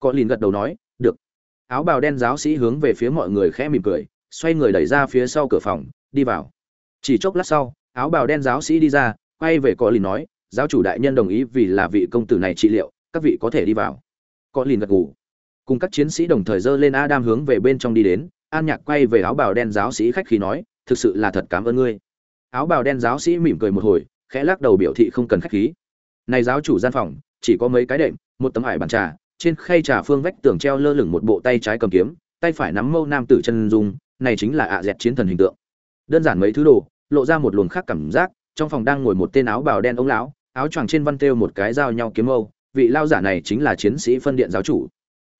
có lìn gật đầu nói, được. Áo bào đen giáo sĩ hướng về phía mọi người khẽ mỉm cười, xoay người đẩy ra phía sau cửa phòng, đi vào. Chỉ chốc lát sau, áo bào đen giáo sĩ đi ra, quay về có lìn nói, giáo chủ đại nhân đồng ý vì là vị công tử này trị liệu, các vị có thể đi vào. Có lìn gật gù. Cùng các chiến sĩ đồng thời dơ lên adam hướng về bên trong đi đến, an nhạc quay về áo bào đen giáo sĩ khách khí nói, thực sự là thật cảm ơn ngươi. Áo bào đen giáo sĩ mỉm cười một hồi, khẽ lắc đầu biểu thị không cần khách khí. Này giáo chủ gian phòng, chỉ có mấy cái đệm, một tấm ải bàn trà trên khay trà phương vách tường treo lơ lửng một bộ tay trái cầm kiếm, tay phải nắm mâu nam tử chân dung, này chính là ạ dẹt chiến thần hình tượng. Đơn giản mấy thứ đồ, lộ ra một luồng khác cảm giác, trong phòng đang ngồi một tên áo bào đen ông lão, áo choàng trên văn têu một cái dao nhau kiếm mâu vị lao giả này chính là chiến sĩ phân điện giáo chủ.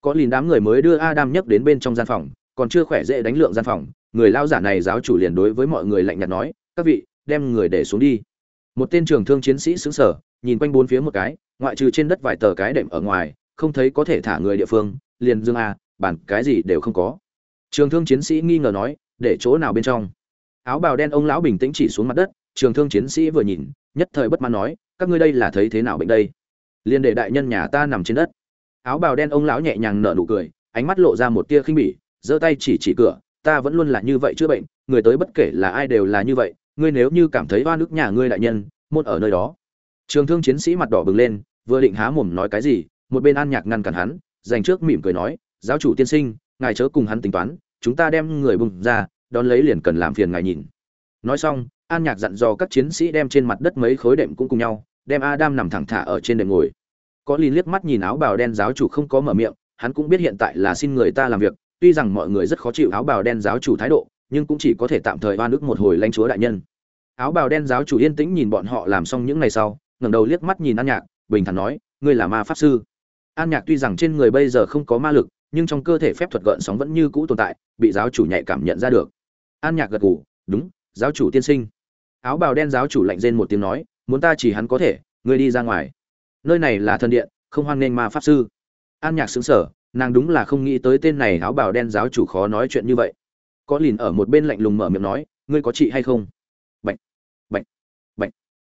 Có lìn đám người mới đưa adam nhấc đến bên trong gian phòng, còn chưa khỏe dễ đánh lượng gian phòng, người lao giả này giáo chủ liền đối với mọi người lạnh nhạt nói, các vị, đem người để xuống đi. Một tên trường thương chiến sĩ xứng sở nhìn quanh bốn phía một cái, ngoại trừ trên đất vài tờ cái đệm ở ngoài không thấy có thể thả người địa phương, liền dương a, bản cái gì đều không có. Trường thương chiến sĩ nghi ngờ nói, để chỗ nào bên trong? Áo bào đen ông lão bình tĩnh chỉ xuống mặt đất, trường thương chiến sĩ vừa nhìn, nhất thời bất mãn nói, các ngươi đây là thấy thế nào bệnh đây? Liền để đại nhân nhà ta nằm trên đất. Áo bào đen ông lão nhẹ nhàng nở nụ cười, ánh mắt lộ ra một tia khinh bỉ, giơ tay chỉ chỉ cửa, ta vẫn luôn là như vậy chữa bệnh, người tới bất kể là ai đều là như vậy, ngươi nếu như cảm thấy oan ức nhà ngươi đại nhân môn ở nơi đó. Trường thương chiến sĩ mặt đỏ bừng lên, vừa định há mồm nói cái gì một bên an nhạc ngăn cản hắn, dành trước mỉm cười nói, giáo chủ tiên sinh, ngài chớ cùng hắn tính toán, chúng ta đem người bùng ra, đón lấy liền cần làm phiền ngài nhìn. Nói xong, an nhạc dặn dò các chiến sĩ đem trên mặt đất mấy khối đệm cũng cùng nhau, đem adam nằm thẳng thả ở trên đệm ngồi. Có lì liếc mắt nhìn áo bào đen giáo chủ không có mở miệng, hắn cũng biết hiện tại là xin người ta làm việc, tuy rằng mọi người rất khó chịu áo bào đen giáo chủ thái độ, nhưng cũng chỉ có thể tạm thời oan ức một hồi lãnh chúa đại nhân. Áo bào đen giáo chủ yên tĩnh nhìn bọn họ làm xong những ngày sau, ngẩng đầu liếc mắt nhìn an nhạc, bình thản nói, ngươi là ma pháp sư an nhạc tuy rằng trên người bây giờ không có ma lực, nhưng trong cơ thể phép thuật gợn sóng vẫn như cũ tồn tại, bị giáo chủ nhạy cảm nhận ra được. An nhạc gật gù, đúng, giáo chủ tiên sinh. Áo bào đen giáo chủ lạnh rên một tiếng nói, muốn ta chỉ hắn có thể, ngươi đi ra ngoài. Nơi này là thần điện, không hoan nghênh ma pháp sư. An nhạc xứng sở nàng đúng là không nghĩ tới tên này áo bào đen giáo chủ khó nói chuyện như vậy. Có lìn ở một bên lạnh lùng mở miệng nói, ngươi có chị hay không? Bệnh bệnh bệnh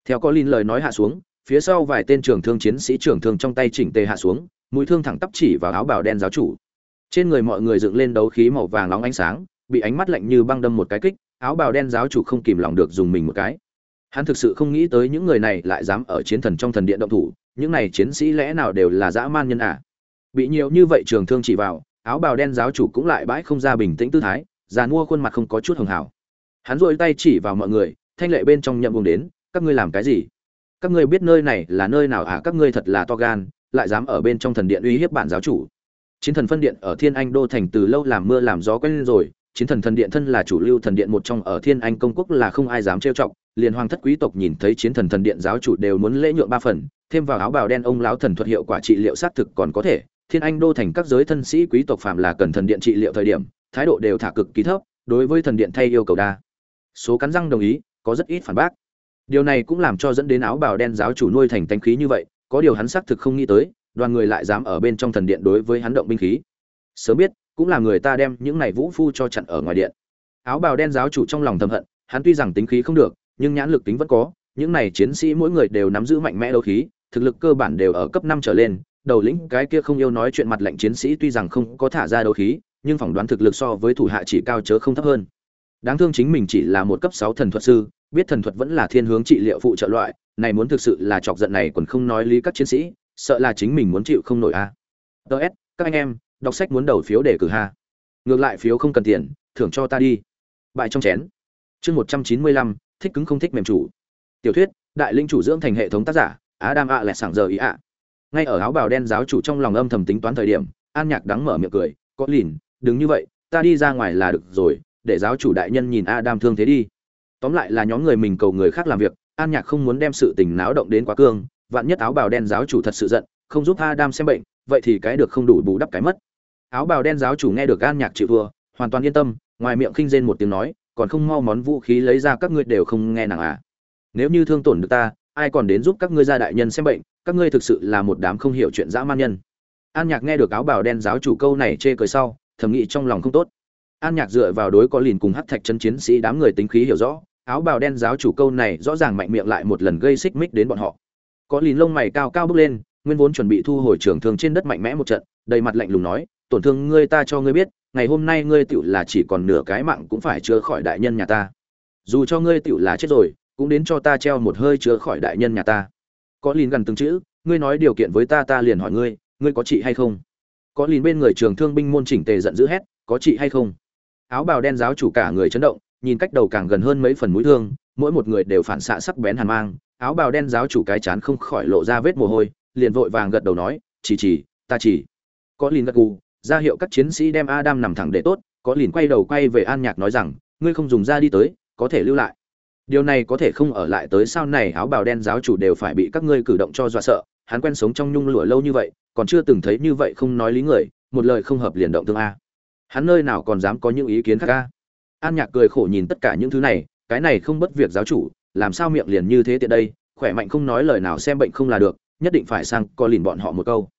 theo có lìn lời nói hạ xuống phía sau vài tên trưởng thương chiến sĩ trưởng thương trong tay chỉnh tề hạ xuống, mũi thương thẳng tắp chỉ vào áo bào đen giáo chủ. Trên người mọi người dựng lên đấu khí màu vàng nóng ánh sáng, bị ánh mắt lạnh như băng đâm một cái kích, áo bào đen giáo chủ không kìm lòng được dùng mình một cái. Hắn thực sự không nghĩ tới những người này lại dám ở chiến thần trong thần điện động thủ, những này chiến sĩ lẽ nào đều là dã man nhân à? Bị nhiều như vậy trường thương chỉ vào, áo bào đen giáo chủ cũng lại bãi không ra bình tĩnh tư thái, già mua khuôn mặt không có chút hường hảo. Hắn duỗi tay chỉ vào mọi người, thanh lệ bên trong nhậm buông đến, các ngươi làm cái gì? Các ngươi biết nơi này là nơi nào à? Các ngươi thật là to gan, lại dám ở bên trong thần điện uy hiếp bản giáo chủ. Chiến thần phân điện ở thiên anh đô thành từ lâu làm mưa làm gió quen rồi, chiến thần thần điện thân là chủ lưu thần điện một trong ở thiên anh công quốc là không ai dám trêu chọc. Liền hoàng thất quý tộc nhìn thấy chiến thần thần điện giáo chủ đều muốn lễ nhượng ba phần, thêm vào áo bào đen ông lão thần thuật hiệu quả trị liệu xác thực còn có thể. Thiên anh đô thành các giới thân sĩ quý tộc phạm là cần thần điện trị liệu thời điểm, thái độ đều thả cực kỳ thấp, đối với thần điện thay yêu cầu đa. Số cắn răng đồng ý, có rất ít phản bác điều này cũng làm cho dẫn đến áo bào đen giáo chủ nuôi thành tánh khí như vậy, có điều hắn xác thực không nghĩ tới, đoàn người lại dám ở bên trong thần điện đối với hắn động binh khí. Sớm biết, cũng là người ta đem những này vũ phu cho chặn ở ngoài điện. Áo bào đen giáo chủ trong lòng thầm hận, hắn tuy rằng tính khí không được, nhưng nhãn lực tính vẫn có, những này chiến sĩ mỗi người đều nắm giữ mạnh mẽ đấu khí, thực lực cơ bản đều ở cấp năm trở lên, đầu lĩnh cái kia không yêu nói chuyện mặt lệnh chiến sĩ tuy rằng không có thả ra đấu khí, nhưng phỏng đoán thực lực so với thủ hạ chỉ cao chớ không thấp hơn. Đáng thương chính mình chỉ là một cấp sáu thần thuật sư biết thần thuật vẫn là thiên hướng trị liệu phụ trợ loại, này muốn thực sự là chọc giận này còn không nói lý các chiến sĩ, sợ là chính mình muốn chịu không nổi a. Ts các anh em, đọc sách muốn đầu phiếu để cử ha. Ngược lại phiếu không cần tiền, thưởng cho ta đi. Bại trong chén. Chương một trăm chín mươi lăm, thích cứng không thích mềm chủ. Tiểu thuyết, đại linh chủ dưỡng thành hệ thống tác giả á đam ạ lại sảng giờ ý ạ ngay ở áo bào đen giáo chủ trong lòng âm thầm tính toán thời điểm, an nhạc đắng mở miệng cười, có lìn, đừng như vậy, ta đi ra ngoài là được rồi, để giáo chủ đại nhân nhìn a đam thương thế đi tóm lại là nhóm người mình cầu người khác làm việc, an nhạc không muốn đem sự tình náo động đến quá cương, vạn nhất áo bào đen giáo chủ thật sự giận, không giúp adam đam xem bệnh, vậy thì cái được không đủ bù đắp cái mất. Áo bào đen giáo chủ nghe được an nhạc chịu thua, hoàn toàn yên tâm, ngoài miệng khinh rên một tiếng nói, còn không mau món vũ khí lấy ra các ngươi đều không nghe nàng à. Nếu như thương tổn được ta, ai còn đến giúp các ngươi gia đại nhân xem bệnh, các ngươi thực sự là một đám không hiểu chuyện dã man nhân. An nhạc nghe được áo bào đen giáo chủ câu này chê cười sau, thầm nghĩ trong lòng không tốt. An nhạc dựa vào đối có lìn cùng hắc thạch chân chiến sĩ đám người tính khí hiểu rõ áo bào đen giáo chủ câu này rõ ràng mạnh miệng lại một lần gây xích mích đến bọn họ. Có lìn lông mày cao cao bước lên, nguyên vốn chuẩn bị thu hồi trường thương trên đất mạnh mẽ một trận, đầy mặt lạnh lùng nói, tổn thương ngươi ta cho ngươi biết, ngày hôm nay ngươi tựu là chỉ còn nửa cái mạng cũng phải chữa khỏi đại nhân nhà ta. Dù cho ngươi tựu là chết rồi, cũng đến cho ta treo một hơi chữa khỏi đại nhân nhà ta. Có lìn gần từng chữ, ngươi nói điều kiện với ta ta liền hỏi ngươi ngươi có trị hay không? Có lìn bên người trường thương binh môn chỉnh tề giận dữ hét, có trị hay không? Áo bào đen giáo chủ cả người chấn động nhìn cách đầu càng gần hơn mấy phần mũi thương, mỗi một người đều phản xạ sắc bén hàn mang, áo bào đen giáo chủ cái chán không khỏi lộ ra vết mồ hôi, liền vội vàng gật đầu nói, chỉ chỉ, ta chỉ. Có lìn gật gù, ra hiệu các chiến sĩ đem adam nằm thẳng để tốt, có lìn quay đầu quay về an nhạc nói rằng, ngươi không dùng ra đi tới, có thể lưu lại. Điều này có thể không ở lại tới sau này áo bào đen giáo chủ đều phải bị các ngươi cử động cho dọa sợ, hắn quen sống trong nhung lụa lâu như vậy, còn chưa từng thấy như vậy không nói lý người, một lời không hợp liền động thương a. Hắn nơi nào còn dám có những ý kiến khác a? An nhạc cười khổ nhìn tất cả những thứ này, cái này không bất việc giáo chủ, làm sao miệng liền như thế tiện đây, khỏe mạnh không nói lời nào xem bệnh không là được, nhất định phải sang co lìn bọn họ một câu.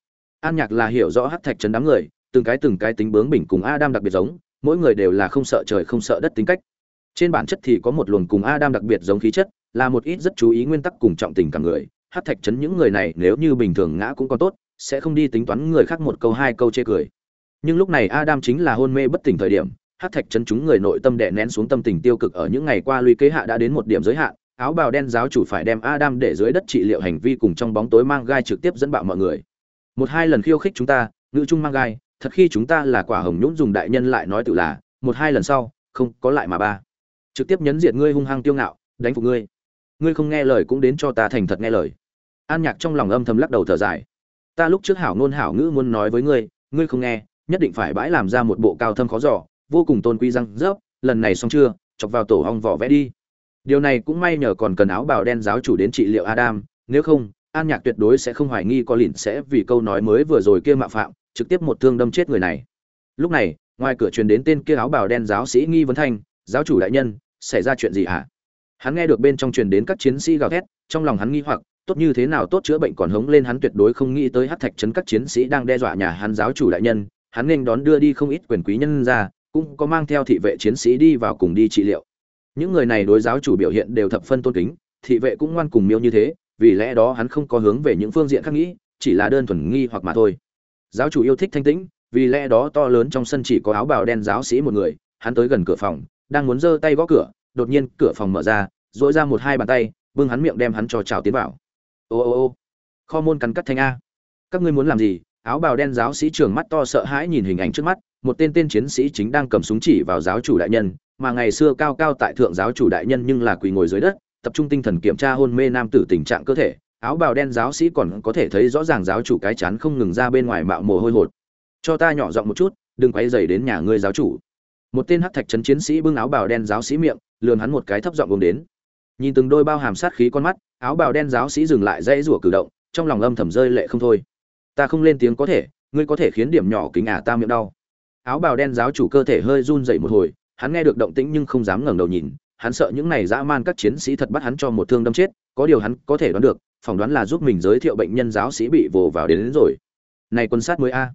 An nhạc là hiểu rõ hát thạch trấn đám người, từng cái từng cái tính bướng bỉnh cùng adam đặc biệt giống, mỗi người đều là không sợ trời không sợ đất tính cách. Trên bản chất thì có một luồng cùng adam đặc biệt giống khí chất, là một ít rất chú ý nguyên tắc cùng trọng tình cả người. Hát thạch trấn những người này nếu như bình thường ngã cũng còn tốt, sẽ không đi tính toán người khác một câu hai câu chê cười. Nhưng lúc này adam chính là hôn mê bất tỉnh thời điểm hát thạch chấn chúng người nội tâm đè nén xuống tâm tình tiêu cực ở những ngày qua lũy kế hạ đã đến một điểm giới hạn, áo bào đen giáo chủ phải đem adam để dưới đất trị liệu hành vi cùng trong bóng tối mang gai trực tiếp dẫn bạo mọi người. Một hai lần khiêu khích chúng ta, ngữ trung mang gai, thật khi chúng ta là quả hồng nhũng dùng đại nhân lại nói tự là, một hai lần sau, không có lại mà ba. Trực tiếp nhấn diệt ngươi hung hăng tiêu ngạo, đánh phục ngươi. Ngươi không nghe lời cũng đến cho ta thành thật nghe lời. An nhạc trong lòng âm thầm lắc đầu thở dài. Ta lúc trước hảo ngôn hảo ngữ muốn nói với ngươi ngươi không nghe, nhất định phải bãi làm ra một bộ cao thâm khó giỏ vô cùng tôn quý răng rớp, lần này xong chưa, chọc vào tổ hong vỏ vẽ đi. Điều này cũng may nhờ còn cần áo bào đen giáo chủ đến trị liệu adam, nếu không, an nhạc tuyệt đối sẽ không hoài nghi có lìn sẽ vì câu nói mới vừa rồi kia mạo phạm, trực tiếp một thương đâm chết người này. Lúc này, ngoài cửa truyền đến tên kia áo bào đen giáo sĩ nghi vấn thanh, giáo chủ đại nhân, xảy ra chuyện gì hả hắn nghe được bên trong truyền đến các chiến sĩ gào thét, trong lòng hắn nghi hoặc, tốt như thế nào tốt chữa bệnh còn hống lên hắn tuyệt đối không nghĩ tới hát thạch trấn các chiến sĩ đang đe dọa nhà hắn giáo chủ đại nhân, hắn nên đón đưa đi không ít quyền quý nhân ra cũng có mang theo thị vệ chiến sĩ đi vào cùng đi trị liệu. Những người này đối giáo chủ biểu hiện đều thập phân tôn kính, thị vệ cũng ngoan cùng miêu như thế, vì lẽ đó hắn không có hướng về những phương diện khác nghĩ, chỉ là đơn thuần nghi hoặc mà thôi. Giáo chủ yêu thích thanh tĩnh, vì lẽ đó to lớn trong sân chỉ có áo bào đen giáo sĩ một người, hắn tới gần cửa phòng, đang muốn giơ tay gõ cửa, đột nhiên cửa phòng mở ra dỗi ra một hai bàn tay, bưng hắn miệng đem hắn cho trào tiến vào. Ô ô ô, kho môn cắn cắt thanh a. Các ngươi muốn làm gì? Áo bào đen giáo sĩ trường mắt to sợ hãi nhìn hình ảnh trước mắt một tên tên chiến sĩ chính đang cầm súng chỉ vào giáo chủ đại nhân, mà ngày xưa cao cao tại thượng giáo chủ đại nhân nhưng là quỳ ngồi dưới đất, tập trung tinh thần kiểm tra hôn mê nam tử tình trạng cơ thể, áo bào đen giáo sĩ còn có thể thấy rõ ràng giáo chủ cái chán không ngừng ra bên ngoài mạo mồ hôi hột. Cho ta nhỏ giọng một chút, đừng quấy rầy đến nhà ngươi giáo chủ. Một tên hắc thạch trấn chiến sĩ bưng áo bào đen giáo sĩ miệng lườn hắn một cái thấp giọng uống đến. Nhìn từng đôi bao hàm sát khí con mắt, áo bào đen giáo sĩ dừng lại dãy rủa cử động, trong lòng âm thầm rơi lệ không thôi. Ta không lên tiếng có thể, ngươi có thể khiến điểm nhỏ kính ả ta miệng đau áo bào đen giáo chủ cơ thể hơi run dậy một hồi hắn nghe được động tĩnh nhưng không dám ngẩng đầu nhìn hắn sợ những này dã man các chiến sĩ thật bắt hắn cho một thương đâm chết có điều hắn có thể đoán được phỏng đoán là giúp mình giới thiệu bệnh nhân giáo sĩ bị vồ vào đến, đến rồi. Này quân sát mới a.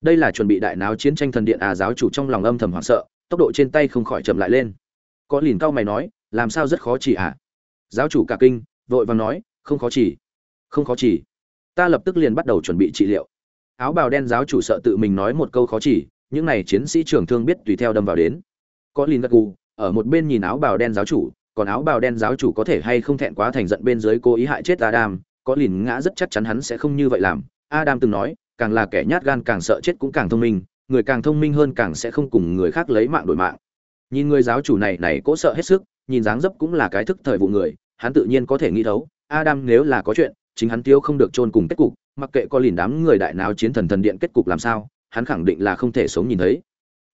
Đây là chuẩn bị đại náo chiến tranh thần điện à giáo chủ trong lòng âm thầm hoảng sợ tốc độ trên tay không khỏi chậm lại lên. Có lìn cao mày nói làm sao rất khó chỉ à giáo chủ cả kinh vội vàng nói không khó chỉ. Không khó chỉ. Ta lập tức liền bắt đầu chuẩn bị trị liệu. Áo bào đen giáo chủ sợ tự mình nói một câu khó chỉ những này chiến sĩ trưởng thương biết tùy theo đâm vào đến. Có lìn gật gù ở một bên nhìn áo bào đen giáo chủ, còn áo bào đen giáo chủ có thể hay không thẹn quá thành giận bên dưới cố ý hại chết adam, có lìn ngã rất chắc chắn hắn sẽ không như vậy làm. Adam từng nói, càng là kẻ nhát gan càng sợ chết cũng càng thông minh, người càng thông minh hơn càng sẽ không cùng người khác lấy mạng đổi mạng. Nhìn người giáo chủ này này cố sợ hết sức, nhìn dáng dấp cũng là cái thức thời vụ người, hắn tự nhiên có thể nghĩ thấu, adam nếu là có chuyện, chính hắn tiêu không được chôn cùng kết cục, mặc kệ có lìn đám người đại náo chiến thần thần điện kết cục làm sao hắn khẳng định là không thể sống nhìn thấy.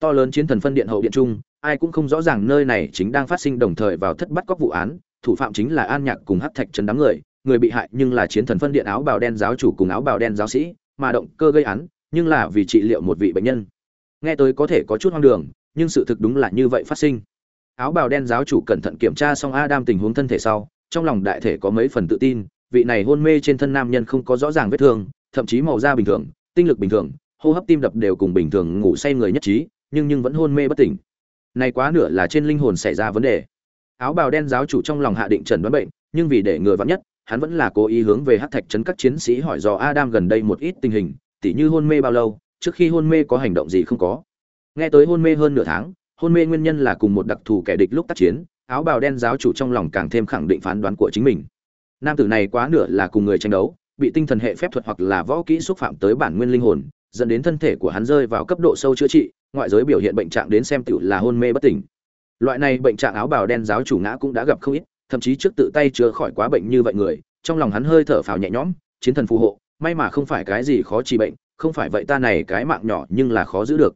To lớn chiến thần phân điện hậu điện trung, ai cũng không rõ ràng nơi này chính đang phát sinh đồng thời vào thất bắt cóc vụ án, thủ phạm chính là an nhạc cùng hắc thạch trấn đám người người bị hại nhưng là chiến thần phân điện áo bào đen giáo chủ cùng áo bào đen giáo sĩ, mà động cơ gây án, nhưng là vì trị liệu một vị bệnh nhân. Nghe tới có thể có chút hoang đường, nhưng sự thực đúng là như vậy phát sinh. Áo bào đen giáo chủ cẩn thận kiểm tra xong adam tình huống thân thể sau, trong lòng đại thể có mấy phần tự tin, vị này hôn mê trên thân nam nhân không có rõ ràng vết thương, thậm chí màu da bình thường, tinh lực bình thường hô hấp tim đập đều cùng bình thường ngủ say người nhất trí, nhưng nhưng vẫn hôn mê bất tỉnh. Này quá nửa là trên linh hồn xảy ra vấn đề. Áo bào đen giáo chủ trong lòng hạ định trần đoán bệnh, nhưng vì để ngừa vắng nhất, hắn vẫn là cố ý hướng về hắc thạch trấn các chiến sĩ hỏi dò adam gần đây một ít tình hình, tỉ như hôn mê bao lâu, trước khi hôn mê có hành động gì không có. Nghe tới hôn mê hơn nửa tháng, hôn mê nguyên nhân là cùng một đặc thù kẻ địch lúc tác chiến, áo bào đen giáo chủ trong lòng càng thêm khẳng định phán đoán của chính mình. Nam tử này quá nửa là cùng người tranh đấu, bị tinh thần hệ phép thuật hoặc là võ kỹ xúc phạm tới bản nguyên linh hồn dẫn đến thân thể của hắn rơi vào cấp độ sâu chữa trị, ngoại giới biểu hiện bệnh trạng đến xem tựu là hôn mê bất tỉnh. Loại này bệnh trạng áo bào đen giáo chủ ngã cũng đã gặp không ít, thậm chí trước tự tay chữa khỏi quá bệnh như vậy người, trong lòng hắn hơi thở phào nhẹ nhõm, chiến thần phù hộ, may mà không phải cái gì khó trị bệnh, không phải vậy ta này cái mạng nhỏ nhưng là khó giữ được.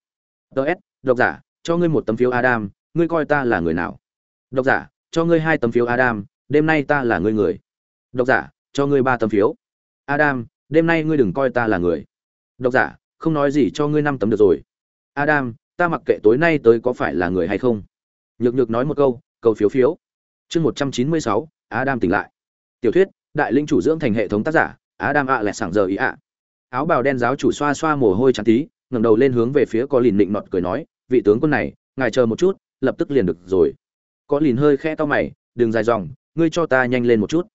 Ts độc giả, cho ngươi một tấm phiếu adam, ngươi coi ta là người nào? Độc giả, cho ngươi hai tấm phiếu adam, đêm nay ta là ngươi người. Độc giả, cho ngươi ba tấm phiếu. Adam, đêm nay ngươi đừng coi ta là người. Độc giả không nói gì cho ngươi năm tấm được rồi. Adam, ta mặc kệ tối nay tới có phải là người hay không. Nhược nhược nói một câu, cầu phiếu phiếu. Chương một trăm chín mươi sáu, adam tỉnh lại. Tiểu thuyết, đại linh chủ dưỡng thành hệ thống tác giả, adam ạ lẹ sảng giờ ý ạ. Áo bào đen giáo chủ xoa xoa mồ hôi trắng tí, ngẩng đầu lên hướng về phía có lìn định nọt cười nói, vị tướng quân này, ngài chờ một chút, lập tức liền được rồi. Có lìn hơi khẽ to mày, đừng dài dòng, ngươi cho ta nhanh lên một chút.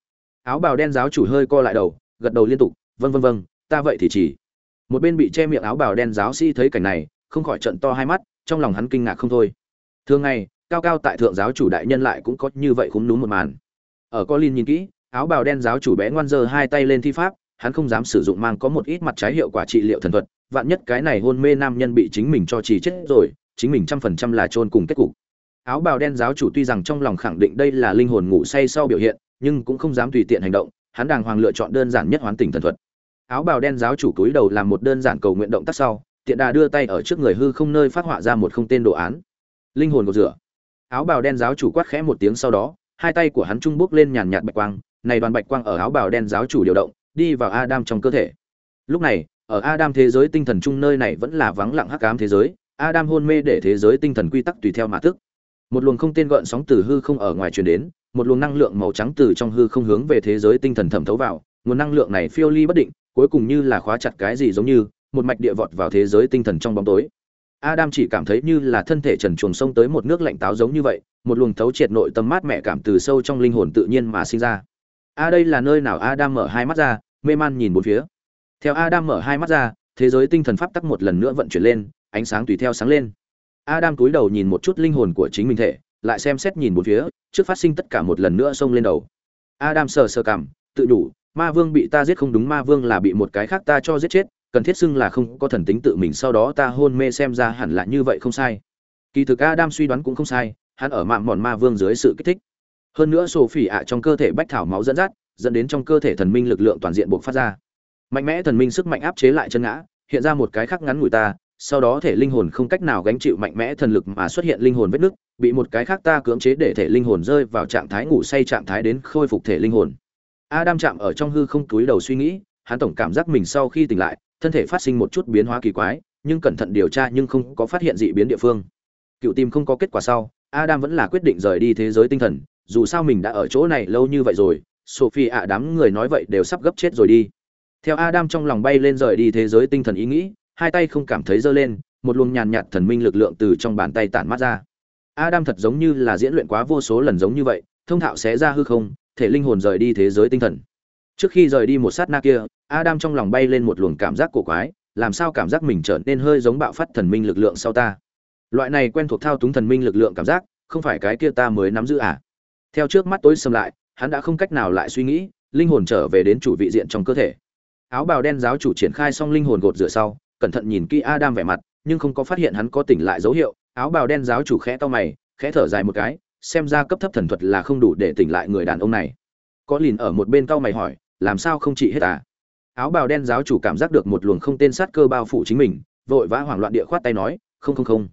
Áo bào đen giáo chủ hơi co lại đầu, gật đầu liên tục vâng vâng vâng ta vậy thì chỉ một bên bị che miệng áo bào đen giáo sĩ thấy cảnh này, không khỏi trận to hai mắt, trong lòng hắn kinh ngạc không thôi. Thường ngày, cao cao tại thượng giáo chủ đại nhân lại cũng có như vậy cũng núm một màn. Ở có nhìn kỹ, áo bào đen giáo chủ bé ngoan giơ hai tay lên thi pháp, hắn không dám sử dụng mang có một ít mặt trái hiệu quả trị liệu thần thuật, vạn nhất cái này hôn mê nam nhân bị chính mình cho trì chết rồi, chính mình trăm phần trăm là chôn cùng kết cục. Áo bào đen giáo chủ tuy rằng trong lòng khẳng định đây là linh hồn ngủ say sau biểu hiện, nhưng cũng không dám tùy tiện hành động, hắn đàng hoàng lựa chọn đơn giản nhất hoán tỉnh thần thuật áo bào đen giáo chủ túi đầu làm một đơn giản cầu nguyện động tác sau, tiện đà đưa tay ở trước người hư không nơi phát họa ra một không tên đồ án. Linh hồn cột rửa. Áo bào đen giáo chủ quát khẽ một tiếng sau đó, hai tay của hắn trung bước lên nhàn nhạt bạch quang, này đoàn bạch quang ở áo bào đen giáo chủ điều động, đi vào adam trong cơ thể. Lúc này, ở adam thế giới tinh thần chung nơi này vẫn là vắng lặng hắc ám thế giới, adam hôn mê để thế giới tinh thần quy tắc tùy theo mà tức một luồng không tên gợn sóng từ hư không ở ngoài truyền đến, một luồng năng lượng màu trắng từ trong hư không hướng về thế giới tinh thần thẩm thấu vào, nguồn năng lượng này phiêu ly bất định cuối cùng như là khóa chặt cái gì giống như, một mạch địa vọt vào thế giới tinh thần trong bóng tối. Adam chỉ cảm thấy như là thân thể trần truồng sông tới một nước lạnh táo giống như vậy, một luồng thấu triệt nội tâm mát mẻ cảm từ sâu trong linh hồn tự nhiên mà sinh ra. A, đây là nơi nào? Adam mở hai mắt ra, mê man nhìn bốn phía. Theo adam mở hai mắt ra, thế giới tinh thần pháp tắc một lần nữa vận chuyển lên, ánh sáng tùy theo sáng lên. Adam cúi đầu nhìn một chút linh hồn của chính mình thể, lại xem xét nhìn bốn phía, trước phát sinh tất cả một lần nữa xông lên đầu. Adam sờ sờ cảm, tự đủ ma vương bị ta giết không đúng, ma vương là bị một cái khác ta cho giết chết, cần thiết xưng là không có thần tính tự mình, sau đó ta hôn mê xem ra hẳn là như vậy không sai. Kỳ thực adam suy đoán cũng không sai, hắn ở mạng mòn ma vương dưới sự kích thích. Hơn nữa sổ phỉ ạ trong cơ thể bách thảo máu dẫn dắt, dẫn đến trong cơ thể thần minh lực lượng toàn diện buộc phát ra. Mạnh mẽ thần minh sức mạnh áp chế lại chân ngã, hiện ra một cái khác ngắn ngủi ta, sau đó thể linh hồn không cách nào gánh chịu mạnh mẽ thần lực mà xuất hiện linh hồn vết nứt, bị một cái khác ta cưỡng chế để thể linh hồn rơi vào trạng thái ngủ say trạng thái đến khôi phục thể linh hồn adam chạm ở trong hư không túi đầu suy nghĩ, hắn tổng cảm giác mình sau khi tỉnh lại, thân thể phát sinh một chút biến hóa kỳ quái, nhưng cẩn thận điều tra nhưng không có phát hiện dị biến địa phương. Cựu tìm không có kết quả sau, adam vẫn là quyết định rời đi thế giới tinh thần, dù sao mình đã ở chỗ này lâu như vậy rồi, sophie ạ, đám người nói vậy đều sắp gấp chết rồi đi. Theo adam trong lòng bay lên rời đi thế giới tinh thần ý nghĩ, hai tay không cảm thấy giơ lên, một luồng nhàn nhạt thần minh lực lượng từ trong bàn tay tản mát ra. Adam thật giống như là diễn luyện quá vô số lần giống như vậy, thông thạo xé ra hư không thể linh hồn rời đi thế giới tinh thần. Trước khi rời đi một sát na kia, adam trong lòng bay lên một luồng cảm giác cổ quái, làm sao cảm giác mình trở nên hơi giống bạo phát thần minh lực lượng sau ta? Loại này quen thuộc thao túng thần minh lực lượng cảm giác, không phải cái kia ta mới nắm giữ à? Theo trước mắt tối xâm lại, hắn đã không cách nào lại suy nghĩ, linh hồn trở về đến chủ vị diện trong cơ thể. Áo bào đen giáo chủ triển khai xong linh hồn gột rửa sau, cẩn thận nhìn kỹ adam vẻ mặt, nhưng không có phát hiện hắn có tỉnh lại dấu hiệu. Áo bào đen giáo chủ khẽ to mày, khẽ thở dài một cái xem ra cấp thấp thần thuật là không đủ để tỉnh lại người đàn ông này. Có lìn ở một bên cau mày hỏi, làm sao không trị hết à? Áo bào đen giáo chủ cảm giác được một luồng không tên sát cơ bao phủ chính mình, vội vã hoảng loạn địa khoát tay nói, không không không.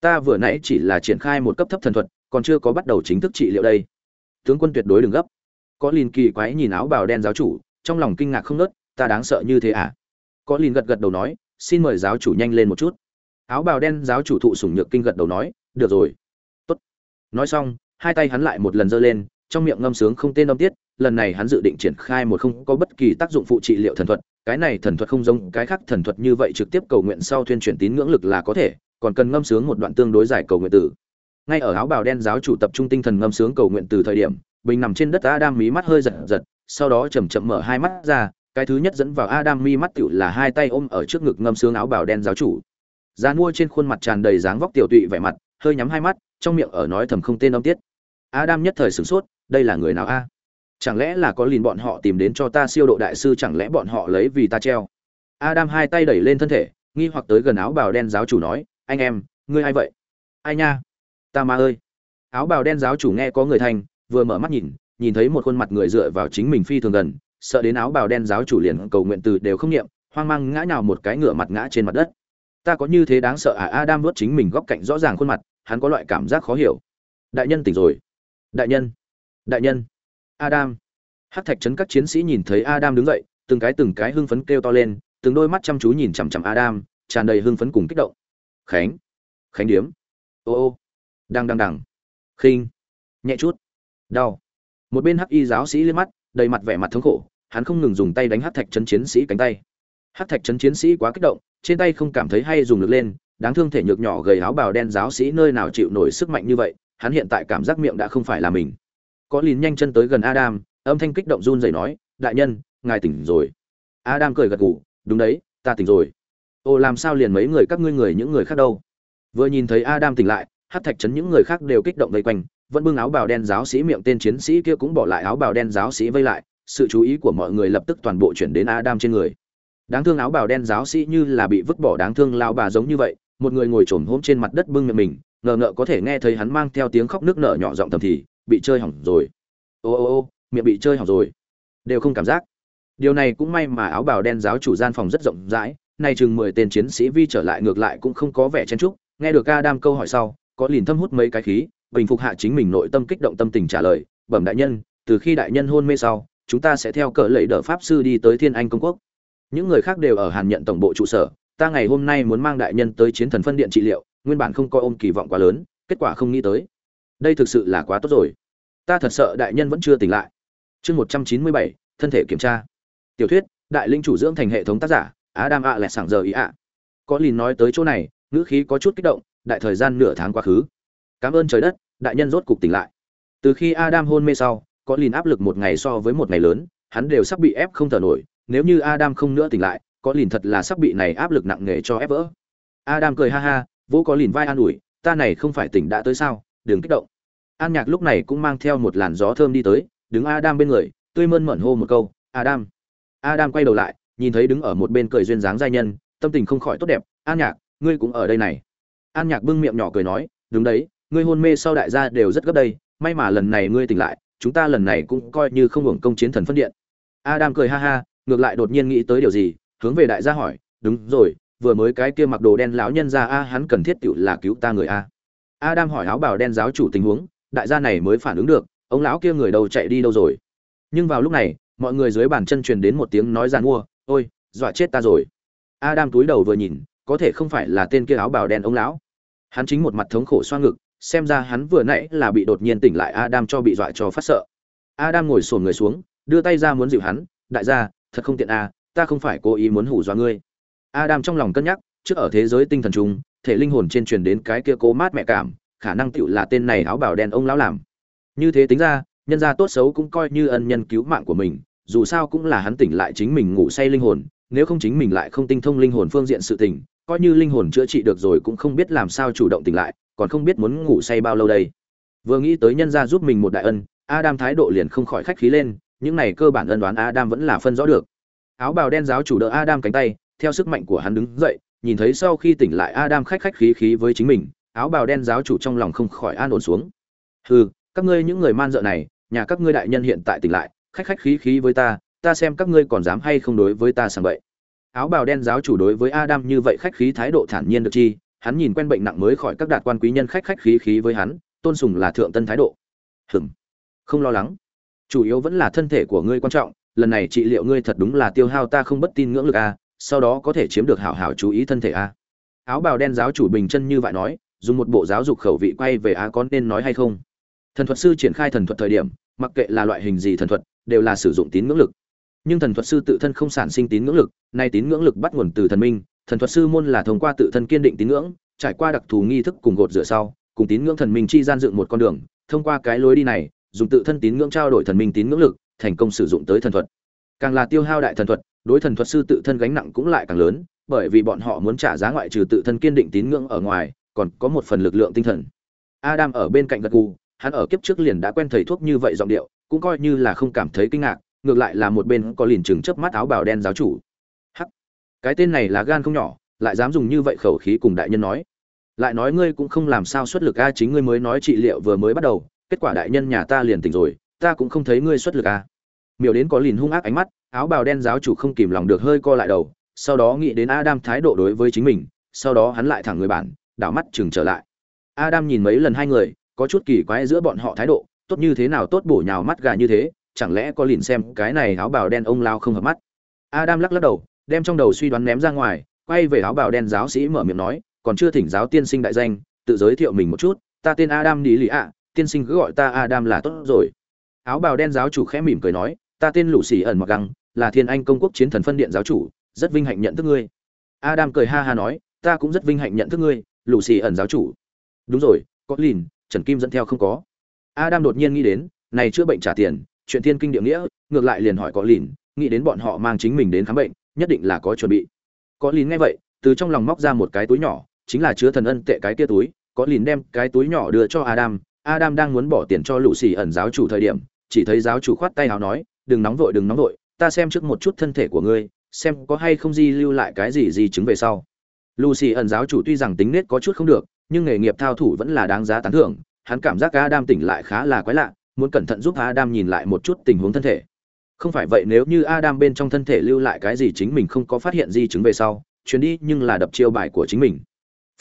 Ta vừa nãy chỉ là triển khai một cấp thấp thần thuật, còn chưa có bắt đầu chính thức trị liệu đây. Tướng quân tuyệt đối đừng gấp. Có lìn kỳ quái nhìn áo bào đen giáo chủ, trong lòng kinh ngạc không nớt ta đáng sợ như thế à? Có lìn gật gật đầu nói, xin mời giáo chủ nhanh lên một chút. Áo bào đen giáo chủ thụ sủng nhược kinh gật đầu nói, được rồi nói xong, hai tay hắn lại một lần giơ lên, trong miệng ngâm sướng không tên âm tiết, lần này hắn dự định triển khai một không có bất kỳ tác dụng phụ trị liệu thần thuật, cái này thần thuật không giống cái khác thần thuật như vậy trực tiếp cầu nguyện sau tuyên truyền tín ngưỡng lực là có thể, còn cần ngâm sướng một đoạn tương đối dài cầu nguyện tử ngay ở áo bào đen giáo chủ tập trung tinh thần ngâm sướng cầu nguyện từ thời điểm, bình nằm trên đất adam mí mắt hơi giật giật, sau đó chầm chậm mở hai mắt ra, cái thứ nhất dẫn vào adam mi mắt tựu là hai tay ôm ở trước ngực ngâm sướng áo bào đen giáo chủ. Gian mua trên khuôn mặt tràn đầy dáng vóc tiểu tụy vẻ mặt, hơi nhắm hai mắt trong miệng ở nói thầm không tên âm tiết. Adam nhất thời sửng sốt, đây là người nào a? Chẳng lẽ là có lìn bọn họ tìm đến cho ta siêu độ đại sư, chẳng lẽ bọn họ lấy vì ta treo? Adam hai tay đẩy lên thân thể, nghi hoặc tới gần áo bào đen giáo chủ nói, anh em, ngươi ai vậy? Ai nha? Ta ma ơi. Áo bào đen giáo chủ nghe có người thanh vừa mở mắt nhìn nhìn thấy một khuôn mặt người dựa vào chính mình phi thường gần, sợ đến áo bào đen giáo chủ liền cầu nguyện từ đều không niệm, hoang mang ngã nhào một cái ngựa mặt ngã trên mặt đất. Ta có như thế đáng sợ à? Adam vớt chính mình góc cạnh rõ ràng khuôn mặt hắn có loại cảm giác khó hiểu. Đại nhân tỉnh rồi. Đại nhân. Đại nhân. Adam. Hát thạch trấn các chiến sĩ nhìn thấy adam đứng dậy, từng cái từng cái hưng phấn kêu to lên, từng đôi mắt chăm chú nhìn chằm chằm adam, tràn đầy hưng phấn cùng kích động. Khánh. Khánh điếm. Ô ô. Đang đang đằng. Khinh. Nhẹ chút. Đau. Một bên hắc y giáo sĩ liếc mắt, đầy mặt vẻ mặt thống khổ, hắn không ngừng dùng tay đánh hắc thạch trấn chiến sĩ cánh tay. Hắc thạch trấn chiến sĩ quá kích động, trên tay không cảm thấy hay dùng lực lên đáng thương thể nhược nhỏ gầy áo bào đen giáo sĩ nơi nào chịu nổi sức mạnh như vậy, hắn hiện tại cảm giác miệng đã không phải là mình. Có lìn nhanh chân tới gần adam, âm thanh kích động run rẩy nói, đại nhân, ngài tỉnh rồi. Adam cười gật gù, đúng đấy, ta tỉnh rồi. Ồ làm sao liền mấy người các ngươi người những người khác đâu? Vừa nhìn thấy adam tỉnh lại hát thạch chấn những người khác đều kích động vây quanh, vẫn bưng áo bào đen giáo sĩ miệng tên chiến sĩ kia cũng bỏ lại áo bào đen giáo sĩ vây lại, sự chú ý của mọi người lập tức toàn bộ chuyển đến adam trên người. Đáng thương áo bào đen giáo sĩ như là bị vứt bỏ đáng thương lao bà giống như vậy một người ngồi trồm hôm trên mặt đất bưng miệng mình, ngờ ngợ có thể nghe thấy hắn mang theo tiếng khóc nước nở nhỏ giọng thầm thì, bị chơi hỏng rồi. Ô ô ô, miệng bị chơi hỏng rồi. Đều không cảm giác. Điều này cũng may mà áo bào đen giáo chủ gian phòng rất rộng rãi, nay chừng mười tên chiến sĩ vi trở lại ngược lại cũng không có vẻ chen trúc nghe được ca đam câu hỏi sau, có liền thâm hút mấy cái khí, bình phục hạ chính mình nội tâm kích động tâm tình trả lời, bẩm đại nhân, từ khi đại nhân hôn mê sau, chúng ta sẽ theo cỡ lệ đỡ pháp sư đi tới thiên anh công quốc. Những người khác đều ở hàn nhận tổng bộ trụ sở ta ngày hôm nay muốn mang đại nhân tới chiến thần phân điện trị liệu, nguyên bản không coi ôm kỳ vọng quá lớn, kết quả không nghĩ tới. Đây thực sự là quá tốt rồi. Ta thật sợ đại nhân vẫn chưa tỉnh lại. Chương một trăm chín mươi bảy, thân thể kiểm tra. Tiểu thuyết, đại linh chủ dưỡng thành hệ thống tác giả, adam ạ à lẹ sảng giờ ý ạ có lìn nói tới chỗ này, ngữ khí có chút kích động, đại thời gian nửa tháng quá khứ. Cảm ơn trời đất, đại nhân rốt cục tỉnh lại. Từ khi adam hôn mê sau, có lìn áp lực một ngày so với một ngày lớn, hắn đều sắp bị ép không thở nổi, nếu như adam không nữa tỉnh lại có lìn thật là sắp bị này áp lực nặng nề cho ép vỡ. Adam cười ha ha vỗ có lìn vai an ủi, ta này không phải tỉnh đã tới sao, đừng kích động. An nhạc lúc này cũng mang theo một làn gió thơm đi tới, đứng adam bên người, tươi mơn mởn hô một câu, adam. Adam quay đầu lại, nhìn thấy đứng ở một bên cười duyên dáng giai nhân, tâm tình không khỏi tốt đẹp, an nhạc, ngươi cũng ở đây này. An nhạc bưng miệng nhỏ cười nói, đúng đấy, ngươi hôn mê sau đại gia đều rất gấp đây, may mà lần này ngươi tỉnh lại, chúng ta lần này cũng coi như không hưởng công chiến thần phân điện. Adam cười ha ha, ngược lại đột nhiên nghĩ tới điều gì hướng về đại gia hỏi, đúng rồi, vừa mới cái kia mặc đồ đen lão nhân ra a, hắn cần thiết tựu là cứu ta người a. Adam hỏi áo bào đen giáo chủ tình huống, đại gia này mới phản ứng được, ông lão kia người đầu chạy đi đâu rồi? Nhưng vào lúc này, mọi người dưới bàn chân truyền đến một tiếng nói giàn mua, ôi, dọa chết ta rồi. Adam túi đầu vừa nhìn, có thể không phải là tên kia áo bào đen ông lão. Hắn chính một mặt thống khổ xoa ngực, xem ra hắn vừa nãy là bị đột nhiên tỉnh lại adam cho bị dọa cho phát sợ. Adam ngồi sồn người xuống, đưa tay ra muốn dịu hắn, đại gia, thật không tiện a ta không phải cố ý muốn hủ dọa ngươi. Adam trong lòng cân nhắc trước ở thế giới tinh thần chúng thể linh hồn trên truyền đến cái kia cố mát mẹ cảm khả năng tựu là tên này áo bào đen ông lão làm. Như thế tính ra nhân gia tốt xấu cũng coi như ân nhân cứu mạng của mình dù sao cũng là hắn tỉnh lại chính mình ngủ say linh hồn nếu không chính mình lại không tinh thông linh hồn phương diện sự tình, coi như linh hồn chữa trị được rồi cũng không biết làm sao chủ động tỉnh lại còn không biết muốn ngủ say bao lâu đây. Vừa nghĩ tới nhân gia giúp mình một đại ân adam thái độ liền không khỏi khách khí lên những này cơ bản ân đoán adam vẫn là phân rõ được áo bào đen giáo chủ đỡ adam cánh tay, theo sức mạnh của hắn đứng dậy, nhìn thấy sau khi tỉnh lại adam khách khách khí khí với chính mình, áo bào đen giáo chủ trong lòng không khỏi an ổn xuống. Hừ, các ngươi những người man dợ này, nhà các ngươi đại nhân hiện tại tỉnh lại, khách khách khí khí với ta ta xem các ngươi còn dám hay không đối với ta sang vậy áo bào đen giáo chủ đối với adam như vậy khách khí thái độ thản nhiên được chi, hắn nhìn quen bệnh nặng mới khỏi các đạt quan quý nhân khách khách khí khí với hắn, tôn sùng là thượng tân thái độ. Hừm, không lo lắng, chủ yếu vẫn là thân thể của ngươi quan trọng lần này trị liệu ngươi thật đúng là tiêu hao ta không bất tin ngưỡng lực a, sau đó có thể chiếm được hảo hảo chú ý thân thể a. Áo bào đen giáo chủ bình chân như vậy nói, dùng một bộ giáo dục khẩu vị quay về a có nên nói hay không? Thần thuật sư triển khai thần thuật thời điểm, mặc kệ là loại hình gì thần thuật, đều là sử dụng tín ngưỡng lực. Nhưng thần thuật sư tự thân không sản sinh tín ngưỡng lực, nay tín ngưỡng lực bắt nguồn từ thần minh, thần thuật sư môn là thông qua tự thân kiên định tín ngưỡng, trải qua đặc thù nghi thức cùng gột rửa sau, cùng tín ngưỡng thần minh chi gian dựng một con đường, thông qua cái lối đi này, dùng tự thân tín ngưỡng trao đổi thần minh tín ngưỡng lực thành công sử dụng tới thần thuật. Càng là tiêu hao đại thần thuật, đối thần thuật sư tự thân gánh nặng cũng lại càng lớn, bởi vì bọn họ muốn trả giá ngoại trừ tự thân kiên định tín ngưỡng ở ngoài, còn có một phần lực lượng tinh thần. Adam ở bên cạnh gật gù, hắn ở kiếp trước liền đã quen thầy thuốc như vậy giọng điệu, cũng coi như là không cảm thấy kinh ngạc, ngược lại là một bên có liền chừng chớp mắt áo bào đen giáo chủ. Hắc, cái tên này là gan không nhỏ, lại dám dùng như vậy khẩu khí cùng đại nhân nói. Lại nói ngươi cũng không làm sao xuất lực a, chính ngươi mới nói trị liệu vừa mới bắt đầu, kết quả đại nhân nhà ta liền tỉnh rồi ta cũng không thấy ngươi xuất lực à? miểu đến có lìn hung ác ánh mắt, áo bào đen giáo chủ không kìm lòng được hơi co lại đầu, sau đó nghĩ đến adam thái độ đối với chính mình, sau đó hắn lại thẳng người bản đảo mắt chừng trở lại. Adam nhìn mấy lần hai người, có chút kỳ quái giữa bọn họ thái độ, tốt như thế nào tốt bổ nhào mắt gà như thế, chẳng lẽ có lìn xem cái này áo bào đen ông lao không hợp mắt. Adam lắc lắc đầu, đem trong đầu suy đoán ném ra ngoài, quay về áo bào đen giáo sĩ mở miệng nói, còn chưa thỉnh giáo tiên sinh đại danh, tự giới thiệu mình một chút, ta tên adam đi lì ạ, tiên sinh cứ gọi ta adam là tốt rồi áo bào đen giáo chủ khẽ mỉm cười nói, ta tên lũ xì ẩn mặc găng, là thiên anh công quốc chiến thần phân điện giáo chủ, rất vinh hạnh nhận thức ngươi. Adam cười ha ha nói, ta cũng rất vinh hạnh nhận thức ngươi, lũ xì ẩn giáo chủ. Đúng rồi, có lìn, trần kim dẫn theo không có. Adam đột nhiên nghĩ đến, này chữa bệnh trả tiền, chuyện thiên kinh địa nghĩa, ngược lại liền hỏi có lìn, nghĩ đến bọn họ mang chính mình đến khám bệnh, nhất định là có chuẩn bị. Có lìn nghe vậy, từ trong lòng móc ra một cái túi nhỏ, chính là chứa thần ân tệ cái kia túi, có lìn đem cái túi nhỏ đưa cho adam adam đang muốn bỏ tiền cho lũ xì ẩn giáo chủ thời điểm chỉ thấy giáo chủ khoát tay áo nói, đừng nóng vội, đừng nóng vội, ta xem trước một chút thân thể của ngươi, xem có hay không di lưu lại cái gì di chứng về sau. Lucy ẩn giáo chủ tuy rằng tính nết có chút không được, nhưng nghề nghiệp thao thủ vẫn là đáng giá tán thưởng, hắn cảm giác adam tỉnh lại khá là quái lạ, muốn cẩn thận giúp adam nhìn lại một chút tình huống thân thể. Không phải vậy nếu như adam bên trong thân thể lưu lại cái gì chính mình không có phát hiện di chứng về sau, chuyến đi nhưng là đập chiêu bài của chính mình.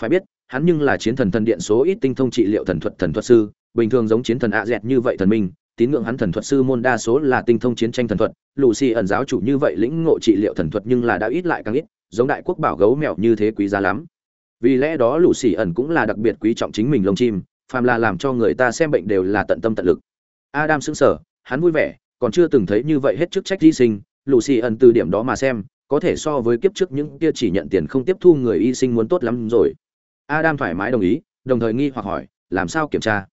Phải biết, hắn nhưng là chiến thần thần điện số ít tinh thông trị liệu thần thuật thần thuật sư, bình thường giống chiến thần ạ dẹt như vậy thần minh tín ngưỡng hắn thần thuật sư môn đa số là tinh thông chiến tranh thần thuật lù xì ẩn giáo chủ như vậy lĩnh ngộ trị liệu thần thuật nhưng là đã ít lại càng ít, giống đại quốc bảo gấu mèo như thế quý giá lắm. Vì lẽ đó lù xì ẩn cũng là đặc biệt quý trọng chính mình lông chim, phàm là làm cho người ta xem bệnh đều là tận tâm tận lực. Adam sững sờ, hắn vui vẻ, còn chưa từng thấy như vậy hết chức trách hy sinh lù xì ẩn từ điểm đó mà xem, có thể so với kiếp trước những kia chỉ nhận tiền không tiếp thu người y sinh muốn tốt lắm rồi. Adam thoải mái đồng ý, đồng thời nghi hoặc hỏi, làm sao kiểm tra?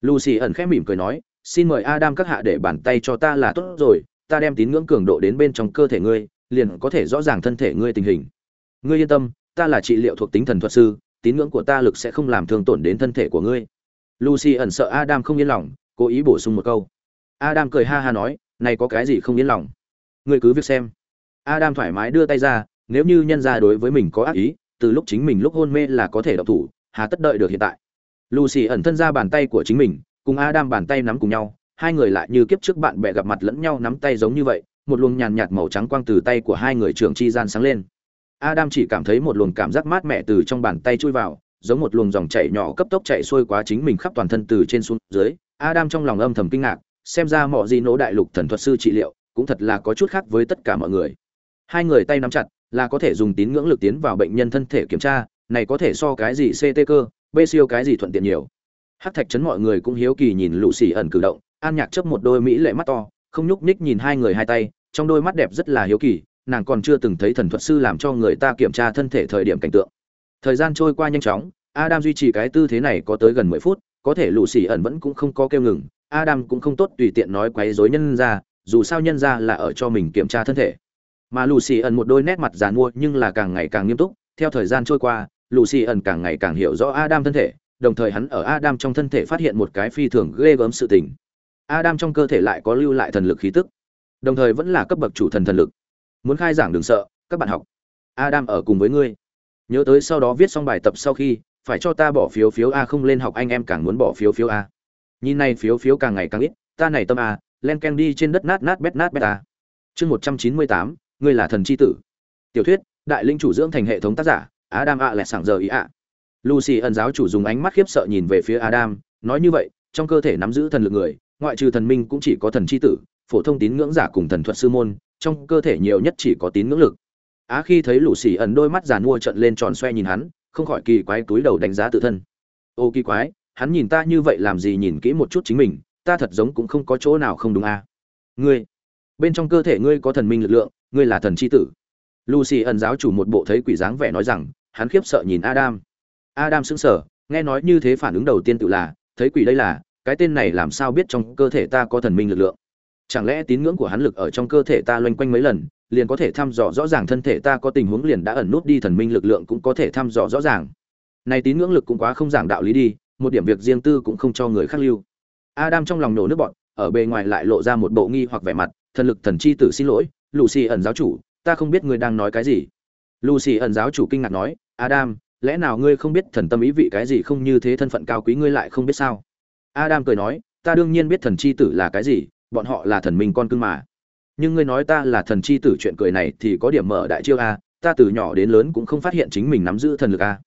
Lucy ẩn khẽ mỉm cười nói xin mời Adam các hạ để bàn tay cho ta là tốt rồi, ta đem tín ngưỡng cường độ đến bên trong cơ thể ngươi, liền có thể rõ ràng thân thể ngươi tình hình. Ngươi yên tâm, ta là trị liệu thuộc tính thần thuật sư, tín ngưỡng của ta lực sẽ không làm thương tổn đến thân thể của ngươi. Lucy ẩn sợ Adam không yên lòng, cố ý bổ sung một câu. Adam cười ha ha nói, này có cái gì không yên lòng? Ngươi cứ việc xem. Adam thoải mái đưa tay ra, nếu như nhân gia đối với mình có ác ý, từ lúc chính mình lúc hôn mê là có thể động thủ, hà tất đợi được hiện tại. Lucy ẩn thân ra bàn tay của chính mình, cùng Adam bàn tay nắm cùng nhau, hai người lại như kiếp trước bạn bè gặp mặt lẫn nhau nắm tay giống như vậy, một luồng nhàn nhạt màu trắng quang từ tay của hai người trưởng chi gian sáng lên. Adam chỉ cảm thấy một luồng cảm giác mát mẻ từ trong bàn tay chui vào, giống một luồng dòng chảy nhỏ cấp tốc chạy xuôi quá chính mình khắp toàn thân từ trên xuống dưới. Adam trong lòng âm thầm kinh ngạc, xem ra mọ gì nỗ đại lục thần thuật sư trị liệu, cũng thật là có chút khác với tất cả mọi người. Hai người tay nắm chặt, là có thể dùng tín ngưỡng lực tiến vào bệnh nhân thân thể kiểm tra, này có thể so cái gì CT cơ, B siêu cái gì thuận tiện nhiều hát thạch trấn mọi người cũng hiếu kỳ nhìn lũ xì ẩn cử động, an nhạc chấp một đôi mỹ lệ mắt to, không nhúc nhích nhìn hai người hai tay, trong đôi mắt đẹp rất là hiếu kỳ, nàng còn chưa từng thấy thần thuật sư làm cho người ta kiểm tra thân thể thời điểm cảnh tượng. Thời gian trôi qua nhanh chóng, adam duy trì cái tư thế này có tới gần mười phút, có thể lũ xì ẩn vẫn cũng không có kêu ngừng, adam cũng không tốt tùy tiện nói quấy rối nhân ra, dù sao nhân ra là ở cho mình kiểm tra thân thể. Mà lù xì ẩn một đôi nét mặt giàn mua nhưng là càng ngày càng nghiêm túc, theo thời gian trôi qua lù xì ẩn càng ngày càng hiểu rõ adam thân thể đồng thời hắn ở Adam trong thân thể phát hiện một cái phi thường ghê gớm sự tình. Adam trong cơ thể lại có lưu lại thần lực khí tức, đồng thời vẫn là cấp bậc chủ thần thần lực. Muốn khai giảng đừng sợ, các bạn học. Adam ở cùng với ngươi. Nhớ tới sau đó viết xong bài tập sau khi, phải cho ta bỏ phiếu phiếu A không lên học anh em càng muốn bỏ phiếu phiếu A. Nhìn này phiếu phiếu càng ngày càng ít, ta này tâm A, len ken đi trên đất nát nát bét nát bét A. Chương 198, ngươi là thần chi tử. Tiểu thuyết, đại linh chủ dưỡng thành hệ thống tác giả, Adam ạ lẹ sảng giờ ý ạ. Lucy ẩn giáo chủ dùng ánh mắt khiếp sợ nhìn về phía Adam, nói như vậy, trong cơ thể nắm giữ thần lực người, ngoại trừ thần minh cũng chỉ có thần chi tử, phổ thông tín ngưỡng giả cùng thần thuật sư môn, trong cơ thể nhiều nhất chỉ có tín ngưỡng lực. Á khi thấy Lucy ẩn đôi mắt giàn mua trợn lên tròn xoe nhìn hắn, không khỏi kỳ quái túi đầu đánh giá tự thân. Ô kỳ quái, hắn nhìn ta như vậy làm gì nhìn kỹ một chút chính mình, ta thật giống cũng không có chỗ nào không đúng a. À? Ngươi, bên trong cơ thể ngươi có thần minh lực lượng, ngươi là thần chi tử. Lucy ẩn giáo chủ một bộ thấy quỷ dáng vẻ nói rằng, hắn khiếp sợ nhìn Adam. Adam sững sờ, nghe nói như thế phản ứng đầu tiên tự là, thấy quỷ đây là, cái tên này làm sao biết trong cơ thể ta có thần minh lực lượng. chẳng lẽ tín ngưỡng của hắn lực ở trong cơ thể ta loanh quanh mấy lần liền có thể thăm dò rõ ràng thân thể ta có tình huống liền đã ẩn nút đi thần minh lực lượng cũng có thể thăm dò rõ ràng. Này tín ngưỡng lực cũng quá không giảng đạo lý đi một điểm việc riêng tư cũng không cho người khác lưu. Adam trong lòng nổ nước bọt, ở bề ngoài lại lộ ra một bộ nghi hoặc vẻ mặt thần lực thần chi tử xin lỗi lucy ẩn giáo chủ ta không biết người đang nói cái gì. Lucy ẩn giáo chủ kinh ngạc nói adam lẽ nào ngươi không biết thần tâm ý vị cái gì không như thế thân phận cao quý ngươi lại không biết sao? Adam cười nói, ta đương nhiên biết thần chi tử là cái gì, bọn họ là thần minh con cưng mà. Nhưng ngươi nói ta là thần chi tử chuyện cười này thì có điểm mở đại chiêu a, ta từ nhỏ đến lớn cũng không phát hiện chính mình nắm giữ thần lực a.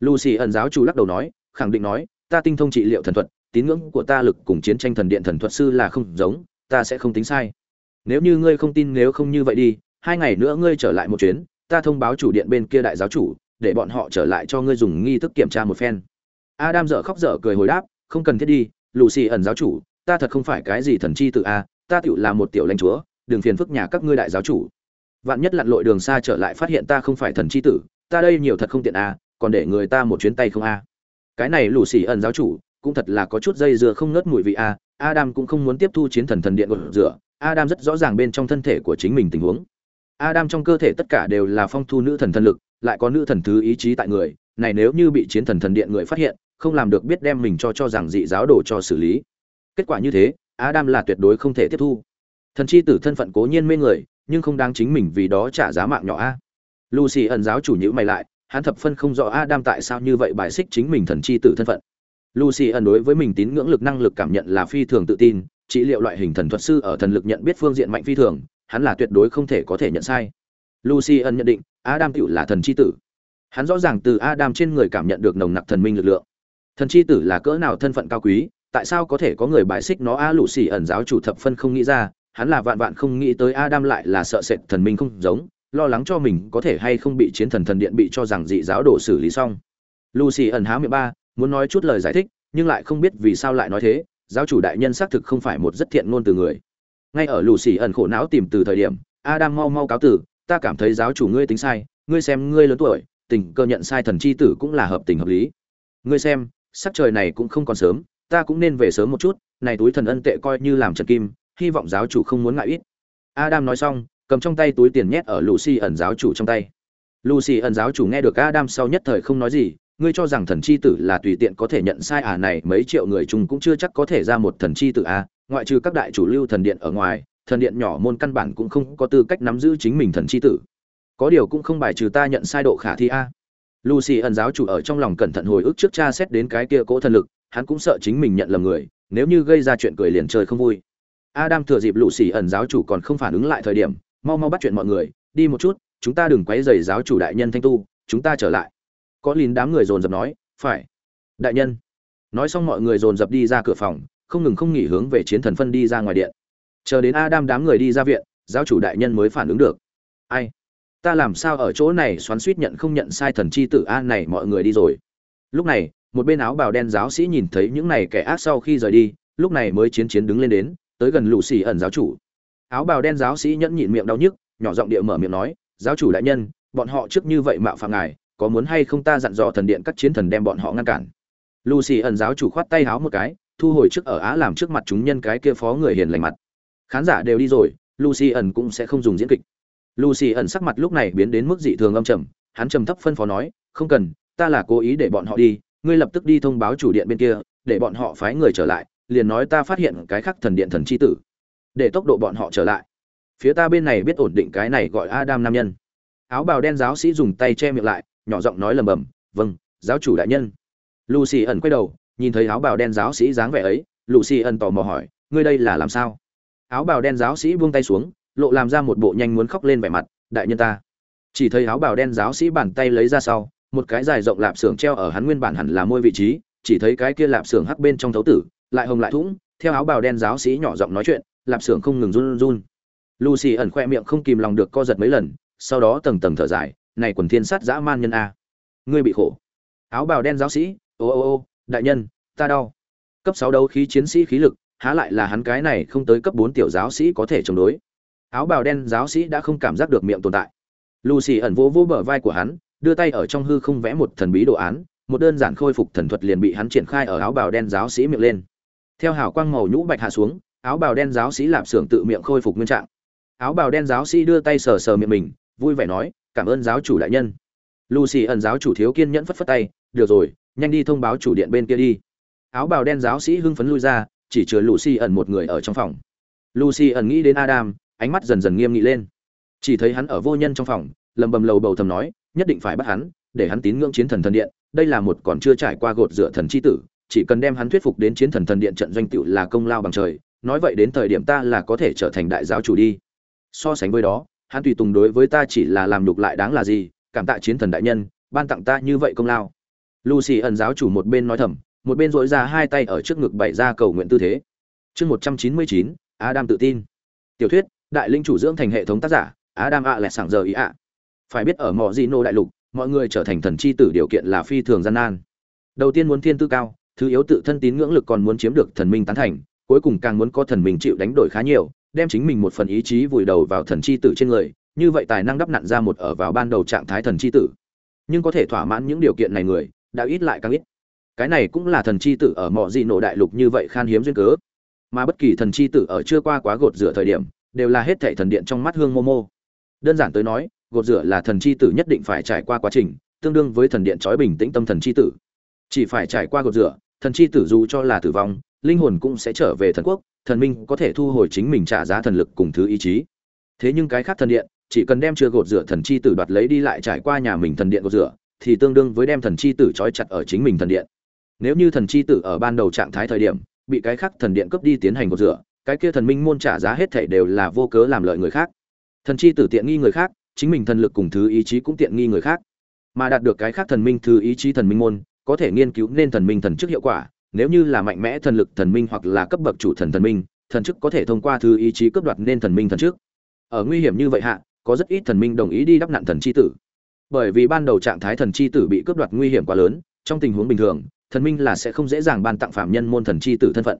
Lucy ẩn giáo chủ lắc đầu nói, khẳng định nói, ta tinh thông trị liệu thần thuật, tín ngưỡng của ta lực cùng chiến tranh thần điện thần thuật sư là không giống, ta sẽ không tính sai. Nếu như ngươi không tin, nếu không như vậy đi, hai ngày nữa ngươi trở lại một chuyến, ta thông báo chủ điện bên kia đại giáo chủ để bọn họ trở lại cho ngươi dùng nghi thức kiểm tra một phen. Adam dở khóc dở cười hồi đáp, không cần thiết đi, lucy ẩn giáo chủ, ta thật không phải cái gì thần chi tự a, ta tựu là một tiểu lãnh chúa, đừng phiền phức nhà các ngươi đại giáo chủ. Vạn nhất lặn lội đường xa trở lại phát hiện ta không phải thần chi tử, ta đây nhiều thật không tiện a, còn để người ta một chuyến tay không a. Cái này lù xì ẩn giáo chủ, cũng thật là có chút dây dưa không ngớt mùi vị a, adam cũng không muốn tiếp thu chiến thần thần điện của rửa, adam rất rõ ràng bên trong thân thể của chính mình tình huống. Adam trong cơ thể tất cả đều là phong thu nữ thần thần lực lại có nữ thần thứ ý chí tại người, này nếu như bị chiến thần thần điện người phát hiện, không làm được biết đem mình cho cho rằng dị giáo đồ cho xử lý. Kết quả như thế, adam là tuyệt đối không thể tiếp thu. Thần chi tử thân phận cố nhiên mê người, nhưng không đáng chính mình vì đó trả giá mạng nhỏ a. Lucy ẩn giáo chủ nhữ mày lại, hắn thập phân không rõ adam tại sao như vậy bài xích chính mình thần chi tử thân phận. Lucy ẩn đối với mình tín ngưỡng lực năng lực cảm nhận là phi thường tự tin, trị liệu loại hình thần thuật sư ở thần lực nhận biết phương diện mạnh phi thường, hắn là tuyệt đối không thể có thể nhận sai lucy nhận định, adam tiểu là thần chi tử. Hắn rõ ràng từ adam trên người cảm nhận được nồng nặc thần minh lực lượng. Thần chi tử là cỡ nào thân phận cao quý, tại sao có thể có người bài xích nó? A lũ xì ẩn giáo chủ thập phân không nghĩ ra, hắn là vạn vạn không nghĩ tới adam lại là sợ sệt thần minh không giống, lo lắng cho mình có thể hay không bị chiến thần thần điện bị cho rằng dị giáo đổ xử lý xong. Lucy ẩn há miệng ba, muốn nói chút lời giải thích, nhưng lại không biết vì sao lại nói thế, giáo chủ đại nhân xác thực không phải một rất thiện ngôn từ người. Ngay ở lucy ẩn khổ não tìm từ thời điểm, adam mau mau cáo tử ta cảm thấy giáo chủ ngươi tính sai, ngươi xem ngươi lớn tuổi, tình cơ nhận sai thần chi tử cũng là hợp tình hợp lý. Ngươi xem, sắc trời này cũng không còn sớm, ta cũng nên về sớm một chút, này túi thần ân tệ coi như làm trần kim, hy vọng giáo chủ không muốn ngại ít. Adam nói xong, cầm trong tay túi tiền nhét ở lucy ẩn giáo chủ trong tay. Lucy ẩn giáo chủ nghe được adam sau nhất thời không nói gì, ngươi cho rằng thần chi tử là tùy tiện có thể nhận sai à này mấy triệu người chung cũng chưa chắc có thể ra một thần chi tử à ngoại trừ các đại chủ lưu thần điện ở ngoài thần điện nhỏ môn căn bản cũng không có tư cách nắm giữ chính mình thần chi tử. Có điều cũng không bài trừ ta nhận sai độ khả thi a. Lucy ẩn giáo chủ ở trong lòng cẩn thận hồi ức trước cha xét đến cái kia cỗ thần lực, hắn cũng sợ chính mình nhận lầm người, nếu như gây ra chuyện cười liền trời không vui. Adam thừa dịp lucy ẩn giáo chủ còn không phản ứng lại thời điểm, mau mau bắt chuyện mọi người, đi một chút, chúng ta đừng quấy rầy giáo chủ đại nhân thanh tu, chúng ta trở lại. Có lín đám người dồn dập nói, phải. Đại nhân. Nói xong mọi người dồn dập đi ra cửa phòng, không ngừng không nghỉ hướng về chiến thần phân đi ra ngoài điện chờ đến adam đám người đi ra viện, giáo chủ đại nhân mới phản ứng được. Ai? Ta làm sao ở chỗ này xoắn suýt nhận không nhận sai thần chi tử a này mọi người đi rồi. Lúc này, một bên áo bào đen giáo sĩ nhìn thấy những này kẻ ác sau khi rời đi, lúc này mới chiến chiến đứng lên đến, tới gần lũ xì ẩn giáo chủ. Áo bào đen giáo sĩ nhẫn nhịn miệng đau nhức, nhỏ giọng địa mở miệng nói, giáo chủ đại nhân, bọn họ trước như vậy mạo phạm ngài, có muốn hay không ta dặn dò thần điện các chiến thần đem bọn họ ngăn cản? Lucy ẩn giáo chủ khoát tay háo một cái, thu hồi trước ở á làm trước mặt chúng nhân cái kia phó người hiền lành mặt khán giả đều đi rồi, lucy ẩn cũng sẽ không dùng diễn kịch. Lucy ẩn sắc mặt lúc này biến đến mức dị thường âm trầm, hắn trầm thấp phân phó nói, không cần, ta là cố ý để bọn họ đi, ngươi lập tức đi thông báo chủ điện bên kia, để bọn họ phái người trở lại, liền nói ta phát hiện cái khắc thần điện thần chi tử, để tốc độ bọn họ trở lại. Phía ta bên này biết ổn định cái này gọi adam nam nhân. Áo bào đen giáo sĩ dùng tay che miệng lại, nhỏ giọng nói lầm bầm vâng giáo chủ đại nhân. Lucy ẩn quay đầu, nhìn thấy áo bào đen giáo sĩ dáng vẻ ấy, lucy ẩn tò mò hỏi, ngươi đây là làm sao? Áo bào đen giáo sĩ buông tay xuống, lộ làm ra một bộ nhanh muốn khóc lên vẻ mặt, đại nhân ta. Chỉ thấy áo bào đen giáo sĩ bàn tay lấy ra sau, một cái dài rộng lạp xưởng treo ở hắn nguyên bản hẳn là môi vị trí, chỉ thấy cái kia lạp xưởng hắc bên trong thấu tử, lại hồng lại thủng, theo áo bào đen giáo sĩ nhỏ giọng nói chuyện, lạp xưởng không ngừng run run. Lucy ẩn khoe miệng không kìm lòng được co giật mấy lần, sau đó tầng tầng thở dài, này quần thiên sát dã man nhân a, ngươi bị khổ. Áo bào đen giáo sĩ, ô ô ô, đại nhân, ta đau. Cấp sáu đấu khí chiến sĩ khí lực há lại là hắn cái này không tới cấp bốn tiểu giáo sĩ có thể chống đối. Áo bào đen giáo sĩ đã không cảm giác được miệng tồn tại. Lucy ẩn vỗ vỗ bờ vai của hắn, đưa tay ở trong hư không vẽ một thần bí đồ án, một đơn giản khôi phục thần thuật liền bị hắn triển khai ở áo bào đen giáo sĩ miệng lên. Theo hào quang màu nhũ bạch hạ xuống, áo bào đen giáo sĩ lạp xưởng tự miệng khôi phục nguyên trạng. Áo bào đen giáo sĩ đưa tay sờ sờ miệng mình, vui vẻ nói, cảm ơn giáo chủ đại nhân. Lucy ẩn giáo chủ thiếu kiên nhẫn phất phất tay, được rồi, nhanh đi thông báo chủ điện bên kia đi. Áo bào đen giáo sĩ hưng phấn lui ra chỉ chứa lucy ẩn một người ở trong phòng. Lucy ẩn nghĩ đến adam, ánh mắt dần dần nghiêm nghị lên. Chỉ thấy hắn ở vô nhân trong phòng, lầm bầm lầu bầu thầm nói, nhất định phải bắt hắn, để hắn tín ngưỡng chiến thần thần điện, đây là một còn chưa trải qua gột rửa thần chi tử, chỉ cần đem hắn thuyết phục đến chiến thần thần điện trận doanh tựu là công lao bằng trời, nói vậy đến thời điểm ta là có thể trở thành đại giáo chủ đi. So sánh với đó, hắn tùy tùng đối với ta chỉ là làm nhục lại đáng là gì, cảm tạ chiến thần đại nhân, ban tặng ta như vậy công lao. Lucy ẩn giáo chủ một bên nói thầm một bên dỗi ra hai tay ở trước ngực bày ra cầu nguyện tư thế. Chương một trăm chín mươi chín, adam tự tin. Tiểu thuyết, đại linh chủ dưỡng thành hệ thống tác giả, adam ạ lẹ sảng giờ ý ạ. Phải biết ở mọi di nô đại lục, mọi người trở thành thần chi tử điều kiện là phi thường gian nan. Đầu tiên muốn thiên tư cao, thứ yếu tự thân tín ngưỡng lực còn muốn chiếm được thần minh tán thành, cuối cùng càng muốn có thần mình chịu đánh đổi khá nhiều, đem chính mình một phần ý chí vùi đầu vào thần chi tử trên người, như vậy tài năng đắp nặn ra một ở vào ban đầu trạng thái thần chi tử. Nhưng có thể thỏa mãn những điều kiện này người, đã ít lại càng ít cái này cũng là thần chi tử ở mọi dị nổ đại lục như vậy khan hiếm duyên cớ. Mà bất kỳ thần chi tử ở chưa qua quá gột rửa thời điểm, đều là hết thảy thần điện trong mắt hương mô mô. Đơn giản tới nói, gột rửa là thần chi tử nhất định phải trải qua quá trình, tương đương với thần điện trói bình tĩnh tâm thần chi tử. Chỉ phải trải qua gột rửa, thần chi tử dù cho là tử vong, linh hồn cũng sẽ trở về thần quốc, thần minh có thể thu hồi chính mình trả giá thần lực cùng thứ ý chí. Thế nhưng cái khác thần điện, chỉ cần đem chưa gột rửa thần chi tử đoạt lấy đi lại trải qua nhà mình thần điện gột rửa, thì tương đương với đem thần chi tử trói chặt ở chính mình thần điện nếu như thần chi tử ở ban đầu trạng thái thời điểm, bị cái khác thần điện cướp đi tiến hành cột rửa, cái kia thần minh môn trả giá hết thảy đều là vô cớ làm lợi người khác. Thần chi tử tiện nghi người khác, chính mình thần lực cùng thứ ý chí cũng tiện nghi người khác. Mà đạt được cái khác thần minh thứ ý chí thần minh môn, có thể nghiên cứu nên thần minh thần chức hiệu quả, nếu như là mạnh mẽ thần lực thần minh hoặc là cấp bậc chủ thần thần minh, thần chức có thể thông qua thứ ý chí cướp đoạt nên thần minh thần chức. Ở nguy hiểm như vậy hạ, có rất ít thần minh đồng ý đi đắp nạn thần chi tử. Bởi vì ban đầu trạng thái thần chi tử bị cướp đoạt nguy hiểm quá lớn, trong tình huống bình thường thần minh là sẽ không dễ dàng ban tặng phạm nhân môn thần chi tử thân phận.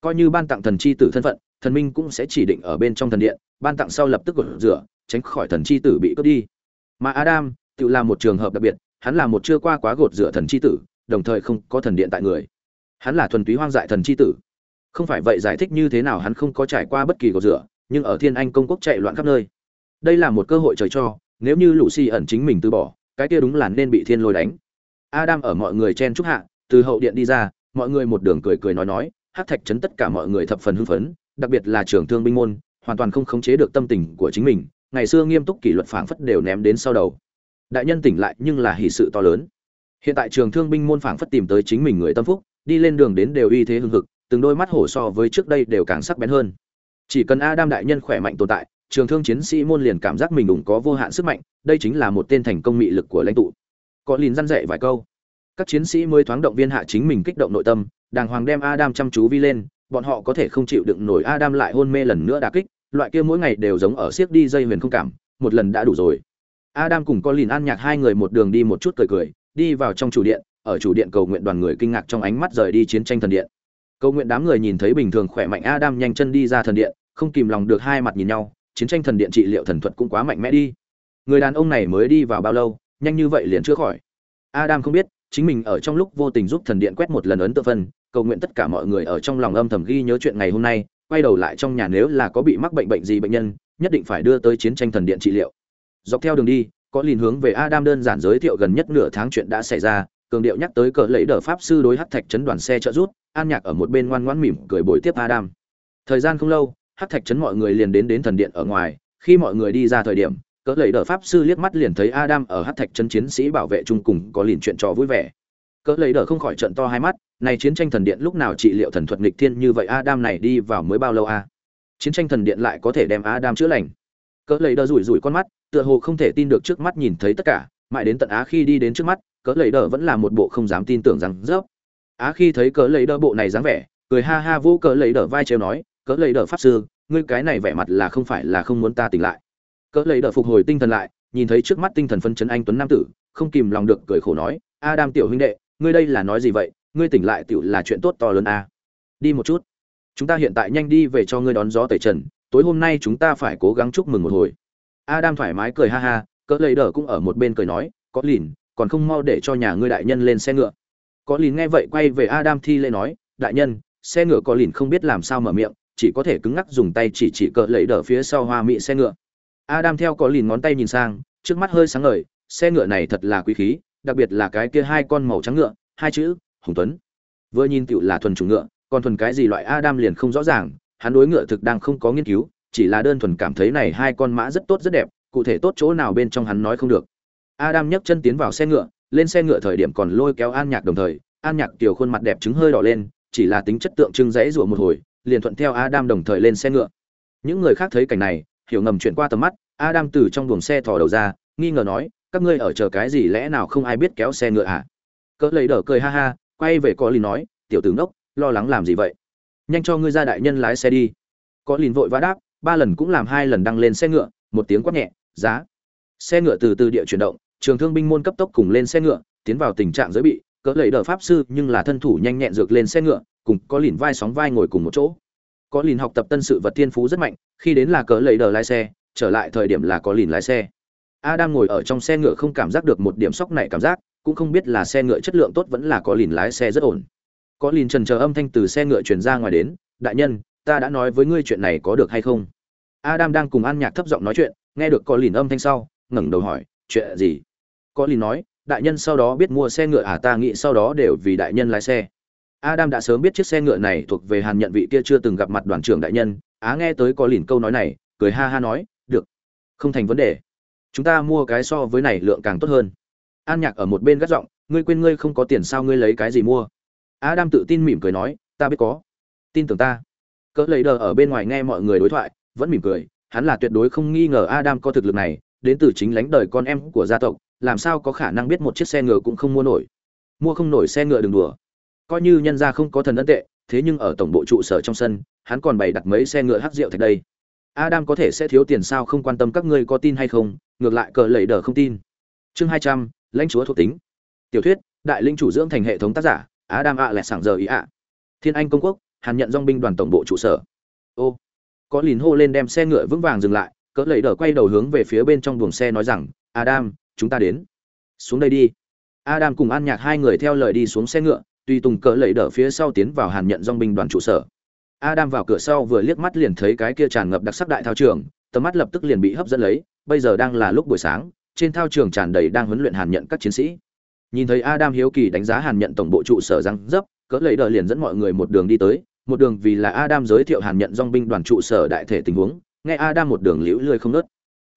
Coi như ban tặng thần chi tử thân phận, thần minh cũng sẽ chỉ định ở bên trong thần điện, ban tặng sau lập tức gột rửa, tránh khỏi thần chi tử bị cướp đi. Mà adam, tự là một trường hợp đặc biệt, hắn là một chưa qua quá gột rửa thần chi tử, đồng thời không có thần điện tại người. Hắn là thuần túy hoang dại thần chi tử. Không phải vậy giải thích như thế nào hắn không có trải qua bất kỳ gột rửa, nhưng ở thiên anh công quốc chạy loạn khắp nơi. Đây là một cơ hội trời cho, nếu như lũ xì ẩn chính mình từ bỏ, cái kia đúng là nên bị thiên lôi đánh. Adam ở mọi người chen chúc hạ từ hậu điện đi ra, mọi người một đường cười cười nói nói, hát thạch chấn tất cả mọi người thập phần hưng phấn, đặc biệt là trưởng thương binh môn, hoàn toàn không khống chế được tâm tình của chính mình, ngày xưa nghiêm túc kỷ luật phảng phất đều ném đến sau đầu. Đại nhân tỉnh lại nhưng là hỉ sự to lớn. Hiện tại trường thương binh môn phảng phất tìm tới chính mình người tâm phúc, đi lên đường đến đều uy thế hưng hực, từng đôi mắt hổ so với trước đây đều càng sắc bén hơn. Chỉ cần adam đại nhân khỏe mạnh tồn tại, trường thương chiến sĩ môn liền cảm giác mình đủ có vô hạn sức mạnh, đây chính là một tên thành công mị lực của lãnh tụ. Có lìn răn dạy vài câu các chiến sĩ mới thoáng động viên hạ chính mình kích động nội tâm, đàng hoàng đem adam chăm chú vi lên, bọn họ có thể không chịu đựng nổi adam lại hôn mê lần nữa đà kích, loại kia mỗi ngày đều giống ở siếc đi dây huyền không cảm, một lần đã đủ rồi. Adam cùng con lìn an nhạc hai người một đường đi một chút cười cười, đi vào trong chủ điện, ở chủ điện cầu nguyện đoàn người kinh ngạc trong ánh mắt rời đi chiến tranh thần điện. Cầu nguyện đám người nhìn thấy bình thường khỏe mạnh adam nhanh chân đi ra thần điện, không kìm lòng được hai mặt nhìn nhau, chiến tranh thần điện trị liệu thần thuật cũng quá mạnh mẽ đi. Người đàn ông này mới đi vào bao lâu, nhanh như vậy liền chữa khỏi. Adam không biết chính mình ở trong lúc vô tình giúp thần điện quét một lần ấn tượng phân, cầu nguyện tất cả mọi người ở trong lòng âm thầm ghi nhớ chuyện ngày hôm nay, quay đầu lại trong nhà nếu là có bị mắc bệnh bệnh gì bệnh nhân, nhất định phải đưa tới chiến tranh thần điện trị liệu. Dọc theo đường đi, có liền hướng về adam đơn giản giới thiệu gần nhất nửa tháng chuyện đã xảy ra, cường điệu nhắc tới cờ lấy đờ pháp sư đối hắc thạch chấn đoàn xe trợ rút an nhạc ở một bên ngoan ngoãn mỉm cười bồi tiếp adam. Thời gian không lâu hắc thạch chấn mọi người liền đến đến thần điện ở ngoài, khi mọi người đi ra thời điểm cỡ lấy đờ pháp sư liếc mắt liền thấy adam ở hát thạch chân chiến sĩ bảo vệ chung cùng có liền chuyện trò vui vẻ. Cỡ lấy đờ không khỏi trận to hai mắt, này chiến tranh thần điện lúc nào trị liệu thần thuật nghịch thiên như vậy adam này đi vào mới bao lâu a à? chiến tranh thần điện lại có thể đem adam chữa lành. Cỡ lấy đờ rủi rủi con mắt, tựa hồ không thể tin được trước mắt nhìn thấy tất cả, mãi đến tận á khi đi đến trước mắt, cỡ lấy đờ vẫn là một bộ không dám tin tưởng rằng, rớp. Á khi thấy cỡ lấy đờ bộ này dáng vẻ, cười ha ha vô cỡ lấy đờ vai trêu nói, cỡ lấy đờ pháp sư, ngươi cái này vẻ mặt là không phải là không muốn ta tỉnh lại cỡ lấy đỡ phục hồi tinh thần lại, nhìn thấy trước mắt tinh thần phân chấn anh tuấn nam tử, không kìm lòng được cười khổ nói, adam tiểu huynh đệ, ngươi đây là nói gì vậy? Ngươi tỉnh lại tiểu là chuyện tốt to lớn a. À? đi một chút. Chúng ta hiện tại nhanh đi về cho ngươi đón gió tẩy trần, tối hôm nay chúng ta phải cố gắng chúc mừng một hồi. Adam thoải mái cười ha ha, cỡ lấy đỡ cũng ở một bên cười nói, có lìn, còn không mau để cho nhà ngươi đại nhân lên xe ngựa. Có lìn nghe vậy quay về adam thi lễ nói, đại nhân, xe ngựa có lìn không biết làm sao mở miệng, chỉ có thể cứng ngắc dùng tay chỉ chỉ cỡ lấy đỡ phía sau hoa mỹ xe ngựa adam theo có lìn ngón tay nhìn sang, trước mắt hơi sáng ngời, xe ngựa này thật là quý khí, đặc biệt là cái kia hai con màu trắng ngựa, hai chữ, hùng tuấn. Vừa nhìn tiểu là thuần chủ ngựa, còn thuần cái gì loại adam liền không rõ ràng, hắn đối ngựa thực đang không có nghiên cứu, chỉ là đơn thuần cảm thấy này hai con mã rất tốt rất đẹp, cụ thể tốt chỗ nào bên trong hắn nói không được. Adam nhấc chân tiến vào xe ngựa, lên xe ngựa thời điểm còn lôi kéo an nhạc đồng thời, an nhạc tiểu khuôn mặt đẹp trứng hơi đỏ lên, chỉ là tính chất tượng trưng dãy rủa một hồi, liền thuận theo adam đồng thời lên xe ngựa. Những người khác thấy cảnh này hiểu ngầm chuyển qua tầm mắt, adam từ trong buồng xe thò đầu ra, nghi ngờ nói, các ngươi ở chờ cái gì lẽ nào không ai biết kéo xe ngựa à? cỡ lấy đỡ cười ha ha, quay về có lìn nói, tiểu tử ngốc, lo lắng làm gì vậy? Nhanh cho ngươi ra đại nhân lái xe đi. Có lìn vội vã đáp, ba lần cũng làm hai lần đăng lên xe ngựa, một tiếng quát nhẹ, giá. Xe ngựa từ từ địa chuyển động, trường thương binh môn cấp tốc cùng lên xe ngựa, tiến vào tình trạng giới bị, cỡ lấy đờ pháp sư nhưng là thân thủ nhanh nhẹn dược lên xe ngựa, cùng có lìn vai sóng vai ngồi cùng một chỗ có lìn học tập tân sự vật thiên phú rất mạnh, khi đến là cỡ lầy đờ lái xe, trở lại thời điểm là có lìn lái xe. Adam ngồi ở trong xe ngựa không cảm giác được một điểm sốc này cảm giác, cũng không biết là xe ngựa chất lượng tốt vẫn là có lìn lái xe rất ổn. Có lìn trần chờ âm thanh từ xe ngựa truyền ra ngoài đến, đại nhân, ta đã nói với ngươi chuyện này có được hay không? Adam đang cùng an nhạc thấp giọng nói chuyện, nghe được có lìn âm thanh sau, ngẩng đầu hỏi, chuyện gì? Có lìn nói, đại nhân sau đó biết mua xe ngựa à ta nghĩ sau đó đều vì đại nhân lái xe adam đã sớm biết chiếc xe ngựa này thuộc về hàn nhận vị kia chưa từng gặp mặt đoàn trưởng đại nhân. Á nghe tới có lìn câu nói này, cười ha ha nói, được, không thành vấn đề. Chúng ta mua cái so với này lượng càng tốt hơn. An nhạc ở một bên gắt giọng, ngươi quên ngươi không có tiền sao ngươi lấy cái gì mua? Adam tự tin mỉm cười nói, ta biết có. Tin tưởng ta. Cỡ lấy đờ ở bên ngoài nghe mọi người đối thoại, vẫn mỉm cười, hắn là tuyệt đối không nghi ngờ adam có thực lực này, đến từ chính lãnh đời con em của gia tộc, làm sao có khả năng biết một chiếc xe ngựa cũng không mua nổi. Mua không nổi xe ngựa đừng đùa coi như nhân gia không có thần ấn tệ, thế nhưng ở tổng bộ trụ sở trong sân, hắn còn bày đặt mấy xe ngựa hắc rượu thạch đây. Adam có thể sẽ thiếu tiền sao không quan tâm các ngươi có tin hay không, ngược lại cờ lầy đờ không tin. Chương hai trăm, lãnh chúa thuộc tính. Tiểu thuyết, đại linh chủ dưỡng thành hệ thống tác giả, adam ạ à lẹt sảng giờ ý ạ. Thiên anh công quốc, hàn nhận dong binh đoàn tổng bộ trụ sở. Ô, có lìn hô lên đem xe ngựa vững vàng dừng lại cỡ lầy đờ quay đầu hướng về phía bên trong buồng xe nói rằng, adam, chúng ta đến. Xuống đây đi. Adam cùng an nhạc hai người theo lời đi xuống xe ngựa tùy tùng cỡ lẫy đỡ phía sau tiến vào hàn nhận dong binh đoàn trụ sở. Adam vào cửa sau vừa liếc mắt liền thấy cái kia tràn ngập đặc sắc đại thao trường, tầm mắt lập tức liền bị hấp dẫn lấy, bây giờ đang là lúc buổi sáng, trên thao trường tràn đầy đang huấn luyện hàn nhận các chiến sĩ. Nhìn thấy adam hiếu kỳ đánh giá hàn nhận tổng bộ trụ sở răng dấp, cỡ lẫy đỡ liền dẫn mọi người một đường đi tới, một đường vì là adam giới thiệu hàn nhận dong binh đoàn trụ sở đại thể tình huống, nghe adam một đường liễu lươi không nớt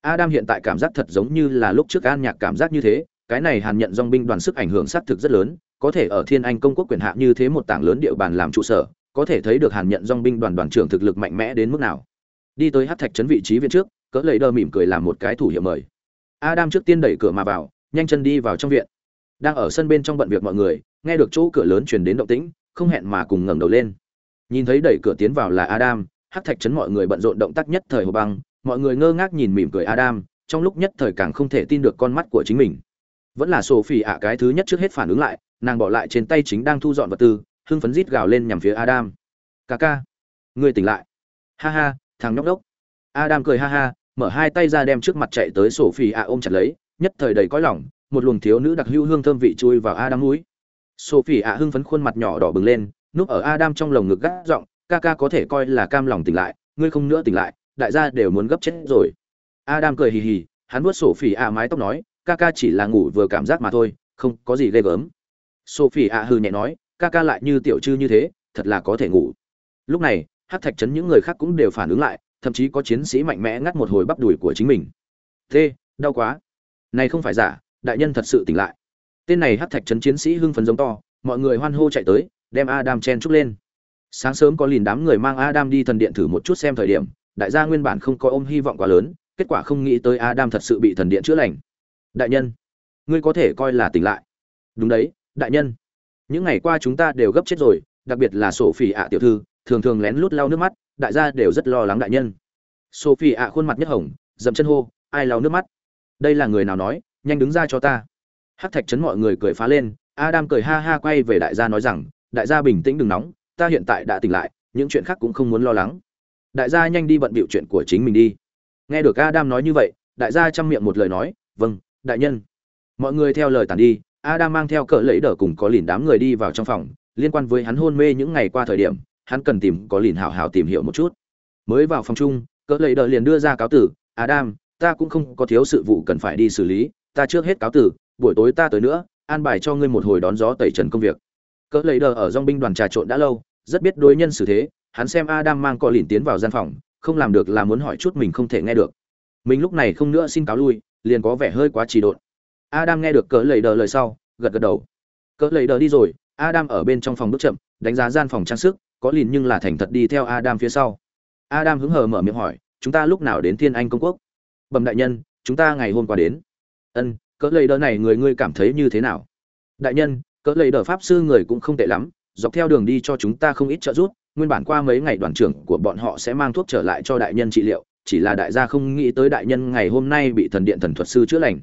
adam hiện tại cảm giác thật giống như là lúc trước an nhạc cảm giác như thế, cái này hàn nhận dong binh đoàn sức ảnh hưởng xác thực rất lớn có thể ở thiên anh công quốc quyền hạ như thế một tảng lớn địa bàn làm trụ sở, có thể thấy được hàn nhận dong binh đoàn đoàn trưởng thực lực mạnh mẽ đến mức nào. Đi tới hát thạch trấn vị trí viện trước, cỡ lấy đơ mỉm cười làm một cái thủ hiệu mời. Adam trước tiên đẩy cửa mà vào, nhanh chân đi vào trong viện. Đang ở sân bên trong bận việc mọi người, nghe được chỗ cửa lớn truyền đến động tĩnh, không hẹn mà cùng ngẩng đầu lên. Nhìn thấy đẩy cửa tiến vào là adam, hắc thạch chấn mọi người bận rộn động tác nhất thời hồ băng, mọi người ngơ ngác nhìn mỉm cười adam, trong lúc nhất thời càng không thể tin được con mắt của chính mình. Vẫn là sophie ạ, cái thứ nhất trước hết phản ứng lại nàng bỏ lại trên tay chính đang thu dọn vật tư hưng phấn rít gào lên nhằm phía adam. Ca ca ngươi tỉnh lại. Ha ha thằng nhóc đốc. Adam cười ha ha mở hai tay ra đem trước mặt chạy tới sổ phi ạ ôm chặt lấy nhất thời đầy cõi lỏng, một luồng thiếu nữ đặc hữu hương thơm vị chui vào adam mũi. Phi ạ hưng phấn khuôn mặt nhỏ đỏ bừng lên núp ở adam trong lồng ngực gắt giọng ca ca có thể coi là cam lòng tỉnh lại ngươi không nữa tỉnh lại đại gia đều muốn gấp chết rồi. Adam cười hì hì hắn vuốt sổ phi ạ mái tóc nói ca ca chỉ là ngủ vừa cảm giác mà thôi không có gì ghê gớm sophie ạ hư nhẹ nói ca ca lại như tiểu chư như thế thật là có thể ngủ. Lúc này hát thạch trấn những người khác cũng đều phản ứng lại thậm chí có chiến sĩ mạnh mẽ ngắt một hồi bắp đùi của chính mình. Thê, đau quá. Này không phải giả đại nhân thật sự tỉnh lại. Tên này hát thạch trấn chiến sĩ hưng phấn giống to mọi người hoan hô chạy tới đem adam chen trúc lên. Sáng sớm có lìn đám người mang adam đi thần điện thử một chút xem thời điểm đại gia nguyên bản không có ôm hy vọng quá lớn kết quả không nghĩ tới adam thật sự bị thần điện chữa lành. Đại nhân ngươi có thể coi là tỉnh lại. Đúng đấy đại nhân. Những ngày qua chúng ta đều gấp chết rồi, đặc biệt là sổ phỉ ạ tiểu thư, thường thường lén lút lau nước mắt, đại gia đều rất lo lắng đại nhân. Sophie ạ khuôn mặt nhất hồng, dậm chân hô, ai lau nước mắt? Đây là người nào nói? Nhanh đứng ra cho ta. Hát thạch chấn mọi người cười phá lên, adam cười ha ha quay về đại gia nói rằng, đại gia bình tĩnh đừng nóng, ta hiện tại đã tỉnh lại, những chuyện khác cũng không muốn lo lắng. Đại gia nhanh đi bận bịu chuyện của chính mình đi. Nghe được adam nói như vậy, đại gia chăm miệng một lời nói vâng đại nhân. Mọi người theo lời tàn đi adam mang theo cỡ lấy đỡ cùng có lìn đám người đi vào trong phòng, liên quan với hắn hôn mê những ngày qua thời điểm, hắn cần tìm có lìn hảo hảo tìm hiểu một chút. Mới vào phòng chung cỡ lầy đờ liền đưa ra cáo tử, adam, ta cũng không có thiếu sự vụ cần phải đi xử lý, ta trước hết cáo tử, buổi tối ta tới nữa, an bài cho ngươi một hồi đón gió tẩy trần công việc. Cỡ lầy đờ ở dòng binh đoàn trà trộn đã lâu, rất biết đối nhân xử thế, hắn xem adam mang có lìn tiến vào gian phòng, không làm được là muốn hỏi chút mình không thể nghe được. Mình lúc này không nữa xin cáo lui, liền có vẻ hơi quá trì độn adam nghe được cỡ lầy đờ lời sau, gật gật đầu. Cỡ lầy đờ đi rồi, adam ở bên trong phòng bước chậm, đánh giá gian phòng trang sức, có lìn nhưng là thành thật đi theo adam phía sau. Adam hứng hờ mở miệng hỏi, chúng ta lúc nào đến thiên anh công quốc? Bẩm đại nhân, chúng ta ngày hôm qua đến. Ân, cỡ lầy đờ này người ngươi cảm thấy như thế nào? Đại nhân, cỡ lầy đờ pháp sư người cũng không tệ lắm, dọc theo đường đi cho chúng ta không ít trợ giúp, nguyên bản qua mấy ngày đoàn trưởng của bọn họ sẽ mang thuốc trở lại cho đại nhân trị liệu, chỉ là đại gia không nghĩ tới đại nhân ngày hôm nay bị thần điện thần thuật sư chữa lành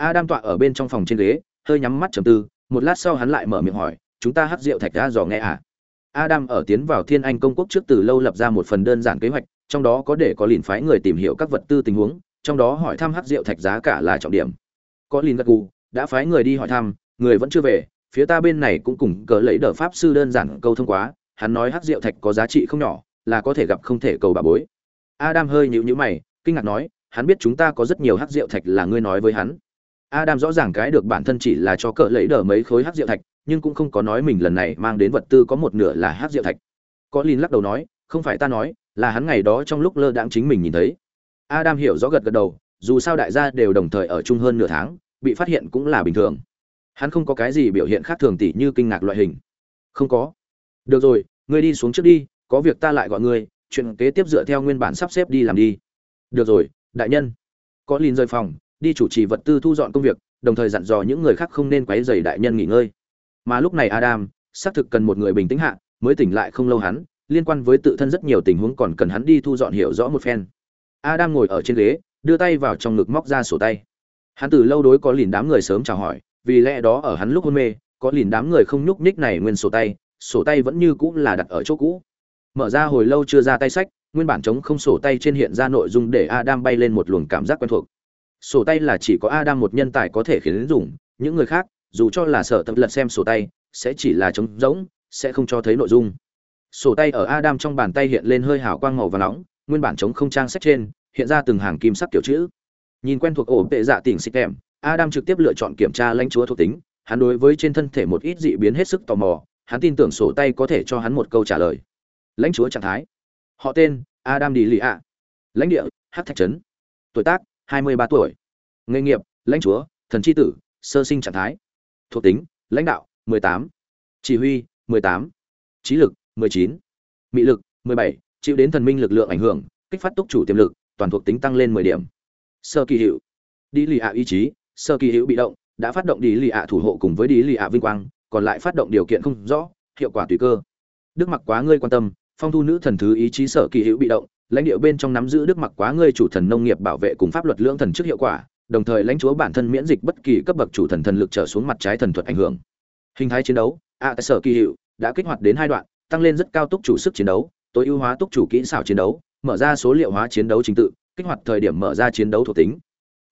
adam tọa ở bên trong phòng trên ghế, hơi nhắm mắt trầm tư, một lát sau hắn lại mở miệng hỏi, chúng ta hắc rượu thạch đã dò nghe à? Adam ở tiến vào thiên anh công quốc trước từ lâu lập ra một phần đơn giản kế hoạch, trong đó có để có lìn phái người tìm hiểu các vật tư tình huống, trong đó hỏi thăm hắc rượu thạch giá cả là trọng điểm. Có lìn gật gù, đã phái người đi hỏi thăm, người vẫn chưa về, phía ta bên này cũng cùng cờ lấy đỡ pháp sư đơn giản câu thông quá, hắn nói hắc rượu thạch có giá trị không nhỏ, là có thể gặp không thể cầu bà bối. Adam hơi nhíu nhíu mày, kinh ngạc nói, hắn biết chúng ta có rất nhiều hắc rượu thạch là ngươi nói với hắn adam rõ ràng cái được bản thân chỉ là cho cờ lấy đỡ mấy khối hắc diệu thạch, nhưng cũng không có nói mình lần này mang đến vật tư có một nửa là hắc diệu thạch. Có lin lắc đầu nói, không phải ta nói, là hắn ngày đó trong lúc lơ đãng chính mình nhìn thấy. Adam hiểu rõ gật gật đầu, dù sao đại gia đều đồng thời ở chung hơn nửa tháng, bị phát hiện cũng là bình thường. Hắn không có cái gì biểu hiện khác thường tỉ như kinh ngạc loại hình. Không có. Được rồi, ngươi đi xuống trước đi, có việc ta lại gọi ngươi, chuyện kế tiếp dựa theo nguyên bản sắp xếp đi làm đi. Được rồi, đại nhân. Có lin rời phòng đi chủ trì vật tư thu dọn công việc, đồng thời dặn dò những người khác không nên quấy rầy đại nhân nghỉ ngơi. Mà lúc này adam, xác thực cần một người bình tĩnh hạ, mới tỉnh lại không lâu hắn, liên quan với tự thân rất nhiều tình huống còn cần hắn đi thu dọn hiểu rõ một phen. Adam ngồi ở trên ghế, đưa tay vào trong ngực móc ra sổ tay. Hắn từ lâu đối có lìn đám người sớm chào hỏi, vì lẽ đó ở hắn lúc hôn mê, có lìn đám người không nhúc nhích này nguyên sổ tay sổ tay vẫn như cũ là đặt ở chỗ cũ. Mở ra hồi lâu chưa ra tay sách, nguyên bản chống không sổ tay trên hiện ra nội dung để adam bay lên một luồng cảm giác quen thuộc sổ tay là chỉ có adam một nhân tài có thể khiến dùng, những người khác, dù cho là sở tập lật xem sổ tay, sẽ chỉ là trống rỗng, sẽ không cho thấy nội dung. Sổ tay ở adam trong bàn tay hiện lên hơi hào quang màu và nóng, nguyên bản trống không trang sách trên, hiện ra từng hàng kim sắc kiểu chữ. Nhìn quen thuộc ổ tệ dạ tỉnh xịt kèm, adam trực tiếp lựa chọn kiểm tra lãnh chúa thuộc tính, hắn đối với trên thân thể một ít dị biến hết sức tò mò, hắn tin tưởng sổ tay có thể cho hắn một câu trả lời. Lãnh chúa trạng thái. Họ tên, adam đi lì ạ lãnh địa hát thạch trấn. Tuổi tác 23 tuổi nghề nghiệp, lãnh chúa, thần chi tử, sơ sinh trạng thái thuộc tính, lãnh đạo 18. chỉ huy 18. trí lực 19. mị lực 17. chịu đến thần minh lực lượng ảnh hưởng, kích phát túc chủ tiềm lực, toàn thuộc tính tăng lên 10 điểm sơ kỳ hiệu đi lì ạ ý chí sơ kỳ hữu bị động, đã phát động đi lì ạ thủ hộ cùng với đi lì ạ vinh quang, còn lại phát động điều kiện không rõ, hiệu quả tùy cơ đức mặc quá ngươi quan tâm, phong thu nữ thần thứ ý chí sở kỳ hữu bị động lãnh địa bên trong nắm giữ đức mặc quá ngươi chủ thần nông nghiệp bảo vệ cùng pháp luật lưỡng thần trước hiệu quả đồng thời lãnh chúa bản thân miễn dịch bất kỳ cấp bậc chủ thần thần lực trở xuống mặt trái thần thuật ảnh hưởng. Hình thái chiến đấu a à, sở kỳ hiệu đã kích hoạt đến hai đoạn tăng lên rất cao túc chủ sức chiến đấu tối ưu hóa túc chủ kỹ xảo chiến đấu mở ra số liệu hóa chiến đấu trình tự kích hoạt thời điểm mở ra chiến đấu thuộc tính.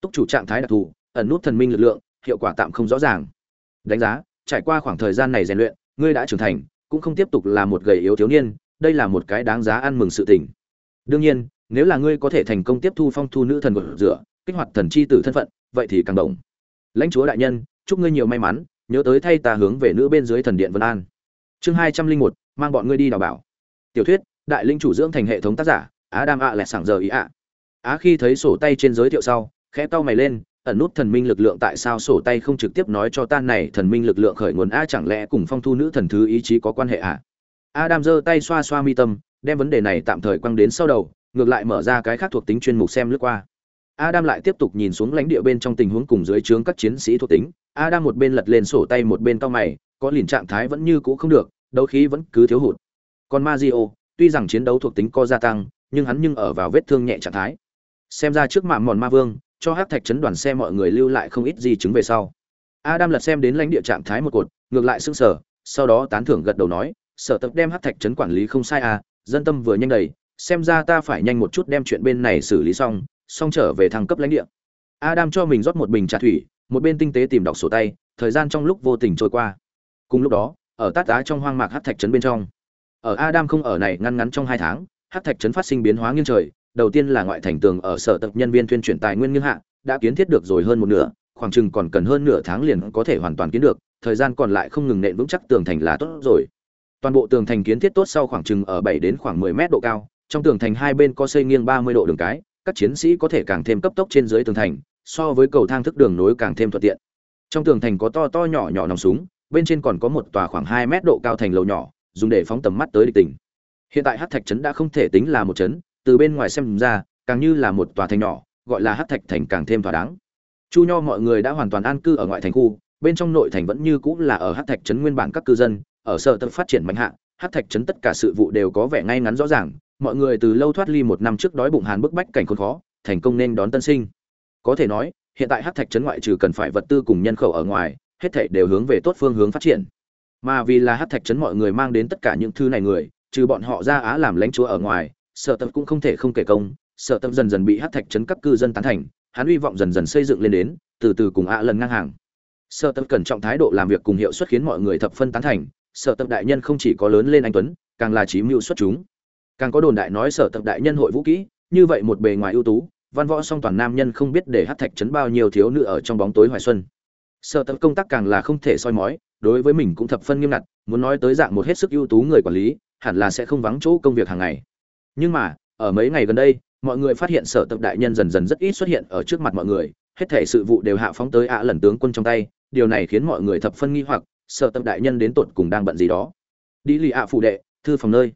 Túc chủ trạng thái đặc thù ẩn nút thần minh lực lượng hiệu quả tạm không rõ ràng. Đánh giá trải qua khoảng thời gian này rèn luyện ngươi đã trưởng thành cũng không tiếp tục là một gầy yếu thiếu niên đây là một cái đáng giá ăn mừng sự tình đương nhiên nếu là ngươi có thể thành công tiếp thu phong thu nữ thần gột rửa kích hoạt thần chi tử thân phận vậy thì càng đồng lãnh chúa đại nhân chúc ngươi nhiều may mắn nhớ tới thay ta hướng về nữ bên dưới thần điện vân an. Chương hai trăm linh một mang bọn ngươi đi đào bảo. Tiểu thuyết đại linh chủ dưỡng thành hệ thống tác giả á đam ạ à lẹt sảng giờ ý ạ á khi thấy sổ tay trên giới thiệu sau khẽ tao mày lên ẩn nút thần minh lực lượng tại sao sổ tay không trực tiếp nói cho tan này thần minh lực lượng khởi nguồn a chẳng lẽ cùng phong thu nữ thần thứ ý chí có quan hệ à? Adam giơ tay xoa xoa mi tâm, đem vấn đề này tạm thời quăng đến sau đầu, ngược lại mở ra cái khác thuộc tính chuyên mục xem lướt qua. Adam lại tiếp tục nhìn xuống lãnh địa bên trong tình huống cùng dưới trướng các chiến sĩ thuộc tính. Adam một bên lật lên sổ tay một bên to mày, có liền trạng thái vẫn như cũ không được, đấu khí vẫn cứ thiếu hụt. Còn Mazio, tuy rằng chiến đấu thuộc tính có gia tăng, nhưng hắn nhưng ở vào vết thương nhẹ trạng thái. Xem ra trước mạng mòn ma vương, cho hát thạch chấn đoàn xe mọi người lưu lại không ít di chứng về sau adam lật xem đến lãnh địa trạng thái một cột ngược lại sững sờ sau đó tán thưởng gật đầu nói sở tập đem hát thạch chấn quản lý không sai à dân tâm vừa nhanh đầy, xem ra ta phải nhanh một chút đem chuyện bên này xử lý xong xong trở về thăng cấp lãnh địa. Adam cho mình rót một bình trà thủy, một bên tinh tế tìm đọc sổ tay, thời gian trong lúc vô tình trôi qua. Cùng lúc đó, ở tát tá trong hoang mạc hát thạch trấn bên trong. Ở adam không ở này ngăn ngắn trong hai tháng, hát thạch trấn phát sinh biến hóa nghiêng trời, đầu tiên là ngoại thành tường ở sở tập nhân viên tuyên truyền tài nguyên nghiêng hạ, đã kiến thiết được rồi hơn một nửa, khoảng chừng còn cần hơn nửa tháng liền có thể hoàn toàn kiến được, thời gian còn lại không ngừng nện vững chắc tường thành là tốt rồi toàn bộ tường thành kiến thiết tốt sau khoảng chừng ở bảy đến khoảng mười mét độ cao, trong tường thành hai bên có xây nghiêng ba mươi độ đường cái, các chiến sĩ có thể càng thêm cấp tốc trên dưới tường thành, so với cầu thang thức đường nối càng thêm thuận tiện. Trong tường thành có to to nhỏ nhỏ nòng súng, bên trên còn có một tòa khoảng hai mét độ cao thành lầu nhỏ, dùng để phóng tầm mắt tới địch tình. Hiện tại Hắc thạch trấn đã không thể tính là một trấn, từ bên ngoài xem ra, càng như là một tòa thành nhỏ, gọi là Hắc thạch thành càng thêm thỏa đáng. Chu nho mọi người đã hoàn toàn an cư ở ngoại thành khu, bên trong nội thành vẫn như cũ là ở Hắc thạch trấn nguyên bản các cư dân ở sở tập phát triển mạnh hạ, hát thạch trấn tất cả sự vụ đều có vẻ ngay ngắn rõ ràng, mọi người từ lâu thoát ly một năm trước đói bụng hàn bức bách cảnh khốn khó, thành công nên đón tân sinh. Có thể nói, hiện tại hát thạch trấn ngoại trừ cần phải vật tư cùng nhân khẩu ở ngoài, hết thảy đều hướng về tốt phương hướng phát triển. Mà vì là hát thạch trấn mọi người mang đến tất cả những thứ này người, trừ bọn họ ra á làm lãnh chúa ở ngoài, sở tập cũng không thể không kể công, sở tập dần dần bị hát thạch trấn các cư dân tán thành, hắn hy vọng dần dần xây dựng lên đến, từ từ cùng ạ lần ngang hàng. Sở tập cẩn trọng thái độ làm việc cùng hiệu suất khiến mọi người thập phân tán thành sở tập đại nhân không chỉ có lớn lên anh tuấn, càng là trí mưu xuất chúng. Càng có đồn đại nói sở tập đại nhân hội vũ kỹ, như vậy một bề ngoài ưu tú, văn võ song toàn nam nhân không biết để hát thạch chấn bao nhiêu thiếu nữ ở trong bóng tối hoài xuân. Sở tập công tác càng là không thể soi mói, đối với mình cũng thập phân nghiêm ngặt, muốn nói tới dạng một hết sức ưu tú người quản lý, hẳn là sẽ không vắng chỗ công việc hàng ngày. Nhưng mà, ở mấy ngày gần đây, mọi người phát hiện sở tập đại nhân dần dần rất ít xuất hiện ở trước mặt mọi người, hết thể sự vụ đều hạ phóng tới ạ lần tướng quân trong tay, điều này khiến mọi người thập phân nghi hoặc sở tập đại nhân đến tột cùng đang bận gì đó. Đi lì ạ phụ đệ thư phòng nơi.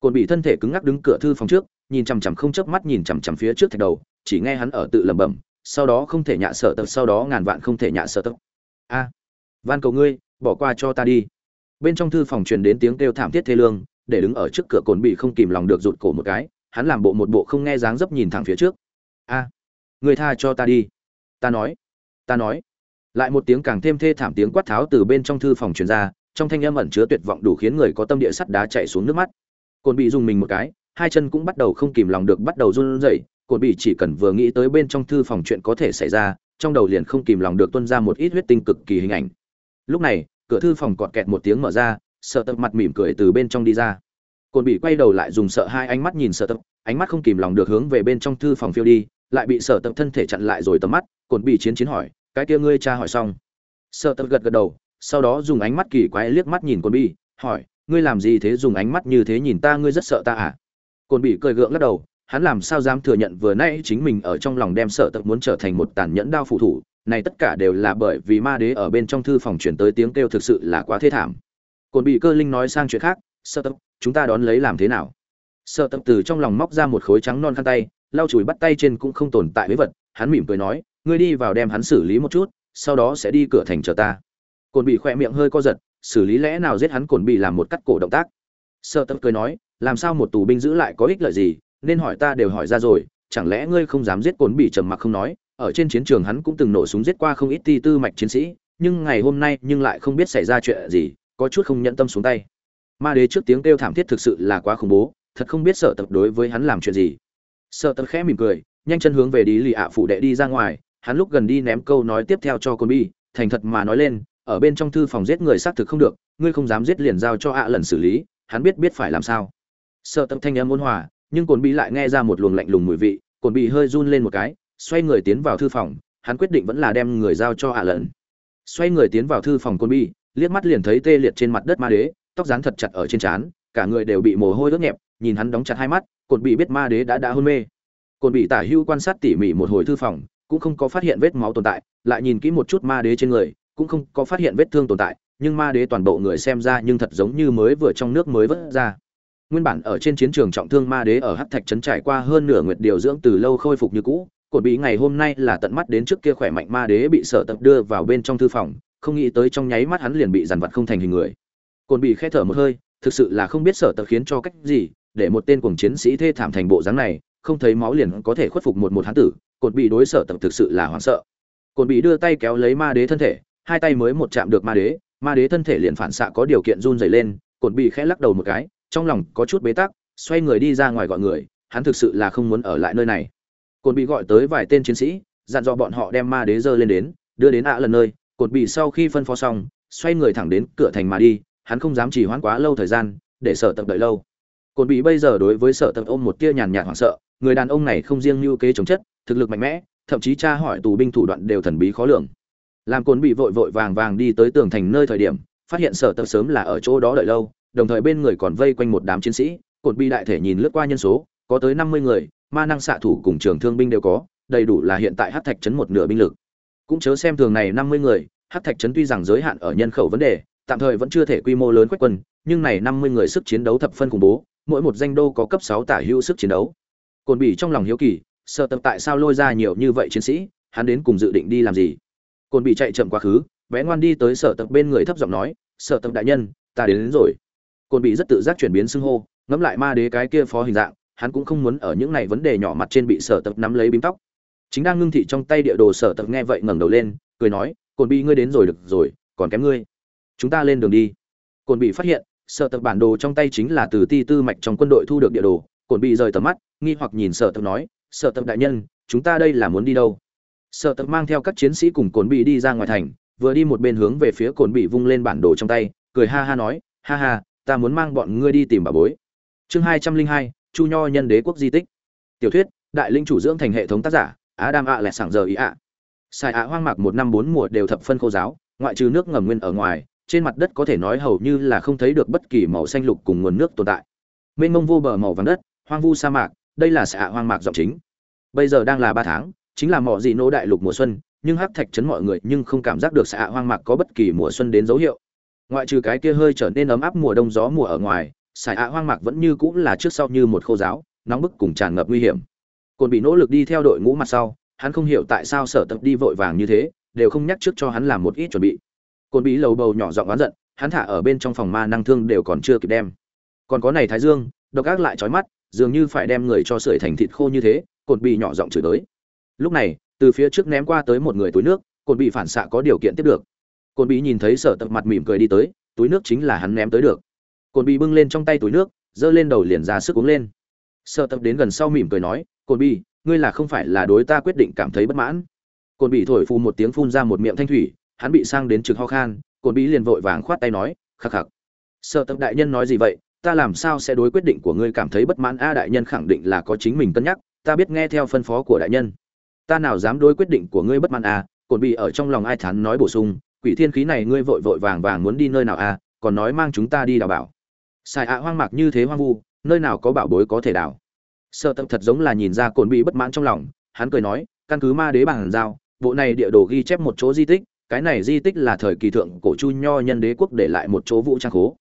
Cồn bị thân thể cứng ngắc đứng cửa thư phòng trước nhìn chằm chằm không chớp mắt nhìn chằm chằm phía trước thạch đầu chỉ nghe hắn ở tự lẩm bẩm sau đó không thể nhạ sở tập sau đó ngàn vạn không thể nhạ sở tập a van cầu ngươi bỏ qua cho ta đi. Bên trong thư phòng truyền đến tiếng kêu thảm thiết thê lương để đứng ở trước cửa cồn bị không kìm lòng được rụt cổ một cái hắn làm bộ một bộ không nghe dáng dấp nhìn thẳng phía trước. A à, người tha cho ta đi. Ta nói ta nói lại một tiếng càng thêm thê thảm tiếng quát tháo từ bên trong thư phòng truyền ra, trong thanh âm ẩn chứa tuyệt vọng đủ khiến người có tâm địa sắt đá chạy xuống nước mắt. Cồn bị dùng mình một cái, hai chân cũng bắt đầu không kìm lòng được bắt đầu run rẩy. Cồn bị chỉ cần vừa nghĩ tới bên trong thư phòng chuyện có thể xảy ra, trong đầu liền không kìm lòng được tuôn ra một ít huyết tinh cực kỳ hình ảnh. Lúc này, cửa thư phòng cọt kẹt một tiếng mở ra, sợ tập mặt mỉm cười từ bên trong đi ra. Cồn bị quay đầu lại dùng sợ hai ánh mắt nhìn sợ tập ánh mắt không kìm lòng được hướng về bên trong thư phòng phiêu đi, lại bị sợ tập thân thể chặn lại rồi tầm mắt. Cồn bị chiến chiến hỏi cái kia ngươi cha hỏi xong. Sợ tật gật gật đầu, sau đó dùng ánh mắt kỳ quái liếc mắt nhìn cồn bị hỏi, ngươi làm gì thế dùng ánh mắt như thế nhìn ta? Ngươi rất sợ ta à? Cồn bị cười gượng lắc đầu, hắn làm sao dám thừa nhận vừa nãy chính mình ở trong lòng đem sợ tật muốn trở thành một tàn nhẫn đao phụ thủ, này tất cả đều là bởi vì ma đế ở bên trong thư phòng chuyển tới tiếng kêu thực sự là quá thê thảm. Cồn bị cơ linh nói sang chuyện khác, sợ tật: chúng ta đón lấy làm thế nào? Sợ tật từ trong lòng móc ra một khối trắng non khăn tay, lau chùi bắt tay trên cũng không tồn tại với vật, hắn mỉm cười nói ngươi đi vào đem hắn xử lý một chút, sau đó sẽ đi cửa thành chờ ta. Cồn bị khỏe miệng hơi co giật, xử lý lẽ nào giết hắn cồn bị làm một cắt cổ động tác? Sợ tập cười nói, làm sao một tù binh giữ lại có ích lợi gì, nên hỏi ta đều hỏi ra rồi, chẳng lẽ ngươi không dám giết cồn bị trầm mặc không nói? Ở trên chiến trường hắn cũng từng nổ súng giết qua không ít ti tư mạch chiến sĩ, nhưng ngày hôm nay nhưng lại không biết xảy ra chuyện gì, có chút không nhận tâm xuống tay. Ma đế trước tiếng kêu thảm thiết thực sự là quá khủng bố, thật không biết sợ tập đối với hắn làm chuyện gì. Sợ tập khẽ mỉm cười, nhanh chân hướng về đi lì ạ phụ đệ đi ra ngoài hắn lúc gần đi ném câu nói tiếp theo cho con bi, thành thật mà nói lên, ở bên trong thư phòng giết người xác thực không được, ngươi không dám giết liền giao cho ạ lần xử lý, hắn biết biết phải làm sao. Sợ tâm thanh âm ôn hòa, nhưng cồn bi lại nghe ra một luồng lạnh lùng mùi vị cồn bi hơi run lên một cái, xoay người tiến vào thư phòng, hắn quyết định vẫn là đem người giao cho ạ lần. Xoay người tiến vào thư phòng cồn bi, liếc mắt liền thấy tê liệt trên mặt đất ma đế, tóc dán thật chặt ở trên trán, cả người đều bị mồ hôi ướt nhẹp, nhìn hắn đóng chặt hai mắt cồn bị biết ma đế đã đã hôn mê. Cồn bị tả hưu quan sát tỉ mỉ một hồi thư phòng cũng không có phát hiện vết máu tồn tại, lại nhìn kỹ một chút ma đế trên người, cũng không có phát hiện vết thương tồn tại, nhưng ma đế toàn bộ người xem ra nhưng thật giống như mới vừa trong nước mới vớt ra. Nguyên bản ở trên chiến trường trọng thương ma đế ở hắc thạch trấn trải qua hơn nửa nguyệt điều dưỡng từ lâu khôi phục như cũ cột bị ngày hôm nay là tận mắt đến trước kia khỏe mạnh ma đế bị sở tập đưa vào bên trong thư phòng, không nghĩ tới trong nháy mắt hắn liền bị giàn vật không thành hình người. Cột bị khẽ thở một hơi, thực sự là không biết sở tập khiến cho cách gì, để một tên cuồng chiến sĩ thê thảm thành bộ dáng này, không thấy máu liền có thể khuất phục một một hắn tử cồn bị đối sở tập thực sự là hoảng sợ. Cồn bị đưa tay kéo lấy ma đế thân thể, hai tay mới một chạm được ma đế ma đế thân thể liền phản xạ có điều kiện run rẩy lên cồn bị khẽ lắc đầu một cái, trong lòng có chút bế tắc, xoay người đi ra ngoài gọi người, hắn thực sự là không muốn ở lại nơi này. Cồn bị gọi tới vài tên chiến sĩ, dặn dò bọn họ đem ma đế dơ lên đến, đưa đến ạ lần nơi. Cột bị sau khi phân phó xong, xoay người thẳng đến cửa thành mà đi, hắn không dám chỉ hoãn quá lâu thời gian, để sở tập đợi lâu. Cồn bị bây giờ đối với sở tập ôm một tia nhàn nhạt hoảng sợ, người đàn ông này không riêng như kế chống chất thực lực mạnh mẽ, thậm chí tra hỏi tù binh thủ đoạn đều thần bí khó lường. Làm cồn bị vội vội vàng vàng đi tới tường thành nơi thời điểm, phát hiện sở tập sớm là ở chỗ đó đợi lâu, đồng thời bên người còn vây quanh một đám chiến sĩ, cồn bị đại thể nhìn lướt qua nhân số, có tới năm mươi người, ma năng xạ thủ cùng trường thương binh đều có, đầy đủ là hiện tại hát thạch trấn một nửa binh lực. Cũng chớ xem thường này năm mươi người hát thạch trấn tuy rằng giới hạn ở nhân khẩu vấn đề, tạm thời vẫn chưa thể quy mô lớn quét quân, nhưng này năm mươi người sức chiến đấu thập phân khủng bố, mỗi một danh đô có cấp sáu tả hữu sức chiến đấu. Cồn bỉ trong lòng hiếu kỳ sợ tập tại sao lôi ra nhiều như vậy chiến sĩ hắn đến cùng dự định đi làm gì? Cồn bị chạy chậm quá khứ bé ngoan đi tới sở tập bên người thấp giọng nói sở tập đại nhân ta đến, đến rồi. Cồn bị rất tự giác chuyển biến xưng hô ngẫm lại ma đế cái kia phó hình dạng hắn cũng không muốn ở những này vấn đề nhỏ mặt trên bị sở tập nắm lấy bím tóc. Chính đang ngưng thị trong tay địa đồ sở tập nghe vậy ngẩng đầu lên cười nói cồn bị ngươi đến rồi được rồi còn kém ngươi. Chúng ta lên đường đi. Cồn bị phát hiện sở tập bản đồ trong tay chính là từ ti tư mạch trong quân đội thu được địa đồ. Cồn bị rời tầm mắt nghi hoặc nhìn sở tập nói sở tập đại nhân, chúng ta đây là muốn đi đâu? Sở tập mang theo các chiến sĩ cùng cồn bị đi ra ngoài thành, vừa đi một bên hướng về phía cồn bị vung lên bản đồ trong tay, cười ha ha nói, ha ha, ta muốn mang bọn ngươi đi tìm bà bối. Chương hai trăm linh hai, chu nho nhân đế quốc di tích. Tiểu thuyết, đại linh chủ dưỡng thành hệ thống tác giả á đam ạ lại sảng giờ ý ạ xài ạ hoang mạc một năm bốn mùa đều thập phân khô giáo, ngoại trừ nước ngầm nguyên ở ngoài, trên mặt đất có thể nói hầu như là không thấy được bất kỳ màu xanh lục cùng nguồn nước tồn tại. Mênh mông vô bờ màu vàng đất, hoang vu sa mạc đây là xạ hoang mạc giọng chính. Bây giờ đang là ba tháng, chính là mỏ gì nỗ đại lục mùa xuân, nhưng hắc thạch chấn mọi người nhưng không cảm giác được xạ hoang mạc có bất kỳ mùa xuân đến dấu hiệu. Ngoại trừ cái kia hơi trở nên ấm áp mùa đông gió mùa ở ngoài xạ hoang mạc vẫn như cũng là trước sau như một khô giáo, nóng bức cùng tràn ngập nguy hiểm. Cồn bị nỗ lực đi theo đội ngũ mặt sau, hắn không hiểu tại sao sở tập đi vội vàng như thế, đều không nhắc trước cho hắn làm một ít chuẩn bị. Cồn bị lầu bầu nhỏ giọng oán giận, hắn thả ở bên trong phòng ma năng thương đều còn chưa kịp đem. Còn có này thái dương, độc ác lại trói mắt dường như phải đem người cho sưởi thành thịt khô như thế cồn bị nhỏ giọng chửi tới. Lúc này, từ phía trước ném qua tới một người túi nước cồn bị phản xạ có điều kiện tiếp được. Cồn bị nhìn thấy sở tập mặt mỉm cười đi tới, túi nước chính là hắn ném tới được. Cồn bị bưng lên trong tay túi nước, giơ lên đầu liền ra sức uống lên. Sở tập đến gần sau mỉm cười nói cồn bị ngươi là không phải là đối ta quyết định cảm thấy bất mãn. Cồn bị thổi phù một tiếng phun ra một miệng thanh thủy, hắn bị sang đến trực ho khan cồn bị liền vội vàng khoát tay nói, khắc khắc. Sở tập đại nhân nói gì vậy ta làm sao sẽ đối quyết định của ngươi cảm thấy bất mãn? A, đại nhân khẳng định là có chính mình cân nhắc, ta biết nghe theo phân phó của đại nhân. Ta nào dám đối quyết định của ngươi bất mãn, a cồn bị ở trong lòng ai thán nói bổ sung, quỷ thiên khí này ngươi vội vội vàng vàng muốn đi nơi nào, a, còn nói mang chúng ta đi đào bảo. Xài ạ hoang mạc như thế hoang vu, nơi nào có bảo bối có thể đào? Sợ tập thật giống là nhìn ra cồn bị bất mãn trong lòng, hắn cười nói, căn cứ ma đế bằng giao, bộ này địa đồ ghi chép một chỗ di tích, cái này di tích là thời kỳ thượng cổ chu nho nhân đế quốc để lại một chỗ vũ trang khố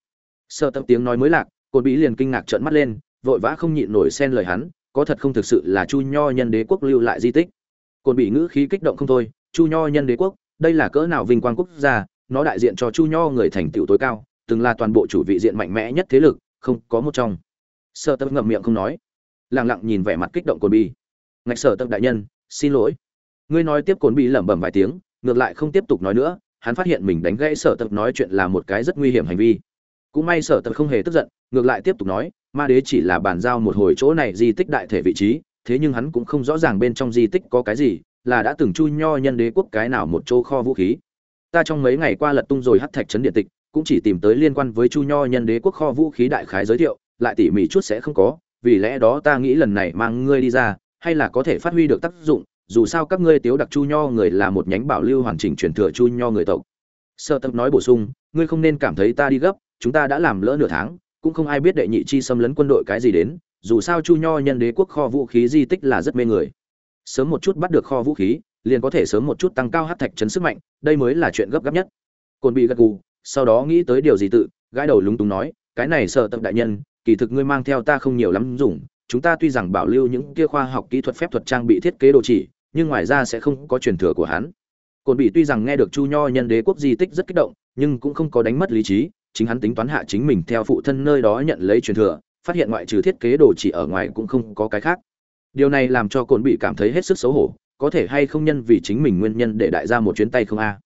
sợ tâm tiếng nói mới lạc, cồn bí liền kinh ngạc trợn mắt lên, vội vã không nhịn nổi xen lời hắn, có thật không thực sự là chu nho nhân đế quốc lưu lại di tích. Cồn bị ngữ khí kích động không thôi, chu nho nhân đế quốc, đây là cỡ nào vinh quang quốc gia, nó đại diện cho chu nho người thành tựu tối cao, từng là toàn bộ chủ vị diện mạnh mẽ nhất thế lực, không có một trong. Sợ tâm ngậm miệng không nói, lặng lặng nhìn vẻ mặt kích động cồn bi ngạch sở tâm đại nhân, xin lỗi. Ngươi nói tiếp cồn bi lẩm bẩm vài tiếng, ngược lại không tiếp tục nói nữa, hắn phát hiện mình đánh gãy sở tâm nói chuyện là một cái rất nguy hiểm hành vi cũng may sở tật không hề tức giận, ngược lại tiếp tục nói, ma đế chỉ là bàn giao một hồi chỗ này di tích đại thể vị trí, thế nhưng hắn cũng không rõ ràng bên trong di tích có cái gì, là đã từng chu nho nhân đế quốc cái nào một chỗ kho vũ khí. Ta trong mấy ngày qua lật tung rồi hắt thạch trấn điện tịch, cũng chỉ tìm tới liên quan với chu nho nhân đế quốc kho vũ khí đại khái giới thiệu, lại tỉ mỉ chút sẽ không có, vì lẽ đó ta nghĩ lần này mang ngươi đi ra, hay là có thể phát huy được tác dụng, dù sao các ngươi tiếu đặc chu nho người là một nhánh bảo lưu hoàn chỉnh truyền thừa chu nho người tộc. Sợ tập nói bổ sung, ngươi không nên cảm thấy ta đi gấp chúng ta đã làm lỡ nửa tháng, cũng không ai biết đệ nhị chi xâm lấn quân đội cái gì đến, dù sao chu nho nhân đế quốc kho vũ khí di tích là rất mê người. Sớm một chút bắt được kho vũ khí, liền có thể sớm một chút tăng cao hát thạch chấn sức mạnh, đây mới là chuyện gấp gáp nhất. Cồn bị gật gù, sau đó nghĩ tới điều gì tự, gãi đầu lúng túng nói, cái này sợ tập đại nhân, kỳ thực ngươi mang theo ta không nhiều lắm dùng, chúng ta tuy rằng bảo lưu những kia khoa học kỹ thuật phép thuật trang bị thiết kế đồ chỉ, nhưng ngoài ra sẽ không có truyền thừa của hắn. Cồn bị tuy rằng nghe được chu nho nhân đế quốc di tích rất kích động, nhưng cũng không có đánh mất lý trí chính hắn tính toán hạ chính mình theo phụ thân nơi đó nhận lấy truyền thừa, phát hiện ngoại trừ thiết kế đồ chỉ ở ngoài cũng không có cái khác. Điều này làm cho cồn bị cảm thấy hết sức xấu hổ, có thể hay không nhân vì chính mình nguyên nhân để đại ra một chuyến tay không a?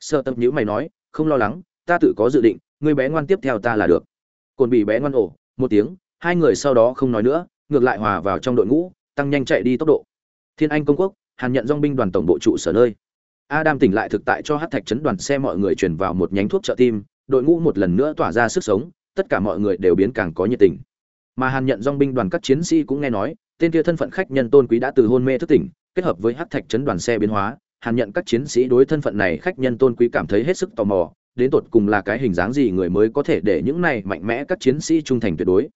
Sợ tâm nhữ mày nói, không lo lắng, ta tự có dự định, người bé ngoan tiếp theo ta là được. Cồn bị bé ngoan ổ một tiếng, hai người sau đó không nói nữa, ngược lại hòa vào trong đội ngũ, tăng nhanh chạy đi tốc độ. Thiên anh công quốc, hàn nhận dong binh đoàn tổng bộ trụ sở nơi. Adam tỉnh lại thực tại cho hát thạch chấn đoàn xe mọi người chuyển vào một nhánh thuốc trợ tim đội ngũ một lần nữa tỏa ra sức sống, tất cả mọi người đều biến càng có nhiệt tình. Mà hàn nhận dong binh đoàn các chiến sĩ cũng nghe nói, tên kia thân phận khách nhân tôn quý đã từ hôn mê thức tỉnh, kết hợp với hắc thạch chấn đoàn xe biến hóa, hàn nhận các chiến sĩ đối thân phận này khách nhân tôn quý cảm thấy hết sức tò mò, đến tột cùng là cái hình dáng gì người mới có thể để những này mạnh mẽ các chiến sĩ trung thành tuyệt đối.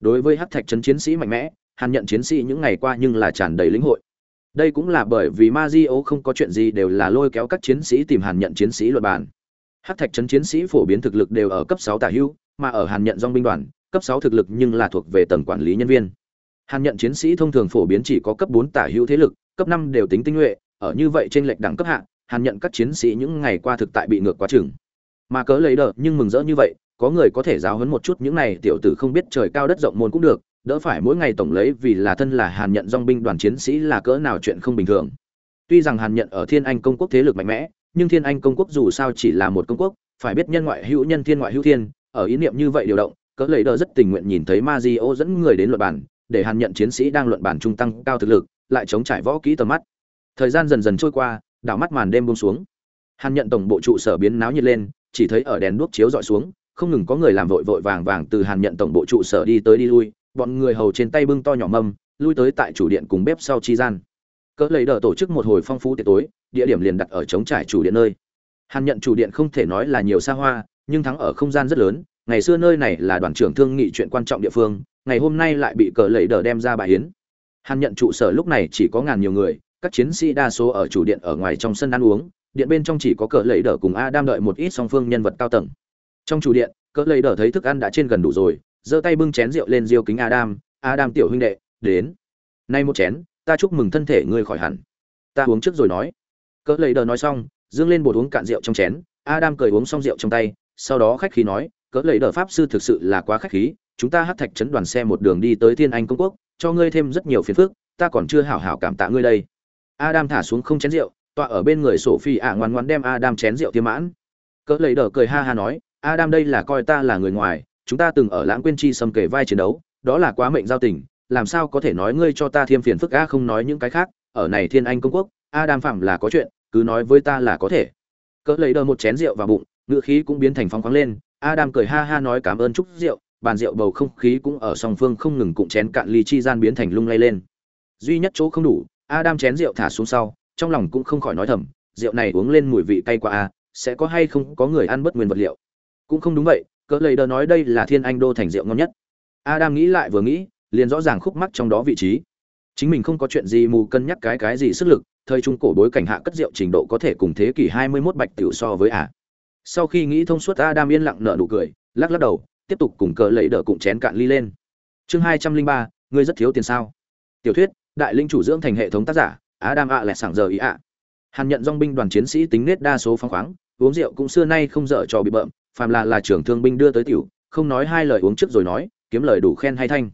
Đối với hắc thạch chấn chiến sĩ mạnh mẽ, hàn nhận chiến sĩ những ngày qua nhưng là tràn đầy lĩnh hội. Đây cũng là bởi vì Mazio không có chuyện gì đều là lôi kéo các chiến sĩ tìm hàn nhận chiến sĩ luật bàn hắc thạch chấn chiến sĩ phổ biến thực lực đều ở cấp sáu tả hưu, mà ở hàn nhận dong binh đoàn, cấp sáu thực lực nhưng là thuộc về tầng quản lý nhân viên. Hàn nhận chiến sĩ thông thường phổ biến chỉ có cấp bốn tả hưu thế lực, cấp năm đều tính tinh nhuệ, ở như vậy trên lệch đẳng cấp hạ, hàn nhận các chiến sĩ những ngày qua thực tại bị ngược quá chừng. Mà cớ lấy đỡ nhưng mừng rỡ như vậy, có người có thể giáo huấn một chút những này tiểu tử không biết trời cao đất rộng môn cũng được, đỡ phải mỗi ngày tổng lấy vì là thân là hàn nhận dong binh đoàn chiến sĩ là cỡ nào chuyện không bình thường. Tuy rằng hàn nhận ở thiên anh công quốc thế lực mạnh mẽ nhưng thiên anh công quốc dù sao chỉ là một công quốc, phải biết nhân ngoại hữu nhân thiên ngoại hữu thiên, ở ý niệm như vậy điều động, cỡ lấy đờ rất tình nguyện nhìn thấy ma di ô dẫn người đến luận bản để hàn nhận chiến sĩ đang luận bản trung tăng cao thực lực, lại chống trải võ kỹ tầm mắt. Thời gian dần dần trôi qua, đảo mắt màn đêm buông xuống. Hàn nhận tổng bộ trụ sở biến náo nhiệt lên, chỉ thấy ở đèn đuốc chiếu dọi xuống, không ngừng có người làm vội vội vàng vàng từ hàn nhận tổng bộ trụ sở đi tới đi lui, bọn người hầu trên tay bưng to nhỏ mâm, lui tới tại chủ điện cùng bếp sau chi gian. Cỡ lấy đờ tổ chức một hồi phong phú tiệc tối địa điểm liền đặt ở chống trải chủ điện nơi. Hàn nhận chủ điện không thể nói là nhiều xa hoa, nhưng thắng ở không gian rất lớn, ngày xưa nơi này là đoàn trưởng thương nghị chuyện quan trọng địa phương, ngày hôm nay lại bị cờ lẫy đỡ đem ra bài hiến hàn nhận trụ sở lúc này chỉ có ngàn nhiều người, các chiến sĩ đa số ở chủ điện ở ngoài trong sân ăn uống, điện bên trong chỉ có cờ lẫy đỡ cùng a đang đợi một ít song phương nhân vật cao tầng. Trong chủ điện, cờ lẫy đỡ thấy thức ăn đã trên gần đủ rồi, giơ tay bưng chén rượu lên diêu kính adam adam tiểu huynh đệ, đến. Nay một chén, ta chúc mừng thân thể ngươi khỏi hẳn. Ta uống trước rồi nói cỡ lấy đờ nói xong, dương lên bột uống cạn rượu trong chén, adam cười uống xong rượu trong tay, sau đó khách khí nói, cỡ lấy đờ pháp sư thực sự là quá khách khí, chúng ta hát thạch chấn đoàn xe một đường đi tới thiên anh công quốc, cho ngươi thêm rất nhiều phiền phức, ta còn chưa hảo hảo cảm tạ ngươi đây. Adam thả xuống không chén rượu, tọa ở bên người sổ phi ạ ngoan ngoan đem adam chén rượu tiêm mãn. Cỡ lấy đờ cười ha ha nói, adam đây là coi ta là người ngoài, chúng ta từng ở lãng quên chi xâm kể vai chiến đấu, đó là quá mệnh giao tình, làm sao có thể nói ngươi cho ta thêm phiền phức a không nói những cái khác, ở này thiên anh công quốc, adam phạm là có chuyện cứ nói với ta là có thể. Cỡ lấy đờ một chén rượu vào bụng ngựa khí cũng biến thành phong khoáng lên, adam cười ha ha nói cảm ơn chúc rượu, bàn rượu bầu không khí cũng ở song phương không ngừng cụm chén cạn ly chi gian biến thành lung lay lên. Duy nhất chỗ không đủ, adam chén rượu thả xuống sau, trong lòng cũng không khỏi nói thầm, rượu này uống lên mùi vị cay quá a sẽ có hay không có người ăn bất nguyên vật liệu. Cũng không đúng vậy, cỡ lấy đờ nói đây là thiên anh đô thành rượu ngon nhất. Adam nghĩ lại vừa nghĩ, liền rõ ràng khúc mắc trong đó vị trí. Chính mình không có chuyện gì mù cân nhắc cái cái gì sức lực thời trung cổ bối cảnh hạ cất rượu trình độ có thể cùng thế kỷ 21 bạch tiểu so với ả sau khi nghĩ thông suốt adam yên lặng nở nụ cười lắc lắc đầu tiếp tục cùng cờ lấy đỡ cùng chén cạn ly lên. Chương 203, ngươi rất thiếu tiền sao? Tiểu thuyết đại linh chủ dưỡng thành hệ thống tác giả adam ạ à lẹ sảng giờ ý ạ. Hàn nhận dòng binh đoàn chiến sĩ tính nết đa số phong khoáng uống rượu cũng xưa nay không dở trò bị bợm phàm là là trưởng thương binh đưa tới tiểu không nói hai lời uống trước rồi nói kiếm lời đủ khen hay thanh.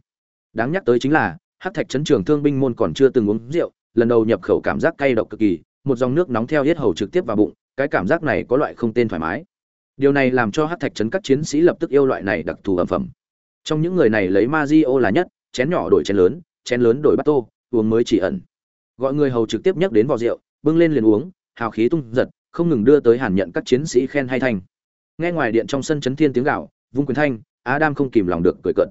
Đáng nhắc tới chính là hắc thạch chấn trưởng thương binh môn còn chưa từng uống rượu lần đầu nhập khẩu cảm giác cay độc cực kỳ, một dòng nước nóng theo hết hầu trực tiếp vào bụng, cái cảm giác này có loại không tên thoải mái. Điều này làm cho hắc thạch chấn các chiến sĩ lập tức yêu loại này đặc thù ẩm phẩm. Trong những người này lấy ma di ô là nhất, chén nhỏ đổi chén lớn chén lớn đổi bát tô, uống mới chỉ ẩn. Gọi người hầu trực tiếp nhắc đến vò rượu, bưng lên liền uống, hào khí tung giật, không ngừng đưa tới hàn nhận các chiến sĩ khen hay thanh. Nghe ngoài điện trong sân chấn thiên tiếng gạo vung quyền thanh, adam không kìm lòng được cười cợt.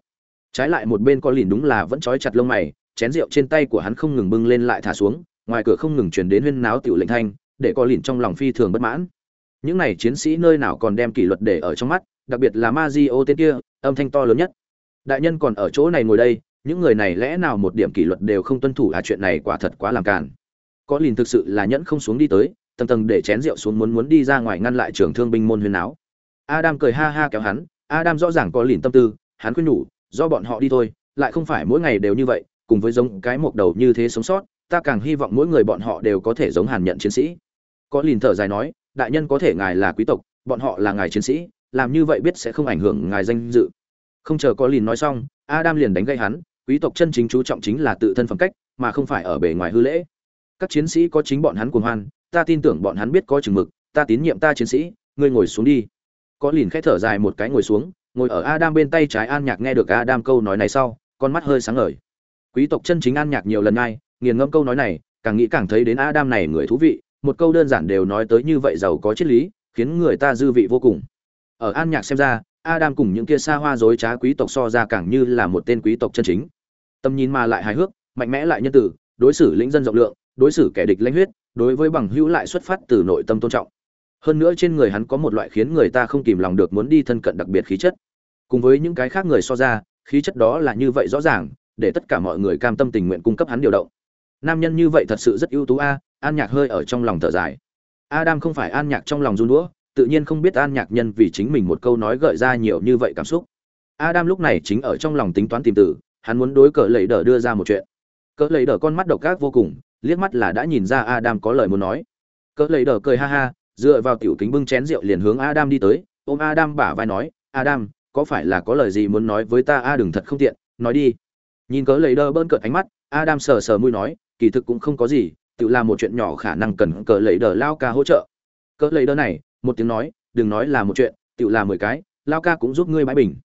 Trái lại một bên có lìn đúng là vẫn trói chặt lông mày chén rượu trên tay của hắn không ngừng bưng lên lại thả xuống, ngoài cửa không ngừng chuyển đến huyên náo tiểu lệnh thanh, để có lìn trong lòng phi thường bất mãn. Những này chiến sĩ nơi nào còn đem kỷ luật để ở trong mắt, đặc biệt là ma di ô tên kia, âm thanh to lớn nhất. Đại nhân còn ở chỗ này ngồi đây, những người này lẽ nào một điểm kỷ luật đều không tuân thủ à chuyện này quả thật quá làm cản có lìn thực sự là nhẫn không xuống đi tới, tầng tầng để chén rượu xuống muốn muốn đi ra ngoài ngăn lại trường thương binh môn huyên náo. Adam cười ha ha kéo hắn, adam rõ ràng có lìn tâm tư, hắn khuyên nhủ, do bọn họ đi thôi, lại không phải mỗi ngày đều như vậy cùng với giống cái mộc đầu như thế sống sót, ta càng hy vọng mỗi người bọn họ đều có thể giống hàn nhận chiến sĩ. Có lìn thở dài nói, đại nhân có thể ngài là quý tộc, bọn họ là ngài chiến sĩ, làm như vậy biết sẽ không ảnh hưởng ngài danh dự. Không chờ có lìn nói xong, adam liền đánh gây hắn, quý tộc chân chính chú trọng chính là tự thân phẩm cách, mà không phải ở bề ngoài hư lễ. Các chiến sĩ có chính bọn hắn cuồng hoan, ta tin tưởng bọn hắn biết có chừng mực, ta tín nhiệm ta chiến sĩ, ngươi ngồi xuống đi. Có lìn khẽ thở dài một cái ngồi xuống, ngồi ở adam bên tay trái an nhạc nghe được adam câu nói này sau, con mắt hơi sáng ngời quý tộc chân chính an nhạc nhiều lần ngay nghiền ngẫm câu nói này, càng nghĩ càng thấy đến adam này người thú vị, một câu đơn giản đều nói tới như vậy giàu có triết lý, khiến người ta dư vị vô cùng. Ở an nhạc xem ra, adam cùng những kia xa hoa dối trá quý tộc so ra càng như là một tên quý tộc chân chính. Tầm nhìn mà lại hài hước, mạnh mẽ lại nhân tử, đối xử lĩnh dân rộng lượng, đối xử kẻ địch lãnh huyết, đối với bằng hữu lại xuất phát từ nội tâm tôn trọng. Hơn nữa trên người hắn có một loại khiến người ta không kìm lòng được muốn đi thân cận đặc biệt khí chất. Cùng với những cái khác người so ra, khí chất đó là như vậy rõ ràng để tất cả mọi người cam tâm tình nguyện cung cấp hắn điều động. Nam nhân như vậy thật sự rất ưu tú a an nhạc hơi ở trong lòng thở dài. Adam không phải an nhạc trong lòng run đũa tự nhiên không biết an nhạc nhân vì chính mình một câu nói gợi ra nhiều như vậy cảm xúc. Adam lúc này chính ở trong lòng tính toán tìm tử, hắn muốn đối cỡ lầy đờ đưa ra một chuyện. Cỡ lầy đờ con mắt độc ác vô cùng liếc mắt là đã nhìn ra adam có lời muốn nói. Cỡ lầy đờ cười ha ha dựa vào tiểu kính bưng chén rượu liền hướng adam đi tới ôm adam bả vai nói adam có phải là có lời gì muốn nói với ta? A đừng thật không tiện nói đi nhìn cỡ lầy đờ bơn cợt ánh mắt, adam sờ sờ mũi nói, kỳ thực cũng không có gì, tự làm một chuyện nhỏ khả năng cần cỡ lầy đờ lao ca hỗ trợ. Cỡ lầy đờ này, một tiếng nói, đừng nói là một chuyện, tự làm mười cái, lao ca cũng giúp ngươi bãi bình.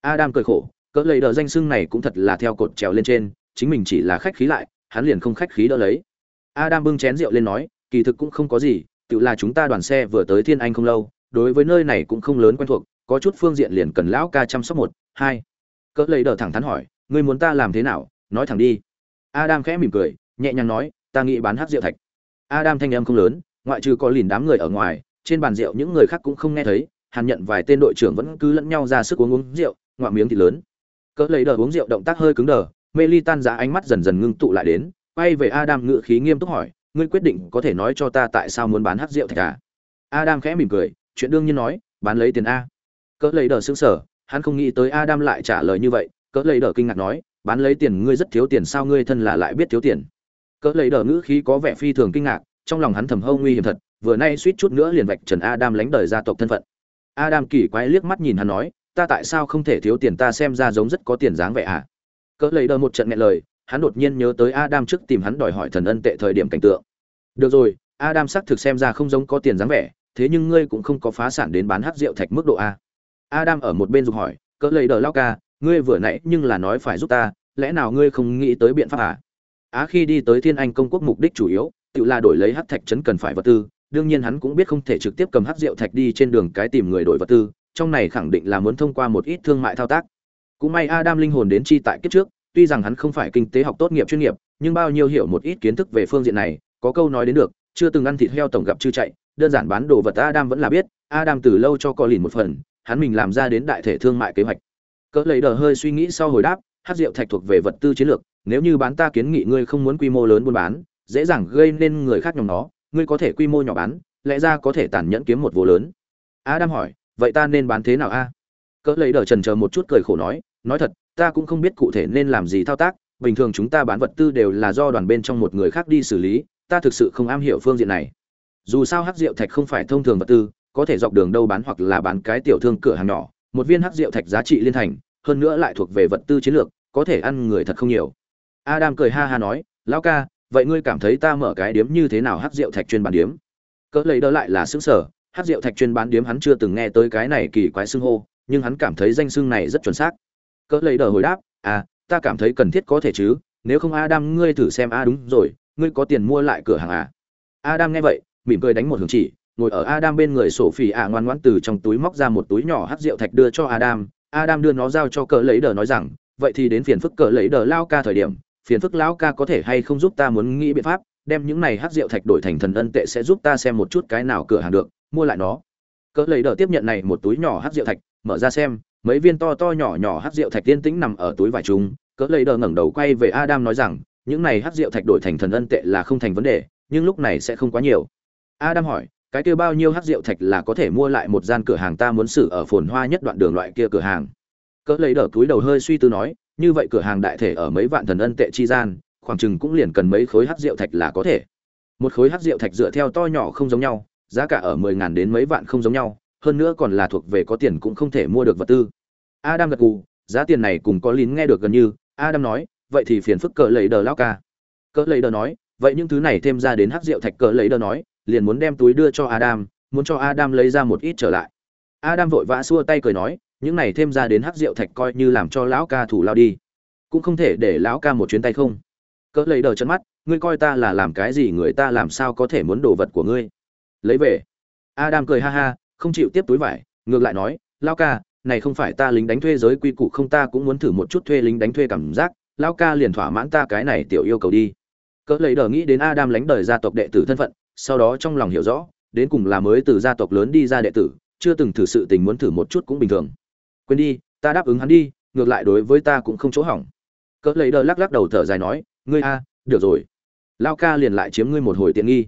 Adam cười khổ, cỡ lầy đờ danh xưng này cũng thật là theo cột trèo lên trên, chính mình chỉ là khách khí lại, hắn liền không khách khí đỡ lấy. Adam bưng chén rượu lên nói, kỳ thực cũng không có gì, tự là chúng ta đoàn xe vừa tới thiên anh không lâu, đối với nơi này cũng không lớn quen thuộc, có chút phương diện liền cần lão ca chăm sóc một, hai. Cỡ lấy đờ thẳng thắn hỏi ngươi muốn ta làm thế nào? Nói thẳng đi. Adam khẽ mỉm cười, nhẹ nhàng nói, ta nghĩ bán hát rượu thạch. Adam thanh em không lớn, ngoại trừ có lìn đám người ở ngoài, trên bàn rượu những người khác cũng không nghe thấy, hàn nhận vài tên đội trưởng vẫn cứ lẫn nhau ra sức uống uống rượu, ngoạm miếng thì lớn. Cỡ lấy đờ uống rượu động tác hơi cứng đờ, mê ly tan giá ánh mắt dần dần ngưng tụ lại đến, quay về adam ngự khí nghiêm túc hỏi, ngươi quyết định có thể nói cho ta tại sao muốn bán hát rượu thạch à? Adam khẽ mỉm cười, chuyện đương nhiên nói, bán lấy tiền a. Cỡ lấy đờ xứng sở hắn không nghĩ tới adam lại trả lời như vậy cỡ lấy đờ kinh ngạc nói, bán lấy tiền ngươi rất thiếu tiền sao ngươi thân là lại biết thiếu tiền? Cỡ lấy đờ ngữ khí có vẻ phi thường kinh ngạc, trong lòng hắn thầm hâu nguy hiểm thật, vừa nay suýt chút nữa liền vạch trần adam lánh đời gia tộc thân phận. Adam kỳ quái liếc mắt nhìn hắn nói, ta tại sao không thể thiếu tiền ta xem ra giống rất có tiền dáng vẻ à? Cỡ lấy đờ một trận nghe lời, hắn đột nhiên nhớ tới adam trước tìm hắn đòi hỏi thần ân tệ thời điểm cảnh tượng. Được rồi, adam xác thực xem ra không giống có tiền dáng vẻ, thế nhưng ngươi cũng không có phá sản đến bán hát rượu thạch mức độ a. Adam ở một bên dục hỏi, cỡ lấy đờ lao ca ngươi vừa nãy nhưng là nói phải giúp ta, lẽ nào ngươi không nghĩ tới biện pháp à? Á, khi đi tới thiên anh công quốc mục đích chủ yếu, tự là đổi lấy hát thạch trấn cần phải vật tư, đương nhiên hắn cũng biết không thể trực tiếp cầm hát rượu thạch đi trên đường cái tìm người đổi vật tư, trong này khẳng định là muốn thông qua một ít thương mại thao tác. Cũng may adam linh hồn đến chi tại kiếp trước, tuy rằng hắn không phải kinh tế học tốt nghiệp chuyên nghiệp, nhưng bao nhiêu hiểu một ít kiến thức về phương diện này, có câu nói đến được, chưa từng ăn thịt heo tổng gặp chưa chạy, đơn giản bán đồ vật adam vẫn là biết, adam từ lâu cho co lìn một phần, hắn mình làm ra đến đại thể thương mại kế hoạch cỡ lấy đờ hơi suy nghĩ sau hồi đáp, hát rượu thạch thuộc về vật tư chiến lược, nếu như bán ta kiến nghị ngươi không muốn quy mô lớn buôn bán, dễ dàng gây nên người khác nhóm nó, ngươi có thể quy mô nhỏ bán, lẽ ra có thể tàn nhẫn kiếm một vô lớn. A đam hỏi, vậy ta nên bán thế nào a? Cỡ lấy đờ trần chờ một chút cười khổ nói nói thật, ta cũng không biết cụ thể nên làm gì thao tác, bình thường chúng ta bán vật tư đều là do đoàn bên trong một người khác đi xử lý, ta thực sự không am hiểu phương diện này. Dù sao hắc rượu thạch không phải thông thường vật tư, có thể dọc đường đâu bán hoặc là bán cái tiểu thương cửa hàng nhỏ một viên hắc rượu thạch giá trị liên thành, hơn nữa lại thuộc về vật tư chiến lược, có thể ăn người thật không nhiều. Adam cười ha ha nói, lão ca, vậy ngươi cảm thấy ta mở cái điếm như thế nào hắc rượu thạch chuyên bán điếm? Cỡ lấy đỡ lại là xứng sở hắc rượu thạch chuyên bán điếm hắn chưa từng nghe tới cái này kỳ quái xưng hô, nhưng hắn cảm thấy danh xưng này rất chuẩn xác. Cỡ lấy đỡ hồi đáp à ta cảm thấy cần thiết có thể chứ, nếu không adam ngươi thử xem a đúng rồi, ngươi có tiền mua lại cửa hàng à? Adam nghe vậy, mỉm cười đánh một hướng chỉ ngồi ở adam bên người sổ ạ ngoan ngoãn từ trong túi móc ra một túi nhỏ hắc rượu thạch đưa cho adam. Adam đưa nó giao cho cỡ lấy đờ nói rằng, vậy thì đến phiền phức cỡ lấy đờ lao ca thời điểm, phiền phức lão ca có thể hay không giúp ta muốn nghĩ biện pháp, đem những này hắc rượu thạch đổi thành thần ân tệ sẽ giúp ta xem một chút cái nào cửa hàng được, mua lại nó. Cỡ lấy đờ tiếp nhận này một túi nhỏ hắc rượu thạch, mở ra xem, mấy viên to to nhỏ nhỏ hắc rượu thạch tiên tĩnh nằm ở túi vải chúng cỡ lấy đờ ngẩng đầu quay về adam nói rằng, những này hắc rượu thạch đổi thành thần ân tệ là không thành vấn đề, nhưng lúc này sẽ không quá nhiều. Adam hỏi cái kia bao nhiêu hát rượu thạch là có thể mua lại một gian cửa hàng ta muốn xử ở phồn hoa nhất đoạn đường loại kia cửa hàng. Cỡ lấy đờ túi đầu hơi suy tư nói, như vậy cửa hàng đại thể ở mấy vạn thần ân tệ chi gian, khoảng chừng cũng liền cần mấy khối hát rượu thạch là có thể. Một khối hát rượu thạch dựa theo to nhỏ không giống nhau, giá cả ở mười ngàn đến mấy vạn không giống nhau, hơn nữa còn là thuộc về có tiền cũng không thể mua được vật tư. Adam gật gù, giá tiền này cùng có lín nghe được gần như, adam nói, vậy thì phiền phức cỡ lấy đờ lao ca. Cỡ lấy đờ nói, vậy những thứ này thêm ra đến hát rượu thạch cỡ lấy đờ nói liền muốn đem túi đưa cho adam, muốn cho adam lấy ra một ít trở lại. Adam vội vã xua tay cười nói, những này thêm ra đến hắc rượu thạch coi như làm cho lão ca thủ lao đi. Cũng không thể để lão ca một chuyến tay không. Cỡ lấy đờ chân mắt, ngươi coi ta là làm cái gì, người ta làm sao có thể muốn đồ vật của ngươi? Lấy về. Adam cười ha ha, không chịu tiếp túi vải, ngược lại nói, lão ca, này không phải ta lính đánh thuê giới quy củ không ta cũng muốn thử một chút thuê lính đánh thuê cảm giác, lão ca liền thỏa mãn ta cái này tiểu yêu cầu đi. Cỡ lấy đờ nghĩ đến adam lánh đời gia tộc đệ tử thân phận sau đó trong lòng hiểu rõ, đến cùng là mới từ gia tộc lớn đi ra đệ tử, chưa từng thử sự tình muốn thử một chút cũng bình thường. Quên đi, ta đáp ứng hắn đi, ngược lại đối với ta cũng không chỗ hỏng. Cỡ lấy đờ lắc lắc đầu thở dài nói, ngươi a, được rồi. Lao ca liền lại chiếm ngươi một hồi tiện nghi.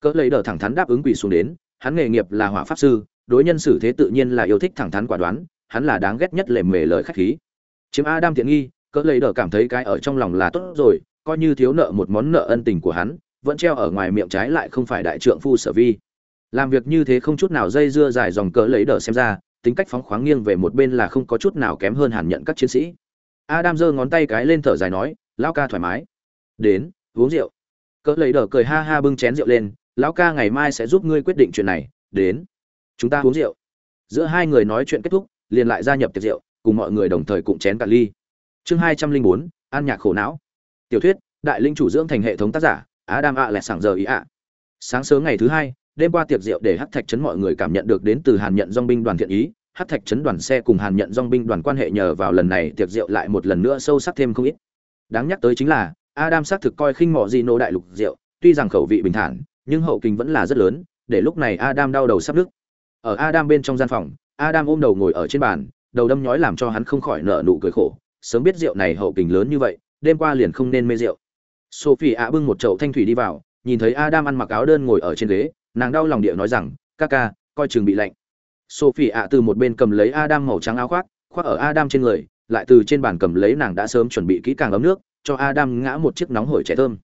Cỡ lấy đờ thẳng thắn đáp ứng quỳ xuống đến, hắn nghề nghiệp là hỏa pháp sư, đối nhân xử thế tự nhiên là yêu thích thẳng thắn quả đoán, hắn là đáng ghét nhất lề mề lời khách khí. Chiếm a đam tiện nghi, cỡ lấy đờ cảm thấy cái ở trong lòng là tốt rồi, coi như thiếu nợ một món nợ ân tình của hắn vẫn treo ở ngoài miệng trái lại không phải đại trượng phu sở vi. Làm việc như thế không chút nào dây dưa dài dòng cỡ lấy đờ xem ra, tính cách phóng khoáng nghiêng về một bên là không có chút nào kém hơn hàn nhận các chiến sĩ. Adam giơ ngón tay cái lên thở dài nói, lão ca thoải mái. Đến, uống rượu. Cỡ lấy đờ cười ha ha bưng chén rượu lên, lão ca ngày mai sẽ giúp ngươi quyết định chuyện này. Đến, chúng ta uống rượu. Giữa hai người nói chuyện kết thúc, liền lại gia nhập tiệc rượu, cùng mọi người đồng thời cụm chén cạn ly. Chương hai trăm linh bốn, an nhạc khổ não. Tiểu thuyết, đại linh chủ dưỡng thành hệ thống tác giả á đam ạ lẹ sảng giờ ý ạ. Sáng sớm ngày thứ hai, đêm qua tiệc rượu để hắc thạch chấn mọi người cảm nhận được đến từ hàn nhận dong binh đoàn thiện ý. Hắc thạch chấn đoàn xe cùng hàn nhận dong binh đoàn quan hệ nhờ vào lần này tiệc rượu lại một lần nữa sâu sắc thêm không ít. Đáng nhắc tới chính là, adam xác thực coi khinh mọ di nô đại lục rượu, tuy rằng khẩu vị bình thản, nhưng hậu kinh vẫn là rất lớn, để lúc này adam đau đầu sắp nứt. Ở adam bên trong gian phòng, adam ôm đầu ngồi ở trên bàn, đầu đâm nhói làm cho hắn không khỏi nở nụ cười khổ. Sớm biết rượu này hậu kình lớn như vậy, đêm qua liền không nên mê rượu sophie ạ bưng một chậu thanh thủy đi vào, nhìn thấy adam ăn mặc áo đơn ngồi ở trên ghế, nàng đau lòng địa nói rằng, ca ca, coi chừng bị lạnh. Sophie ạ từ một bên cầm lấy adam màu trắng áo khoác khoác ở adam trên người, lại từ trên bàn cầm lấy nàng đã sớm chuẩn bị kỹ càng ấm nước, cho adam ngã một chiếc nóng hổi trẻ thơm.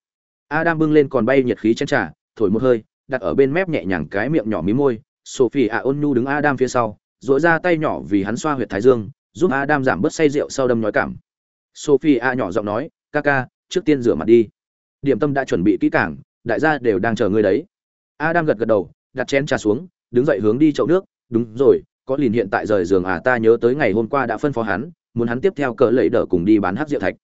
Adam bưng lên còn bay nhiệt khí chén trà, thổi một hơi, đặt ở bên mép nhẹ nhàng cái miệng nhỏ mí môi. Sophie ạ ôn nhu đứng adam phía sau dội ra tay nhỏ vì hắn xoa huyệt thái dương, giúp adam giảm bớt say rượu sau đâm nói cảm. Sophie nhỏ giọng nói, ca ca, trước tiên rửa mặt đi điểm tâm đã chuẩn bị kỹ càng, đại gia đều đang chờ ngươi đấy. Adam gật gật đầu, đặt chén trà xuống, đứng dậy hướng đi chậu nước. Đúng rồi, có liền hiện tại rời giường à ta nhớ tới ngày hôm qua đã phân phó hắn, muốn hắn tiếp theo cỡ lẩy đỡ cùng đi bán hát rượu thạch.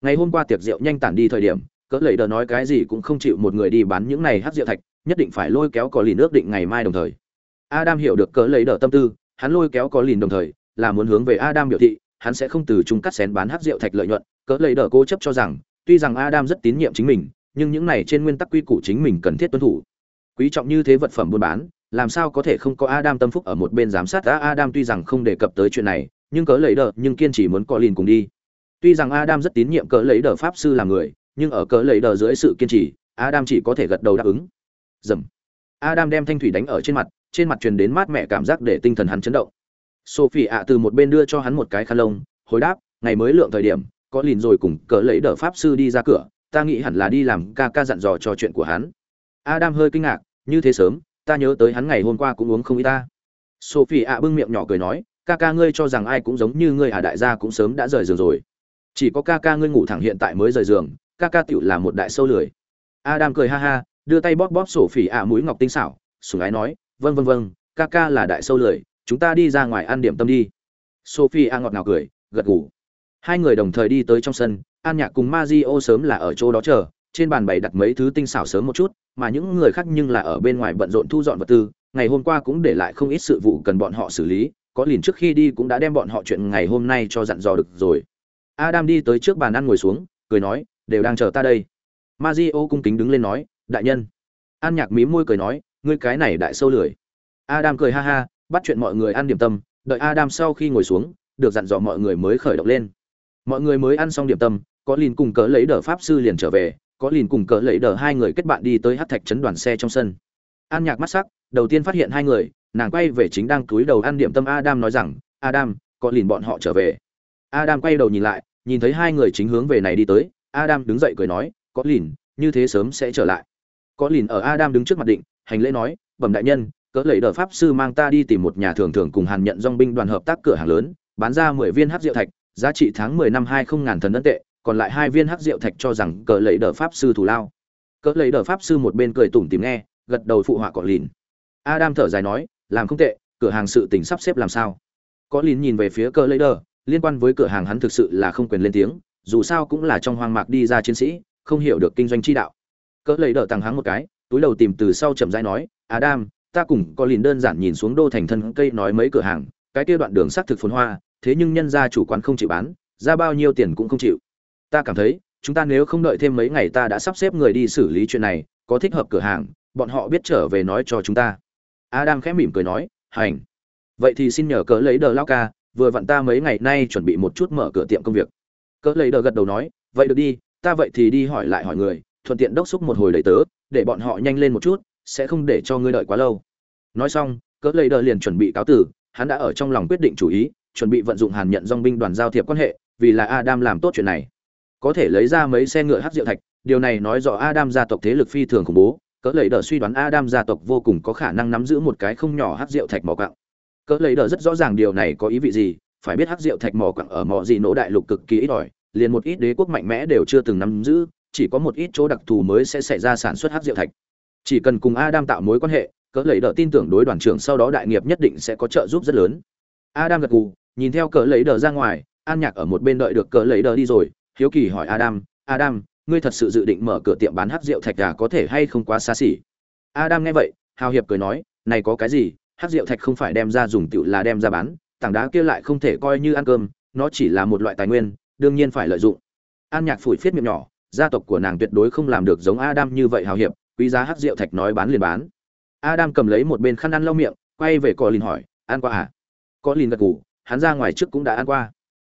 Ngày hôm qua tiệc rượu nhanh tản đi thời điểm, cỡ lẩy đỡ nói cái gì cũng không chịu một người đi bán những này hát rượu thạch, nhất định phải lôi kéo có lìn ước định ngày mai đồng thời. Adam hiểu được cỡ lẩy đỡ tâm tư, hắn lôi kéo có lìn đồng thời, là muốn hướng về adam biểu thị, hắn sẽ không từ chung cắt xén bán hát rượu thạch lợi nhuận. Cỡ lẩy đỡ cố chấp cho rằng tuy rằng adam rất tín nhiệm chính mình nhưng những này trên nguyên tắc quy củ chính mình cần thiết tuân thủ quý trọng như thế vật phẩm buôn bán làm sao có thể không có Adam tâm phúc ở một bên giám sát đã Adam tuy rằng không đề cập tới chuyện này, nhưng cỡ lấy đờ nhưng kiên trì muốn có liền cùng đi. Tuy rằng Adam rất tín nhiệm cỡ lấy đờ pháp sư làm người, nhưng ở cỡ lấy đờ dưới sự kiên trì, Adam chỉ có thể gật đầu đáp ứng. Dầm. Adam đem thanh thủy đánh ở trên mặt, trên mặt truyền đến mát mẻ cảm giác để tinh thần hắn chấn động. Sophie ạ từ một bên đưa cho hắn một cái khăn lông, hồi đáp, ngày mới lượng thời điểm, có liền rồi cùng cỡ lấy đỡ pháp sư đi ra cửa, ta nghĩ hẳn là đi làm ca ca dặn dò cho chuyện của hắn. Adam hơi kinh ngạc, như thế sớm, ta nhớ tới hắn ngày hôm qua cũng uống không ít ta. Sophie ạ bưng miệng nhỏ cười nói ca ca ngươi cho rằng ai cũng giống như ngươi à đại gia cũng sớm đã rời giường rồi. Chỉ có ca ca ngươi ngủ thẳng hiện tại mới rời giường ca ca tựu là một đại sâu lười. Adam cười ha ha đưa tay bóp bóp sophie ạ mũi ngọc tinh xảo sùng ái nói vâng vâng vâng ca ca là đại sâu lười chúng ta đi ra ngoài ăn điểm tâm đi. Sophie ạ ngọt ngào cười gật gù hai người đồng thời đi tới trong sân, an nhạc cùng Mario sớm là ở chỗ đó chờ, trên bàn bày đặt mấy thứ tinh xảo sớm một chút, mà những người khác nhưng là ở bên ngoài bận rộn thu dọn vật tư, ngày hôm qua cũng để lại không ít sự vụ cần bọn họ xử lý, có liền trước khi đi cũng đã đem bọn họ chuyện ngày hôm nay cho dặn dò được rồi. Adam đi tới trước bàn ăn ngồi xuống, cười nói, đều đang chờ ta đây. Mazio cung kính đứng lên nói, đại nhân. An nhạc mím môi cười nói, ngươi cái này đại sâu lười. Adam cười ha ha, bắt chuyện mọi người ăn điểm tâm, đợi adam sau khi ngồi xuống, được dặn dò mọi người mới khởi động lên mọi người mới ăn xong điểm tâm, có liền cùng cỡ lấy đỡ pháp sư liền trở về, có lìn cùng cỡ lấy đờ hai người kết bạn đi tới hát thạch chấn đoàn xe trong sân. An nhạc mắt sắc, đầu tiên phát hiện hai người, nàng quay về chính đang túi đầu ăn điểm tâm adam nói rằng, adam, có lìn bọn họ trở về. Adam quay đầu nhìn lại, nhìn thấy hai người chính hướng về này đi tới, adam đứng dậy cười nói, có lìn, như thế sớm sẽ trở lại. Có lìn ở adam đứng trước mặt định, hành lễ nói, bẩm đại nhân, cỡ lấy đờ pháp sư mang ta đi tìm một nhà thường thường cùng hàn nhận dong binh đoàn hợp tác cửa hàng lớn, bán ra mười viên hát rượu thạch giá trị tháng mười năm hai không ngàn thần ấn tệ, còn lại hai viên hắc rượu thạch cho rằng cỡ lấy đỡ pháp sư thủ lao. Cỡ lấy đỡ pháp sư một bên cười tủm tìm nghe, gật đầu phụ họa cọ lìn. Adam thở dài nói, làm không tệ, cửa hàng sự tình sắp xếp làm sao? Có lìn nhìn về phía cỡ lấy đỡ liên quan với cửa hàng hắn thực sự là không quyền lên tiếng, dù sao cũng là trong hoang mạc đi ra chiến sĩ, không hiểu được kinh doanh chi đạo. Cỡ lấy đỡ tăng hắn một cái, túi đầu tìm từ sau chậm rãi nói, adam, ta cùng có lìn đơn giản nhìn xuống đô thành thân cây nói mấy cửa hàng, cái kia đoạn đường xác thực phồn hoa thế nhưng nhân gia chủ quán không chịu bán, ra bao nhiêu tiền cũng không chịu. Ta cảm thấy, chúng ta nếu không đợi thêm mấy ngày ta đã sắp xếp người đi xử lý chuyện này, có thích hợp cửa hàng, bọn họ biết trở về nói cho chúng ta. Adam khẽ mỉm cười nói, hành. Vậy thì xin nhờ cỡ lấy đờ lao ca, vừa vặn ta mấy ngày nay chuẩn bị một chút mở cửa tiệm công việc. Cỡ lấy đờ gật đầu nói, vậy được đi, ta vậy thì đi hỏi lại hỏi người, thuận tiện đốc xúc một hồi đầy tớ, để bọn họ nhanh lên một chút, sẽ không để cho ngươi đợi quá lâu. Nói xong cỡ lấy đờ liền chuẩn bị cáo tử hắn đã ở trong lòng quyết định chủ ý chuẩn bị vận dụng hàn nhận dong binh đoàn giao thiệp quan hệ, vì là adam làm tốt chuyện này. Có thể lấy ra mấy xe ngựa hát diệu thạch, điều này nói rõ adam gia tộc thế lực phi thường khủng bố, cỡ lấy đờ suy đoán adam gia tộc vô cùng có khả năng nắm giữ một cái không nhỏ hát diệu thạch mỏ quặng. Cỡ lấy đờ rất rõ ràng điều này có ý vị gì, phải biết hát diệu thạch mỏ quặng ở mỏ gì nỗ đại lục cực kỳ ít ỏi, liền một ít đế quốc mạnh mẽ đều chưa từng nắm giữ, chỉ có một ít chỗ đặc thù mới sẽ xảy ra sản xuất hát diệu thạch. Chỉ cần cùng adam tạo mối quan hệ, cỡ lấy đờ tin tưởng đối đoàn trưởng sau đó đại nghiệp nhất định sẽ có trợ giúp rất lớn adam gật gù, nhìn theo cỡ lấy đờ ra ngoài, an nhạc ở một bên đợi được cỡ lấy đờ đi rồi, hiếu kỳ hỏi adam adam, ngươi thật sự dự định mở cửa tiệm bán hát rượu thạch gà có thể hay không quá xa xỉ? Adam nghe vậy, hào hiệp cười nói, này có cái gì, hát rượu thạch không phải đem ra dùng tựu là đem ra bán, tảng đá kia lại không thể coi như ăn cơm, nó chỉ là một loại tài nguyên, đương nhiên phải lợi dụng. An nhạc phủi phiết miệng nhỏ, gia tộc của nàng tuyệt đối không làm được giống adam như vậy hào hiệp, quý giá hát rượu thạch nói bán liền bán. Adam cầm lấy một bên khăn ăn lau miệng, quay về cò lìn hỏi, ăn qua à? Có lìn gật ngủ, hắn ra ngoài trước cũng đã ăn qua.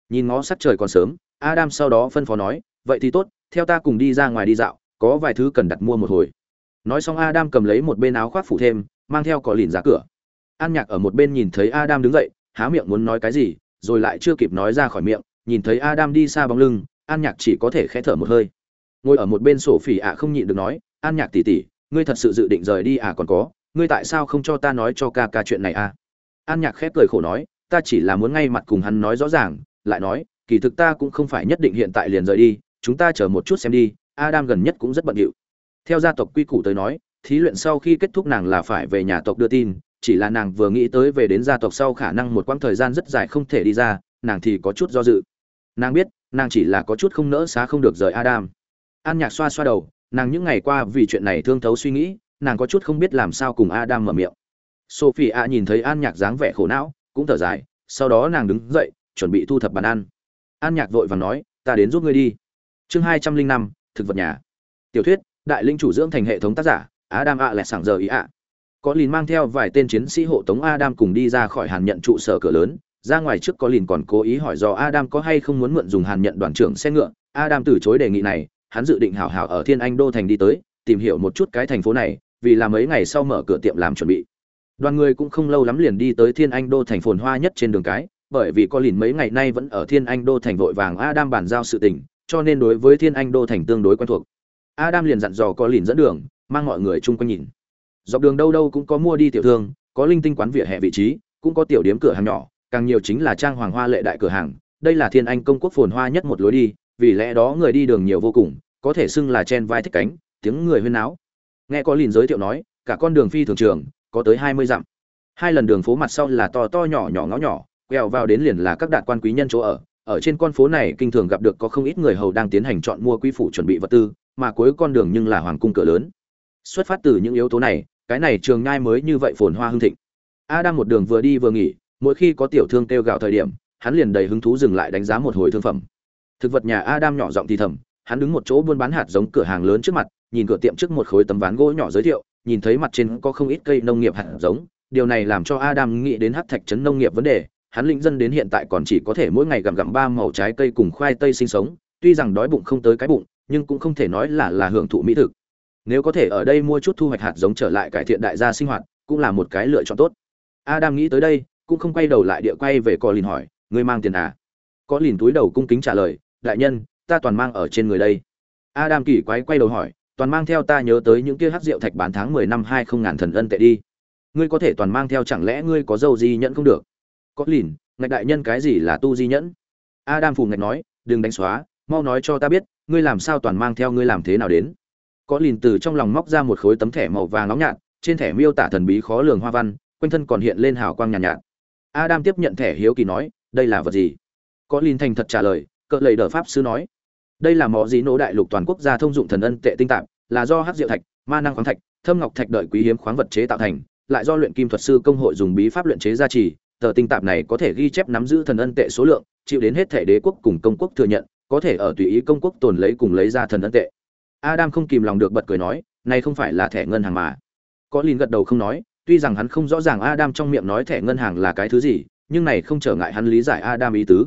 Nhìn ngó sắc trời còn sớm adam sau đó phân phó nói vậy thì tốt theo ta cùng đi ra ngoài đi dạo có vài thứ cần đặt mua một hồi. Nói xong adam cầm lấy một bên áo khoác phủ thêm mang theo cỏ lìn ra cửa. An nhạc ở một bên nhìn thấy adam đứng dậy há miệng muốn nói cái gì rồi lại chưa kịp nói ra khỏi miệng nhìn thấy adam đi xa bóng lưng an nhạc chỉ có thể khẽ thở một hơi. Ngồi ở một bên sổ phỉ ạ không nhịn được nói an nhạc tỉ tỉ ngươi thật sự dự định rời đi à còn có ngươi tại sao không cho ta nói cho ca ca chuyện này à? An nhạc khép cười khổ nói, ta chỉ là muốn ngay mặt cùng hắn nói rõ ràng, lại nói, kỳ thực ta cũng không phải nhất định hiện tại liền rời đi, chúng ta chờ một chút xem đi, adam gần nhất cũng rất bận rộn theo gia tộc quy củ tới nói, thí luyện sau khi kết thúc nàng là phải về nhà tộc đưa tin, chỉ là nàng vừa nghĩ tới về đến gia tộc sau khả năng một quãng thời gian rất dài không thể đi ra, nàng thì có chút do dự. Nàng biết, nàng chỉ là có chút không nỡ xá không được rời adam. An nhạc xoa xoa đầu, nàng những ngày qua vì chuyện này thương thấu suy nghĩ, nàng có chút không biết làm sao cùng adam mở miệng sophie a nhìn thấy an nhạc dáng vẻ khổ não, cũng thở dài, sau đó nàng đứng dậy, chuẩn bị thu thập bàn ăn. An nhạc vội vàng nói, ta đến giúp ngươi đi. Chương hai trăm linh năm, thực vật nhà. Tiểu thuyết, đại linh chủ dưỡng thành hệ thống tác giả, adam ạ lẻ sảng giờ ý ạ có lìn mang theo vài tên chiến sĩ hộ tống adam cùng đi ra khỏi hàn nhận trụ sở cửa lớn, ra ngoài trước có lìn còn cố ý hỏi do adam có hay không muốn mượn dùng hàn nhận đoàn trưởng xe ngựa. Adam từ chối đề nghị này, hắn dự định hảo hảo ở thiên anh đô thành đi tới, tìm hiểu một chút cái thành phố này, vì là mấy ngày sau mở cửa tiệm làm chuẩn bị đoàn người cũng không lâu lắm liền đi tới thiên anh đô thành phồn hoa nhất trên đường cái, bởi vì có lìn mấy ngày nay vẫn ở thiên anh đô thành vội vàng adam bàn giao sự tình, cho nên đối với thiên anh đô thành tương đối quen thuộc. Adam liền dặn dò có lìn dẫn đường, mang mọi người chung quanh nhìn. Dọc đường đâu đâu cũng có mua đi tiểu thương, có linh tinh quán vỉa hè vị trí, cũng có tiểu điếm cửa hàng nhỏ, càng nhiều chính là trang hoàng hoa lệ đại cửa hàng. Đây là thiên anh công quốc phồn hoa nhất một lối đi, vì lẽ đó người đi đường nhiều vô cùng, có thể xưng là chen vai thích cánh, tiếng người huyên náo. Nghe có lìn giới thiệu nói, cả con đường phi thường trường có tới hai mươi dặm. Hai lần đường phố mặt sau là to to nhỏ nhỏ ngõ nhỏ, quẹo vào đến liền là các đạt quan quý nhân chỗ ở. Ở trên con phố này kinh thường gặp được có không ít người hầu đang tiến hành chọn mua quý phủ chuẩn bị vật tư, mà cuối con đường nhưng là hoàng cung cửa lớn. Xuất phát từ những yếu tố này, cái này trường ngai mới như vậy phồn hoa hưng thịnh. Adam một đường vừa đi vừa nghỉ, mỗi khi có tiểu thương kêu gạo thời điểm, hắn liền đầy hứng thú dừng lại đánh giá một hồi thương phẩm. Thực vật nhà adam nhỏ giọng thì thầm, hắn đứng một chỗ buôn bán hạt giống cửa hàng lớn trước mặt, nhìn cửa tiệm trước một khối tấm ván gỗ nhỏ giới thiệu nhìn thấy mặt trên có không ít cây nông nghiệp hạt giống, điều này làm cho adam nghĩ đến hắc thạch trấn nông nghiệp vấn đề. Hắn lĩnh dân đến hiện tại còn chỉ có thể mỗi ngày gặm gặm ba màu trái cây cùng khoai tây sinh sống, tuy rằng đói bụng không tới cái bụng, nhưng cũng không thể nói là là hưởng thụ mỹ thực. Nếu có thể ở đây mua chút thu hoạch hạt giống trở lại cải thiện đại gia sinh hoạt, cũng là một cái lựa chọn tốt. Adam nghĩ tới đây, cũng không quay đầu lại địa quay về Colin hỏi, ngươi mang tiền à? Colin túi đầu cung kính trả lời, đại nhân, ta toàn mang ở trên người đây. Adam kỳ quái quay đầu hỏi toàn mang theo ta nhớ tới những kia hát rượu thạch bán tháng mười năm hai không ngàn thần ân tệ đi. Ngươi có thể toàn mang theo chẳng lẽ ngươi có dâu di nhẫn không được? Có lìn ngạch đại nhân cái gì là tu di nhẫn? Adam phù ngạch nói đừng đánh xóa mau nói cho ta biết ngươi làm sao toàn mang theo ngươi làm thế nào đến? Có lìn từ trong lòng móc ra một khối tấm thẻ màu vàng nóng nhạt trên thẻ miêu tả thần bí khó lường hoa văn quanh thân còn hiện lên hào quang nhàn nhạt, nhạt. Adam tiếp nhận thẻ hiếu kỳ nói đây là vật gì? Có lìn thành thật trả lời cỡ lầy đờ pháp sư nói đây là mỏ dị nỗ đại lục toàn quốc gia thông dụng thần ân tệ tinh tạp, là do hát diệu thạch, ma năng khoáng thạch, thâm ngọc thạch đợi quý hiếm khoáng vật chế tạo thành, lại do luyện kim thuật sư công hội dùng bí pháp luyện chế gia trì, tờ tinh tạp này có thể ghi chép nắm giữ thần ân tệ số lượng, chịu đến hết thể đế quốc cùng công quốc thừa nhận, có thể ở tùy ý công quốc tồn lấy cùng lấy ra thần ân tệ. Adam không kìm lòng được bật cười nói, này không phải là thẻ ngân hàng mà. Có lìn gật đầu không nói, tuy rằng hắn không rõ ràng adam trong miệng nói thẻ ngân hàng là cái thứ gì, nhưng này không trở ngại hắn lý giải adam ý tứ.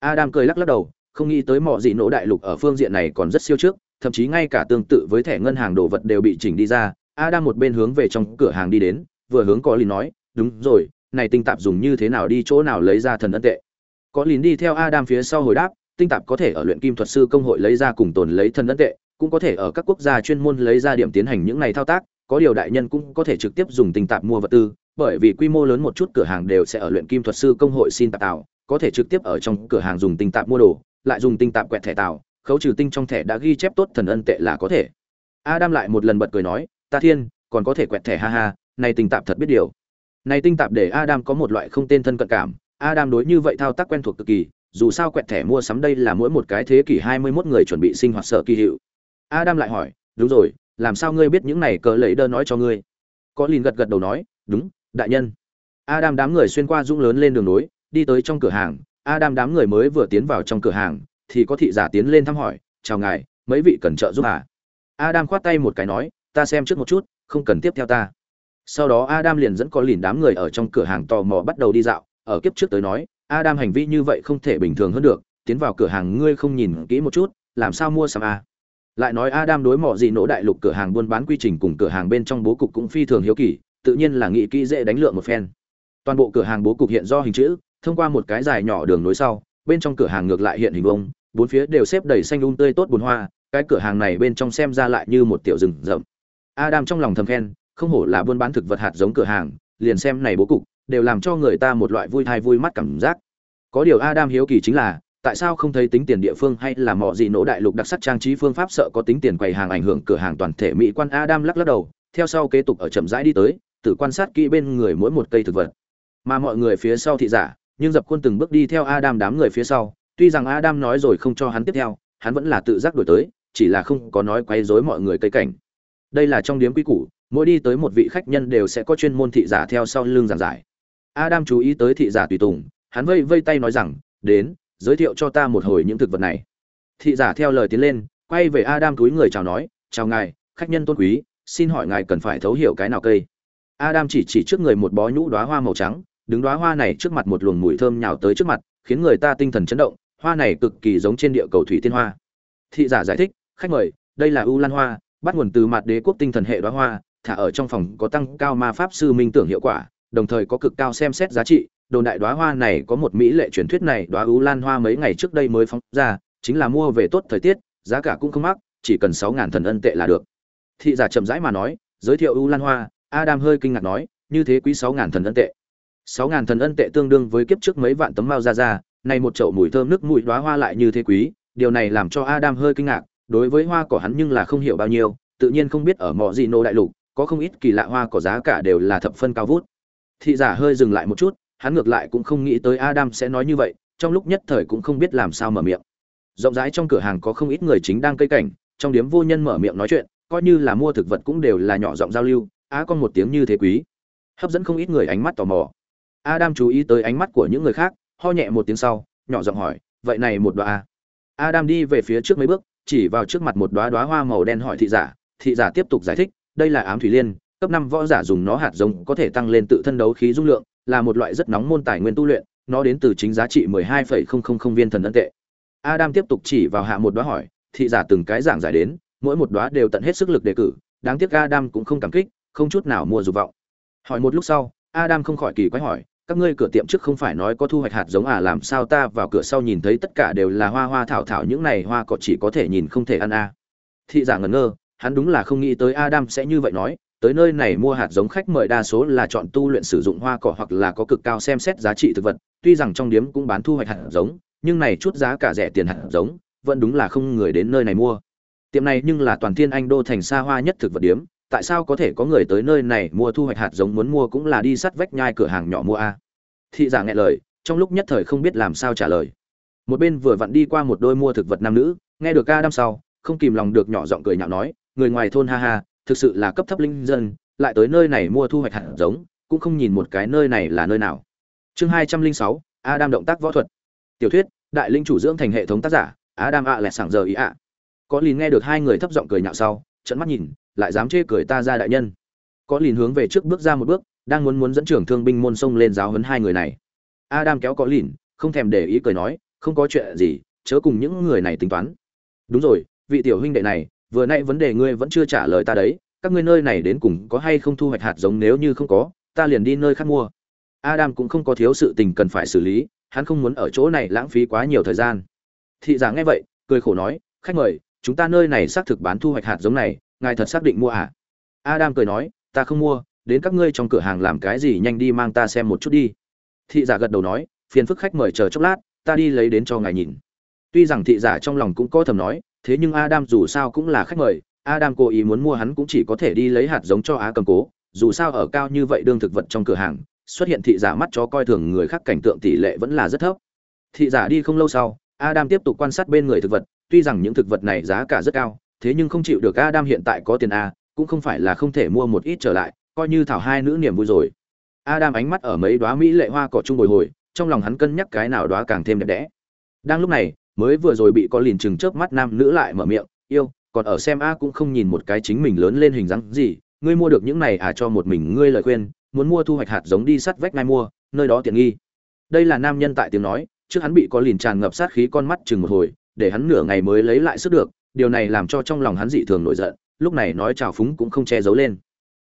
Adam cười lắc lắc đầu không nghĩ tới mọi gì nỗ đại lục ở phương diện này còn rất siêu trước, thậm chí ngay cả tương tự với thẻ ngân hàng đồ vật đều bị chỉnh đi ra. A đang một bên hướng về trong cửa hàng đi đến, vừa hướng có lìn nói, đúng rồi, này tinh tạp dùng như thế nào đi chỗ nào lấy ra thần ân tệ? Có lìn đi theo adam phía sau hồi đáp, tinh tạp có thể ở luyện kim thuật sư công hội lấy ra cùng tồn lấy thần ân tệ, cũng có thể ở các quốc gia chuyên môn lấy ra điểm tiến hành những này thao tác, có điều đại nhân cũng có thể trực tiếp dùng tinh tạp mua vật tư, bởi vì quy mô lớn một chút cửa hàng đều sẽ ở luyện kim thuật sư công hội xin tạp tạo, có thể trực tiếp ở trong cửa hàng dùng tinh tạp mua đồ lại dùng tinh tạp quẹt thẻ tạo khấu trừ tinh trong thẻ đã ghi chép tốt thần ân tệ là có thể. Adam lại một lần bật cười nói, ta thiên, còn có thể quẹt thẻ, ha ha, này tinh tạp thật biết điều. Này tinh tạp để adam có một loại không tên thân cận cảm, adam đối như vậy thao tác quen thuộc cực kỳ, dù sao quẹt thẻ mua sắm đây là mỗi một cái thế kỷ 21 người chuẩn bị sinh hoạt sở kỳ hiệu. Adam lại hỏi, đúng rồi, làm sao ngươi biết những này cờ lấy đơn nói cho ngươi? Có lìn gật gật đầu nói, đúng, đại nhân. Adam đám người xuyên qua dũng lớn lên đường nối, đi tới trong cửa hàng adam đám người mới vừa tiến vào trong cửa hàng, thì có thị giả tiến lên thăm hỏi, chào ngài, mấy vị cần trợ giúp à adam khoát tay một cái nói, ta xem trước một chút, không cần tiếp theo ta. Sau đó adam liền dẫn có lìn đám người ở trong cửa hàng tò mò bắt đầu đi dạo. Ở kiếp trước tới nói, adam hành vi như vậy không thể bình thường hơn được. Tiến vào cửa hàng ngươi không nhìn kỹ một chút, làm sao mua sắm à? lại nói adam đối mỏ gì nỗ đại lục cửa hàng buôn bán quy trình cùng cửa hàng bên trong bố cục cũng phi thường hiếu kỳ, tự nhiên là nghĩ kỹ dễ đánh lượng một phen. Toàn bộ cửa hàng bố cục hiện do hình chữ thông qua một cái dài nhỏ đường nối sau, bên trong cửa hàng ngược lại hiện hình vông bốn phía đều xếp đầy xanh um tươi tốt bùn hoa, cái cửa hàng này bên trong xem ra lại như một tiểu rừng rậm. Adam trong lòng thầm khen, không hổ là buôn bán thực vật hạt giống cửa hàng, liền xem này bố cục, đều làm cho người ta một loại vui thai vui mắt cảm giác. Có điều adam hiếu kỳ chính là, tại sao không thấy tính tiền địa phương hay là mỏ gì nỗ đại lục đặc sắc trang trí phương pháp sợ có tính tiền quầy hàng ảnh hưởng cửa hàng toàn thể mỹ quan? Adam lắc lắc đầu, theo sau kế tục ở chậm rãi đi tới, tự quan sát kỹ bên người mỗi một cây thực vật. Mà mọi người phía sau thị giả nhưng dập khuôn từng bước đi theo adam đám người phía sau, tuy rằng adam nói rồi không cho hắn tiếp theo, hắn vẫn là tự giác đổi tới, chỉ là không có nói quấy rối mọi người cây cảnh. Đây là trong điếm quý củ, mỗi đi tới một vị khách nhân đều sẽ có chuyên môn thị giả theo sau lưng giảng giải. Adam chú ý tới thị giả tùy tùng, hắn vây vây tay nói rằng, đến, giới thiệu cho ta một hồi những thực vật này. Thị giả theo lời tiến lên, quay về adam túi người chào nói, chào ngài, khách nhân tôn quý, xin hỏi ngài cần phải thấu hiểu cái nào cây? Adam chỉ chỉ trước người một bó nhũ đóa hoa màu trắng đứng đóa hoa này trước mặt một luồng mùi thơm nhào tới trước mặt, khiến người ta tinh thần chấn động, hoa này cực kỳ giống trên địa cầu thủy tiên hoa. Thị giả giải thích, khách mời, đây là u lan hoa, bắt nguồn từ mặt đế quốc tinh thần hệ đóa hoa, thả ở trong phòng có tăng cao ma pháp sư minh tưởng hiệu quả, đồng thời có cực cao xem xét giá trị. Đồn đại đóa hoa này có một mỹ lệ truyền thuyết này, đóa U lan hoa mấy ngày trước đây mới phóng ra, chính là mua về tốt thời tiết, giá cả cũng không mắc, chỉ cần sáu ngàn thần ân tệ là được. Thị giả chậm rãi mà nói, giới thiệu U lan hoa. Adam hơi kinh ngạc nói, như thế quý sáu ngàn thần ân tệ sáu ngàn thần ân tệ tương đương với kiếp trước mấy vạn tấm mao ra ra nay một chậu mùi thơm nước mùi đóa hoa lại như thế quý điều này làm cho adam hơi kinh ngạc đối với hoa cỏ hắn nhưng là không hiểu bao nhiêu tự nhiên không biết ở mọ gì nô đại lục có không ít kỳ lạ hoa cỏ giá cả đều là thập phân cao vút thị giả hơi dừng lại một chút hắn ngược lại cũng không nghĩ tới Adam sẽ nói như vậy, trong lúc nhất thời cũng không biết làm sao mở miệng. Rộng rãi trong cửa hàng có không ít người chính đang cây cảnh, trong điếm vô nhân mở miệng nói chuyện, coi như là mua thực vật cũng đều là nhỏ giọng giao lưu, á con một tiếng như thế quý, hấp dẫn không ít người ánh mắt tò mò. Adam chú ý tới ánh mắt của những người khác, ho nhẹ một tiếng sau, nhỏ giọng hỏi, vậy này một đóa a? Adam đi về phía trước mấy bước, chỉ vào trước mặt một đóa đóa hoa màu đen hỏi thị giả, thị giả tiếp tục giải thích, đây là ám thủy liên, cấp năm võ giả dùng nó hạt giống có thể tăng lên tự thân đấu khí dung lượng, là một loại rất nóng môn tài nguyên tu luyện, nó đến từ chính giá trị 12,000 viên thần ấn tệ. Adam tiếp tục chỉ vào hạ một đóa hỏi, thị giả từng cái giảng giải đến, mỗi một đóa đều tận hết sức lực đề cử, đáng tiếc Adam cũng không cảm kích, không chút nào mua dục vọng. Hỏi một lúc sau, Adam không khỏi kỳ quái hỏi, các ngươi cửa tiệm trước không phải nói có thu hoạch hạt giống à làm sao ta vào cửa sau nhìn thấy tất cả đều là hoa hoa thảo thảo những này hoa cỏ chỉ có thể nhìn không thể ăn à. Thị giả ngẩn ngơ, hắn đúng là không nghĩ tới Adam sẽ như vậy nói, tới nơi này mua hạt giống khách mời đa số là chọn tu luyện sử dụng hoa cỏ hoặc là có cực cao xem xét giá trị thực vật, tuy rằng trong điếm cũng bán thu hoạch hạt giống, nhưng này chút giá cả rẻ tiền hạt giống, vẫn đúng là không người đến nơi này mua. Tiệm này nhưng là toàn thiên anh đô thành xa hoa nhất thực vật điếm, tại sao có thể có người tới nơi này mua thu hoạch hạt giống muốn mua cũng là đi sắt vách nhai cửa hàng nhỏ mua a. Thị giả nghe lời, trong lúc nhất thời không biết làm sao trả lời. Một bên vừa vặn đi qua một đôi mua thực vật nam nữ, nghe được ca đăm sau, không kìm lòng được nhỏ giọng cười nhạo nói, người ngoài thôn ha ha, thực sự là cấp thấp linh dân lại tới nơi này mua thu hoạch hạt giống cũng không nhìn một cái nơi này là nơi nào chương hai trăm linh sáu adam động tác võ thuật tiểu thuyết đại linh chủ dưỡng thành hệ thống tác giả adam ạ lẹt sảng giờ ý ạ có lìn nghe được hai người thấp giọng cười nhạo sau trận mắt nhìn lại dám chê cười ta ra đại nhân. Có lìn hướng về trước bước ra một bước, đang muốn muốn dẫn trưởng thương binh môn sông lên giáo huấn hai người này. Adam kéo có lìn không thèm để ý cười nói, không có chuyện gì, chớ cùng những người này tính toán. Đúng rồi, vị tiểu huynh đệ này, vừa nay vấn đề ngươi vẫn chưa trả lời ta đấy, các ngươi nơi này đến cùng có hay không thu hoạch hạt giống nếu như không có, ta liền đi nơi khác mua. Adam cũng không có thiếu sự tình cần phải xử lý, hắn không muốn ở chỗ này lãng phí quá nhiều thời gian. Thị giả nghe vậy, cười khổ nói, khách mời, chúng ta nơi này xác thực bán thu hoạch hạt giống này ngài thật xác định mua à? Adam cười nói, ta không mua, đến các ngươi trong cửa hàng làm cái gì nhanh đi mang ta xem một chút đi. Thị giả gật đầu nói, phiền phức khách mời chờ chốc lát, ta đi lấy đến cho ngài nhìn. Tuy rằng thị giả trong lòng cũng có thầm nói, thế nhưng adam dù sao cũng là khách mời, adam cố ý muốn mua hắn cũng chỉ có thể đi lấy hạt giống cho á cầm cố, dù sao ở cao như vậy đương thực vật trong cửa hàng, xuất hiện thị giả mắt chó coi thường người khác cảnh tượng tỷ lệ vẫn là rất thấp. Thị giả đi không lâu sau, adam tiếp tục quan sát bên người thực vật, tuy rằng những thực vật này giá cả rất cao thế nhưng không chịu được adam hiện tại có tiền a, cũng không phải là không thể mua một ít trở lại, coi như thảo hai nữ niềm vui rồi. Adam ánh mắt ở mấy đóa mỹ lệ hoa cỏ trung bồi hồi, trong lòng hắn cân nhắc cái nào đóa càng thêm đẹp đẽ. Đang lúc này, mới vừa rồi bị có liền chừng chớp mắt nam nữ lại mở miệng, yêu, còn ở xem a cũng không nhìn một cái chính mình lớn lên hình dáng gì, ngươi mua được những này à cho một mình ngươi lời khuyên, muốn mua thu hoạch hạt giống đi sắt vách ngay mua, nơi đó tiện nghi. Đây là nam nhân tại tiếng nói, trước hắn bị có liền tràn ngập sát khí con mắt chừng một hồi, để hắn nửa ngày mới lấy lại sức được điều này làm cho trong lòng hắn dị thường nổi giận, lúc này nói chào phúng cũng không che giấu lên.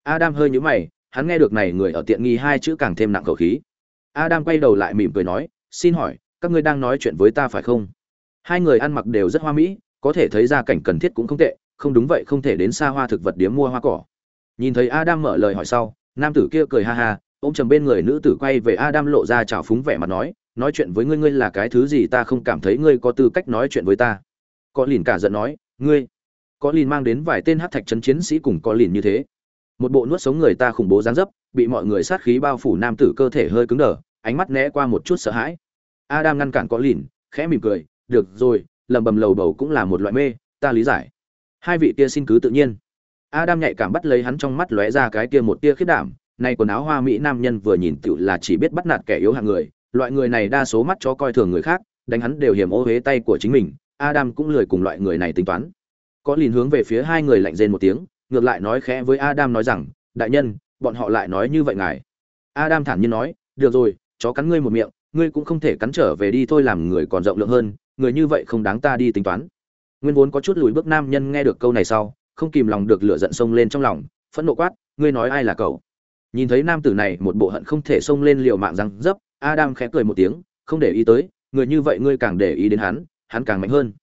Adam hơi nhíu mày, hắn nghe được này người ở tiện nghi hai chữ càng thêm nặng khẩu khí. Adam quay đầu lại mỉm cười nói, xin hỏi, các ngươi đang nói chuyện với ta phải không? Hai người ăn mặc đều rất hoa mỹ, có thể thấy ra cảnh cần thiết cũng không tệ, không đúng vậy không thể đến xa hoa thực vật điếm mua hoa cỏ. Nhìn thấy adam mở lời hỏi sau, nam tử kia cười ha ha, ôm chầm bên người nữ tử quay về adam lộ ra trào phúng vẻ mặt nói nói chuyện với ngươi ngươi là cái thứ gì ta không cảm thấy ngươi có tư cách nói chuyện với ta? Có lìn cả giận nói, ngươi, có lìn mang đến vài tên hát thạch trấn chiến sĩ cùng có lìn như thế. Một bộ nuốt sống người ta khủng bố dáng dấp, bị mọi người sát khí bao phủ nam tử cơ thể hơi cứng đờ, ánh mắt né qua một chút sợ hãi. Adam ngăn cản có lìn, khẽ mỉm cười, được rồi, lầm bầm lầu bầu cũng là một loại mê, ta lý giải. Hai vị kia xin cứ tự nhiên. Adam nhạy cảm bắt lấy hắn trong mắt lóe ra cái kia một tia khiết đảm, nay quần áo hoa mỹ nam nhân vừa nhìn tựu là chỉ biết bắt nạt kẻ yếu hạng người, loại người này đa số mắt cho coi thường người khác, đánh hắn đều hiểm ô huế tay của chính mình adam cũng lười cùng loại người này tính toán. Có liền hướng về phía hai người lạnh rên một tiếng, ngược lại nói khẽ với adam nói rằng, đại nhân, bọn họ lại nói như vậy ngài. Adam thản nhiên nói, được rồi, chó cắn ngươi một miệng, ngươi cũng không thể cắn trở về đi thôi làm người còn rộng lượng hơn, người như vậy không đáng ta đi tính toán. Nguyên vốn có chút lùi bước nam nhân nghe được câu này sau, không kìm lòng được lửa giận sông lên trong lòng, phẫn nộ quát, ngươi nói ai là cậu? Nhìn thấy nam tử này, một bộ hận không thể xông lên liều mạng răng dấp, adam khẽ cười một tiếng, không để ý tới, người như vậy ngươi càng để ý đến hắn hắn càng mạnh hơn.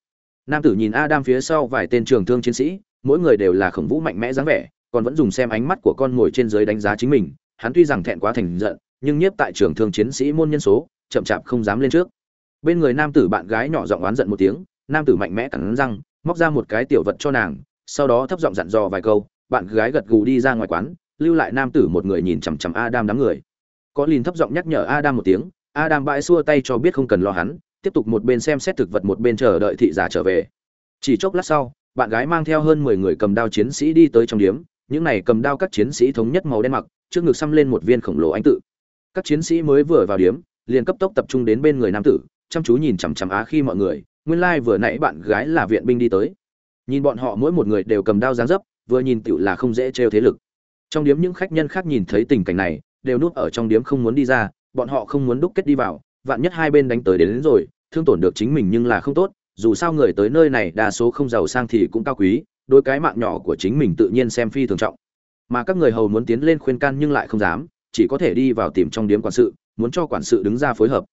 Nam tử nhìn adam phía sau vài tên trường thương chiến sĩ, mỗi người đều là khổng vũ mạnh mẽ dáng vẻ, còn vẫn dùng xem ánh mắt của con ngồi trên dưới đánh giá chính mình. Hắn tuy rằng thẹn quá thành giận, nhưng nhiếp tại trường thương chiến sĩ môn nhân số, chậm chạp không dám lên trước. Bên người nam tử bạn gái nhỏ giọng oán giận một tiếng, nam tử mạnh mẽ cắn răng, móc ra một cái tiểu vật cho nàng, sau đó thấp giọng dặn dò vài câu, bạn gái gật gù đi ra ngoài quán, lưu lại nam tử một người nhìn chằm chằm adam đám người. Có lìn thấp giọng nhắc nhở adam một tiếng, adam bãi xua tay cho biết không cần lo hắn tiếp tục một bên xem xét thực vật, một bên chờ đợi thị giả trở về. Chỉ chốc lát sau, bạn gái mang theo hơn mười người cầm đao chiến sĩ đi tới trong điếm. Những này cầm đao các chiến sĩ thống nhất màu đen mặc, trước ngực xăm lên một viên khổng lồ ánh tự. Các chiến sĩ mới vừa vào điếm, liền cấp tốc tập trung đến bên người nam tử, chăm chú nhìn chằm chằm á khi mọi người. Nguyên lai vừa nãy bạn gái là viện binh đi tới. Nhìn bọn họ mỗi một người đều cầm đao giáng dấp, vừa nhìn tựu là không dễ trêu thế lực. Trong điếm những khách nhân khác nhìn thấy tình cảnh này, đều núp ở trong điếm không muốn đi ra, bọn họ không muốn đúc kết đi vào vạn nhất hai bên đánh tới đến, đến rồi thương tổn được chính mình nhưng là không tốt dù sao người tới nơi này đa số không giàu sang thì cũng cao quý đôi cái mạng nhỏ của chính mình tự nhiên xem phi thường trọng. Mà các người hầu muốn tiến lên khuyên can nhưng lại không dám chỉ có thể đi vào tìm trong điếm quản sự muốn cho quản sự đứng ra phối hợp.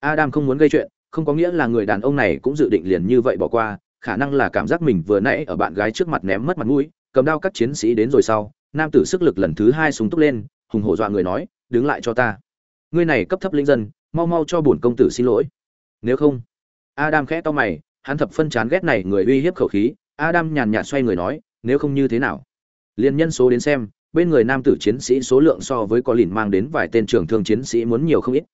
Adam không muốn gây chuyện không có nghĩa là người đàn ông này cũng dự định liền như vậy bỏ qua khả năng là cảm giác mình vừa nãy ở bạn gái trước mặt ném mất mặt mũi cầm đao các chiến sĩ đến rồi sau nam tử sức lực lần thứ hai súng túc lên hùng hổ dọa người nói đứng lại cho ta. Ngươi này cấp thấp linh dân mau mau cho bổn công tử xin lỗi. Nếu không, adam khẽ to mày, hắn thập phân chán ghét này người uy hiếp khẩu khí. Adam nhàn nhạt xoay người nói, nếu không như thế nào? Liên nhân số đến xem, bên người nam tử chiến sĩ số lượng so với có lìn mang đến vài tên trưởng thương chiến sĩ muốn nhiều không ít.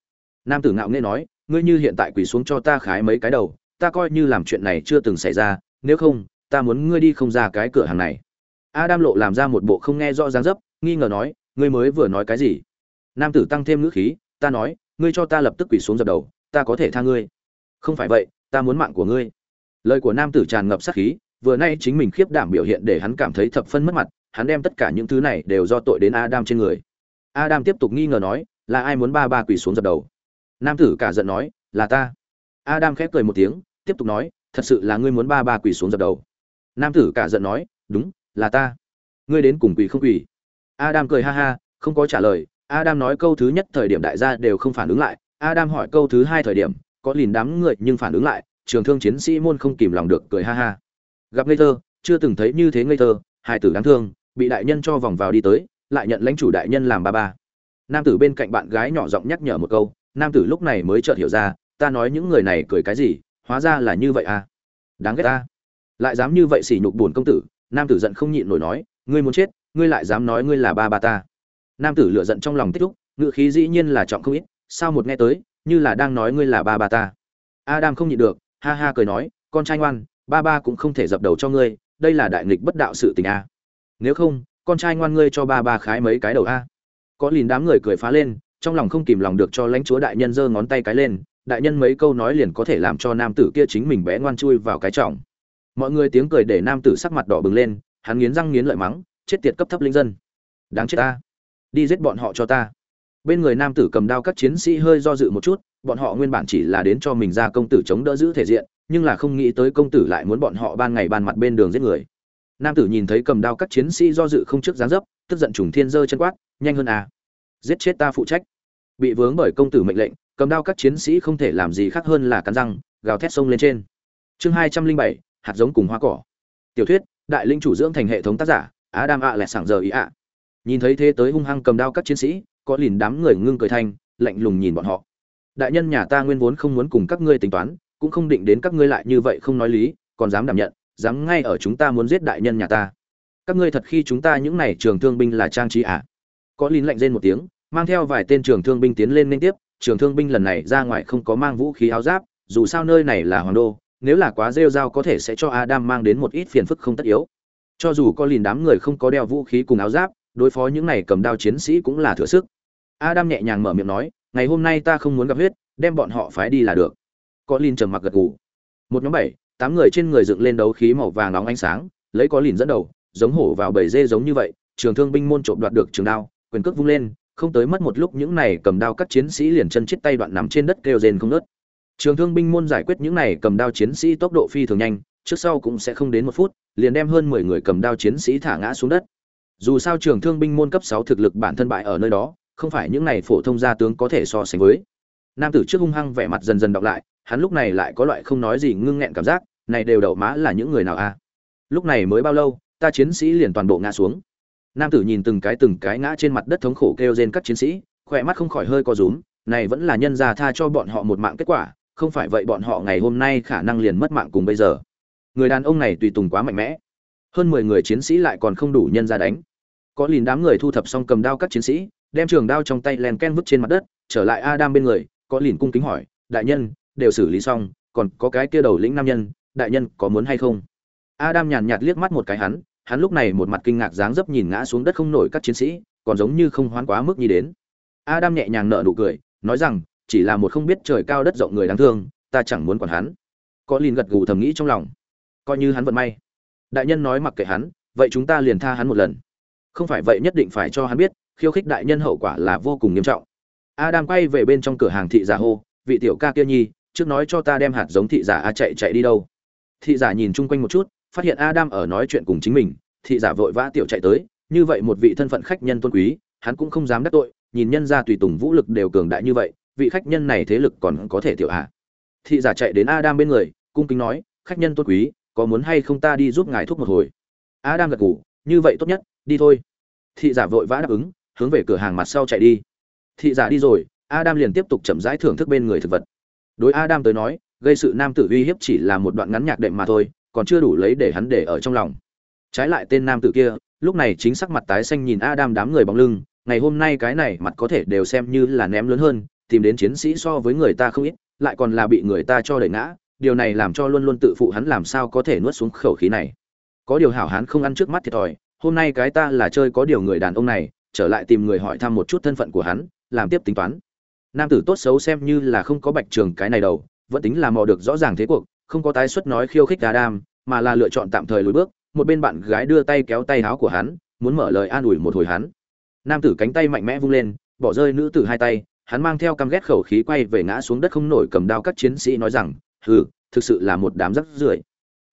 Nam tử ngạo nghễ nói, ngươi như hiện tại quỳ xuống cho ta khái mấy cái đầu, ta coi như làm chuyện này chưa từng xảy ra, nếu không, ta muốn ngươi đi không ra cái cửa hàng này. Adam lộ làm ra một bộ không nghe rõ ràng dấp, nghi ngờ nói, ngươi mới vừa nói cái gì? Nam tử tăng thêm ngữ khí, ta nói ngươi cho ta lập tức quỳ xuống dập đầu, ta có thể tha ngươi. Không phải vậy, ta muốn mạng của ngươi. Lời của nam tử tràn ngập sát khí, vừa nay chính mình khiếp đảm biểu hiện để hắn cảm thấy thập phân mất mặt, hắn đem tất cả những thứ này đều do tội đến adam trên người. Adam tiếp tục nghi ngờ nói, là ai muốn ba ba quỳ xuống dập đầu? Nam tử cả giận nói, là ta. Adam khép cười một tiếng, tiếp tục nói, thật sự là ngươi muốn ba ba quỳ xuống dập đầu. Nam tử cả giận nói, đúng, là ta. Ngươi đến cùng quỳ không quỳ. Adam cười ha ha, không có trả lời adam nói câu thứ nhất thời điểm đại gia đều không phản ứng lại. Adam hỏi câu thứ hai thời điểm, có lìn đám người nhưng phản ứng lại, trường thương chiến sĩ môn không kìm lòng được cười ha ha. Gặp ngây thơ, chưa từng thấy như thế ngây thơ, hai tử đáng thương, bị đại nhân cho vòng vào đi tới, lại nhận lãnh chủ đại nhân làm ba ba. Nam tử bên cạnh bạn gái nhỏ giọng nhắc nhở một câu, nam tử lúc này mới chợt hiểu ra, ta nói những người này cười cái gì, hóa ra là như vậy à? Đáng ghét ta. Lại dám như vậy sỉ nhục buồn công tử, nam tử giận không nhịn nổi nói, ngươi muốn chết, ngươi lại dám nói ngươi là ba ba ta nam tử lựa giận trong lòng tích lúc ngự khí dĩ nhiên là trọng không ít, sao một nghe tới, như là đang nói ngươi là ba ba ta. Adam không nhịn được, ha ha cười nói, con trai ngoan, ba ba cũng không thể dập đầu cho ngươi, đây là đại nghịch bất đạo sự tình a. Nếu không, con trai ngoan ngươi cho ba ba khái mấy cái đầu a. Có lìn đám người cười phá lên, trong lòng không kìm lòng được cho lãnh chúa đại nhân giơ ngón tay cái lên, đại nhân mấy câu nói liền có thể làm cho nam tử kia chính mình bé ngoan chui vào cái trọng. Mọi người tiếng cười để nam tử sắc mặt đỏ bừng lên, hắn nghiến răng nghiến lợi mắng, chết tiệt cấp thấp linh dân. Đáng chết ta đi giết bọn họ cho ta. Bên người nam tử cầm đao các chiến sĩ hơi do dự một chút, bọn họ nguyên bản chỉ là đến cho mình ra công tử chống đỡ giữ thể diện, nhưng là không nghĩ tới công tử lại muốn bọn họ ban ngày ban mặt bên đường giết người. Nam tử nhìn thấy cầm đao các chiến sĩ do dự không trước dáng dấp, tức giận trùng thiên giơ chân quát, nhanh hơn à! Giết chết ta phụ trách! Bị vướng bởi công tử mệnh lệnh, cầm đao các chiến sĩ không thể làm gì khác hơn là cắn răng, gào thét sông lên trên. Chương hai trăm linh bảy, hạt giống cùng hoa cỏ. Tiểu thuyết, đại linh chủ dưỡng thành hệ thống tác giả á đam ạ à lẹt sảng giờ ý ạ nhìn thấy thế tới hung hăng cầm đao các chiến sĩ, có lìn đám người ngưng cười thanh lạnh lùng nhìn bọn họ. Đại nhân nhà ta nguyên vốn không muốn cùng các ngươi tính toán, cũng không định đến các ngươi lại như vậy không nói lý, còn dám đảm nhận, dám ngay ở chúng ta muốn giết đại nhân nhà ta. Các ngươi thật khi chúng ta những này trường thương binh là trang trí à? Có lìn lạnh rên một tiếng, mang theo vài tên trường thương binh tiến lên liên tiếp, trường thương binh lần này ra ngoài không có mang vũ khí áo giáp, dù sao nơi này là hoàng đô, nếu là quá rêu rao có thể sẽ cho adam mang đến một ít phiền phức không tất yếu. Cho dù có lìn đám người không có đeo vũ khí cùng áo giáp đối phó những này cầm đao chiến sĩ cũng là thừa sức. Adam nhẹ nhàng mở miệng nói, ngày hôm nay ta không muốn gặp huyết, đem bọn họ phái đi là được. Có lin trầm mặc gật gù. Một nhóm bảy, tám người trên người dựng lên đấu khí màu vàng nóng ánh sáng, lấy có lìn dẫn đầu, giống hổ vào bầy dê giống như vậy, trường thương binh môn trộm đoạt được trường đao, quyền cước vung lên, không tới mất một lúc những này cầm đao các chiến sĩ liền chân chết tay đoạn nằm trên đất kêu rên không ngớt. Trường thương binh môn giải quyết những này cầm đao chiến sĩ tốc độ phi thường nhanh, trước sau cũng sẽ không đến một phút, liền đem hơn mười người cầm đao chiến sĩ thả ngã xuống đất dù sao trường thương binh môn cấp sáu thực lực bản thân bại ở nơi đó, không phải những này phổ thông gia tướng có thể so sánh với. Nam tử trước hung hăng vẻ mặt dần dần đọc lại, hắn lúc này lại có loại không nói gì ngưng nghẹn cảm giác, này đều đậu má là những người nào a? Lúc này mới bao lâu, ta chiến sĩ liền toàn bộ ngã xuống. Nam tử nhìn từng cái từng cái ngã trên mặt đất thống khổ kêu trên các chiến sĩ, khỏe mắt không khỏi hơi co rúm, này vẫn là nhân gia tha cho bọn họ một mạng kết quả, không phải vậy bọn họ ngày hôm nay khả năng liền mất mạng cùng bây giờ. Người đàn ông này tùy tùng quá mạnh mẽ. Hơn mười người chiến sĩ lại còn không đủ nhân ra đánh có lìn đám người thu thập xong cầm đao các chiến sĩ, đem trường đao trong tay len ken vứt trên mặt đất, trở lại adam bên người, có lìn cung kính hỏi, đại nhân, đều xử lý xong, còn có cái kia đầu lĩnh nam nhân, đại nhân có muốn hay không? Adam nhàn nhạt liếc mắt một cái hắn hắn lúc này một mặt kinh ngạc dáng dấp nhìn ngã xuống đất không nổi các chiến sĩ, còn giống như không hoán quá mức như đến. Adam nhẹ nhàng nở nụ cười, nói rằng, chỉ là một không biết trời cao đất rộng người đáng thương, ta chẳng muốn quản hắn. Có lìn gật gù thầm nghĩ trong lòng. Coi như hắn vận may. Đại nhân nói mặc kệ hắn, vậy chúng ta liền tha hắn một lần không phải vậy nhất định phải cho hắn biết, khiêu khích đại nhân hậu quả là vô cùng nghiêm trọng. Adam quay về bên trong cửa hàng thị giả hô, vị tiểu ca kia nhi, trước nói cho ta đem hạt giống thị giả a chạy chạy đi đâu. Thị giả nhìn chung quanh một chút, phát hiện adam ở nói chuyện cùng chính mình, thị giả vội vã tiểu chạy tới, như vậy một vị thân phận khách nhân tôn quý, hắn cũng không dám đắc tội, nhìn nhân ra tùy tùng vũ lực đều cường đại như vậy, vị khách nhân này thế lực còn có thể tiểu hạ. Thị giả chạy đến adam bên người, cung kính nói, khách nhân tôn quý, có muốn hay không ta đi giúp ngài thuốc một hồi? Adam gật ngủ như vậy tốt nhất đi thôi. Thị giả vội vã đáp ứng, hướng về cửa hàng mặt sau chạy đi. Thị giả đi rồi, adam liền tiếp tục chậm rãi thưởng thức bên người thực vật. Đối adam tới nói, gây sự nam tử uy hiếp chỉ là một đoạn ngắn nhạc đệm mà thôi, còn chưa đủ lấy để hắn để ở trong lòng. Trái lại tên nam tử kia, lúc này chính sắc mặt tái xanh nhìn adam đám người bóng lưng, ngày hôm nay cái này mặt có thể đều xem như là ném lớn hơn, tìm đến chiến sĩ so với người ta không ít, lại còn là bị người ta cho đẩy ngã, điều này làm cho luôn luôn tự phụ hắn làm sao có thể nuốt xuống khẩu khí này. Có điều hảo hán không ăn trước mắt thiệt thòi hôm nay cái ta là chơi có điều người đàn ông này, trở lại tìm người hỏi thăm một chút thân phận của hắn, làm tiếp tính toán. Nam tử tốt xấu xem như là không có bạch trường cái này đầu, vẫn tính là mò được rõ ràng thế cuộc, không có tái xuất nói khiêu khích adam, mà là lựa chọn tạm thời lùi bước, một bên bạn gái đưa tay kéo tay áo của hắn, muốn mở lời an ủi một hồi hắn. Nam tử cánh tay mạnh mẽ vung lên, bỏ rơi nữ tử hai tay, hắn mang theo căm ghét khẩu khí quay về ngã xuống đất không nổi cầm đao các chiến sĩ nói rằng, hừ, thực sự là một đám rắc rưởi.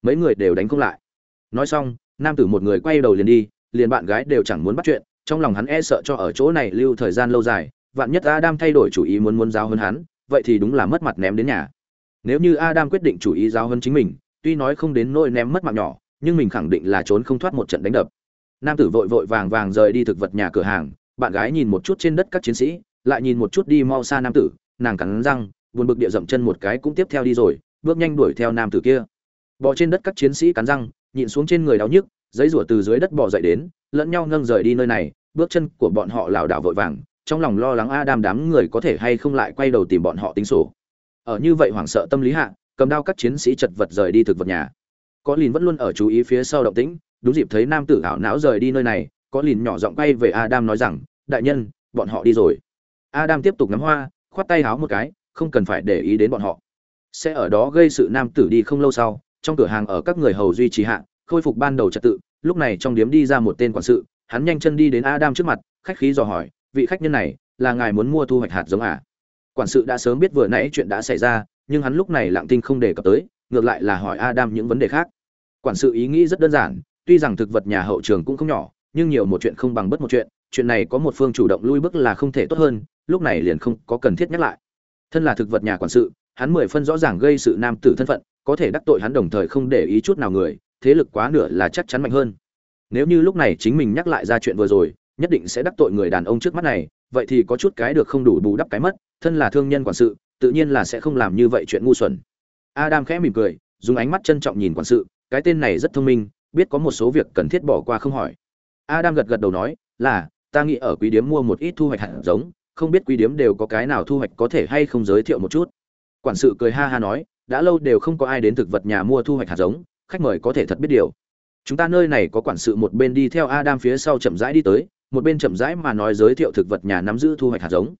Mấy người đều đánh không lại. Nói xong nam tử một người quay đầu liền đi, liền bạn gái đều chẳng muốn bắt chuyện, trong lòng hắn e sợ cho ở chỗ này lưu thời gian lâu dài, vạn nhất adam thay đổi chủ ý muốn muốn giáo hơn hắn, vậy thì đúng là mất mặt ném đến nhà. Nếu như adam quyết định chủ ý giáo hơn chính mình, tuy nói không đến nỗi ném mất mạng nhỏ, nhưng mình khẳng định là trốn không thoát một trận đánh đập. Nam tử vội vội vàng vàng rời đi thực vật nhà cửa hàng, bạn gái nhìn một chút trên đất các chiến sĩ, lại nhìn một chút đi mau xa nam tử, nàng cắn răng, buồn bực địa dậm chân một cái cũng tiếp theo đi rồi, bước nhanh đuổi theo nam tử kia. Bò trên đất các chiến sĩ cắn răng nhịn xuống trên người đau nhức, giấy rủa từ dưới đất bò dậy đến, lẫn nhau nâng rời đi nơi này, bước chân của bọn họ lảo đảo vội vàng, trong lòng lo lắng adam đám người có thể hay không lại quay đầu tìm bọn họ tính sổ. Ở như vậy hoảng sợ tâm lý hạ, cầm đao các chiến sĩ chật vật rời đi thực vật nhà. Có lìn vẫn luôn ở chú ý phía sau động tĩnh, đúng dịp thấy nam tử ảo não rời đi nơi này, có lìn nhỏ giọng quay về adam nói rằng, đại nhân, bọn họ đi rồi. Adam tiếp tục ngắm hoa, khoát tay háo một cái, không cần phải để ý đến bọn họ. Sẽ ở đó gây sự nam tử đi không lâu sau trong cửa hàng ở các người hầu duy trì hạ, khôi phục ban đầu trật tự, lúc này trong điếm đi ra một tên quản sự, hắn nhanh chân đi đến adam trước mặt, khách khí dò hỏi, vị khách nhân này, là ngài muốn mua thu hoạch hạt giống à? Quản sự đã sớm biết vừa nãy chuyện đã xảy ra, nhưng hắn lúc này lặng tinh không đề cập tới, ngược lại là hỏi adam những vấn đề khác. Quản sự ý nghĩ rất đơn giản, tuy rằng thực vật nhà hậu trường cũng không nhỏ, nhưng nhiều một chuyện không bằng bất một chuyện chuyện này có một phương chủ động lui bước là không thể tốt hơn, lúc này liền không có cần thiết nhắc lại. Thân là thực vật nhà quản sự, hắn mười phân rõ ràng gây sự nam tử thân phận có thể đắc tội hắn đồng thời không để ý chút nào người, thế lực quá nửa là chắc chắn mạnh hơn. Nếu như lúc này chính mình nhắc lại ra chuyện vừa rồi, nhất định sẽ đắc tội người đàn ông trước mắt này, vậy thì có chút cái được không đủ bù đắp cái mất, thân là thương nhân quản sự, tự nhiên là sẽ không làm như vậy chuyện ngu xuẩn. Adam khẽ mỉm cười, dùng ánh mắt trân trọng nhìn quản sự, cái tên này rất thông minh, biết có một số việc cần thiết bỏ qua không hỏi. Adam gật gật đầu nói, là, ta nghĩ ở quý điếm mua một ít thu hoạch hạt giống, không biết quý điếm đều có cái nào thu hoạch có thể hay không giới thiệu một chút. Quản sự cười ha ha nói đã lâu đều không có ai đến thực vật nhà mua thu hoạch hạt giống, khách mời có thể thật biết điều. Chúng ta nơi này có quản sự một bên đi theo adam phía sau chậm rãi đi tới, một bên chậm rãi mà nói giới thiệu thực vật nhà nắm giữ thu hoạch hạt giống.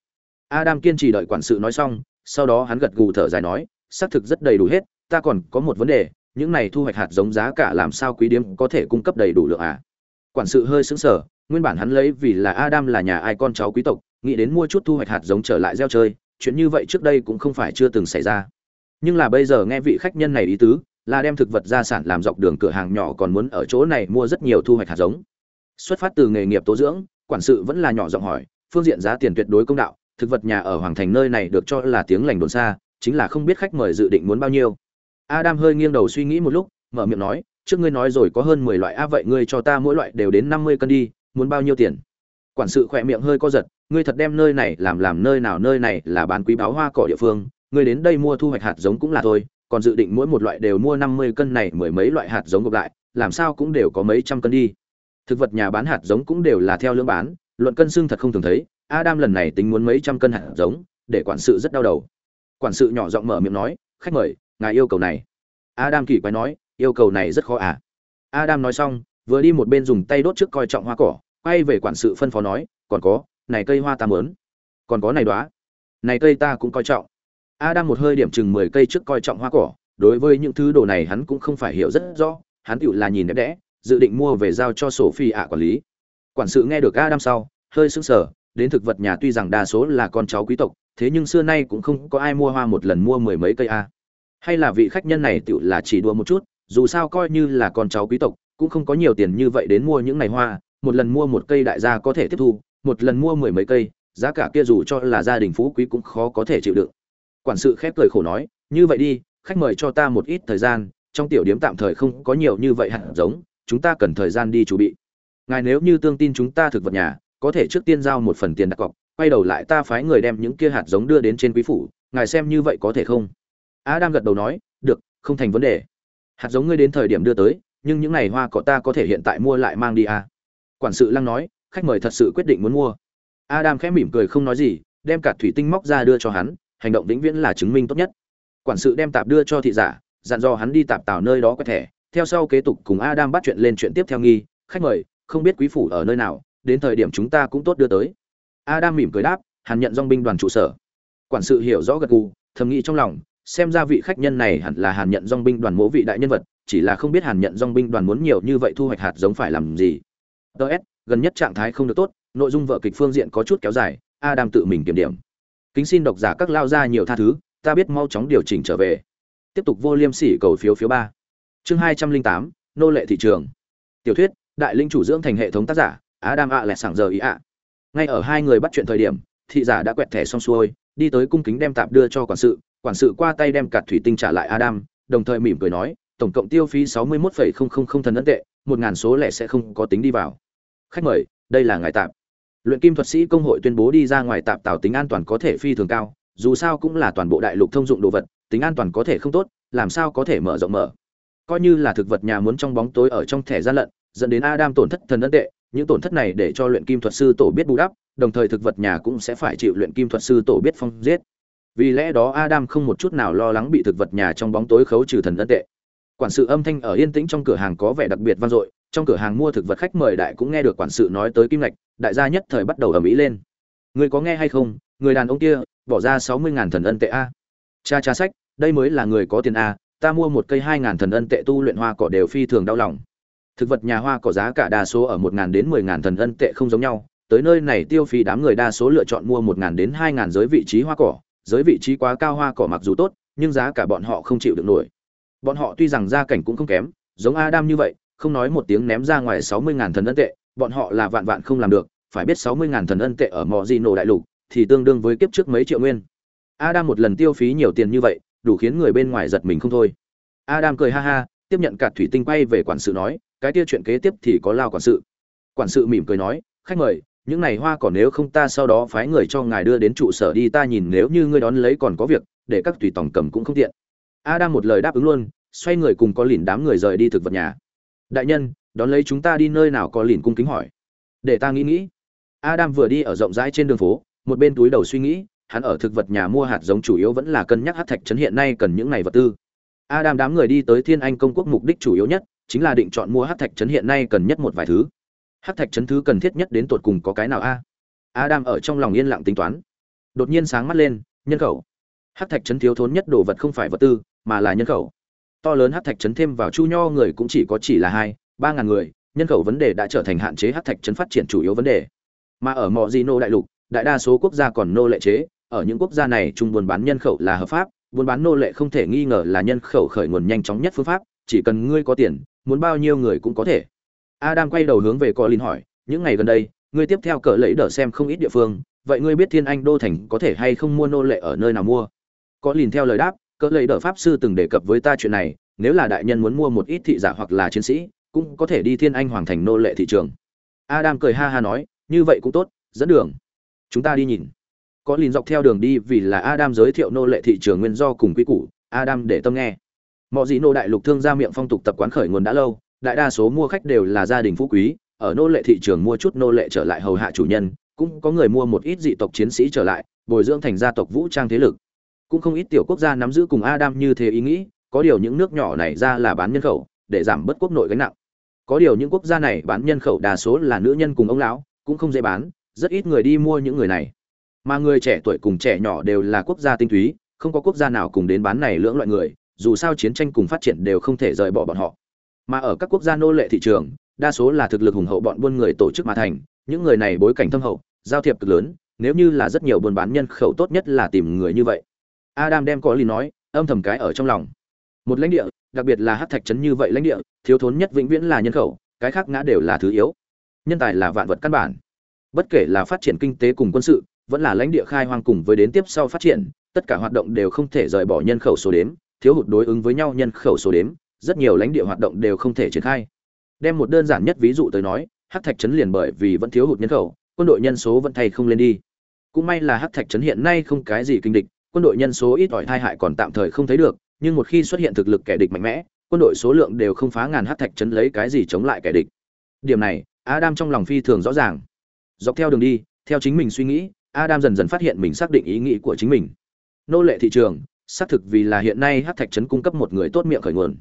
Adam kiên trì đợi quản sự nói xong, sau đó hắn gật gù thở dài nói, xác thực rất đầy đủ hết, ta còn có một vấn đề, những này thu hoạch hạt giống giá cả làm sao quý điếm có thể cung cấp đầy đủ lượng à? Quản sự hơi sững sờ, nguyên bản hắn lấy vì là adam là nhà ai con cháu quý tộc, nghĩ đến mua chút thu hoạch hạt giống trở lại gieo chơi, chuyện như vậy trước đây cũng không phải chưa từng xảy ra nhưng là bây giờ nghe vị khách nhân này ý tứ, là đem thực vật gia sản làm dọc đường cửa hàng nhỏ còn muốn ở chỗ này mua rất nhiều thu hoạch hạt giống. Xuất phát từ nghề nghiệp tố dưỡng, quản sự vẫn là nhỏ giọng hỏi, phương diện giá tiền tuyệt đối công đạo, thực vật nhà ở hoàng thành nơi này được cho là tiếng lành đồn xa, chính là không biết khách mời dự định muốn bao nhiêu. Adam hơi nghiêng đầu suy nghĩ một lúc, mở miệng nói, trước ngươi nói rồi có hơn mười loại, a, vậy ngươi cho ta mỗi loại đều đến năm mươi cân đi, muốn bao nhiêu tiền? Quản sự khỏe miệng hơi co giật, ngươi thật đem nơi này làm làm nơi nào, nơi này là bán quý báo hoa cỏ địa phương ngươi đến đây mua thu hoạch hạt giống cũng là thôi, còn dự định mỗi một loại đều mua năm mươi cân này mười mấy loại hạt giống gộp lại, làm sao cũng đều có mấy trăm cân đi. Thực vật nhà bán hạt giống cũng đều là theo lưỡng bán, luận cân xương thật không thường thấy, adam lần này tính muốn mấy trăm cân hạt giống, để quản sự rất đau đầu. Quản sự nhỏ giọng mở miệng nói, khách mời, ngài yêu cầu này. Adam kỳ quái nói, yêu cầu này rất khó à? Adam nói xong, vừa đi một bên dùng tay đốt trước coi trọng hoa cỏ, quay về quản sự phân phó nói, còn có, này cây hoa ta mớn còn có này đoá. Này cây ta cũng coi trọng adam một hơi điểm chừng mười cây trước coi trọng hoa cỏ đối với những thứ đồ này hắn cũng không phải hiểu rất rõ hắn tiểu là nhìn đẹp đẽ dự định mua về giao cho Sophie ạ quản lý. Quản sự nghe được Adam sau, hơi sững sờ, đến thực vật nhà tuy rằng đa số là con cháu quý tộc, thế nhưng xưa nay cũng không có ai mua hoa một lần mua mười mấy cây a. Hay là vị khách nhân này tiểu là chỉ đùa một chút, dù sao coi như là con cháu quý tộc, cũng không có nhiều tiền như vậy đến mua những này hoa, một lần mua một cây đại gia có thể tiếp thu, một lần mua mười mấy cây, giá cả kia dù cho là gia đình phú quý cũng khó có thể chịu đựng. Quản sự khép cười khổ nói, như vậy đi, khách mời cho ta một ít thời gian, trong tiểu điểm tạm thời không có nhiều như vậy hạt giống, chúng ta cần thời gian đi chuẩn bị. Ngài nếu như tương tin chúng ta thực vật nhà có thể trước tiên giao một phần tiền đặt cọc quay đầu lại ta phái người đem những kia hạt giống đưa đến trên quý phủ ngài xem như vậy có thể không? Adam gật đầu nói được không thành vấn đề. Hạt giống ngươi đến thời điểm đưa tới nhưng những này hoa cỏ ta có thể hiện tại mua lại mang đi à. quản sự lăng nói khách mời thật sự quyết định muốn mua. Adam khẽ mỉm cười không nói gì đem cả thủy tinh móc ra đưa cho hắn hành động vĩnh viễn là chứng minh tốt nhất quản sự đem tạp đưa cho thị giả dặn dò hắn đi tạp tảo nơi đó có thể. theo sau kế tục cùng Adam bắt chuyện lên chuyện tiếp theo nghi, khách mời, không biết quý phủ ở nơi nào, đến thời điểm chúng ta cũng tốt đưa tới. Adam mỉm cười đáp, hắn nhận dòng binh đoàn trụ sở. quản sự hiểu rõ gật gù thầm nghĩ trong lòng xem ra vị khách nhân này hẳn là hàn nhận dong binh đoàn mỗ vị đại nhân vật chỉ là không biết hàn nhận dong binh đoàn muốn nhiều như vậy thu hoạch hạt giống phải làm gì ts gần nhất trạng thái không được tốt nội dung vợ kịch phương diện có chút kéo dài Adam tự mình kiểm điểm kính xin độc giả các lao ra nhiều tha thứ, ta biết mau chóng điều chỉnh trở về. Tiếp tục vô liêm sỉ cầu phiếu phiếu ba. Chương hai trăm linh tám, nô lệ thị trường. Tiểu thuyết, đại linh chủ dưỡng thành hệ thống tác giả á đam ạ lẹ sảng giờ ý ạ ngay ở hai người bắt chuyện thời điểm, thị giả đã quẹt thẻ xong xuôi, đi tới cung kính đem tạp đưa cho quản sự quản sự qua tay đem cạt thủy tinh trả lại adam, đồng thời mỉm cười nói, tổng cộng tiêu phí sáu mươi một thần ấn tệ, một ngàn số lẻ sẽ không có tính đi vào. Khách mời, đây là ngài tạp luyện kim thuật sĩ công hội tuyên bố đi ra ngoài tạp tạo tính an toàn có thể phi thường cao, dù sao cũng là toàn bộ đại lục thông dụng đồ vật, tính an toàn có thể không tốt, làm sao có thể mở rộng mở. Coi như là thực vật nhà muốn trong bóng tối ở trong thẻ gian lận, dẫn đến adam tổn thất thần ấn tệ, những tổn thất này để cho luyện kim thuật sư tổ biết bù đắp, đồng thời thực vật nhà cũng sẽ phải chịu luyện kim thuật sư tổ biết phong giết. Vì lẽ đó adam không một chút nào lo lắng bị thực vật nhà trong bóng tối khấu trừ thần ấn tệ. Quản sự âm thanh ở yên tĩnh trong cửa hàng có vẻ đặc biệt vang dội trong cửa hàng mua thực vật khách mời đại cũng nghe được quản sự nói tới kim ngạch, đại gia nhất thời bắt đầu ầm ĩ lên. Người có nghe hay không? Người đàn ông kia, bỏ ra sáu mươi ngàn thần ân tệ a. Cha cha sách, đây mới là người có tiền a, ta mua một cây hai ngàn thần ân tệ tu luyện hoa cỏ đều phi thường đau lòng. Thực vật nhà hoa cỏ giá cả đa số ở một ngàn đến mười ngàn thần ân tệ không giống nhau, tới nơi này tiêu phí đám người đa số lựa chọn mua một ngàn đến hai ngàn giới vị trí hoa cỏ, giới vị trí quá cao hoa cỏ mặc dù tốt, nhưng giá cả bọn họ không chịu được nổi. Bọn họ tuy rằng gia cảnh cũng không kém, giống adam như vậy không nói một tiếng ném ra ngoài sáu mươi ngàn thần ân tệ, bọn họ là vạn vạn không làm được, phải biết sáu mươi ngàn thần ân tệ ở mò di nổ đại lục, thì tương đương với kiếp trước mấy triệu nguyên. Adam một lần tiêu phí nhiều tiền như vậy, đủ khiến người bên ngoài giật mình không thôi. Adam cười ha ha, tiếp nhận cạt thủy tinh quay về quản sự nói, cái kia chuyện kế tiếp thì có lao quản sự. Quản sự mỉm cười nói, khách mời, những này hoa còn nếu không ta sau đó phái người cho ngài đưa đến trụ sở đi, ta nhìn nếu như ngươi đón lấy còn có việc, để các tùy tổng cầm cũng không tiện. Adam một lời đáp ứng luôn, xoay người cùng có lìn đám người rời đi thực vật nhà đại nhân, đón lấy chúng ta đi nơi nào có lìn cung kính hỏi. Để ta nghĩ nghĩ. Adam vừa đi ở rộng rãi trên đường phố, một bên túi đầu suy nghĩ, hắn ở thực vật nhà mua hạt giống chủ yếu vẫn là cân nhắc hát thạch trấn hiện nay cần những này vật tư. Adam đám người đi tới thiên anh công quốc mục đích chủ yếu nhất, chính là định chọn mua hát thạch trấn hiện nay cần nhất một vài thứ. Hát thạch trấn thứ cần thiết nhất đến tột cùng có cái nào a? Adam ở trong lòng yên lặng tính toán. Đột nhiên sáng mắt lên, nhân khẩu. Hát thạch trấn thiếu thốn nhất đồ vật không phải vật tư, mà là nhân khẩu to lớn hát thạch trấn thêm vào chu nho người cũng chỉ có chỉ là hai, ba ngàn người, nhân khẩu vấn đề đã trở thành hạn chế hát thạch trấn phát triển chủ yếu vấn đề. Mà ở mọi di nô đại lục, đại đa số quốc gia còn nô lệ chế, ở những quốc gia này chung buôn bán nhân khẩu là hợp pháp, buôn bán nô lệ không thể nghi ngờ là nhân khẩu khởi nguồn nhanh chóng nhất phương pháp, chỉ cần ngươi có tiền, muốn bao nhiêu người cũng có thể. Adam quay đầu hướng về colin hỏi, những ngày gần đây, ngươi tiếp theo cỡ lấy đỡ xem không ít địa phương, vậy ngươi biết thiên anh đô thành có thể hay không mua nô lệ ở nơi nào mua? Colin theo lời đáp cỡ lấy đỡ pháp sư từng đề cập với ta chuyện này, nếu là đại nhân muốn mua một ít thị giả hoặc là chiến sĩ, cũng có thể đi thiên anh hoàng thành nô lệ thị trường. Adam cười ha ha nói, như vậy cũng tốt, dẫn đường. Chúng ta đi nhìn. Có lìn dọc theo đường đi vì là adam giới thiệu nô lệ thị trường nguyên do cùng quy củ, adam để tâm nghe. Mọi gì nô đại lục thương gia miệng phong tục tập quán khởi nguồn đã lâu, đại đa số mua khách đều là gia đình phú quý, ở nô lệ thị trường mua chút nô lệ trở lại hầu hạ chủ nhân, cũng có người mua một ít dị tộc chiến sĩ trở lại, bồi dưỡng thành gia tộc vũ trang thế lực cũng không ít tiểu quốc gia nắm giữ cùng adam như thế ý nghĩ, có điều những nước nhỏ này ra là bán nhân khẩu, để giảm bớt quốc nội gánh nặng. Có điều những quốc gia này bán nhân khẩu đa số là nữ nhân cùng ông lão, cũng không dễ bán, rất ít người đi mua những người này. Mà người trẻ tuổi cùng trẻ nhỏ đều là quốc gia tinh túy, không có quốc gia nào cùng đến bán này lưỡng loại người, dù sao chiến tranh cùng phát triển đều không thể rời bỏ bọn họ. Mà ở các quốc gia nô lệ thị trường, đa số là thực lực hùng hậu bọn buôn người tổ chức mà thành, những người này bối cảnh thâm hậu, giao thiệp cực lớn, nếu như là rất nhiều buôn bán nhân khẩu tốt nhất là tìm người như vậy adam đem có lý nói, âm thầm cái ở trong lòng. Một lãnh địa, đặc biệt là hát thạch trấn như vậy lãnh địa, thiếu thốn nhất vĩnh viễn là nhân khẩu, cái khác ngã đều là thứ yếu. Nhân tài là vạn vật căn bản. Bất kể là phát triển kinh tế cùng quân sự, vẫn là lãnh địa khai hoang cùng với đến tiếp sau phát triển, tất cả hoạt động đều không thể rời bỏ nhân khẩu số đếm, thiếu hụt đối ứng với nhau nhân khẩu số đếm, rất nhiều lãnh địa hoạt động đều không thể triển khai. Đem một đơn giản nhất ví dụ tới nói hắc thạch trấn liền bởi vì vẫn thiếu hụt nhân khẩu, quân đội nhân số vẫn thay không lên đi. Cũng may là hắc thạch trấn hiện nay không cái gì kinh địch quân đội nhân số ít ỏi thai hại còn tạm thời không thấy được, nhưng một khi xuất hiện thực lực kẻ địch mạnh mẽ, quân đội số lượng đều không phá ngàn hắc thạch trấn lấy cái gì chống lại kẻ địch. Điểm này, adam trong lòng phi thường rõ ràng. Dọc theo đường đi, theo chính mình suy nghĩ, adam dần dần phát hiện mình xác định ý nghĩ của chính mình. Nô lệ thị trường, xác thực vì là hiện nay hắc thạch trấn cung cấp một người tốt miệng khởi nguồn.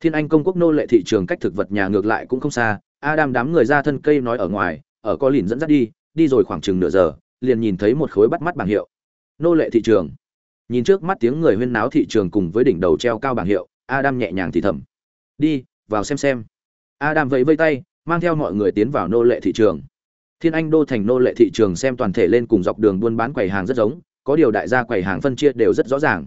Thiên anh công quốc nô lệ thị trường cách thực vật nhà ngược lại cũng không xa, adam đám người ra thân cây nói ở ngoài, ở có lìn dẫn dắt đi đi rồi khoảng chừng nửa giờ, liền nhìn thấy một khối bắt mắt bảng hiệu. Nô lệ thị trường nhìn trước mắt tiếng người huyên náo thị trường cùng với đỉnh đầu treo cao bảng hiệu, adam nhẹ nhàng thì thầm. Đi, vào xem xem. Adam vẫy vây tay, mang theo mọi người tiến vào nô lệ thị trường. Thiên anh đô thành nô lệ thị trường xem toàn thể lên cùng dọc đường buôn bán quầy hàng rất giống, có điều đại gia quầy hàng phân chia đều rất rõ ràng.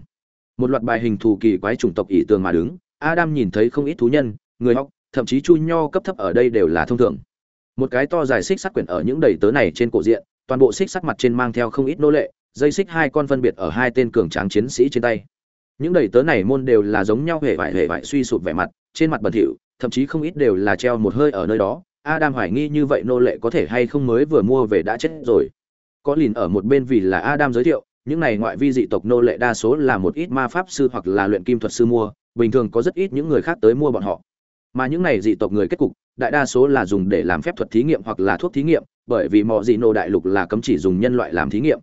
Một loạt bài hình thù kỳ quái chủng tộc ỷ tường mà đứng, adam nhìn thấy không ít thú nhân, người học, thậm chí chu nho cấp thấp ở đây đều là thông thường. Một cái to dài xích sắt quyển ở những đầy tớ này trên cổ diện, toàn bộ xích sắt mặt trên mang theo không ít nô lệ dây xích hai con phân biệt ở hai tên cường tráng chiến sĩ trên tay. Những đầy tớ này môn đều là giống nhau, hề vải hề vải suy sụp vẻ mặt, trên mặt bẩn thỉu, thậm chí không ít đều là treo một hơi ở nơi đó. Adam hoài nghi như vậy nô lệ có thể hay không mới vừa mua về đã chết rồi. Có lìn ở một bên vì là adam giới thiệu, những này ngoại vi dị tộc nô lệ đa số là một ít ma pháp sư hoặc là luyện kim thuật sư mua, bình thường có rất ít những người khác tới mua bọn họ. Mà những này dị tộc người kết cục, đại đa số là dùng để làm phép thuật thí nghiệm hoặc là thuốc thí nghiệm, bởi vì mọi dị nô đại lục là cấm chỉ dùng nhân loại làm thí nghiệm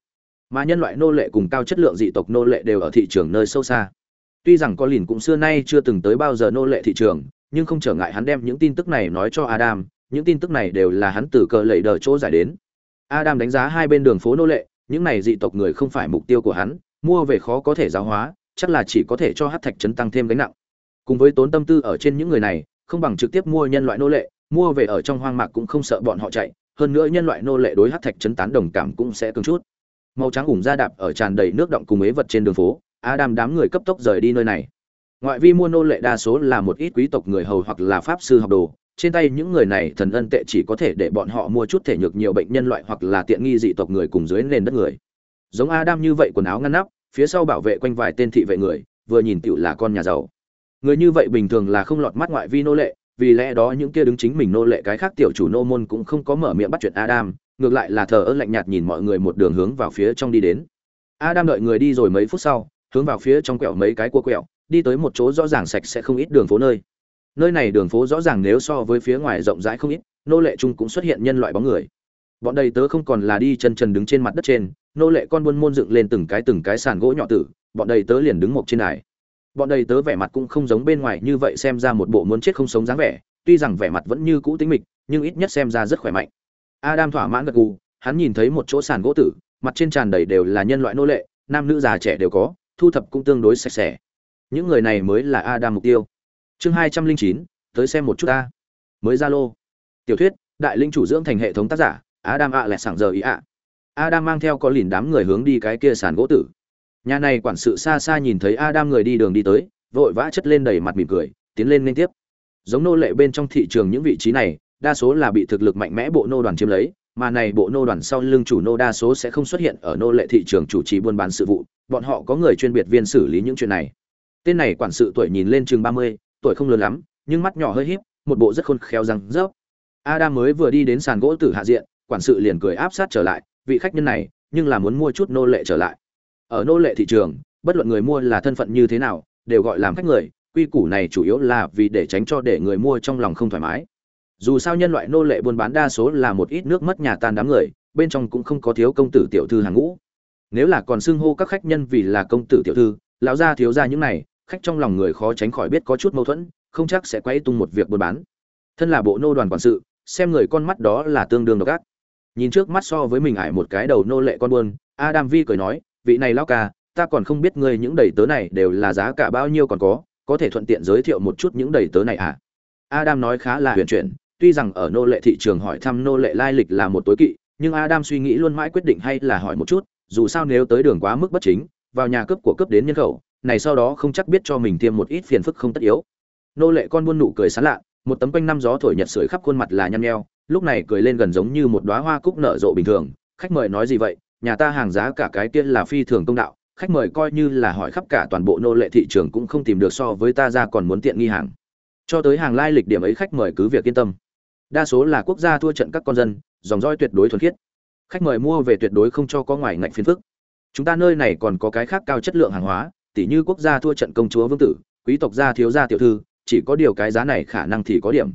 mà nhân loại nô lệ cùng cao chất lượng dị tộc nô lệ đều ở thị trường nơi sâu xa. Tuy rằng có lìn cũng xưa nay chưa từng tới bao giờ nô lệ thị trường, nhưng không trở ngại hắn đem những tin tức này nói cho adam, những tin tức này đều là hắn từ cờ lầy đờ chỗ giải đến. Adam đánh giá hai bên đường phố nô lệ, những này dị tộc người không phải mục tiêu của hắn, mua về khó có thể giáo hóa, chắc là chỉ có thể cho hát thạch trấn tăng thêm gánh nặng. Cùng với tốn tâm tư ở trên những người này, không bằng trực tiếp mua nhân loại nô lệ, mua về ở trong hoang mạc cũng không sợ bọn họ chạy, hơn nữa nhân loại nô lệ đối hát thạch trấn tán đồng cảm cũng sẽ cứng chút màu trắng ủng ra đạp ở tràn đầy nước động cùng ế vật trên đường phố, adam đám người cấp tốc rời đi nơi này. Ngoại vi mua nô lệ đa số là một ít quý tộc người hầu hoặc là pháp sư học đồ, trên tay những người này thần ân tệ chỉ có thể để bọn họ mua chút thể nhược nhiều bệnh nhân loại hoặc là tiện nghi dị tộc người cùng dưới nền đất người. Giống adam như vậy quần áo ngăn nắp, phía sau bảo vệ quanh vài tên thị vệ người, vừa nhìn tựu là con nhà giàu. Người như vậy bình thường là không lọt mắt ngoại vi nô lệ vì lẽ đó những kia đứng chính mình nô lệ cái khác tiểu chủ nô môn cũng không có mở miệng bắt chuyện adam, ngược lại là thờ ơ lạnh nhạt nhìn mọi người một đường hướng vào phía trong đi đến. Adam đợi người đi rồi mấy phút sau, hướng vào phía trong quẹo mấy cái cua quẹo, đi tới một chỗ rõ ràng sạch sẽ không ít đường phố nơi. Nơi này đường phố rõ ràng nếu so với phía ngoài rộng rãi không ít, nô lệ chung cũng xuất hiện nhân loại bóng người. Bọn đầy tớ không còn là đi chân trần đứng trên mặt đất trên, nô lệ con buôn môn dựng lên từng cái từng cái sàn gỗ nhỏ tử, bọn đầy tớ liền đứng một trên đài bọn đầy tớ vẻ mặt cũng không giống bên ngoài như vậy xem ra một bộ muốn chết không sống dáng vẻ, tuy rằng vẻ mặt vẫn như cũ tính mịch, nhưng ít nhất xem ra rất khỏe mạnh. Adam thỏa mãn gật gù, hắn nhìn thấy một chỗ sàn gỗ tử, mặt trên tràn đầy đều là nhân loại nô lệ, nam nữ già trẻ đều có, thu thập cũng tương đối sạch sẽ. Những người này mới là adam mục tiêu. Chương hai trăm linh chín, tới xem một chút ta. Mới ra lô tiểu thuyết, đại linh chủ dưỡng thành hệ thống tác giả, adam ạ lẹ sảng giờ ý ạ. Adam mang theo có lìn đám người hướng đi cái kia sàn gỗ tử nhà này quản sự xa xa nhìn thấy adam người đi đường đi tới, vội vã chất lên đầy mặt mỉm cười, tiến lên liên tiếp. Giống nô lệ bên trong thị trường những vị trí này, đa số là bị thực lực mạnh mẽ bộ nô đoàn chiếm lấy, mà này bộ nô đoàn sau lưng chủ nô đa số sẽ không xuất hiện ở nô lệ thị trường chủ trì buôn bán sự vụ, bọn họ có người chuyên biệt viên xử lý những chuyện này. Tên này quản sự tuổi nhìn lên chừng ba mươi, tuổi không lớn lắm, nhưng mắt nhỏ hơi híp, một bộ rất khôn khéo răng rớp. Adam mới vừa đi đến sàn gỗ tử hạ diện, quản sự liền cười áp sát trở lại, vị khách nhân này, nhưng là muốn mua chút nô lệ trở lại ở nô lệ thị trường, bất luận người mua là thân phận như thế nào, đều gọi làm khách người, quy củ này chủ yếu là vì để tránh cho để người mua trong lòng không thoải mái. Dù sao nhân loại nô lệ buôn bán đa số là một ít nước mất nhà tan đám người, bên trong cũng không có thiếu công tử tiểu thư hàng ngũ. Nếu là còn xưng hô các khách nhân vì là công tử tiểu thư, lão gia thiếu gia những này, khách trong lòng người khó tránh khỏi biết có chút mâu thuẫn, không chắc sẽ quay tung một việc buôn bán. Thân là bộ nô đoàn quản sự, xem người con mắt đó là tương đương độc ác. Nhìn trước mắt so với mình ải một cái đầu nô lệ con buôn, adam vi cười nói vị này lao ca, ta còn không biết ngươi những đầy tớ này đều là giá cả bao nhiêu còn có có thể thuận tiện giới thiệu một chút những đầy tớ này à? Adam nói khá là huyền chuyển, tuy rằng ở nô lệ thị trường hỏi thăm nô lệ lai lịch là một tối kỵ, nhưng adam suy nghĩ luôn mãi quyết định hay là hỏi một chút, dù sao nếu tới đường quá mức bất chính, vào nhà cướp của cướp đến nhân khẩu, này sau đó không chắc biết cho mình thêm một ít phiền phức không tất yếu. Nô lệ con buôn nụ cười sán lạ, một tấm quanh năm gió thổi nhật sưởi khắp khuôn mặt là nhăn nheo, lúc này cười lên gần giống như một đóa hoa cúc nở rộ bình thường, khách mời nói gì vậy nhà ta hàng giá cả cái kia là phi thường công đạo, khách mời coi như là hỏi khắp cả toàn bộ nô lệ thị trường cũng không tìm được so với ta ra còn muốn tiện nghi hàng. Cho tới hàng lai lịch điểm ấy khách mời cứ việc yên tâm. Đa số là quốc gia thua trận các con dân, dòng roi tuyệt đối thuần khiết. Khách mời mua về tuyệt đối không cho có ngoài ngạch phiền phức. Chúng ta nơi này còn có cái khác cao chất lượng hàng hóa, tỉ như quốc gia thua trận công chúa vương tử, quý tộc gia thiếu gia tiểu thư, chỉ có điều cái giá này khả năng thì có điểm.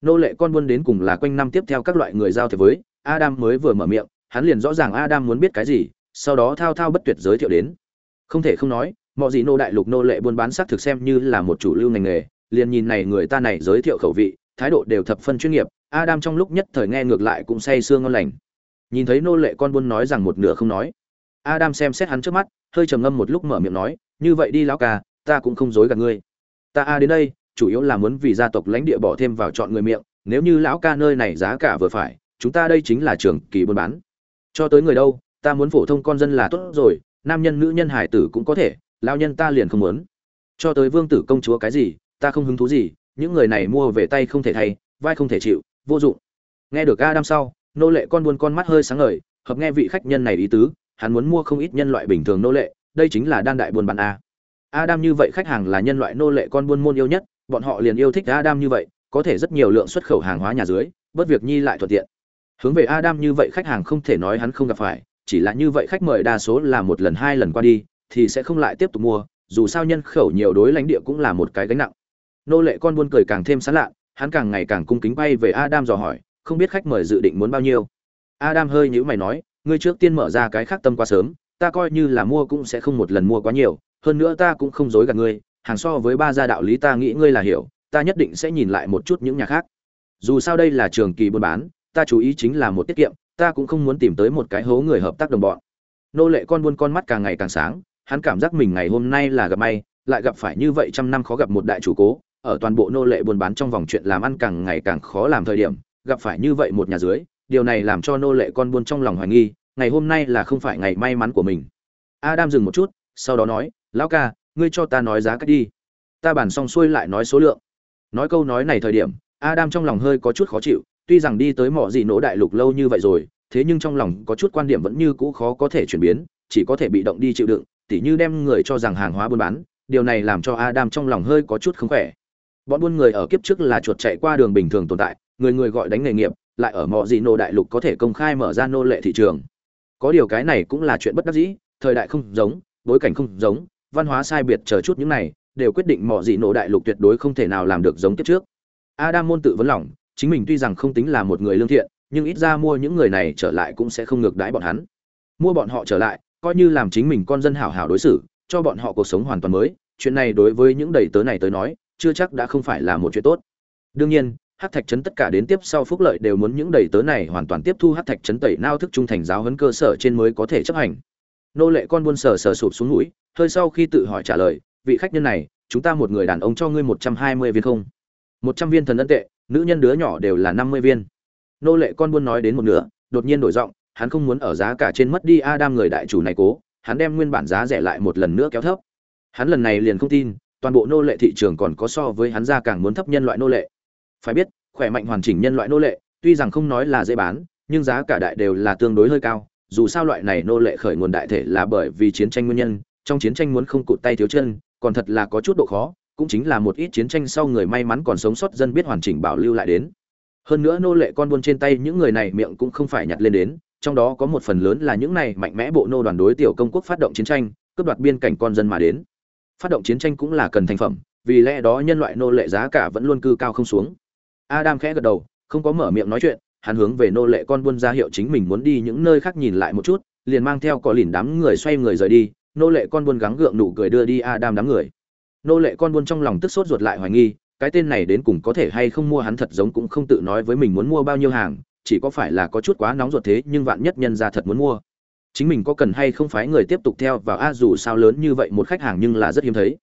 Nô lệ con buôn đến cùng là quanh năm tiếp theo các loại người giao thiệp với, adam mới vừa mở miệng hắn liền rõ ràng adam muốn biết cái gì, sau đó thao thao bất tuyệt giới thiệu đến. Không thể không nói, mọi gì nô đại lục nô lệ buôn bán xác thực xem như là một chủ lưu ngành nghề, liền nhìn này người ta này giới thiệu khẩu vị, thái độ đều thập phân chuyên nghiệp, adam trong lúc nhất thời nghe ngược lại cũng say sương ngon lành. Nhìn thấy nô lệ con buôn nói rằng một nửa không nói, adam xem xét hắn trước mắt, hơi trầm ngâm một lúc mở miệng nói, như vậy đi lão ca, ta cũng không dối gạt ngươi. Ta a đến đây, chủ yếu là muốn vì gia tộc lãnh địa bỏ thêm vào chọn người miệng, nếu như lão ca nơi này giá cả vừa phải, chúng ta đây chính là trường kỳ buôn bán cho tới người đâu, ta muốn phổ thông con dân là tốt rồi, nam nhân, nữ nhân, hải tử cũng có thể, lao nhân ta liền không muốn. Cho tới vương tử công chúa cái gì, ta không hứng thú gì, những người này mua về tay không thể thay, vai không thể chịu, vô dụng. Nghe được adam sau, nô lệ con buôn con mắt hơi sáng ngời, hợp nghe vị khách nhân này ý tứ, hắn muốn mua không ít nhân loại bình thường nô lệ, đây chính là đan đại buôn bán a. Adam như vậy khách hàng là nhân loại nô lệ con buôn môn yêu nhất, bọn họ liền yêu thích adam như vậy, có thể rất nhiều lượng xuất khẩu hàng hóa nhà dưới bất việc nhi lại thuận tiện hướng về adam như vậy khách hàng không thể nói hắn không gặp phải, chỉ là như vậy khách mời đa số là một lần hai lần qua đi, thì sẽ không lại tiếp tục mua, dù sao nhân khẩu nhiều đối lãnh địa cũng là một cái gánh nặng. Nô lệ con buôn cười càng thêm sán lạ hắn càng ngày càng cung kính bay về adam dò hỏi, không biết khách mời dự định muốn bao nhiêu. Adam hơi nhíu mày nói, ngươi trước tiên mở ra cái khác tâm quá sớm, ta coi như là mua cũng sẽ không một lần mua quá nhiều, hơn nữa ta cũng không dối gạt ngươi, hàng so với ba gia đạo lý ta nghĩ ngươi là hiểu, ta nhất định sẽ nhìn lại một chút những nhà khác. Dù sao đây là trường kỳ buôn bán ta chú ý chính là một tiết kiệm, ta cũng không muốn tìm tới một cái hố người hợp tác đồng bọn. Nô lệ con buôn con mắt càng ngày càng sáng, hắn cảm giác mình ngày hôm nay là gặp may, lại gặp phải như vậy trăm năm khó gặp một đại chủ cố, ở toàn bộ nô lệ buôn bán trong vòng chuyện làm ăn càng ngày càng khó làm thời điểm, gặp phải như vậy một nhà dưới, điều này làm cho nô lệ con buôn trong lòng hoài nghi, ngày hôm nay là không phải ngày may mắn của mình. Adam dừng một chút, sau đó nói, lão ca, ngươi cho ta nói giá cách đi. Ta bàn xong xuôi lại nói số lượng. Nói câu nói này thời điểm, adam trong lòng hơi có chút khó chịu tuy rằng đi tới mỏ gì nỗ đại lục lâu như vậy rồi, thế nhưng trong lòng có chút quan điểm vẫn như cũ khó có thể chuyển biến, chỉ có thể bị động đi chịu đựng, tỉ như đem người cho rằng hàng hóa buôn bán, điều này làm cho adam trong lòng hơi có chút không khỏe. Bọn buôn người ở kiếp trước là chuột chạy qua đường bình thường tồn tại, người người gọi đánh nghề nghiệp, lại ở mỏ gì Nỗ đại lục có thể công khai mở ra nô lệ thị trường. Có điều cái này cũng là chuyện bất đắc dĩ, thời đại không giống, bối cảnh không giống, văn hóa sai biệt chờ chút những này, đều quyết định mỏ gì Nỗ đại lục tuyệt đối không thể nào làm được giống kiếp trước. Adam môn tự vấn lòng chính mình tuy rằng không tính là một người lương thiện, nhưng ít ra mua những người này trở lại cũng sẽ không ngược đãi bọn hắn. Mua bọn họ trở lại, coi như làm chính mình con dân hảo hảo đối xử, cho bọn họ cuộc sống hoàn toàn mới, chuyện này đối với những đầy tớ này tới nói, chưa chắc đã không phải là một chuyện tốt. Đương nhiên hát thạch trấn tất cả đến tiếp sau phúc lợi đều muốn những đầy tớ này hoàn toàn tiếp thu hát thạch trấn tẩy nao thức trung thành giáo huấn cơ sở trên mới có thể chấp hành. Nô lệ con buôn sở sở sụp xuống mũi hơi sau khi tự hỏi trả lời, vị khách nhân này, chúng ta một người đàn ông cho ngươi một trăm hai mươi viên không? Một trăm viên thần ân tệ nữ nhân đứa nhỏ đều là năm mươi viên. Nô lệ con buôn nói đến một nửa, đột nhiên đổi giọng, hắn không muốn ở giá cả trên mất đi adam người đại chủ này cố, hắn đem nguyên bản giá rẻ lại một lần nữa kéo thấp. Hắn lần này liền không tin, toàn bộ nô lệ thị trường còn có so với hắn ra càng muốn thấp nhân loại nô lệ. Phải biết, khỏe mạnh hoàn chỉnh nhân loại nô lệ, tuy rằng không nói là dễ bán, nhưng giá cả đại đều là tương đối hơi cao, dù sao loại này nô lệ khởi nguồn đại thể là bởi vì chiến tranh nguyên nhân, trong chiến tranh muốn không cụt tay thiếu chân, còn thật là có chút độ khó cũng chính là một ít chiến tranh sau người may mắn còn sống sót dân biết hoàn chỉnh bảo lưu lại đến. Hơn nữa nô lệ con buôn trên tay những người này miệng cũng không phải nhặt lên đến, trong đó có một phần lớn là những này mạnh mẽ bộ nô đoàn đối tiểu công quốc phát động chiến tranh, cướp đoạt biên cảnh con dân mà đến. Phát động chiến tranh cũng là cần thành phẩm, vì lẽ đó nhân loại nô lệ giá cả vẫn luôn cư cao không xuống. Adam khẽ gật đầu, không có mở miệng nói chuyện, hắn hướng về nô lệ con buôn ra hiệu chính mình muốn đi những nơi khác nhìn lại một chút, liền mang theo có lìn đám người xoay người rời đi, nô lệ con buôn gắng gượng nụ cười đưa đi adam đám người nô lệ con buôn trong lòng tức sốt ruột lại hoài nghi, cái tên này đến cùng có thể hay không mua hắn thật giống cũng không tự nói với mình muốn mua bao nhiêu hàng, chỉ có phải là có chút quá nóng ruột thế nhưng vạn nhất nhân ra thật muốn mua. Chính mình có cần hay không phải người tiếp tục theo vào a dù sao lớn như vậy một khách hàng nhưng là rất hiếm thấy.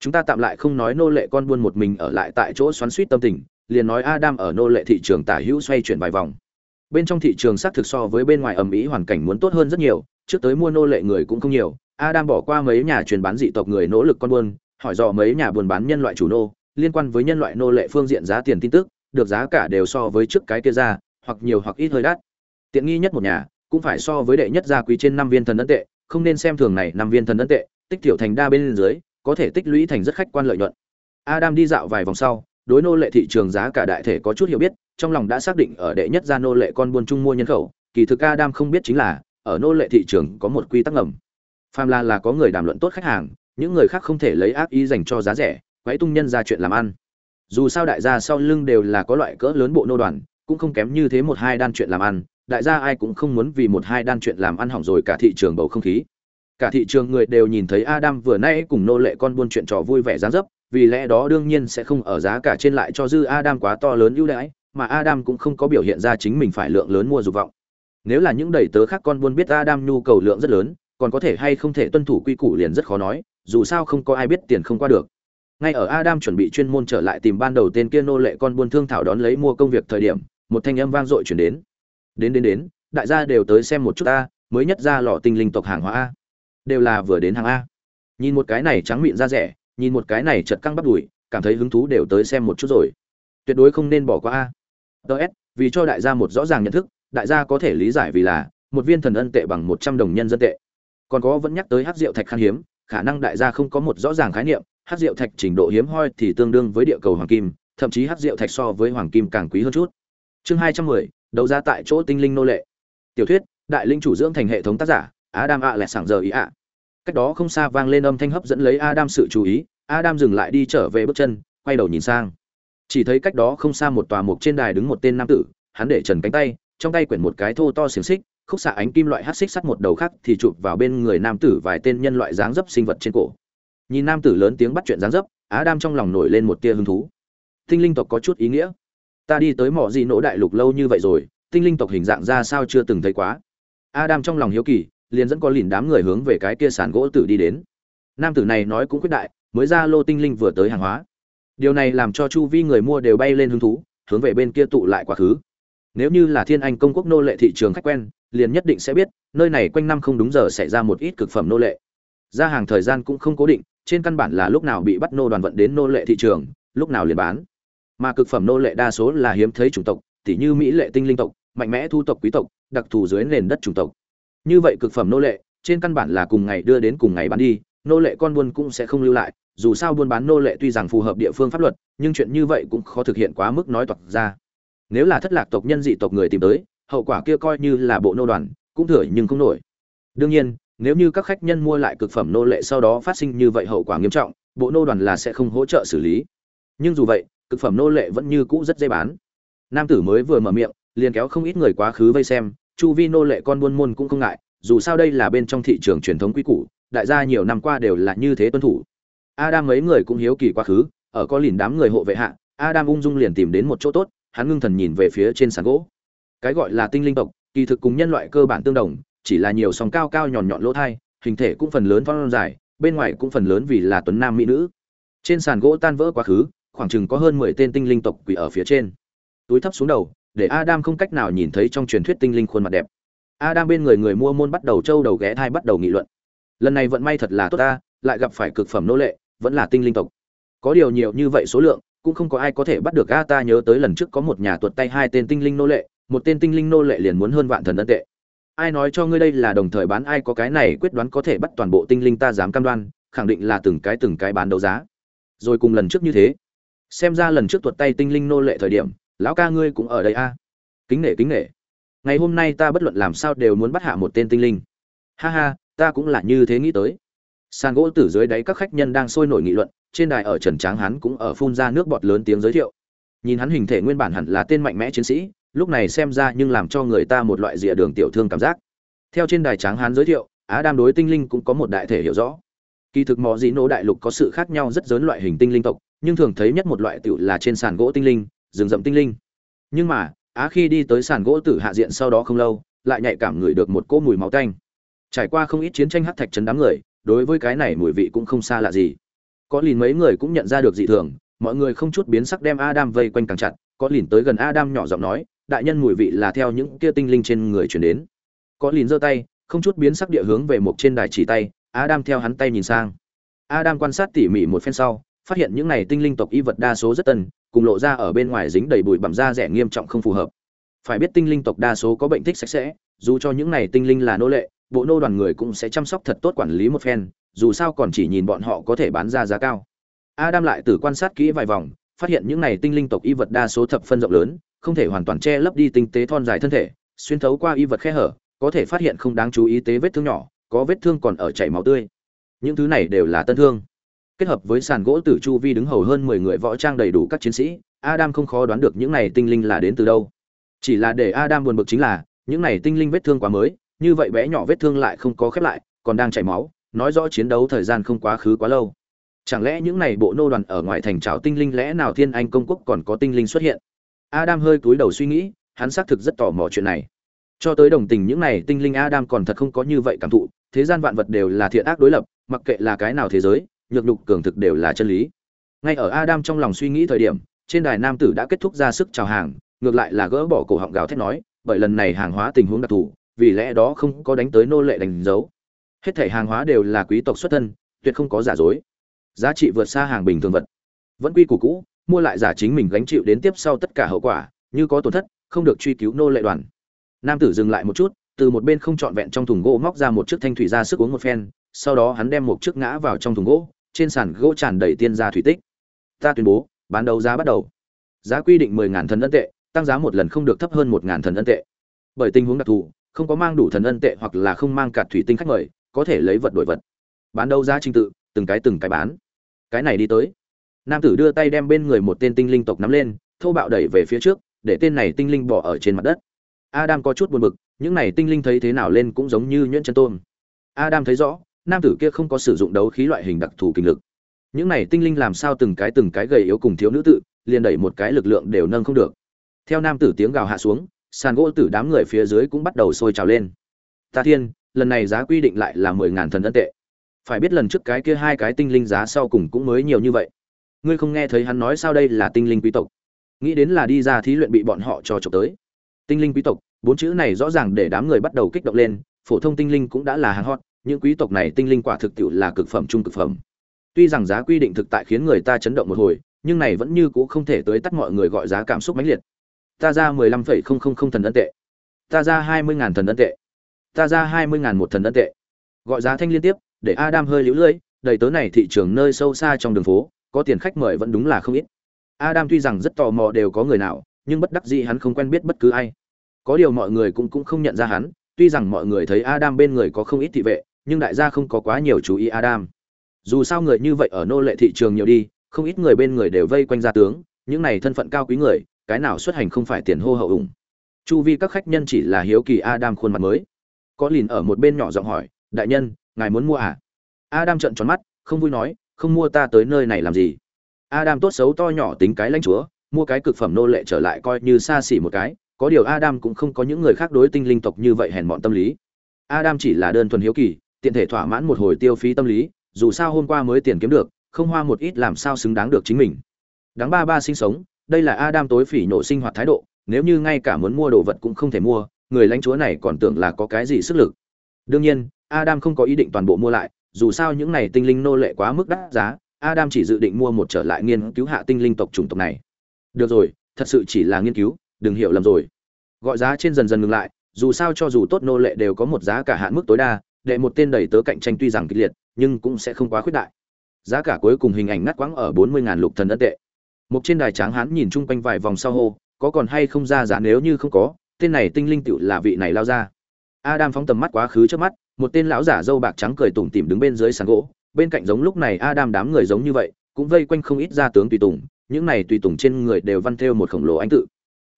Chúng ta tạm lại không nói nô lệ con buôn một mình ở lại tại chỗ xoắn suýt tâm tình, liền nói adam ở nô lệ thị trường tả hữu xoay chuyển vài vòng. Bên trong thị trường xác thực so với bên ngoài ầm ĩ hoàn cảnh muốn tốt hơn rất nhiều, trước tới mua nô lệ người cũng không nhiều, adam bỏ qua mấy nhà truyền bán dị tộc người nỗ lực con buôn hỏi dò mấy nhà buôn bán nhân loại chủ nô, liên quan với nhân loại nô lệ phương diện giá tiền tin tức, được giá cả đều so với trước cái kia ra, hoặc nhiều hoặc ít hơi đắt. Tiện nghi nhất một nhà, cũng phải so với đệ nhất gia quý trên năm viên thần ấn tệ, không nên xem thường này năm viên thần ấn tệ, tích tiểu thành đa bên dưới, có thể tích lũy thành rất khách quan lợi nhuận. Adam đi dạo vài vòng sau, đối nô lệ thị trường giá cả đại thể có chút hiểu biết, trong lòng đã xác định ở đệ nhất gia nô lệ con buôn trung mua nhân khẩu, kỳ thực adam không biết chính là, ở nô lệ thị trường có một quy tắc ngầm. Phàm là là có người đàm luận tốt khách hàng những người khác không thể lấy ác ý dành cho giá rẻ, quấy tung nhân ra chuyện làm ăn. Dù sao đại gia sau lưng đều là có loại cỡ lớn bộ nô đoàn, cũng không kém như thế một hai đan chuyện làm ăn. Đại gia ai cũng không muốn vì một hai đan chuyện làm ăn hỏng rồi cả thị trường bầu không khí. Cả thị trường người đều nhìn thấy adam vừa nay cùng nô lệ con buôn chuyện trò vui vẻ dáng dấp, vì lẽ đó đương nhiên sẽ không ở giá cả trên lại cho dư adam quá to lớn ưu đãi, mà adam cũng không có biểu hiện ra chính mình phải lượng lớn mua dục vọng. Nếu là những đầy tớ khác con buôn biết adam nhu cầu lượng rất lớn, còn có thể hay không thể tuân thủ quy củ liền rất khó nói dù sao không có ai biết tiền không qua được. Ngay ở adam chuẩn bị chuyên môn trở lại tìm ban đầu tên kia nô lệ con buôn thương thảo đón lấy mua công việc thời điểm, một thanh âm vang dội chuyển đến. Đến đến đến, đại gia đều tới xem một chút a, mới nhất ra lò tinh linh tộc hàng hóa a. Đều là vừa đến hàng a. Nhìn một cái này trắng mịn ra rẻ, nhìn một cái này chật căng bắt đùi, cảm thấy hứng thú đều tới xem một chút rồi. Tuyệt đối không nên bỏ qua a. Ts vì cho đại gia một rõ ràng nhận thức, đại gia có thể lý giải vì là, một viên thần ân tệ bằng một trăm đồng nhân dân tệ. Còn có vẫn nhắc tới hát rượu thạch khan hiếm khả năng đại gia không có một rõ ràng khái niệm, hát rượu thạch trình độ hiếm hoi thì tương đương với địa cầu hoàng kim, thậm chí hát rượu thạch so với hoàng kim càng quý hơn chút. Chương hai trăm mười, đấu giá tại chỗ tinh linh nô lệ. Tiểu thuyết, đại linh chủ dưỡng thành hệ thống tác giả, adam ạ lại sảng giờ ý ạ cách đó không xa vang lên âm thanh hấp dẫn lấy adam sự chú ý, adam dừng lại đi trở về bước chân, quay đầu nhìn sang. Chỉ thấy cách đó không xa một tòa mục trên đài đứng một tên nam tử, hắn để trần cánh tay, trong tay quyển một cái thô to xiềng xích khúc xạ ánh kim loại hát xích sắt một đầu khác thì chụp vào bên người nam tử vài tên nhân loại dáng dấp sinh vật trên cổ. Nhìn nam tử lớn tiếng bắt chuyện dáng dấp, á đam trong lòng nổi lên một tia hứng thú. Tinh linh tộc có chút ý nghĩa. Ta đi tới mỏ gì nỗ đại lục lâu như vậy rồi, tinh linh tộc hình dạng ra sao chưa từng thấy quá. Adam trong lòng hiếu kỳ, liền dẫn có lìn đám người hướng về cái kia sàn gỗ tử đi đến. Nam tử này nói cũng quyết đại, mới ra lô tinh linh vừa tới hàng hóa. Điều này làm cho chu vi người mua đều bay lên hứng thú, hướng về bên kia tụ lại quá khứ nếu như là thiên anh công quốc nô lệ thị trường khách quen, liền nhất định sẽ biết, nơi này quanh năm không đúng giờ xảy ra một ít cực phẩm nô lệ. Ra hàng thời gian cũng không cố định, trên căn bản là lúc nào bị bắt nô đoàn vận đến nô lệ thị trường, lúc nào liền bán. Mà cực phẩm nô lệ đa số là hiếm thấy chủng tộc, tỉ như mỹ lệ tinh linh tộc, mạnh mẽ thu tộc quý tộc, đặc thù dưới nền đất chủng tộc. Như vậy cực phẩm nô lệ, trên căn bản là cùng ngày đưa đến cùng ngày bán đi, nô lệ con buôn cũng sẽ không lưu lại, dù sao buôn bán nô lệ tuy rằng phù hợp địa phương pháp luật, nhưng chuyện như vậy cũng khó thực hiện quá mức nói toạc ra nếu là thất lạc tộc nhân dị tộc người tìm tới, hậu quả kia coi như là bộ nô đoàn, cũng thừa nhưng không nổi. Đương nhiên, nếu như các khách nhân mua lại cực phẩm nô lệ sau đó phát sinh như vậy hậu quả nghiêm trọng, bộ nô đoàn là sẽ không hỗ trợ xử lý. Nhưng dù vậy, cực phẩm nô lệ vẫn như cũ rất dễ bán. Nam tử mới vừa mở miệng, liền kéo không ít người quá khứ vây xem, chu vi nô lệ con buôn môn cũng không ngại, dù sao đây là bên trong thị trường truyền thống quy cũ đại gia nhiều năm qua đều là như thế tuân thủ. Adam mấy người cũng hiếu kỳ quá khứ, ở có lìn đám người hộ vệ hạ, adam ung dung liền tìm đến một chỗ tốt hắn ngưng thần nhìn về phía trên sàn gỗ. Cái gọi là tinh linh tộc, kỳ thực cùng nhân loại cơ bản tương đồng, chỉ là nhiều sóng cao cao nhọn nhọn lỗ thai, hình thể cũng phần lớn phong dài, bên ngoài cũng phần lớn vì là tuấn nam mỹ nữ. Trên sàn gỗ tan vỡ quá khứ, khoảng chừng có hơn mười tên tinh linh tộc quỷ ở phía trên. Túi thấp xuống đầu, để adam không cách nào nhìn thấy trong truyền thuyết tinh linh khuôn mặt đẹp. Adam bên người người mua môn bắt đầu trâu đầu ghé thai bắt đầu nghị luận. Lần này vận may thật là tốt ta, lại gặp phải cực phẩm nô lệ, vẫn là tinh linh tộc. Có điều nhiều như vậy số lượng cũng không có ai có thể bắt được a ta nhớ tới lần trước có một nhà tuột tay hai tên tinh linh nô lệ, một tên tinh linh nô lệ liền muốn hơn vạn thần ân tệ. Ai nói cho ngươi đây là đồng thời bán, ai có cái này quyết đoán có thể bắt toàn bộ tinh linh ta dám cam đoan, khẳng định là từng cái từng cái bán đấu giá. Rồi cùng lần trước như thế, xem ra lần trước tuột tay tinh linh nô lệ thời điểm, lão ca ngươi cũng ở đây a. Kính nể kính nể. Ngày hôm nay ta bất luận làm sao đều muốn bắt hạ một tên tinh linh. Ha ha, ta cũng là như thế nghĩ tới sàn gỗ tử dưới đáy các khách nhân đang sôi nổi nghị luận, trên đài ở trần tráng hắn cũng ở phun ra nước bọt lớn tiếng giới thiệu. Nhìn hắn hình thể nguyên bản hẳn là tên mạnh mẽ chiến sĩ, lúc này xem ra nhưng làm cho người ta một loại rìa đường tiểu thương cảm giác. Theo trên đài tráng hắn giới thiệu, á đam đối tinh linh cũng có một đại thể hiểu rõ. Kỳ thực mò dĩ nỗ đại lục có sự khác nhau rất lớn loại hình tinh linh tộc, nhưng thường thấy nhất một loại tựu là trên sàn gỗ tinh linh, rừng rậm tinh linh. Nhưng mà, á khi đi tới sàn gỗ tử hạ diện sau đó không lâu, lại nhạy cảm ngửi được một cỗ mùi máu tanh. Trải qua không ít chiến tranh hắc thạch chấn đám người đối với cái này mùi vị cũng không xa lạ gì. Có lìn mấy người cũng nhận ra được dị thường, mọi người không chút biến sắc đem adam vây quanh càng chặt, có lìn tới gần adam nhỏ giọng nói, đại nhân mùi vị là theo những kia tinh linh trên người chuyển đến. Có lìn giơ tay, không chút biến sắc địa hướng về một trên đài chỉ tay, adam theo hắn tay nhìn sang. Adam quan sát tỉ mỉ một phen sau, phát hiện những này tinh linh tộc y vật đa số rất tân, cùng lộ ra ở bên ngoài dính đầy bụi bặm da rẻ nghiêm trọng không phù hợp. Phải biết tinh linh tộc đa số có bệnh thích sạch sẽ, dù cho những này tinh linh là nô lệ bộ nô đoàn người cũng sẽ chăm sóc thật tốt quản lý một phen, dù sao còn chỉ nhìn bọn họ có thể bán ra giá cao. Adam lại từ quan sát kỹ vài vòng, phát hiện những này tinh linh tộc y vật đa số thập phân rộng lớn, không thể hoàn toàn che lấp đi tinh tế thon dài thân thể, xuyên thấu qua y vật khe hở, có thể phát hiện không đáng chú ý tế vết thương nhỏ, có vết thương còn ở chảy máu tươi. Những thứ này đều là tân thương. Kết hợp với sàn gỗ tử chu vi đứng hầu hơn mười người võ trang đầy đủ các chiến sĩ, adam không khó đoán được những này tinh linh là đến từ đâu. Chỉ là để adam buồn bực chính là, những này tinh linh vết thương quá mới như vậy bé nhỏ vết thương lại không có khép lại, còn đang chảy máu, nói rõ chiến đấu thời gian không quá khứ quá lâu. Chẳng lẽ những này bộ nô đoàn ở ngoài thành trào tinh linh lẽ nào thiên anh công quốc còn có tinh linh xuất hiện? Adam hơi cúi đầu suy nghĩ, hắn xác thực rất tò mò chuyện này. Cho tới đồng tình những này tinh linh adam còn thật không có như vậy cảm thụ, thế gian vạn vật đều là thiện ác đối lập, mặc kệ là cái nào thế giới, nhược lục cường thực đều là chân lý. Ngay ở adam trong lòng suy nghĩ thời điểm, trên đài nam tử đã kết thúc ra sức chào hàng, ngược lại là gỡ bỏ cổ họng gào thét nói, bởi lần này hàng hóa tình huống đặc thù vì lẽ đó không có đánh tới nô lệ đánh dấu. Hết thể hàng hóa đều là quý tộc xuất thân, tuyệt không có giả dối. Giá trị vượt xa hàng bình thường vật. Vẫn quy củ cũ, mua lại giả chính mình gánh chịu đến tiếp sau tất cả hậu quả, như có tổn thất, không được truy cứu nô lệ đoàn. Nam tử dừng lại một chút, từ một bên không trọn vẹn trong thùng gỗ móc ra một chiếc thanh thủy ra sức uống một phen, sau đó hắn đem một chiếc ngã vào trong thùng gỗ, trên sàn gỗ tràn đầy tiên gia thủy tích. Ta tuyên bố, bán đấu giá bắt đầu. Giá quy định mười ngàn thần ân tệ, tăng giá một lần không được thấp hơn một ngàn thần ân tệ. Bởi tình huống đặc thù không có mang đủ thần ân tệ hoặc là không mang cả thủy tinh khách mời, có thể lấy vật đổi vật. Bán đấu giá trình tự, từng cái từng cái bán. Cái này đi tới. Nam tử đưa tay đem bên người một tên tinh linh tộc nắm lên, thô bạo đẩy về phía trước, để tên này tinh linh bỏ ở trên mặt đất. Adam có chút buồn bực, những này tinh linh thấy thế nào lên cũng giống như nhuyễn chân tôm. Adam thấy rõ, nam tử kia không có sử dụng đấu khí loại hình đặc thù kinh lực. Những này tinh linh làm sao từng cái từng cái gầy yếu cùng thiếu nữ tự, liền đẩy một cái lực lượng đều nâng không được. Theo nam tử tiếng gào hạ xuống sàn gỗ tử đám người phía dưới cũng bắt đầu sôi trào lên. Ta thiên, lần này giá quy định lại là mười ngàn thần ân tệ. Phải biết lần trước cái kia hai cái tinh linh giá sau cùng cũng mới nhiều như vậy. Ngươi không nghe thấy hắn nói sao đây là tinh linh quý tộc? Nghĩ đến là đi ra thí luyện bị bọn họ cho trộm tới. Tinh linh quý tộc, bốn chữ này rõ ràng để đám người bắt đầu kích động lên, phổ thông tinh linh cũng đã là hàng hot, những quý tộc này tinh linh quả thực tiệu là cực phẩm trung cực phẩm. Tuy rằng giá quy định thực tại khiến người ta chấn động một hồi, nhưng này vẫn như cũ không thể tới tắt mọi người gọi giá cảm xúc mãnh liệt ta ra mười lăm phẩy không không không thần ân tệ. Ta ra hai mươi ngàn thần ân tệ. Ta ra hai mươi ngàn một thần ân tệ. Gọi giá thanh liên tiếp, để adam hơi liễu lưỡi, đầy tớ này thị trường nơi sâu xa trong đường phố, có tiền khách mời vẫn đúng là không ít. Adam tuy rằng rất tò mò đều có người nào, nhưng bất đắc dĩ hắn không quen biết bất cứ ai. Có điều mọi người cũng cũng không nhận ra hắn, tuy rằng mọi người thấy adam bên người có không ít thị vệ, nhưng đại gia không có quá nhiều chú ý adam. Dù sao người như vậy ở nô lệ thị trường nhiều đi, không ít người bên người đều vây quanh gia tướng, những này thân phận cao quý người cái nào xuất hành không phải tiền hô hậu ủng. Chu vi các khách nhân chỉ là hiếu kỳ adam khuôn mặt mới. Có lìn ở một bên nhỏ giọng hỏi, đại nhân, ngài muốn mua à? Adam trợn tròn mắt, không vui nói, không mua ta tới nơi này làm gì? Adam tốt xấu to nhỏ tính cái lãnh chúa, mua cái cực phẩm nô lệ trở lại coi như xa xỉ một cái, có điều adam cũng không có những người khác đối tinh linh tộc như vậy hèn mọn tâm lý. Adam chỉ là đơn thuần hiếu kỳ, tiện thể thỏa mãn một hồi tiêu phí tâm lý, dù sao hôm qua mới tiền kiếm được, không hoa một ít làm sao xứng đáng được chính mình. Đáng ba ba sinh sống đây là adam tối phỉ nổ sinh hoạt thái độ, nếu như ngay cả muốn mua đồ vật cũng không thể mua, người lãnh chúa này còn tưởng là có cái gì sức lực. Đương nhiên, adam không có ý định toàn bộ mua lại, dù sao những này tinh linh nô lệ quá mức đắt giá, adam chỉ dự định mua một trở lại nghiên cứu hạ tinh linh tộc chủng tộc này. Được rồi, thật sự chỉ là nghiên cứu, đừng hiểu lầm rồi. Gọi giá trên dần dần ngừng lại, dù sao cho dù tốt nô lệ đều có một giá cả hạn mức tối đa, để một tên đầy tớ cạnh tranh tuy rằng kịch liệt, nhưng cũng sẽ không quá khuyết đại. Giá cả cuối cùng hình ảnh ngắt quãng ở bốn mươi ngàn lục thần ấn tệ một trên đài tráng hán nhìn chung quanh vài vòng sau hô, có còn hay không ra giá nếu như không có, tên này tinh linh tựu là vị này lao ra. Adam phóng tầm mắt quá khứ trước mắt, một tên lão giả dâu bạc trắng cười tủm tỉm đứng bên dưới sàn gỗ, bên cạnh giống lúc này adam đám người giống như vậy, cũng vây quanh không ít gia tướng tùy tùng, những này tùy tùng trên người đều văn thêu một khổng lồ anh tự.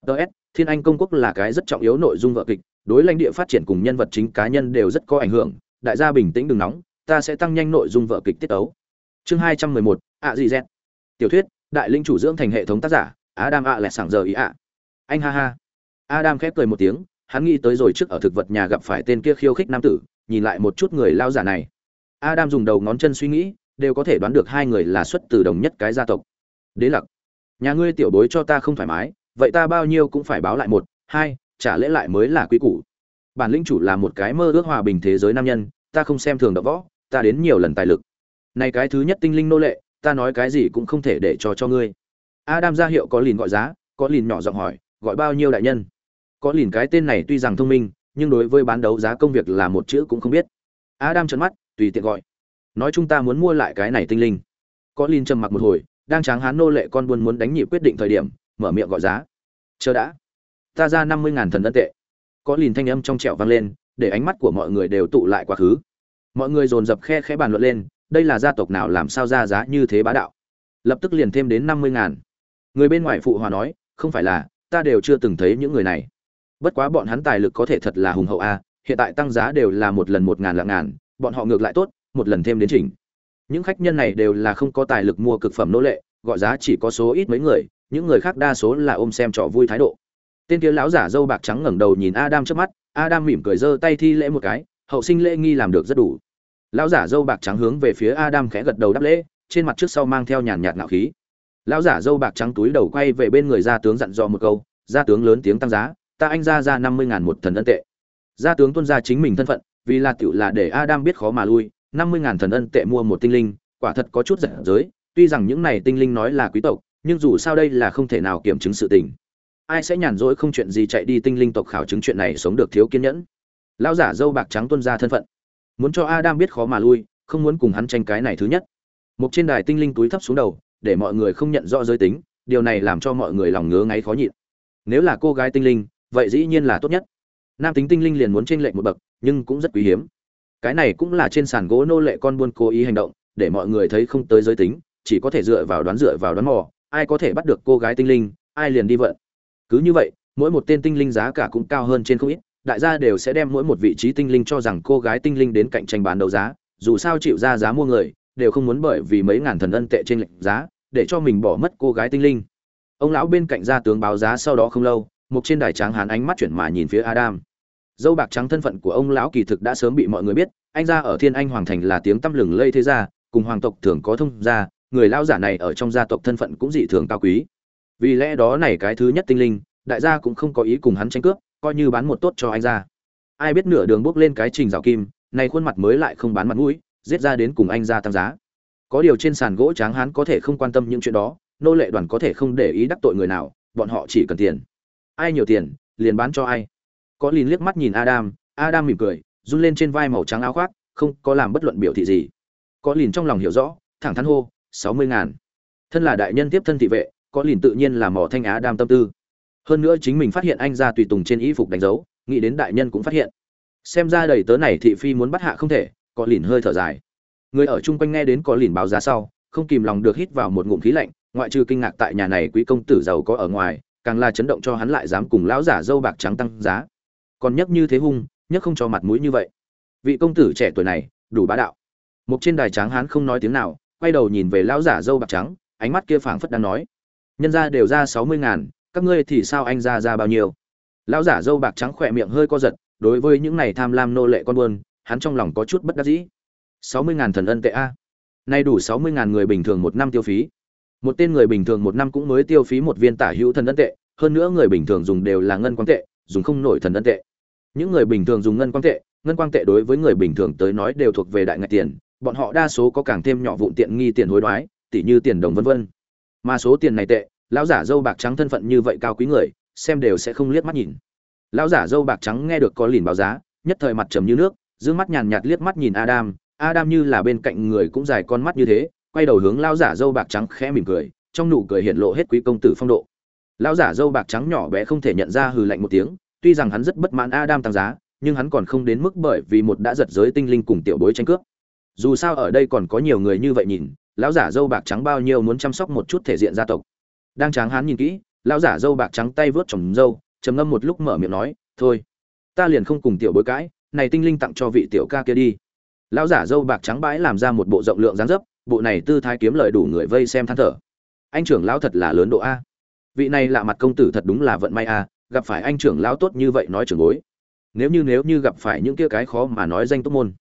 Ts thiên anh công quốc là cái rất trọng yếu nội dung vợ kịch, đối lãnh địa phát triển cùng nhân vật chính cá nhân đều rất có ảnh hưởng, đại gia bình tĩnh đừng nóng, ta sẽ tăng nhanh nội dung vợ kịch tiết ấu chương hai trăm mười một ạ gì z. Tiểu thuyết đại linh chủ dưỡng thành hệ thống tác giả, adam ạ lại sảng giờ ý ạ. Anh ha ha. Adam khép cười một tiếng, hắn nghĩ tới rồi trước ở thực vật nhà gặp phải tên kia khiêu khích nam tử, nhìn lại một chút người lao giả này. Adam dùng đầu ngón chân suy nghĩ, đều có thể đoán được hai người là xuất từ đồng nhất cái gia tộc. Đế lặc, nhà ngươi tiểu bối cho ta không thoải mái, vậy ta bao nhiêu cũng phải báo lại một, hai, trả lễ lại mới là quý củ. Bản lĩnh chủ là một cái mơ ước hòa bình thế giới nam nhân, ta không xem thường đ võ, ta đến nhiều lần tài lực. Này cái thứ nhất tinh linh nô lệ ta nói cái gì cũng không thể để cho cho ngươi. Adam ra hiệu có lìn gọi giá, có lìn nhỏ giọng hỏi, gọi bao nhiêu đại nhân? Có lìn cái tên này tuy rằng thông minh, nhưng đối với bán đấu giá công việc là một chữ cũng không biết. Adam trợn mắt, tùy tiện gọi. Nói chúng ta muốn mua lại cái này tinh linh. Có lìn trầm mặc một hồi, đang tráng hán nô lệ con buôn muốn đánh nhị quyết định thời điểm, mở miệng gọi giá. Chờ đã. Ta ra năm mươi ngàn thần ân tệ. Có lìn thanh âm trong trẻo vang lên, để ánh mắt của mọi người đều tụ lại quá khứ. Mọi người dồn dập khe khẽ bàn luận lên đây là gia tộc nào làm sao ra giá như thế bá đạo? Lập tức liền thêm đến năm mươi ngàn. Người bên ngoài phụ hòa nói, không phải là, ta đều chưa từng thấy những người này. Bất quá bọn hắn tài lực có thể thật là hùng hậu a, hiện tại tăng giá đều là một lần một ngàn lạng ngàn, bọn họ ngược lại tốt, một lần thêm đến chỉnh. Những khách nhân này đều là không có tài lực mua cực phẩm nô lệ, gọi giá chỉ có số ít mấy người, những người khác đa số là ôm xem trò vui thái độ. Tên kia lão giả dâu bạc trắng ngẩng đầu nhìn adam trước mắt, adam mỉm cười giơ tay thi lễ một cái, hậu sinh lễ nghi làm được rất đủ lão giả dâu bạc trắng hướng về phía adam khẽ gật đầu đáp lễ, trên mặt trước sau mang theo nhàn nhạt ngạo khí. Lão giả dâu bạc trắng túi đầu quay về bên người gia tướng dặn dò một câu, gia tướng lớn tiếng tăng giá, ta anh ra ra năm mươi ngàn một thần ân tệ. Gia tướng tuân ra chính mình thân phận, vì là tựu là để adam biết khó mà lui, năm mươi ngàn thần ân tệ mua một tinh linh, quả thật có chút giận giới tuy rằng những này tinh linh nói là quý tộc, nhưng dù sao đây là không thể nào kiểm chứng sự tình. Ai sẽ nhàn rỗi không chuyện gì chạy đi tinh linh tộc khảo chứng chuyện này sống được thiếu kiên nhẫn. Lão giả dâu bạc trắng tuân ra thân phận muốn cho adam biết khó mà lui, không muốn cùng hắn tranh cái này thứ nhất. Một trên đài tinh linh túi thấp xuống đầu, để mọi người không nhận rõ giới tính, điều này làm cho mọi người lòng ngứa ngáy khó nhịn. Nếu là cô gái tinh linh, vậy dĩ nhiên là tốt nhất. Nam tính tinh linh liền muốn chênh lệch một bậc, nhưng cũng rất quý hiếm. Cái này cũng là trên sàn gỗ nô lệ con buôn cố ý hành động, để mọi người thấy không tới giới tính, chỉ có thể dựa vào đoán dựa vào đoán mò, ai có thể bắt được cô gái tinh linh, ai liền đi vận. Cứ như vậy, mỗi một tên tinh linh giá cả cũng cao hơn trên không ít đại gia đều sẽ đem mỗi một vị trí tinh linh cho rằng cô gái tinh linh đến cạnh tranh bán đấu giá, dù sao chịu ra giá mua người, đều không muốn bởi vì mấy ngàn thần ân tệ trên lệnh giá, để cho mình bỏ mất cô gái tinh linh. Ông lão bên cạnh gia tướng báo giá sau đó không lâu, một trên đài tráng hán ánh mắt chuyển mà nhìn phía adam. Dâu bạc trắng thân phận của ông lão kỳ thực đã sớm bị mọi người biết, anh ra ở thiên anh hoàng thành là tiếng tăm lừng lây thế gia, cùng hoàng tộc thường có thông gia, người lão giả này ở trong gia tộc thân phận cũng dị thường cao quý. Vì lẽ đó này cái thứ nhất tinh linh, đại gia cũng không có ý cùng hắn tranh cướp coi như bán một tốt cho anh ra. Ai biết nửa đường bước lên cái trình rào kim này khuôn mặt mới lại không bán mặt mũi, giết ra đến cùng anh ra tăng giá. Có điều trên sàn gỗ tráng hán có thể không quan tâm những chuyện đó, nô lệ đoàn có thể không để ý đắc tội người nào, bọn họ chỉ cần tiền. Ai nhiều tiền, liền bán cho ai. Có lìn liếc mắt nhìn adam adam mỉm cười, run lên trên vai màu trắng áo khoác, không có làm bất luận biểu thị gì. Có lìn trong lòng hiểu rõ, thẳng thắn hô, sáu mươi ngàn. Thân là đại nhân tiếp thân thị vệ, có lìn tự nhiên là mỏ thanh á đam tâm tư hơn nữa chính mình phát hiện anh ra tùy tùng trên y phục đánh dấu, nghĩ đến đại nhân cũng phát hiện. Xem ra đầy tớ này thị phi muốn bắt hạ không thể, có lìn hơi thở dài. Người ở chung quanh nghe đến có lìn báo giá sau, không kìm lòng được hít vào một ngụm khí lạnh, ngoại trừ kinh ngạc tại nhà này quý công tử giàu có ở ngoài, càng là chấn động cho hắn lại dám cùng lão giả dâu bạc trắng tăng giá. Còn nhấc như thế hung nhấc không cho mặt mũi như vậy. Vị công tử trẻ tuổi này, đủ bá đạo. Một trên đài tráng hắn không nói tiếng nào, quay đầu nhìn về lão giả dâu bạc trắng, ánh mắt kia phảng phất đang nói. Nhân ra đều ra sáu mươi ngàn các ngươi thì sao anh ra ra bao nhiêu? Lão giả dâu bạc trắng khỏe miệng hơi co giật, đối với những này tham lam nô lệ con buôn, hắn trong lòng có chút bất đắc dĩ. Sáu mươi ngàn thần ân tệ a. Nay đủ sáu mươi ngàn người bình thường một năm tiêu phí. Một tên người bình thường một năm cũng mới tiêu phí một viên tả hữu thần ân tệ, hơn nữa người bình thường dùng đều là ngân quang tệ, dùng không nổi thần ân tệ. Những người bình thường dùng ngân quang tệ, ngân quang tệ đối với người bình thường tới nói đều thuộc về đại ngạch tiền, bọn họ đa số có càng thêm nhỏ vụn tiện nghi tiền hối đoái tỷ như tiền đồng vân vân. Mà số tiền này tệ lão giả dâu bạc trắng thân phận như vậy cao quý người, xem đều sẽ không liếc mắt nhìn. Lão giả dâu bạc trắng nghe được có lìn báo giá, nhất thời mặt trầm như nước giữ mắt nhàn nhạt liếc mắt nhìn adam. Adam như là bên cạnh người cũng dài con mắt như thế, quay đầu hướng lão giả dâu bạc trắng khẽ mỉm cười, trong nụ cười hiện lộ hết quý công tử phong độ. Lão giả dâu bạc trắng nhỏ bé không thể nhận ra hừ lạnh một tiếng, tuy rằng hắn rất bất mãn adam tăng giá, nhưng hắn còn không đến mức bởi vì một đã giật giới tinh linh cùng tiểu bối tranh cướp. Dù sao ở đây còn có nhiều người như vậy nhìn, lão giả dâu bạc trắng bao nhiêu muốn chăm sóc một chút thể diện gia tộc đang tráng hán nhìn kỹ, lão giả dâu bạc trắng tay vớt trồng dâu, trầm ngâm một lúc mở miệng nói, thôi, ta liền không cùng tiểu bối cãi, này tinh linh tặng cho vị tiểu ca kia đi. Lão giả dâu bạc trắng bãi làm ra một bộ rộng lượng dáng dấp, bộ này tư thái kiếm lời đủ người vây xem than thở. Anh trưởng lão thật là lớn độ a. Vị này lạ mặt công tử thật đúng là vận may a, gặp phải anh trưởng lão tốt như vậy nói trưởng bối. Nếu như nếu như gặp phải những kia cái khó mà nói danh túc môn,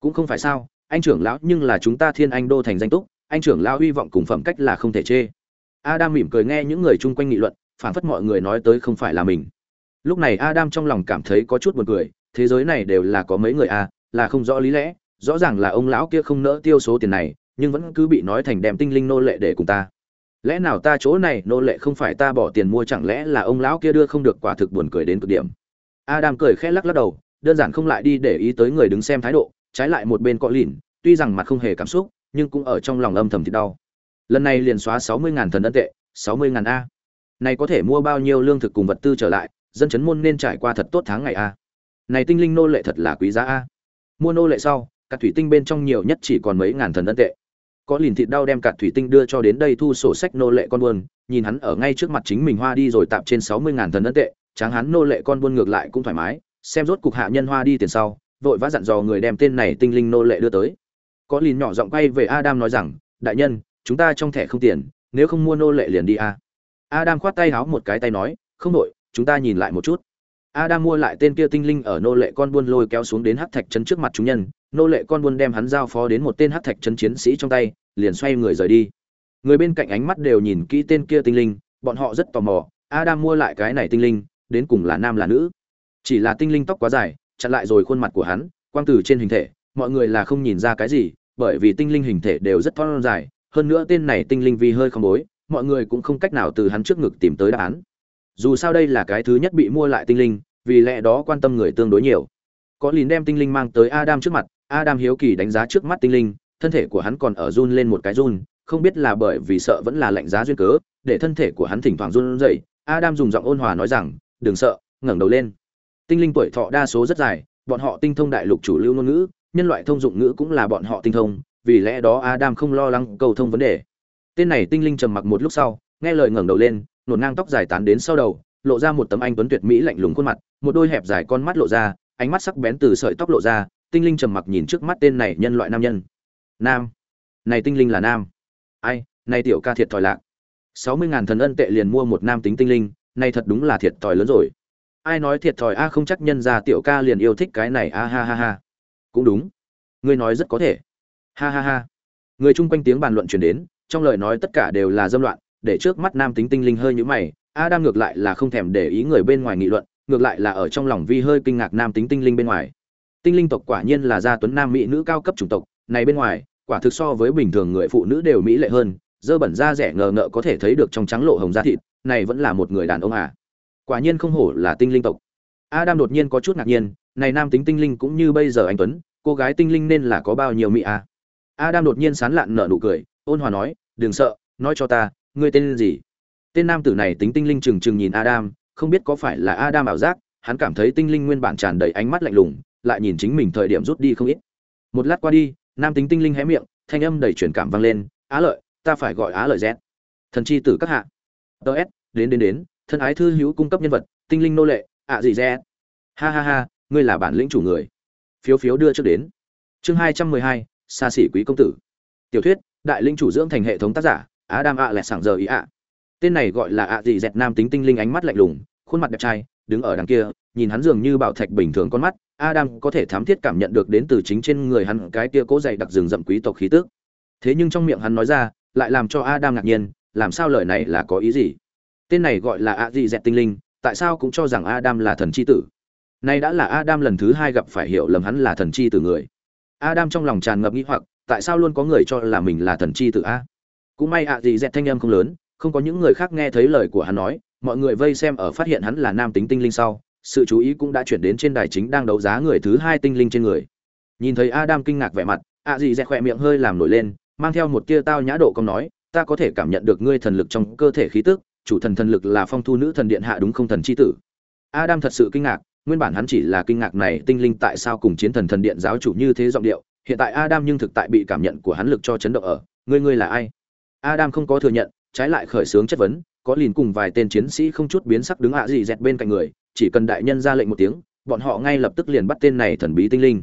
cũng không phải sao, anh trưởng lão nhưng là chúng ta thiên anh đô thành danh túc, anh trưởng lão hy vọng cùng phẩm cách là không thể chê. Adam mỉm cười nghe những người chung quanh nghị luận, phản phất mọi người nói tới không phải là mình. Lúc này Adam trong lòng cảm thấy có chút buồn cười, thế giới này đều là có mấy người a, là không rõ lý lẽ, rõ ràng là ông lão kia không nỡ tiêu số tiền này, nhưng vẫn cứ bị nói thành đem tinh linh nô lệ để cùng ta. Lẽ nào ta chỗ này nô lệ không phải ta bỏ tiền mua chẳng lẽ là ông lão kia đưa không được quả thực buồn cười đến cực điểm. Adam cười khẽ lắc lắc đầu, đơn giản không lại đi để ý tới người đứng xem thái độ, trái lại một bên cọ lìn, tuy rằng mặt không hề cảm xúc, nhưng cũng ở trong lòng âm thầm thì đau lần này liền xóa sáu mươi ngàn thần ân tệ, sáu mươi ngàn a. Này có thể mua bao nhiêu lương thực cùng vật tư trở lại, dân chấn môn nên trải qua thật tốt tháng ngày a. Này tinh linh nô lệ thật là quý giá a. Mua nô lệ sau cả thủy tinh bên trong nhiều nhất chỉ còn mấy ngàn thần ân tệ. Có lìn thịt đau đem cả thủy tinh đưa cho đến đây thu sổ sách nô lệ con buôn, nhìn hắn ở ngay trước mặt chính mình hoa đi rồi tạm trên sáu mươi ngàn thần ân tệ, tráng hắn nô lệ con buôn ngược lại cũng thoải mái, xem rốt cục hạ nhân hoa đi tiền sau, vội vã dặn dò người đem tên này tinh linh nô lệ đưa tới. Có lìn nhỏ giọng quay về adam nói rằng, đại nhân chúng ta trong thẻ không tiền nếu không mua nô lệ liền đi a adam khoát tay háo một cái tay nói không đội chúng ta nhìn lại một chút Adam mua lại tên kia tinh linh ở nô lệ con buôn lôi kéo xuống đến hắc thạch trấn trước mặt chúng nhân, nô lệ con buôn đem hắn giao phó đến một tên hắc thạch trấn chiến sĩ trong tay, liền xoay người rời đi. Người bên cạnh ánh mắt đều nhìn kỹ tên kia tinh linh, bọn họ rất tò mò, Adam mua lại cái này tinh linh, đến cùng là nam là nữ. Chỉ là tinh linh tóc quá dài, chặn lại rồi khuôn mặt của hắn, quang từ trên hình thể, mọi người là không nhìn ra cái gì, bởi vì tinh linh hình thể đều rất thon dài, hơn nữa tên này tinh linh vì hơi không bối, mọi người cũng không cách nào từ hắn trước ngực tìm tới đáp án. Dù sao đây là cái thứ nhất bị mua lại tinh linh vì lẽ đó quan tâm người tương đối nhiều. Có lìn đem tinh linh mang tới adam trước mặt adam hiếu kỳ đánh giá trước mắt tinh linh thân thể của hắn còn ở run lên một cái run không biết là bởi vì sợ vẫn là lạnh giá duyên cớ để thân thể của hắn thỉnh thoảng run rẩy adam dùng giọng ôn hòa nói rằng đừng sợ ngẩng đầu lên. Tinh linh tuổi thọ đa số rất dài bọn họ tinh thông đại lục chủ lưu ngôn ngữ nhân loại thông dụng ngữ cũng là bọn họ tinh thông vì lẽ đó adam không lo lắng cầu thông vấn đề. Tên này tinh linh trầm mặc một lúc sau, nghe lời ngẩng đầu lên nuột ngang tóc dài tán đến sau đầu, lộ ra một tấm anh tuấn tuyệt mỹ lạnh lùng khuôn mặt, một đôi hẹp dài con mắt lộ ra, ánh mắt sắc bén từ sợi tóc lộ ra, tinh linh trầm mặc nhìn trước mắt tên này nhân loại nam nhân. Nam. Này tinh linh là nam. Ai, này tiểu ca thiệt thòi lạc. Sáu mươi ngàn thần ân tệ liền mua một nam tính tinh linh, này thật đúng là thiệt thòi lớn rồi. Ai nói thiệt thòi, a không chắc nhân ra tiểu ca liền yêu thích cái này, a ha ha ha. Cũng đúng. Ngươi nói rất có thể ha ha ha. Người chung quanh tiếng bàn luận truyền đến, trong lời nói tất cả đều là dâm loạn, để trước mắt nam tính tinh linh hơi nhũ mày, adam ngược lại là không thèm để ý người bên ngoài nghị luận, ngược lại là ở trong lòng vi hơi kinh ngạc nam tính tinh linh bên ngoài. Tinh linh tộc quả nhiên là gia tuấn nam mỹ nữ cao cấp chủng tộc, này bên ngoài, quả thực so với bình thường người phụ nữ đều mỹ lệ hơn, dơ bẩn da rẻ ngờ ngợ có thể thấy được trong trắng lộ hồng da thịt, này vẫn là một người đàn ông à. Quả nhiên không hổ là tinh linh tộc. Adam đột nhiên có chút ngạc nhiên, này nam tính tinh linh cũng như bây giờ anh tuấn, cô gái tinh linh nên là có bao nhiêu mỹ à? Adam đột nhiên sán lạn nở nụ cười, ôn hòa nói, đừng sợ, nói cho ta, ngươi tên gì? Tên nam tử này tính tinh linh trừng trừng nhìn adam, không biết có phải là adam ảo giác, hắn cảm thấy tinh linh nguyên bản tràn đầy ánh mắt lạnh lùng, lại nhìn chính mình thời điểm rút đi không ít. Một lát qua đi, nam tính tinh linh hé miệng, thanh âm đầy truyền cảm vang lên, á lợi, ta phải gọi á lợi z. Thần chi tử các hạ. Tớ đến đến đến, thân ái thư hữu cung cấp nhân vật, tinh linh nô lệ, ạ gì z. Ha ha ha, ngươi là bản lĩnh chủ người. Phiếu phiếu đưa trước đến. Chương hai trăm mười hai xa xỉ quý công tử tiểu thuyết đại linh chủ dưỡng thành hệ thống tác giả Adam ạ lẹ sảng giờ ý ạ. Tên này gọi là ạ gì dẹt nam tính tinh linh ánh mắt lạnh lùng, khuôn mặt đẹp trai, đứng ở đằng kia, nhìn hắn dường như bảo thạch bình thường con mắt, Adam có thể thám thiết cảm nhận được đến từ chính trên người hắn cái kia cố dày đặc rừng rậm quý tộc khí tức. Thế nhưng trong miệng hắn nói ra, lại làm cho Adam ngạc nhiên, làm sao lời này là có ý gì? Tên này gọi là ạ gì dẹt tinh linh, tại sao cũng cho rằng Adam là thần chi tử? Nay đã là Adam lần thứ hai gặp phải hiểu lầm hắn là thần chi tử người. Adam trong lòng tràn ngập nghi hoặc, tại sao luôn có người cho là mình là thần chi tử a? cũng may ạ gì dẹt thanh âm không lớn không có những người khác nghe thấy lời của hắn nói mọi người vây xem ở phát hiện hắn là nam tính tinh linh sau sự chú ý cũng đã chuyển đến trên đài chính đang đấu giá người thứ hai tinh linh trên người nhìn thấy adam kinh ngạc vẻ mặt ạ gì dẹt khỏe miệng hơi làm nổi lên mang theo một tia tao nhã độ công nói ta có thể cảm nhận được ngươi thần lực trong cơ thể khí tức chủ thần thần lực là phong thu nữ thần điện hạ đúng không thần chi tử adam thật sự kinh ngạc nguyên bản hắn chỉ là kinh ngạc này tinh linh tại sao cùng chiến thần thần điện giáo chủ như thế giọng điệu hiện tại adam nhưng thực tại bị cảm nhận của hắn lực cho chấn động ở ngươi ngươi là ai Adam không có thừa nhận, trái lại khởi xướng chất vấn, có liền cùng vài tên chiến sĩ không chút biến sắc đứng ạ gì dẹt bên cạnh người, chỉ cần đại nhân ra lệnh một tiếng, bọn họ ngay lập tức liền bắt tên này thần bí tinh linh.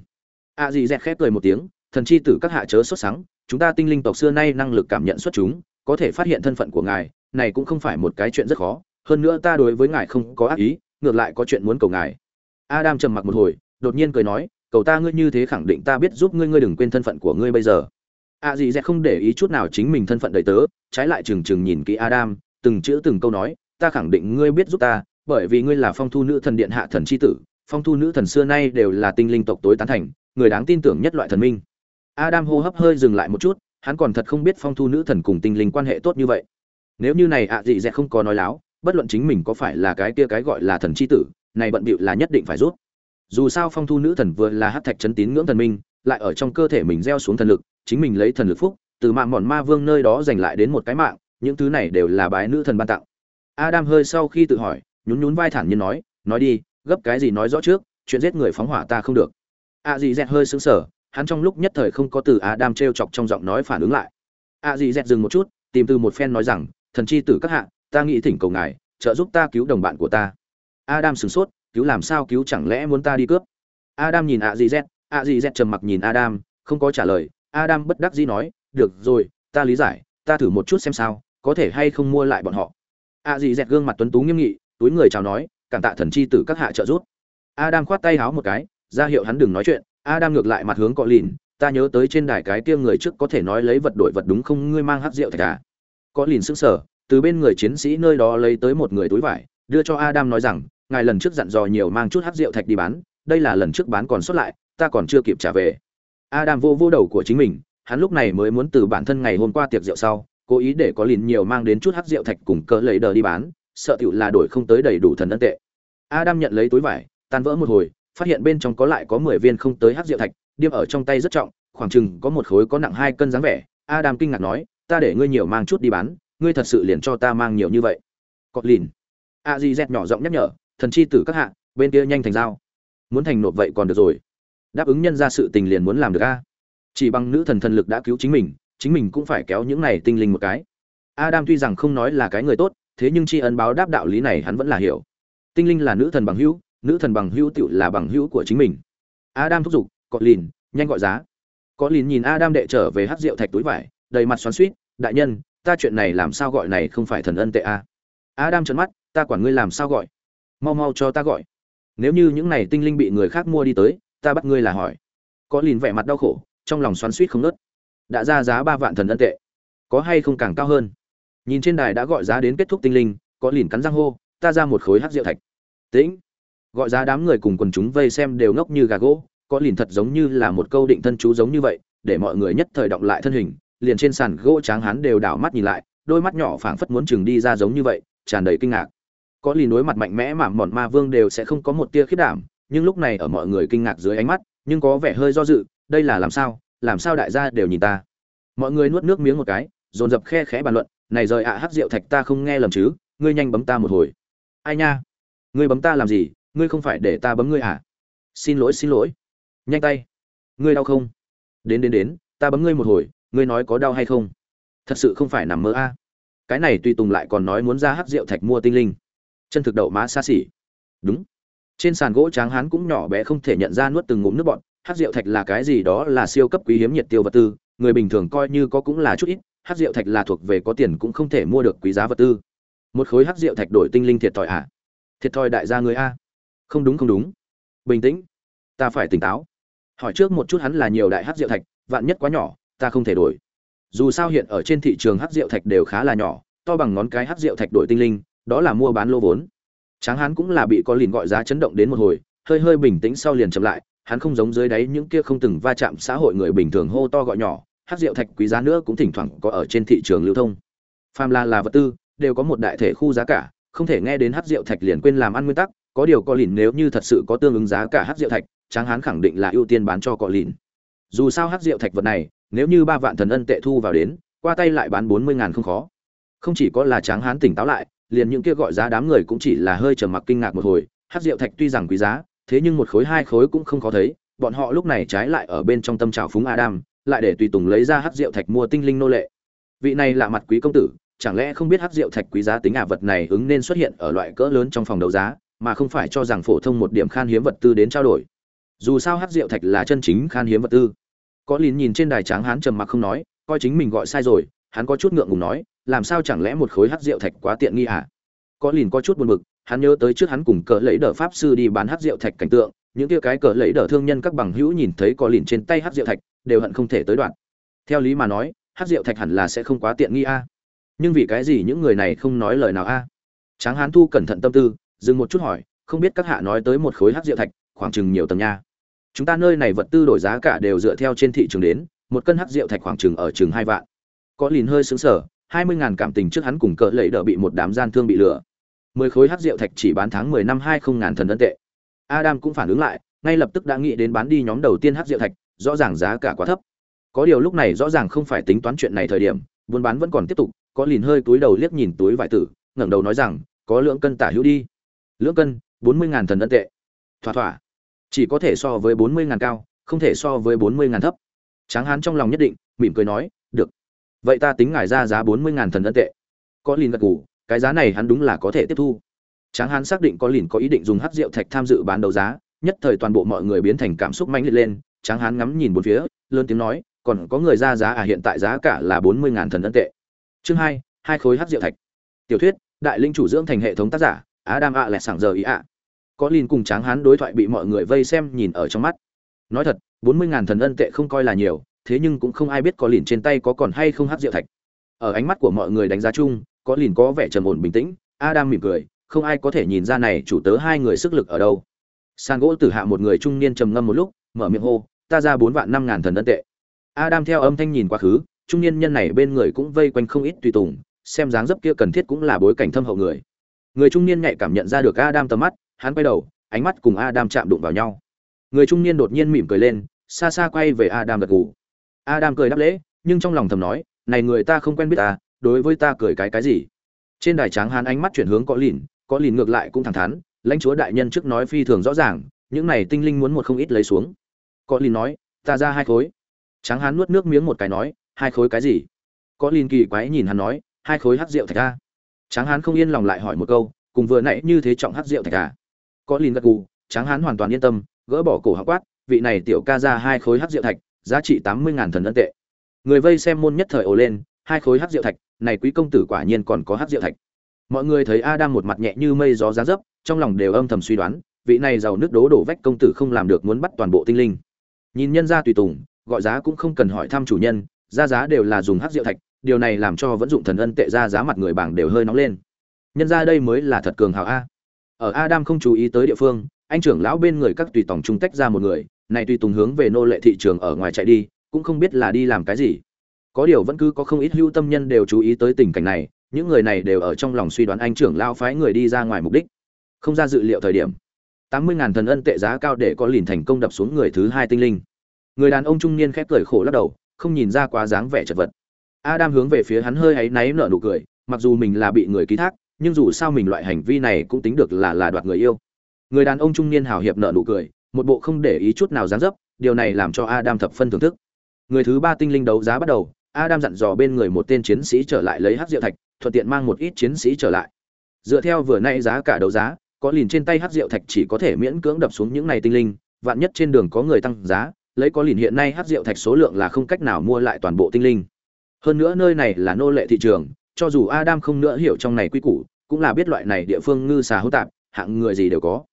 ạ gì dẹt khép cười một tiếng, thần chi tử các hạ chớ xuất sáng, chúng ta tinh linh tộc xưa nay năng lực cảm nhận xuất chúng, có thể phát hiện thân phận của ngài, này cũng không phải một cái chuyện rất khó, hơn nữa ta đối với ngài không có ác ý, ngược lại có chuyện muốn cầu ngài. Adam trầm mặc một hồi, đột nhiên cười nói, cầu ta ngươi như thế khẳng định ta biết giúp ngươi ngươi đừng quên thân phận của ngươi bây giờ. A dì dẹt không để ý chút nào chính mình thân phận đầy tớ trái lại trừng trừng nhìn kỹ adam từng chữ từng câu nói ta khẳng định ngươi biết giúp ta bởi vì ngươi là phong thu nữ thần điện hạ thần c h i tử phong thu nữ thần xưa nay đều là tinh linh tộc tối tán thành người đáng tin tưởng nhất loại thần minh. Adam hô hấp hơi dừng lại một chút hắn còn thật không biết phong thu nữ thần cùng tinh linh quan hệ tốt như vậy. Nếu như này ạ dị dẹt không có nói láo bất luận chính mình có phải là cái kia cái gọi là thần c h i tử này bận bịu là nhất định phải rút. Dù sao phong thu nữ thần vừa là hát thạch chấn tín ngưỡng thần minh, lại ở trong cơ thể mình gieo xuống thần lực, chính mình lấy thần lực phúc, từ mạng mòn ma vương nơi đó giành lại đến một cái mạng, những thứ này đều là bái nữ thần ban tặng. Adam hơi sau khi tự hỏi, nhún nhún vai thản nhiên nói nói đi, gấp cái gì nói rõ trước, chuyện giết người phóng hỏa ta không được. A dì dẹt hơi sững sờ, hắn trong lúc nhất thời không có từ adam t chọc trong giọng nói phản ứng lại. A dì dẹt dừng một chút, tìm từ một phen nói rằng, thần chi tử các hạ, ta nghĩ thỉnh cầu ngài, trợ giúp ta cứu đồng bạn của ta adam sửng sốt cứu làm sao cứu chẳng lẽ muốn ta đi cướp? Adam nhìn ạ dì dẹt ạ dì dẹt trầm mặc nhìn adam không có trả lời. Adam bất đắc dĩ nói, "Được rồi, ta lý giải, ta thử một chút xem sao, có thể hay không mua lại bọn họ." ạ gì dẹt gương mặt tuấn tú nghiêm nghị, túi người chào nói, cảm tạ thần chi tử các hạ trợ giúp. Adam khoát tay háo một cái ra hiệu hắn đừng nói chuyện. Adam ngược lại mặt hướng cọ lìn ta nhớ tới trên đài cái kia người trước có thể nói lấy vật đổi vật đúng không? Ngươi mang hát rượu thạch à? Có lìn sững sờ từ bên người chiến sĩ nơi đó lấy tới một người túi vải đưa cho adam nói rằng ngài lần trước dặn dò nhiều mang chút hát rượu thạch đi bán, đây là lần trước bán còn sót lại, ta còn chưa kịp trả về. Adam vô vô đầu của chính mình, hắn lúc này mới muốn từ bản thân ngày hôm qua tiệc rượu sau, cố ý để có lìn nhiều mang đến chút hát rượu thạch cùng cỡ lấy đờ đi bán, sợ tiểu là đổi không tới đầy đủ thần ân tệ. Adam nhận lấy túi vải, tan vỡ một hồi, phát hiện bên trong có lại có mười viên không tới hát rượu thạch điêm ở trong tay rất trọng, khoảng chừng có một khối có nặng hai cân dáng vẻ. Adam kinh ngạc nói, ta để ngươi nhiều mang chút đi bán, ngươi thật sự liền cho ta mang nhiều như vậy. Cọt lìn. A di z nhỏ giọng nhắc nhở thần chi tử các hạ, bên kia nhanh thành dao muốn thành nộp vậy còn được rồi. Đáp ứng nhân ra sự tình liền muốn làm được a. Chỉ bằng nữ thần thần lực đã cứu chính mình chính mình cũng phải kéo những này tinh linh một cái. Adam tuy rằng không nói là cái người tốt, thế nhưng tri ân báo đáp đạo lý này hắn vẫn là hiểu. Tinh linh là nữ thần bằng hữu, nữ thần bằng hữu tựu là bằng hữu của chính mình. Adam thúc giục cọt lìn, nhanh gọi giá. Có lìn nhìn adam đệ trở về hát rượu thạch túi vải, đầy mặt xoắn suýt đại nhân, ta chuyện này làm sao gọi này không phải thần ân tệ a? À? adam trợn mắt, ta quản ngươi làm sao gọi? Mau mau cho ta gọi. Nếu như những này tinh linh bị người khác mua đi tới, ta bắt ngươi là hỏi. Có lìn vẻ mặt đau khổ, trong lòng xoắn suýt không nớt đã ra giá ba vạn thần ân tệ. Có hay không càng cao hơn? Nhìn trên đài đã gọi giá đến kết thúc tinh linh, có lìn cắn răng hô, ta ra một khối hát rượu thạch. Tĩnh. Gọi giá đám người cùng quần chúng vây xem đều ngốc như gà gỗ, có lìn thật giống như là một câu định thân chú giống như vậy, để mọi người nhất thời động lại thân hình, liền trên sàn gỗ tráng hắn đều đảo mắt nhìn lại, đôi mắt nhỏ phảng phất muốn chừng đi ra giống như vậy, tràn đầy kinh ngạc có lì đối mặt mạnh mẽ mà mòn ma vương đều sẽ không có một tia khiết đảm nhưng lúc này ở mọi người kinh ngạc dưới ánh mắt nhưng có vẻ hơi do dự đây là làm sao làm sao đại gia đều nhìn ta. Mọi người nuốt nước miếng một cái dồn dập khe khẽ bàn luận này rời ạ à, hắc rượu thạch ta không nghe lầm chứ ngươi nhanh bấm ta một hồi. Ai nha? Ngươi bấm ta làm gì ngươi không phải để ta bấm ngươi à? Xin lỗi xin lỗi. Nhanh tay. Ngươi đau không? Đến đến đến ta bấm ngươi một hồi ngươi nói có đau hay không? Thật sự không phải nằm mơ a. Cái này tùy tùng lại còn nói muốn ra hắc rượu thạch mua tinh linh chân thực đậu má xa xỉ. Đúng. Trên sàn gỗ tráng hán cũng nhỏ bé không thể nhận ra nuốt từng ngụm nước bọn hắc rượu thạch là cái gì đó là siêu cấp quý hiếm nhiệt tiêu vật tư, người bình thường coi như có cũng là chút ít hắc rượu thạch là thuộc về có tiền cũng không thể mua được quý giá vật tư. Một khối hắc rượu thạch đổi tinh linh thiệt thòi à? Thiệt thòi đại gia người a. Không đúng không đúng. Bình tĩnh. Ta phải tỉnh táo. Hỏi trước một chút hắn là nhiều đại hát rượu thạch, vạn nhất quá nhỏ, ta không thể đổi. Dù sao hiện ở trên thị trường hát rượu thạch đều khá là nhỏ, to bằng ngón cái hát rượu thạch đổi tinh linh đó là mua bán lô vốn. Tráng Hán cũng là bị có lìn gọi giá chấn động đến một hồi, hơi hơi bình tĩnh sau liền chậm lại, hắn không giống dưới đáy những kia không từng va chạm xã hội người bình thường hô to gọi nhỏ, hát rượu thạch quý giá nữa cũng thỉnh thoảng có ở trên thị trường lưu thông. Phàm là là vật tư, đều có một đại thể khu giá cả, không thể nghe đến hát rượu thạch liền quên làm ăn nguyên tắc, có điều có lìn nếu như thật sự có tương ứng giá cả hát rượu thạch, tráng hán khẳng định là ưu tiên bán cho cọ lìn. Dù sao hát rượu thạch vật này, nếu như ba vạn thần ân tệ thu vào đến, qua tay lại bán bốn mươi ngàn không khó. Không chỉ có là tráng hán tỉnh táo lại liền những kia gọi giá đám người cũng chỉ là hơi trầm mặc kinh ngạc một hồi. Hắc rượu thạch tuy rằng quý giá, thế nhưng một khối, hai khối cũng không có thấy. Bọn họ lúc này trái lại ở bên trong tâm trào phúng adam, lại để tùy tùng lấy ra hắc rượu thạch mua tinh linh nô lệ. Vị này là mặt quý công tử, chẳng lẽ không biết hắc rượu thạch quý giá tính ả vật này ứng nên xuất hiện ở loại cỡ lớn trong phòng đấu giá, mà không phải cho rằng phổ thông một điểm khan hiếm vật tư đến trao đổi? Dù sao hắc rượu thạch là chân chính khan hiếm vật tư. Có lín nhìn trên đài tráng hán trầm mặc không nói, coi chính mình gọi sai rồi, hắn có chút ngượng ngùng nói làm sao chẳng lẽ một khối hắc rượu thạch quá tiện nghi à? có lìn có chút buồn bực, hắn nhớ tới trước hắn cùng cỡ lấy đờ pháp sư đi bán hắc rượu thạch cảnh tượng, những kia cái cỡ lấy đờ thương nhân các bằng hữu nhìn thấy có lìn trên tay hắc rượu thạch, đều hận không thể tới đoạn theo lý mà nói, hắc rượu thạch hẳn là sẽ không quá tiện nghi a nhưng vì cái gì những người này không nói lời nào a tráng hán thu cẩn thận tâm tư, dừng một chút hỏi, không biết các hạ nói tới một khối hắc rượu thạch, khoảng chừng nhiều tầng nha chúng ta nơi này vật tư đổi giá cả đều dựa theo trên thị trường đến, một cân hắc rượu thạch khoảng chừng ở chừng hai vạn có lìn hơi sững sờ hai mươi ngàn cảm tình trước hắn cùng cỡ lẫy đỡ bị một đám gian thương bị lừa. Mười khối hắc rượu thạch chỉ bán tháng mười năm hai không ngàn thần ân tệ. Adam cũng phản ứng lại, ngay lập tức đã nghĩ đến bán đi nhóm đầu tiên hắc rượu thạch, rõ ràng giá cả quá thấp. Có điều lúc này rõ ràng không phải tính toán chuyện này thời điểm, buôn bán vẫn còn tiếp tục, có lìn hơi túi đầu liếc nhìn túi vải tử, ngẩng đầu nói rằng, có lượng cân tả hữu đi. Lưỡng cân, bốn mươi ngàn thần ân tệ. Thỏa thỏa. Chỉ có thể so với bốn mươi ngàn cao, không thể so với bốn mươi ngàn thấp. Tráng hán trong lòng nhất định, mỉm cười nói, được vậy ta tính ngài ra giá bốn mươi ngàn thần ân tệ. Có lìn gật gù, cái giá này hắn đúng là có thể tiếp thu. Tráng hán xác định có lìn có ý định dùng hát rượu thạch tham dự bán đấu giá, nhất thời toàn bộ mọi người biến thành cảm xúc mãnh liệt lên. Tráng hán ngắm nhìn bốn phía, lớn tiếng nói, còn có người ra giá à hiện tại giá cả là bốn mươi ngàn thần ân tệ. Chương hai hai khối hát rượu thạch. Tiểu thuyết, đại linh chủ dưỡng thành hệ thống tác giả, adam ạ lẹ sảng giờ ý ạ có lìn cùng tráng hán đối thoại bị mọi người vây xem nhìn ở trong mắt. Nói thật, bốn mươi ngàn thần ân tệ không coi là nhiều thế nhưng cũng không ai biết có lìn trên tay có còn hay không hát rượu thạch. Ở ánh mắt của mọi người đánh giá chung, có lìn có vẻ trầm ổn bình tĩnh, adam mỉm cười, không ai có thể nhìn ra này chủ tớ hai người sức lực ở đâu. Sàn gỗ tử hạ một người trung niên trầm ngâm một lúc, mở miệng hô, ta ra bốn vạn năm ngàn thần ân tệ. Adam theo âm thanh nhìn quá khứ, trung niên nhân này bên người cũng vây quanh không ít tùy tùng, xem dáng dấp kia cần thiết cũng là bối cảnh thâm hậu người. Người trung niên nhạy cảm nhận ra được adam tầm mắt, hắn quay đầu, ánh mắt cùng adam chạm đụng vào nhau. Người trung niên đột nhiên mỉm cười lên, xa xa quay về adam gật gù adam cười đáp lễ, nhưng trong lòng thầm nói, này người ta không quen biết ta, đối với ta cười cái cái gì? Trên đài tráng Hán ánh mắt chuyển hướng có lìn có lìn ngược lại cũng thẳng thắn, lãnh chúa đại nhân trước nói phi thường rõ ràng, những này tinh linh muốn một không ít lấy xuống. Có lìn nói, ta ra hai khối. Tráng hán nuốt nước miếng một cái nói, hai khối cái gì? Có lìn kỳ quái nhìn hắn nói, hai khối hắc rượu thạch a. Tráng hán không yên lòng lại hỏi một câu, cùng vừa nãy như thế trọng hắc rượu thạch à? Có lìn gật gù, tráng hán hoàn toàn yên tâm, gỡ bỏ cổ hắc quát, vị này tiểu ca ra hai khối hắc rượu thạch giá trị tám mươi ngàn thần ân tệ. Người vây xem môn nhất thời ồ lên, hai khối hắc rượu thạch, này quý công tử quả nhiên còn có hắc rượu thạch. Mọi người thấy adam một mặt nhẹ như mây gió giá dấp, trong lòng đều âm thầm suy đoán, vị này giàu nước đố đổ vách công tử không làm được muốn bắt toàn bộ tinh linh. Nhìn nhân ra tùy tùng, gọi giá cũng không cần hỏi thăm chủ nhân ra giá đều là dùng hắc rượu thạch, điều này làm cho vẫn dụng thần ân tệ ra giá mặt người bảng đều hơi nóng lên. Nhân ra đây mới là thật cường hào a. Ở adam không chú ý tới địa phương, anh trưởng lão bên người các tùy tòng trung tách ra một người này tùy tùng hướng về nô lệ thị trường ở ngoài chạy đi, cũng không biết là đi làm cái gì. Có điều vẫn cứ có không ít hưu tâm nhân đều chú ý tới tình cảnh này, những người này đều ở trong lòng suy đoán anh trưởng lão phái người đi ra ngoài mục đích. Không ra dự liệu thời điểm, tám mươi ngàn thần ân tệ giá cao để có lìn thành công đập xuống người thứ hai tinh linh. Người đàn ông trung niên khép cười khổ lắc đầu, không nhìn ra quá dáng vẻ chật vật. Adam hướng về phía hắn hơi áy náy nở nụ cười, mặc dù mình là bị người ký thác, nhưng dù sao mình loại hành vi này cũng tính được là là đoạt người yêu. Người đàn ông trung niên hào hiệp nở nụ cười một bộ không để ý chút nào dáng dấp, điều này làm cho adam thập phân thưởng thức. Người thứ ba tinh linh đấu giá bắt đầu, adam dặn dò bên người một tên chiến sĩ trở lại lấy hắc diệu thạch, thuận tiện mang một ít chiến sĩ trở lại. Dựa theo vừa nãy giá cả đấu giá, có lìn trên tay hắc diệu thạch chỉ có thể miễn cưỡng đập xuống những này tinh linh, vạn nhất trên đường có người tăng giá, lấy có lìn hiện nay hắc diệu thạch số lượng là không cách nào mua lại toàn bộ tinh linh. Hơn nữa nơi này là nô lệ thị trường, cho dù adam không nữa hiểu trong này quy củ, cũng là biết loại này địa phương ngư xà hữu tạp, hạng người gì đều có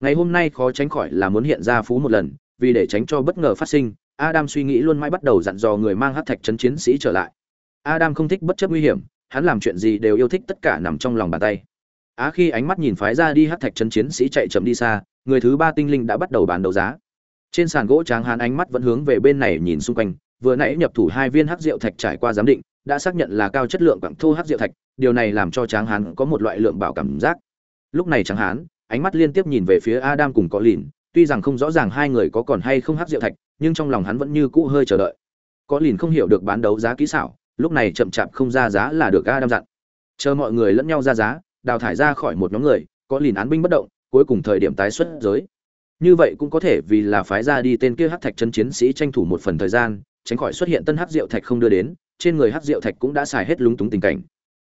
ngày hôm nay khó tránh khỏi là muốn hiện ra phú một lần, vì để tránh cho bất ngờ phát sinh, adam suy nghĩ luôn mãi bắt đầu dặn dò người mang hát thạch chấn chiến sĩ trở lại. Adam không thích bất chấp nguy hiểm, hắn làm chuyện gì đều yêu thích tất cả nằm trong lòng bàn tay. Á khi ánh mắt nhìn phái ra đi hát thạch chấn chiến sĩ chạy chậm đi xa, người thứ ba tinh linh đã bắt đầu bán đấu giá. Trên sàn gỗ tráng hán ánh mắt vẫn hướng về bên này nhìn xung quanh, vừa nãy nhập thủ hai viên hắc rượu thạch trải qua giám định, đã xác nhận là cao chất lượng quặng thô hắc rượu thạch, điều này làm cho tráng hán có một loại lượng bảo cảm giác. Lúc này tráng hán ánh mắt liên tiếp nhìn về phía adam cùng có lìn tuy rằng không rõ ràng hai người có còn hay không hắc rượu thạch, nhưng trong lòng hắn vẫn như cũ hơi chờ đợi. Có lìn không hiểu được bán đấu giá kỹ xảo, lúc này chậm chạp không ra giá là được adam dặn. Chờ mọi người lẫn nhau ra giá, đào thải ra khỏi một nhóm người có lìn án binh bất động, cuối cùng thời điểm tái xuất giới. Như vậy cũng có thể vì là phái ra đi tên kia hắc thạch chân chiến sĩ tranh thủ một phần thời gian, tránh khỏi xuất hiện tân hắc rượu thạch không đưa đến, trên người hắc rượu thạch cũng đã xài hết lúng túng tình cảnh.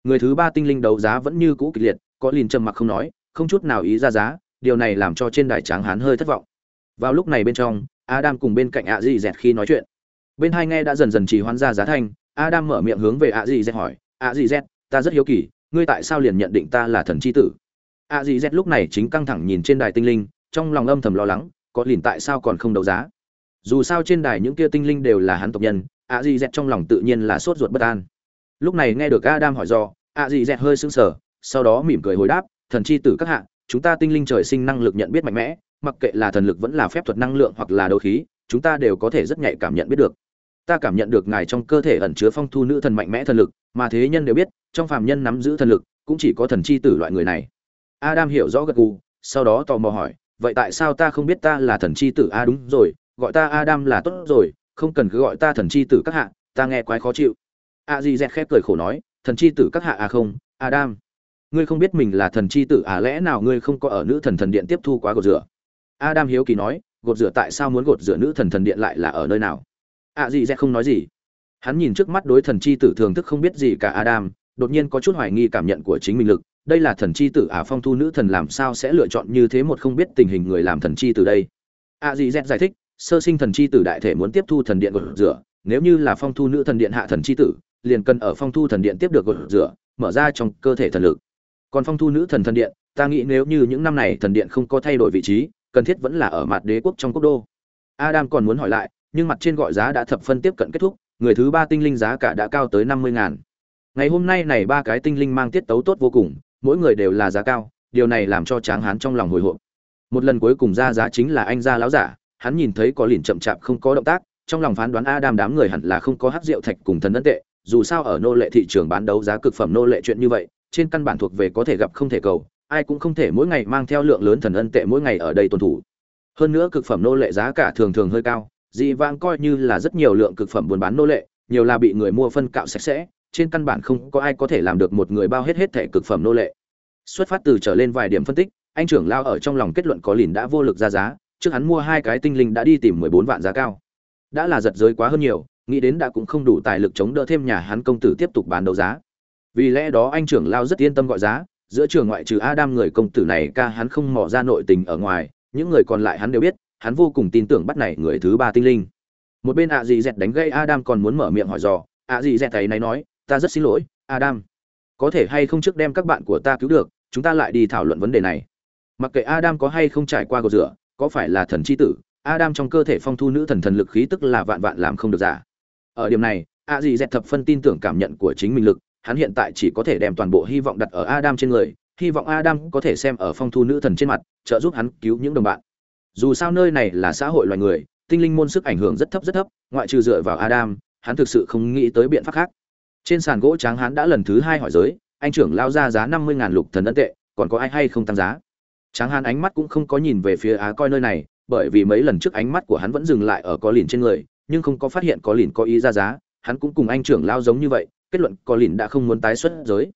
Người thứ ba tinh linh đấu giá vẫn như cũ kịch liệt có lìn trầm mặc không nói không chút nào ý ra giá, điều này làm cho trên đài tráng hán hơi thất vọng. Vào lúc này bên trong, adam cùng bên cạnh ạ dị dẹt khi nói chuyện. Bên hai nghe đã dần dần trì hoãn ra giá thanh adam mở miệng hướng về ạ dị dẹt hỏi ạ dị dẹt ta rất hiếu kỳ, ngươi tại sao liền nhận định ta là thần chi tử? Ạ dị dẹt lúc này chính căng thẳng nhìn trên đài tinh linh, trong lòng âm thầm lo lắng, có lìn tại sao còn không đấu giá? Dù sao trên đài những kia tinh linh đều là hắn tộc nhân ạ dị dẹt trong lòng tự nhiên là sốt ruột bất an. Lúc này nghe được adam hỏi do ạ dị dẹt hơi sững sờ, sau đó mỉm cười hồi đáp thần chi tử các hạ, chúng ta tinh linh trời sinh năng lực nhận biết mạnh mẽ, mặc kệ là thần lực vẫn là phép thuật năng lượng hoặc là đấu khí, chúng ta đều có thể rất nhạy cảm nhận biết được. Ta cảm nhận được ngài trong cơ thể ẩn chứa phong thu nữ thần mạnh mẽ thần lực, mà thế nhân đều biết, trong phàm nhân nắm giữ thần lực, cũng chỉ có thần chi tử loại người này. Adam hiểu rõ gật gù, sau đó tò mò hỏi, vậy tại sao ta không biết ta là thần chi tử? A đúng rồi, gọi ta adam là tốt rồi, không cần cứ gọi ta thần chi tử các hạ, ta nghe quái khó chịu. A di dẹt khép cười khổ nói, thần chi tử các hạ a không, adam ngươi không biết mình là thần chi tử à lẽ nào ngươi không có ở nữ thần thần điện tiếp thu quá gột rửa? Adam hiếu kỳ nói, gột rửa tại sao muốn gột rửa nữ thần thần điện lại là ở nơi nào? À A di dẹt không nói gì. Hắn nhìn trước mắt đối thần chi tử thường thức không biết gì cả adam, đột nhiên có chút hoài nghi cảm nhận của chính mình lực. Đây là thần chi tử à phong thu nữ thần làm sao sẽ lựa chọn như thế một không biết tình hình người làm thần chi từ đây? A di z giải thích, sơ sinh thần chi tử đại thể muốn tiếp thu thần điện gột rửa, nếu như là phong thu nữ thần điện hạ thần chi tử, liền cần ở phong thu thần điện tiếp được gột rửa, mở ra trong cơ thể thần lực còn phong thu nữ thần thần điện, ta nghĩ nếu như những năm này thần điện không có thay đổi vị trí, cần thiết vẫn là ở mặt đế quốc trong quốc đô. Adam còn muốn hỏi lại, nhưng mặt trên gọi giá đã thập phân tiếp cận kết thúc, người thứ ba tinh linh giá cả đã cao tới năm mươi ngàn. Ngày hôm nay này ba cái tinh linh mang tiết tấu tốt vô cùng, mỗi người đều là giá cao, điều này làm cho tráng hán trong lòng hồi hộp. Một lần cuối cùng ra giá chính là anh gia láo giả, hắn nhìn thấy có liền chậm chạp không có động tác, trong lòng phán đoán adam đám người hẳn là không có hát rượu thạch cùng thần ấn tệ, dù sao ở nô lệ thị trường bán đấu giá cực phẩm nô lệ chuyện như vậy trên căn bản thuộc về có thể gặp không thể cầu, ai cũng không thể mỗi ngày mang theo lượng lớn thần ân tệ mỗi ngày ở đây tuân thủ. Hơn nữa cực phẩm nô lệ giá cả thường thường hơi cao, dị vãng coi như là rất nhiều lượng cực phẩm buôn bán nô lệ, nhiều là bị người mua phân cạo sạch sẽ, trên căn bản không có ai có thể làm được một người bao hết hết thẻ cực phẩm nô lệ. Xuất phát từ trở lên vài điểm phân tích, anh trưởng lao ở trong lòng kết luận có lìn đã vô lực ra giá, trước hắn mua hai cái tinh linh đã đi tìm mười bốn vạn giá cao. Đã là giật giới quá hơn nhiều, nghĩ đến đã cũng không đủ tài lực chống đỡ thêm nhà hắn công tử tiếp tục bán đấu giá vì lẽ đó anh trưởng lao rất yên tâm gọi giá, giữa trường ngoại trừ adam người công tử này ca hắn không mò ra nội tình ở ngoài, những người còn lại hắn đều biết, hắn vô cùng tin tưởng bắt này người thứ ba tinh linh. Một bên ạ dì dẹt đánh gây adam còn muốn mở miệng hỏi dò ạ dì dẹt thấy này nói, ta rất xin lỗi, adam. Có thể hay không trước đem các bạn của ta cứu được, chúng ta lại đi thảo luận vấn đề này. Mặc kệ adam có hay không trải qua cầu rửa, có phải là thần chi tử, adam trong cơ thể phong thu nữ thần thần lực khí tức là vạn vạn làm không được giả. Ở điểm này, a dì dẹt thập phân tin tưởng cảm nhận của chính mình lực hắn hiện tại chỉ có thể đem toàn bộ hy vọng đặt ở adam trên người, hy vọng adam có thể xem ở phong thu nữ thần trên mặt, trợ giúp hắn cứu những đồng bạn. Dù sao nơi này là xã hội loài người, tinh linh môn sức ảnh hưởng rất thấp rất thấp, ngoại trừ dựa vào adam, hắn thực sự không nghĩ tới biện pháp khác. Trên sàn gỗ trắng hắn đã lần thứ hai hỏi giới, anh trưởng lao ra giá năm mươi ngàn lục thần ấn tệ, còn có ai hay không tăng giá? Tráng hán ánh mắt cũng không có nhìn về phía á coi nơi này, bởi vì mấy lần trước ánh mắt của hắn vẫn dừng lại ở có lìn trên người, nhưng không có phát hiện có lìn có ý ra giá, hắn cũng cùng anh trưởng lao giống như vậy kết luận có lìn đã không muốn tái xuất giới.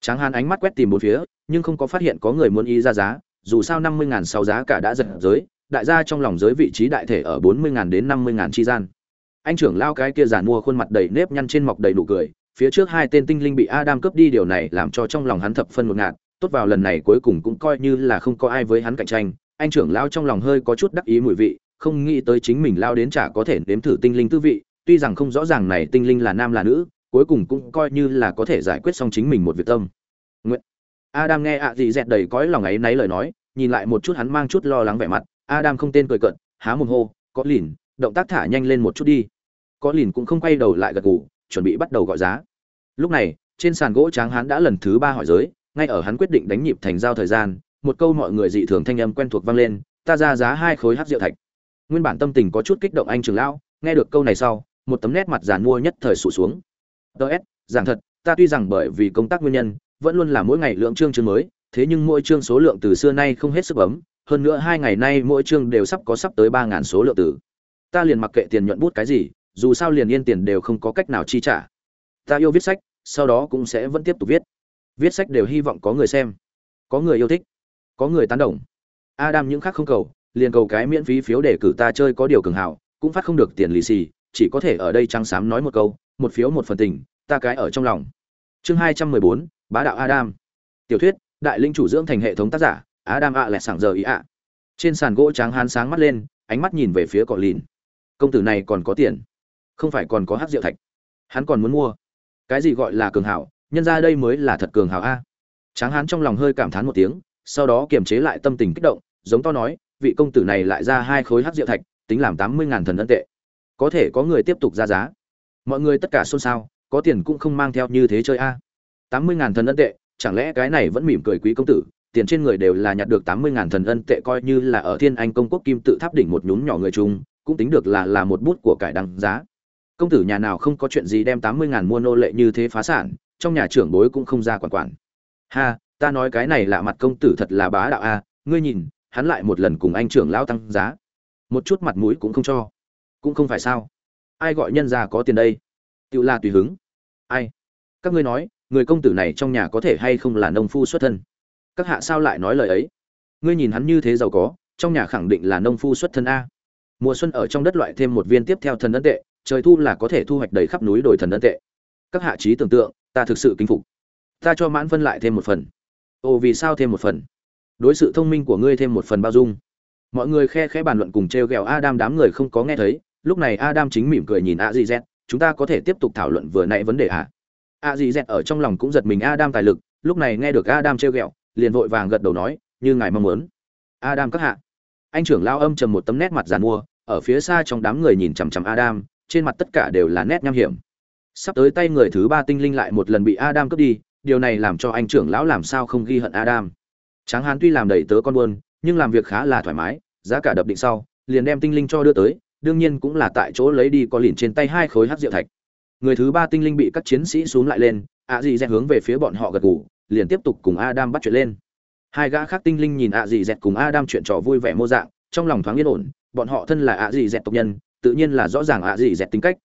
Tráng hán ánh mắt quét tìm một phía, nhưng không có phát hiện có người muốn ý ra giá, dù sao năm mươi ngàn sau giá cả đã giật giới, đại gia trong lòng giới vị trí đại thể ở bốn mươi ngàn đến năm mươi ngàn chi gian. Anh trưởng lao cái kia giản mua khuôn mặt đầy nếp nhăn trên mọc đầy nụ cười, phía trước hai tên tinh linh bị adam cướp đi điều này làm cho trong lòng hắn thập phân một ngạt, tốt vào lần này cuối cùng cũng coi như là không có ai với hắn cạnh tranh. Anh trưởng lao trong lòng hơi có chút đắc ý mùi vị, không nghĩ tới chính mình lao đến chả có thể nếm thử tinh linh tư vị, tuy rằng không rõ ràng này tinh linh là nam là nữ cuối cùng cũng coi như là có thể giải quyết xong chính mình một việc tâm. Nguyện. Adam nghe ạ gì dẹt đầy cõi lòng ấy nấy lời nói, nhìn lại một chút hắn mang chút lo lắng vẻ mặt. Adam không tên cười cận há mồm hô, có lìn, động tác thả nhanh lên một chút đi. Có lìn cũng không quay đầu lại gật gù, chuẩn bị bắt đầu gọi giá. Lúc này, trên sàn gỗ tráng hắn đã lần thứ ba hỏi giới, ngay ở hắn quyết định đánh nhịp thành giao thời gian, một câu mọi người dị thường thanh âm quen thuộc vang lên, ta ra giá hai khối hát rượu thạch. Nguyên bản tâm tình có chút kích động anh trường lão, nghe được câu này sau, một tấm nét mặt giàn mua nhất thời sụt xuống ts giảng thật, ta tuy rằng bởi vì công tác nguyên nhân, vẫn luôn là mỗi ngày lượng chương chương mới, thế nhưng mỗi chương số lượng từ xưa nay không hết sức bấm hơn nữa hai ngày nay mỗi chương đều sắp có sắp tới ba ngàn số lượng từ. Ta liền mặc kệ tiền nhuận bút cái gì, dù sao liền yên tiền đều không có cách nào chi trả. Ta yêu viết sách, sau đó cũng sẽ vẫn tiếp tục viết. Viết sách đều hy vọng có người xem, có người yêu thích, có người tán đồng. Adam những khác không cầu, liền cầu cái miễn phí phiếu để cử ta chơi có điều cường hảo, cũng phát không được tiền lì xì, chỉ có thể ở đây trăng xám nói một câu một phiếu một phần tình, ta cái ở trong lòng. Chương hai trăm mười bốn, bá đạo adam. Tiểu thuyết, đại linh chủ dưỡng thành hệ thống tác giả, adam ạ à lẹt sảng giờ ý ạ. Trên sàn gỗ trắng hán sáng mắt lên, ánh mắt nhìn về phía cọ lìn. Công tử này còn có tiền. Không phải còn có hát rượu thạch. Hắn còn muốn mua. Cái gì gọi là cường hảo, nhân ra đây mới là thật cường hảo a. Tráng hán trong lòng hơi cảm thán một tiếng, sau đó kiềm chế lại tâm tình kích động, giống to nói, vị công tử này lại ra hai khối hát rượu thạch, tính làm tám mươi ngàn thần ân tệ. Có thể có người tiếp tục ra giá mọi người tất cả xôn xao, có tiền cũng không mang theo như thế chơi a. Tám mươi ngàn thần ân tệ, chẳng lẽ cái này vẫn mỉm cười quý công tử, tiền trên người đều là nhặt được tám mươi ngàn thần ân tệ coi như là ở thiên anh công quốc kim tự tháp đỉnh một nhún nhỏ người chung, cũng tính được là là một bút của cải đăng giá. Công tử nhà nào không có chuyện gì đem tám mươi ngàn mua nô lệ như thế phá sản, trong nhà trưởng bối cũng không ra quản quản. Ha, ta nói cái này là mặt công tử thật là bá đạo a, ngươi nhìn, hắn lại một lần cùng anh trưởng lão tăng giá. Một chút mặt mũi cũng không cho. Cũng không phải sao ai gọi nhân gia có tiền đây? Tự là tùy hứng. Ai? Các ngươi nói, người công tử này trong nhà có thể hay không là nông phu xuất thân? Các hạ sao lại nói lời ấy? Ngươi nhìn hắn như thế giàu có, trong nhà khẳng định là nông phu xuất thân a. Mùa xuân ở trong đất loại thêm một viên tiếp theo thần ấn tệ, trời thu là có thể thu hoạch đầy khắp núi đồi thần ấn tệ. Các hạ trí tưởng tượng, ta thực sự kinh phục. Ta cho mãn phân lại thêm một phần. Ồ vì sao thêm một phần? Đối sự thông minh của ngươi thêm một phần bao dung. Mọi người khe khẽ bàn luận cùng t r e o g ẹ o adam đám người không có nghe thấy lúc này adam chính mỉm cười nhìn a di z, chúng ta có thể tiếp tục thảo luận vừa nãy vấn đề ạ a di z ở trong lòng cũng giật mình, adam tài lực, lúc này nghe được adam trêu ghẹo, liền vội vàng gật đầu nói, như ngài mong muốn. Adam các hạ. Anh trưởng lao âm trầm một tấm nét mặt giàn mua, ở phía xa trong đám người nhìn chằm chằm adam, trên mặt tất cả đều là nét nham hiểm. Sắp tới tay người thứ ba tinh linh lại một lần bị adam cướp đi, điều này làm cho anh trưởng lão làm sao không ghi hận adam. Tráng hán tuy làm đầy tớ con buôn, nhưng làm việc khá là thoải mái, giá cả đập định sau, liền đem tinh linh cho đưa tới đương nhiên cũng là tại chỗ lấy đi có lìn trên tay hai khối hắc diệu thạch. Người thứ ba tinh linh bị các chiến sĩ xuống lại lên ạ dị dẹt hướng về phía bọn họ gật gù, liền tiếp tục cùng adam bắt chuyện lên. Hai gã khác tinh linh nhìn ạ dị dẹt cùng adam chuyện trò vui vẻ mô dạng, trong lòng thoáng yên ổn, bọn họ thân là ạ dị dẹt tộc nhân, tự nhiên là rõ ràng ạ dị dẹt tính cách.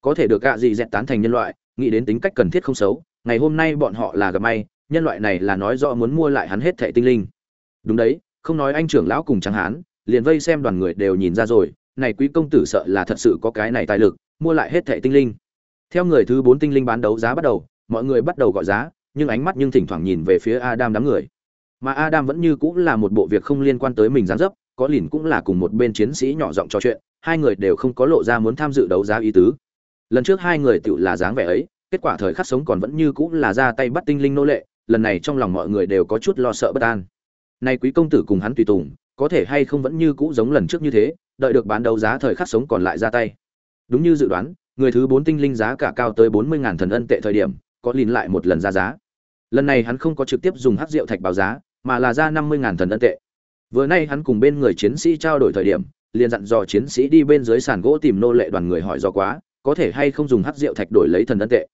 Có thể được ạ dị dẹt tán thành nhân loại, nghĩ đến tính cách cần thiết không xấu, ngày hôm nay bọn họ là gặp may, nhân loại này là nói rõ muốn mua lại hắn hết thệ tinh linh. Đúng đấy, không nói anh trưởng lão cùng trắng hán, liền vây xem đoàn người đều nhìn ra rồi này quý công tử sợ là thật sự có cái này tài lực, mua lại hết thảy tinh linh. Theo người thứ bốn tinh linh bán đấu giá bắt đầu, mọi người bắt đầu gọi giá, nhưng ánh mắt nhưng thỉnh thoảng nhìn về phía adam đám người. Mà adam vẫn như cũng là một bộ việc không liên quan tới mình gián dấp, có lìn cũng là cùng một bên chiến sĩ nhỏ giọng trò chuyện, hai người đều không có lộ ra muốn tham dự đấu giá ý tứ. Lần trước hai người tự là dáng vẻ ấy, kết quả thời khắc sống còn vẫn như cũng là ra tay bắt tinh linh nô lệ, lần này trong lòng mọi người đều có chút lo sợ bất an. Nay quý công tử cùng hắn tùy tùng, có thể hay không vẫn như cũ giống lần trước như thế đợi được bán đấu giá thời khắc sống còn lại ra tay. Đúng như dự đoán, người thứ bốn tinh linh giá cả cao tới bốn mươi ngàn thần ân tệ thời điểm, có lìn lại một lần ra giá. Lần này hắn không có trực tiếp dùng hát rượu thạch báo giá, mà là ra năm mươi ngàn thần ân tệ. Vừa nay hắn cùng bên người chiến sĩ trao đổi thời điểm, liền dặn dò chiến sĩ đi bên dưới sàn gỗ tìm nô lệ đoàn người hỏi do quá, có thể hay không dùng hát rượu thạch đổi lấy thần ân tệ.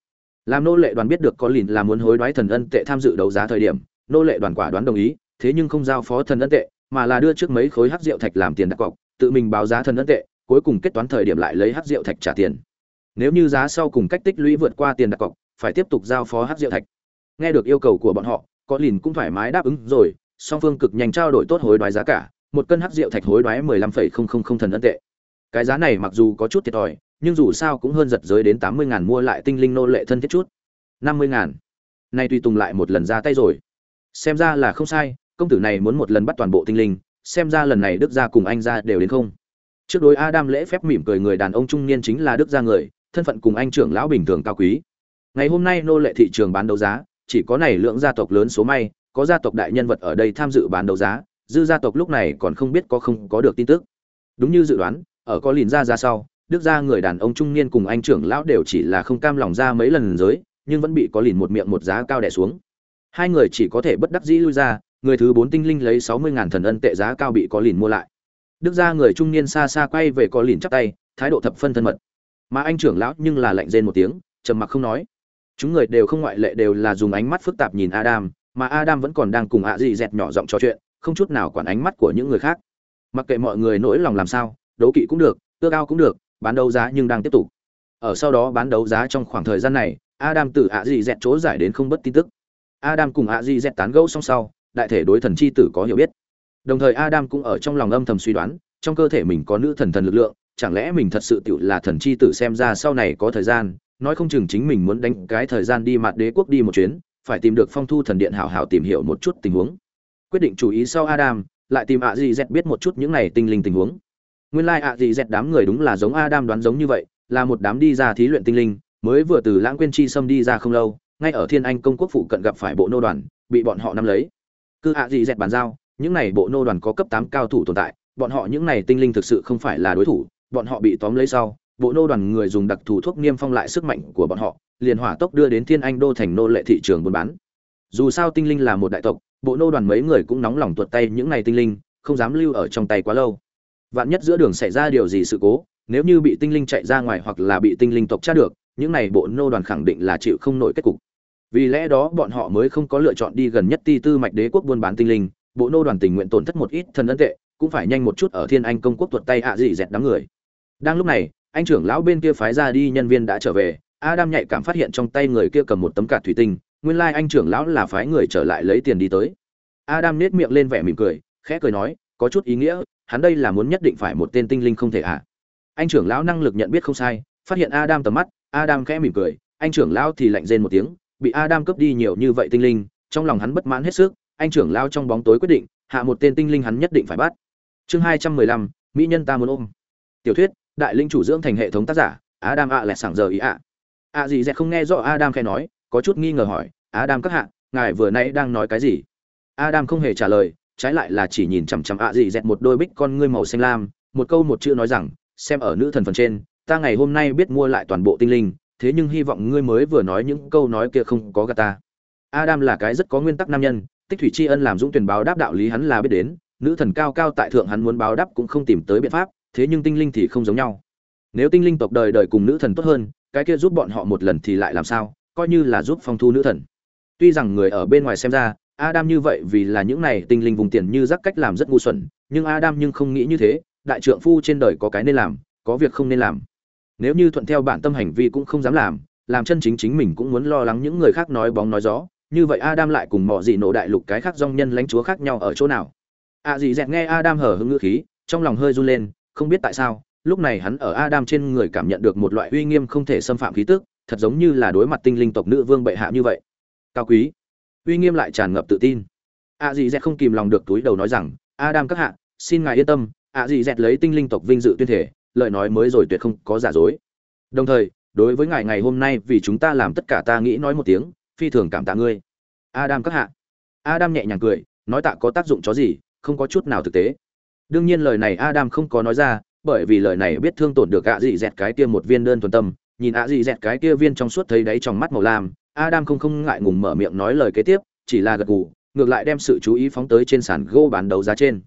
Làm nô lệ đoàn biết được có lìn là muốn hối đoái thần ân tệ tham dự đấu giá thời điểm, nô lệ đoàn quả đoán đồng ý, thế nhưng không giao phó thần ân tệ, mà là đưa trước mấy khối hát rượu thạch làm tiền đặt cọc tự mình báo giá thần ân tệ, cuối cùng kết toán thời điểm lại lấy hát rượu thạch trả tiền. Nếu như giá sau cùng cách tích lũy vượt qua tiền đặt cọc, phải tiếp tục giao phó hát rượu thạch. Nghe được yêu cầu của bọn họ, có lìn cũng thoải mái đáp ứng rồi, song phương cực nhanh trao đổi tốt hối đoái giá cả, một cân hát rượu thạch hối đoái mười lăm phẩy không không không thần ân tệ. Cái giá này mặc dù có chút thiệt thòi, nhưng dù sao cũng hơn giật giới đến tám mươi ngàn mua lại tinh linh nô lệ thân thiết chút. năm mươi ngàn. Nay tùy tùng lại một lần ra tay rồi. Xem ra là không sai, công tử này muốn một lần bắt toàn bộ tinh linh xem ra lần này đức gia cùng anh gia đều đến không. Trước đối adam lễ phép mỉm cười người đàn ông trung niên chính là đức gia người, thân phận cùng anh trưởng lão bình thường cao quý. Ngày hôm nay nô lệ thị trường bán đấu giá, chỉ có này lượng gia tộc lớn số may, có gia tộc đại nhân vật ở đây tham dự bán đấu giá, dư gia tộc lúc này còn không biết có không có được tin tức. Đúng như dự đoán, ở có lìn ra ra sau, đức gia người đàn ông trung niên cùng anh trưởng lão đều chỉ là không cam lòng ra mấy lần giới, nhưng vẫn bị có lìn một miệng một giá cao đẻ xuống. Hai người chỉ có thể bất đắc dĩ lui ra người thứ bốn tinh linh lấy sáu mươi ngàn thần ân tệ giá cao bị có lìn mua lại. Đức gia người trung niên xa xa quay về có lìn chắp tay, thái độ thập phân thân mật. Mà anh trưởng lão nhưng là lạnh rên một tiếng, trầm mặc không nói. Chúng người đều không ngoại lệ đều là dùng ánh mắt phức tạp nhìn adam, mà adam vẫn còn đang cùng ạ dị dẹt nhỏ giọng trò chuyện, không chút nào quản ánh mắt của những người khác. Mặc kệ mọi người nỗi lòng làm sao, đấu kỵ cũng được ưa cao cũng được, bán đấu giá nhưng đang tiếp tục. Ở sau đó bán đấu giá trong khoảng thời gian này, adam từ ạ dị dẹt chỗ giải đến không bất tin tức. Adam cùng ạ dị dẹt tán gẫu xong sau đại thể đối thần chi tử có hiểu biết. Đồng thời adam cũng ở trong lòng âm thầm suy đoán, trong cơ thể mình có nữ thần thần lực lượng, chẳng lẽ mình thật sự tự là thần chi tử xem ra sau này có thời gian, nói không chừng chính mình muốn đánh cái thời gian đi mặt đế quốc đi một chuyến, phải tìm được phong thu thần điện hảo hảo tìm hiểu một chút tình huống. Quyết định chú ý sau adam, lại tìm ạ gì dẹt biết một chút những này tinh linh tình huống. Nguyên lai ạ gì dẹt đám người đúng là giống adam đoán giống như vậy, là một đám đi ra thí luyện tinh linh, mới vừa từ lãng quên chi xâm đi ra không lâu, ngay ở thiên anh công quốc phụ cận gặp phải bộ nô đoàn, bị bọn họ nắm lấy cứ ạ gì dẹt bàn giao, những này bộ nô đoàn có cấp tám cao thủ tồn tại, bọn họ những này tinh linh thực sự không phải là đối thủ, bọn họ bị tóm lấy sau, bộ nô đoàn người dùng đặc thù thuốc niêm phong lại sức mạnh của bọn họ, liền hỏa tốc đưa đến thiên anh đô thành nô lệ thị trường buôn bán. Dù sao tinh linh là một đại tộc, bộ nô đoàn mấy người cũng nóng lòng tuột tay những này tinh linh, không dám lưu ở trong tay quá lâu. Vạn nhất giữa đường xảy ra điều gì sự cố, nếu như bị tinh linh chạy ra ngoài hoặc là bị tinh linh tộc tra được, những này bộ nô đoàn khẳng định là chịu không nổi kết cục vì lẽ đó bọn họ mới không có lựa chọn đi gần nhất ti tư mạch đế quốc buôn bán tinh linh, bộ nô đoàn tình nguyện tổn thất một ít thần ân tệ, cũng phải nhanh một chút ở thiên anh công quốc tuột tay ạ à dị dẹt đám người đang lúc này, anh trưởng lão bên kia phái ra đi nhân viên đã trở về, adam nhạy cảm phát hiện trong tay người kia cầm một tấm cạt thủy tinh, nguyên lai anh trưởng lão là phái người trở lại lấy tiền đi tới adam nết miệng lên vẻ mỉm cười, khẽ cười nói, có chút ý nghĩa, hắn đây là muốn nhất định phải một tên tinh linh không thể ạ à. anh trưởng lão năng lực nhận biết không sai, phát hiện adam tầm mắt, adam khẽ mỉm cười, anh trưởng lão thì lạnh rên một tiếng bị adam cướp đi nhiều như vậy tinh linh, trong lòng hắn bất mãn hết sức, anh trưởng lao trong bóng tối quyết định, hạ một tên tinh linh hắn nhất định phải bắt. Chương hai trăm mười lăm, mỹ nhân ta muốn ôm. Tiểu thuyết, đại linh chủ dưỡng thành hệ thống tác giả, adam ạ à lẹt sảng giờ ý ạ. Ạ gì dẹt không nghe rõ adam khẽ nói, có chút nghi ngờ hỏi, adam các hạ, ngài vừa nãy đang nói cái gì? Adam không hề trả lời, trái lại là chỉ nhìn chằm chằm ạ gì dẹt một đôi bích con ngươi màu xanh lam, một câu một chữ nói rằng, xem ở nữ thần phần trên, ta ngày hôm nay biết mua lại toàn bộ tinh linh thế nhưng hy vọng ngươi mới vừa nói những câu nói kia không có gà ta. Adam là cái rất có nguyên tắc nam nhân, tích thủy tri ân làm dũng tuyển báo đáp đạo lý hắn là biết đến, nữ thần cao cao tại thượng hắn muốn báo đáp cũng không tìm tới biện pháp, thế nhưng tinh linh thì không giống nhau. Nếu tinh linh tộc đời đời cùng nữ thần tốt hơn, cái kia giúp bọn họ một lần thì lại làm sao, coi như là giúp phong thu nữ thần. Tuy rằng người ở bên ngoài xem ra, adam như vậy vì là những này tinh linh vùng tiền như rắc cách làm rất ngu xuẩn, nhưng adam nhưng không nghĩ như thế, đại trượng phu trên đời có cái nên làm, có việc không nên làm nếu như thuận theo bản tâm hành vi cũng không dám làm làm chân chính chính mình cũng muốn lo lắng những người khác nói bóng nói gió, như vậy adam lại cùng mọi gì nổ đại lục cái khác dong nhân lãnh chúa khác nhau ở chỗ nào? A Dị dẹt nghe adam hở hứng ngữ khí, trong lòng hơi run lên, không biết tại sao, lúc này hắn ở adam trên người cảm nhận được một loại uy nghiêm không thể xâm phạm khí tức, thật giống như là đối mặt tinh linh tộc nữ vương bệ hạ như vậy. Cao quý. Uy nghiêm lại tràn ngập tự tin. A Dị dẹt không kìm lòng được túi đầu nói rằng, adam các hạ, xin ngài yên tâm a Dị dẹt lấy tinh linh tộc vinh dự tuyên thể lời nói mới rồi tuyệt không có giả dối. Đồng thời, đối với ngài ngày hôm nay vì chúng ta làm tất cả ta nghĩ nói một tiếng, phi thường cảm tạ ngươi. Adam các hạ. Adam nhẹ nhàng cười, nói tạ có tác dụng chó gì, không có chút nào thực tế. Đương nhiên lời này adam không có nói ra, bởi vì lời này biết thương tổn được ạ dị dẹt cái kia một viên đơn thuần tâm. Nhìn ạ dị dẹt cái kia viên trong suốt thấy đáy trong mắt màu lam, adam không không ngại ngùng mở miệng nói lời kế tiếp, chỉ là gật gù, ngược lại đem sự chú ý phóng tới trên sàn gỗ bán đấu giá trên.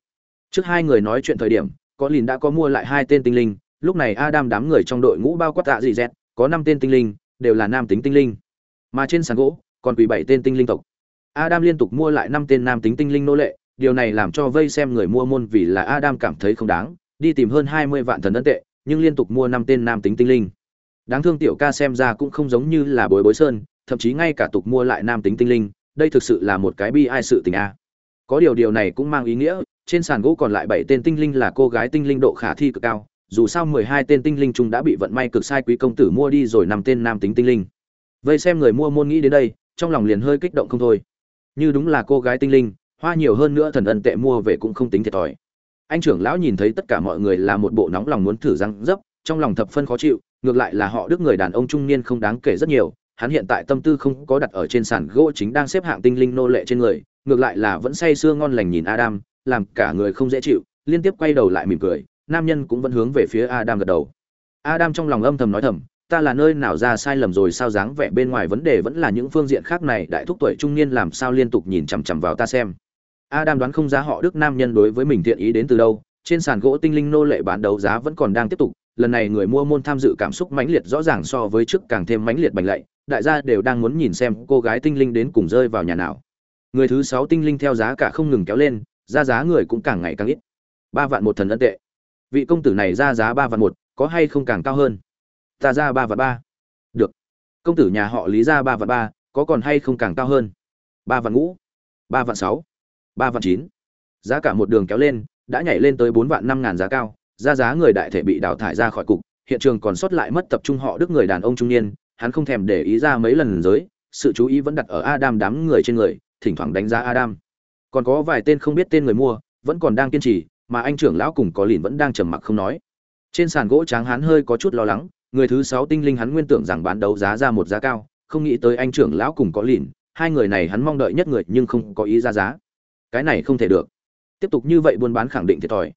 Trước hai người nói chuyện thời điểm có lìn đã có mua lại hai tên tinh linh, lúc này adam đám người trong đội ngũ bao quát tạ dị dẹt, có năm tên tinh linh, đều là nam tính tinh linh. Mà trên sàn gỗ, còn quỳ bảy tên tinh linh tộc. Adam liên tục mua lại năm tên nam tính tinh linh nô lệ, điều này làm cho vây xem người mua môn vì là adam cảm thấy không đáng, đi tìm hơn hai mươi vạn thần ấn tệ, nhưng liên tục mua năm tên nam tính tinh linh. Đáng thương tiểu ca xem ra cũng không giống như là bối bối sơn, thậm chí ngay cả tục mua lại nam tính tinh linh, đây thực sự là một cái bi ai sự tình a. Có điều điều này cũng mang ý nghĩa trên sàn gỗ còn lại bảy tên tinh linh là cô gái tinh linh độ khả thi cực cao, dù sao mười hai tên tinh linh chúng đã bị vận may cực sai quý công tử mua đi rồi năm tên nam tính tinh linh. Vây xem người mua môn nghĩ đến đây, trong lòng liền hơi kích động không thôi. Như đúng là cô gái tinh linh, hoa nhiều hơn nữa thần ân tệ mua về cũng không tính thiệt thòi. Anh trưởng lão nhìn thấy tất cả mọi người là một bộ nóng lòng muốn thử răng dấp, trong lòng thập phân khó chịu, ngược lại là họ đức người đàn ông trung niên không đáng kể rất nhiều, hắn hiện tại tâm tư không có đặt ở trên sàn gỗ chính đang xếp hạng tinh linh nô lệ trên người, ngược lại là vẫn say sưa ngon lành nhìn adam làm cả người không dễ chịu, liên tiếp quay đầu lại mỉm cười, nam nhân cũng vẫn hướng về phía adam gật đầu. Adam trong lòng âm thầm nói thầm, ta là nơi nào ra sai lầm rồi sao dáng vẻ bên ngoài vấn đề vẫn là những phương diện khác này, đại thúc tuổi trung niên làm sao liên tục nhìn chằm chằm vào ta xem. Adam đoán không ra họ đức nam nhân đối với mình thiện ý đến từ đâu, trên sàn gỗ tinh linh nô lệ bán đấu giá vẫn còn đang tiếp tục, lần này người mua môn tham dự cảm xúc mãnh liệt rõ ràng so với trước càng thêm mãnh liệt bành lạy, đại gia đều đang muốn nhìn xem cô gái tinh linh đến cùng rơi vào nhà nào. Người thứ sáu tinh linh theo giá cả không ngừng kéo lên ra giá người cũng càng ngày càng ít. Ba vạn một thần ân tệ. Vị công tử này ra giá ba vạn một, có hay không càng cao hơn? Ta ra ba vạn ba. Được. Công tử nhà họ lý ra ba vạn ba, có còn hay không càng cao hơn? Ba vạn ngũ, ba vạn sáu, ba vạn chín. Giá cả một đường kéo lên, đã nhảy lên tới bốn vạn năm ngàn giá cao. Ra giá người đại thể bị đào thải ra khỏi cục, hiện trường còn sót lại mất tập trung họ đức người đàn ông trung niên, hắn không thèm để ý ra mấy lần giới, sự chú ý vẫn đặt ở adam đám người trên người, thỉnh thoảng đánh giá adam còn có vài tên không biết tên người mua, vẫn còn đang kiên trì, mà anh trưởng lão cùng có lìn vẫn đang trầm mặc không nói. Trên sàn gỗ tráng hắn hơi có chút lo lắng, người thứ sáu tinh linh hắn nguyên tưởng rằng bán đấu giá ra một giá cao, không nghĩ tới anh trưởng lão cùng có lìn, hai người này hắn mong đợi nhất người nhưng không có ý ra giá. Cái này không thể được. Tiếp tục như vậy buôn bán khẳng định thiệt thòi.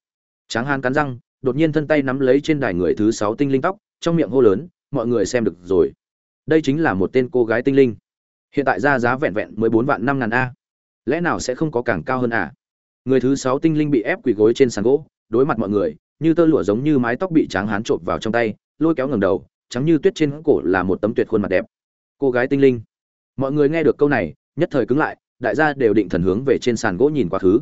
Tráng hán cắn răng, đột nhiên thân tay nắm lấy trên đài người thứ sáu tinh linh tóc, trong miệng hô lớn, mọi người xem được rồi. Đây chính là một tên cô gái tinh linh. Hiện tại ra giá vẹn vẹn mười bốn vạn năm ngàn a lẽ nào sẽ không có càng cao hơn à? Người thứ sáu tinh linh bị ép quỳ gối trên sàn gỗ, đối mặt mọi người, như tơ lụa giống như mái tóc bị tráng hán trộm vào trong tay, lôi kéo ngầm đầu, trắng như tuyết trên cổ là một tấm tuyệt khuôn mặt đẹp. Cô gái tinh linh. Mọi người nghe được câu này, nhất thời cứng lại, đại gia đều định thần hướng về trên sàn gỗ nhìn quá khứ.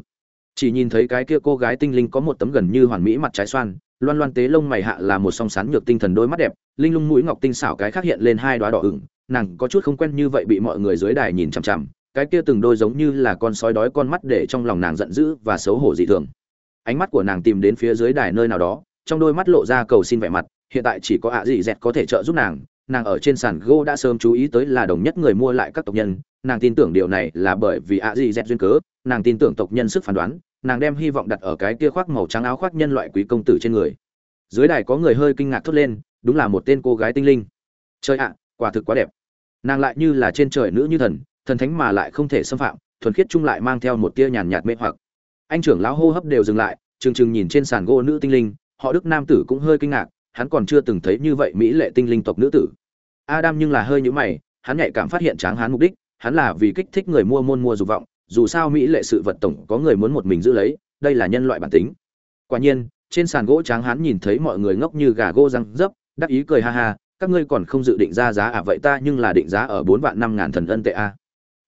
Chỉ nhìn thấy cái kia cô gái tinh linh có một tấm gần như hoàn mỹ mặt trái xoan, loan loan tế lông mày hạ là một song sán nhược tinh thần đôi mắt đẹp, linh lung mũi ngọc tinh xảo cái khác hiện lên hai đoá đỏ ửng, nàng có chút không quen như vậy bị mọi người dưới đài nhìn chằm chằm cái kia từng đôi giống như là con sói đói con mắt để trong lòng nàng giận dữ và xấu hổ dị thường. Ánh mắt của nàng tìm đến phía dưới đài nơi nào đó, trong đôi mắt lộ ra cầu xin vẻ mặt, hiện tại chỉ có ạ dị dẹt có thể trợ giúp nàng nàng ở trên sàn gỗ đã sớm chú ý tới là đồng nhất người mua lại các tộc nhân, nàng tin tưởng điều này là bởi vì ạ dị dẹt duyên cớ, nàng tin tưởng tộc nhân sức phán đoán, nàng đem hy vọng đặt ở cái kia khoác màu trắng áo khoác nhân loại quý công tử trên người. Dưới đài có người hơi kinh ngạc thốt lên, đúng là một tên cô gái tinh linh. Trời ạ, quả thực quá đẹp. Nàng lại như là trên trời nữ như thần thần thánh mà lại không thể xâm phạm, thuần khiết chung lại mang theo một tia nhàn nhạt mê hoặc. Anh trưởng lão hô hấp đều dừng lại, trừng trừng nhìn trên sàn gỗ nữ tinh linh, họ đức nam tử cũng hơi kinh ngạc, hắn còn chưa từng thấy như vậy mỹ lệ tinh linh tộc nữ tử. Adam nhưng là hơi nhũ mày, hắn nhạy cảm phát hiện tráng hắn mục đích, hắn là vì kích thích người mua môn mua dục vọng, dù sao mỹ lệ sự vật tổng có người muốn một mình giữ lấy, đây là nhân loại bản tính. Quả nhiên, trên sàn gỗ tráng hắn nhìn thấy mọi người ngốc như gà gô răng dấp, đắc ý cười ha ha, các ngươi còn không dự định ra giá à vậy ta nhưng là định giá ở bốn vạn năm ngàn thần ân tệ a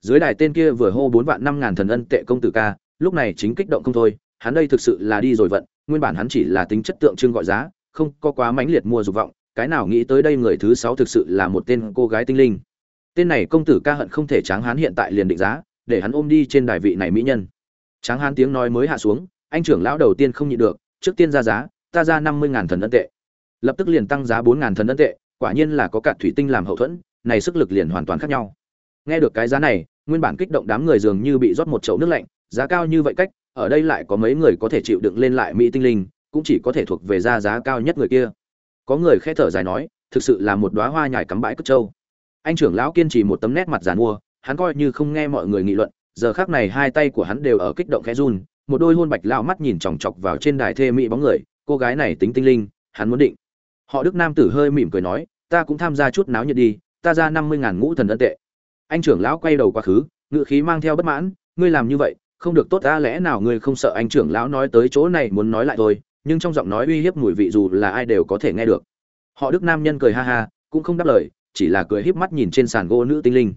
dưới đài tên kia vừa hô bốn vạn năm ngàn thần ân tệ công tử ca, lúc này chính kích động không thôi, hắn đây thực sự là đi rồi vận, nguyên bản hắn chỉ là tính chất tượng trưng gọi giá, không có quá mãnh liệt mua dục vọng, cái nào nghĩ tới đây người thứ sáu thực sự là một tên cô gái tinh linh. Tên này công tử ca hận không thể tráng hán hiện tại liền định giá, để hắn ôm đi trên đài vị này mỹ nhân. Tráng hán tiếng nói mới hạ xuống, anh trưởng lão đầu tiên không nhịn được, trước tiên ra giá, ta ra năm mươi ngàn thần ân tệ. Lập tức liền tăng giá bốn ngàn thần ân tệ, quả nhiên là có cạn thủy tinh làm hậu thuẫn, này sức lực liền hoàn toàn khác nhau. Nghe được cái giá này nguyên bản kích động đám người dường như bị rót một chậu nước lạnh, giá cao như vậy cách, ở đây lại có mấy người có thể chịu đựng lên lại mỹ tinh linh, cũng chỉ có thể thuộc về ra giá cao nhất người kia. Có người khẽ thở dài nói, thực sự là một đóa hoa nhài cắm bãi cất trâu. Anh trưởng lão kiên trì một tấm nét mặt giàn mua, hắn coi như không nghe mọi người nghị luận, giờ khác này hai tay của hắn đều ở kích động khẽ run, một đôi hôn bạch lao mắt nhìn chòng chọc vào trên đài thê mỹ bóng người, cô gái này tính tinh linh, hắn muốn định. Họ đức nam tử hơi mỉm cười nói, ta cũng tham gia chút náo nhiệt đi, ta ra năm mươi ngàn ngũ thần ân tệ anh trưởng lão quay đầu quá khứ ngự khí mang theo bất mãn, ngươi làm như vậy, không được tốt ta, lẽ nào ngươi không sợ anh trưởng lão nói tới chỗ này muốn nói lại thôi? Nhưng trong giọng nói uy hiếp mùi vị dù là ai đều có thể nghe được. Họ đức nam nhân cười ha ha, cũng không đáp lời, chỉ là cười híp mắt nhìn trên sàn gỗ nữ tinh linh.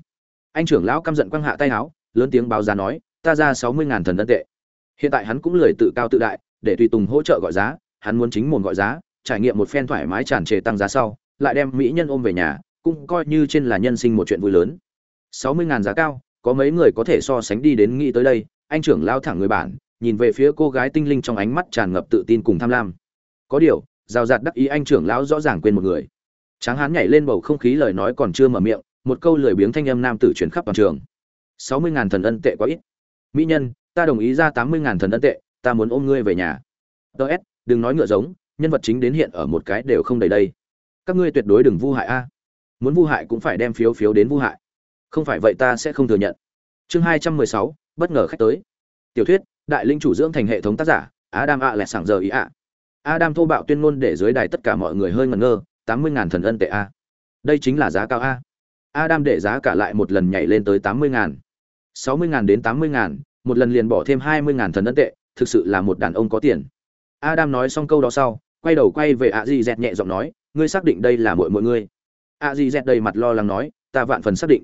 Anh trưởng lão căm giận quăng hạ tay áo, lớn tiếng báo giá nói, ta ra sáu mươi ngàn thần ân tệ. Hiện tại hắn cũng lười tự cao tự đại, để tùy tùng hỗ trợ gọi giá, hắn muốn chính mồn gọi giá, trải nghiệm một phen thoải mái tràn trề tăng giá sau, lại đem mỹ nhân ôm về nhà, cũng coi như trên là nhân sinh một chuyện vui lớn sáu mươi ngàn giá cao, có mấy người có thể so sánh đi đến nghĩ tới đây, anh trưởng lao thẳng người bản nhìn về phía cô gái tinh linh trong ánh mắt tràn ngập tự tin cùng tham lam. Có điều, rào rạt đắc ý anh trưởng lão rõ ràng quên một người. Tráng hán nhảy lên bầu không khí lời nói còn chưa mở miệng, một câu lười biếng thanh âm nam tử chuyển khắp toàn trường. Sáu mươi ngàn thần ân tệ quá ít. Mỹ nhân, ta đồng ý ra tám mươi ngàn thần ân tệ, ta muốn ôm ngươi về nhà. Ts đừng nói ngựa giống, nhân vật chính đến hiện ở một cái đều không đầy đây. Các ngươi tuyệt đối đừng vu hại a. Muốn vu hại cũng phải đem phiếu phiếu đến vu hại không phải vậy ta sẽ không thừa nhận. Chương hai trăm mười sáu, bất ngờ khách tới. Tiểu thuyết, đại linh chủ dưỡng thành hệ thống tác giả, adam a. Lẹt sảng giờ ý ạ adam thô bạo tuyên ngôn để dưới đài tất cả mọi người hơi ngẩn ngơ, tám mươi ngàn thần ân tệ a. Đây chính là giá cao a. Adam để giá cả lại một lần nhảy lên tới tám mươi ngàn. sáu mươi ngàn đến tám mươi ngàn, một lần liền bỏ thêm hai mươi ngàn thần ân tệ, thực sự là một đàn ông có tiền. Adam nói xong câu đó sau, quay đầu quay về ạ di dẹt nhẹ giọng nói, ngươi xác định đây là mội mọi ngươi? Ạ di dẹt đầy mặt lo lắng nói, ta vạn phần xác định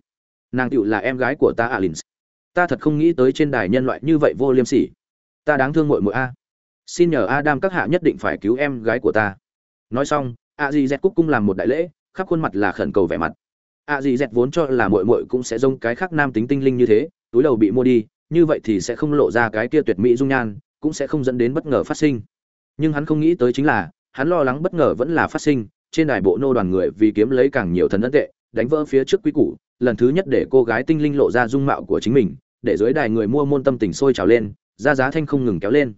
nàng tựu là em gái của ta à, alin ta thật không nghĩ tới trên đài nhân loại như vậy vô liêm sỉ. Ta đáng thương mội mội a. Xin nhờ adam các hạ nhất định phải cứu em gái của ta. Nói xong, a di z cúc cung làm một đại lễ, khắp khuôn mặt là khẩn cầu vẻ mặt. A di z vốn cho là mội mội cũng sẽ giống cái khác nam tính tinh linh như thế, túi đầu bị mua đi, như vậy thì sẽ không lộ ra cái kia tuyệt mỹ dung nhan, cũng sẽ không dẫn đến bất ngờ phát sinh. Nhưng hắn không nghĩ tới chính là, hắn lo lắng bất ngờ vẫn là phát sinh, trên đài bộ nô đoàn người vì kiếm lấy càng nhiều thần ấn tệ, đánh vỡ phía trước quý củ lần thứ nhất để cô gái tinh linh lộ ra dung mạo của chính mình, để dưới đài người mua môn tâm tình sôi trào lên ra giá thanh không ngừng kéo lên.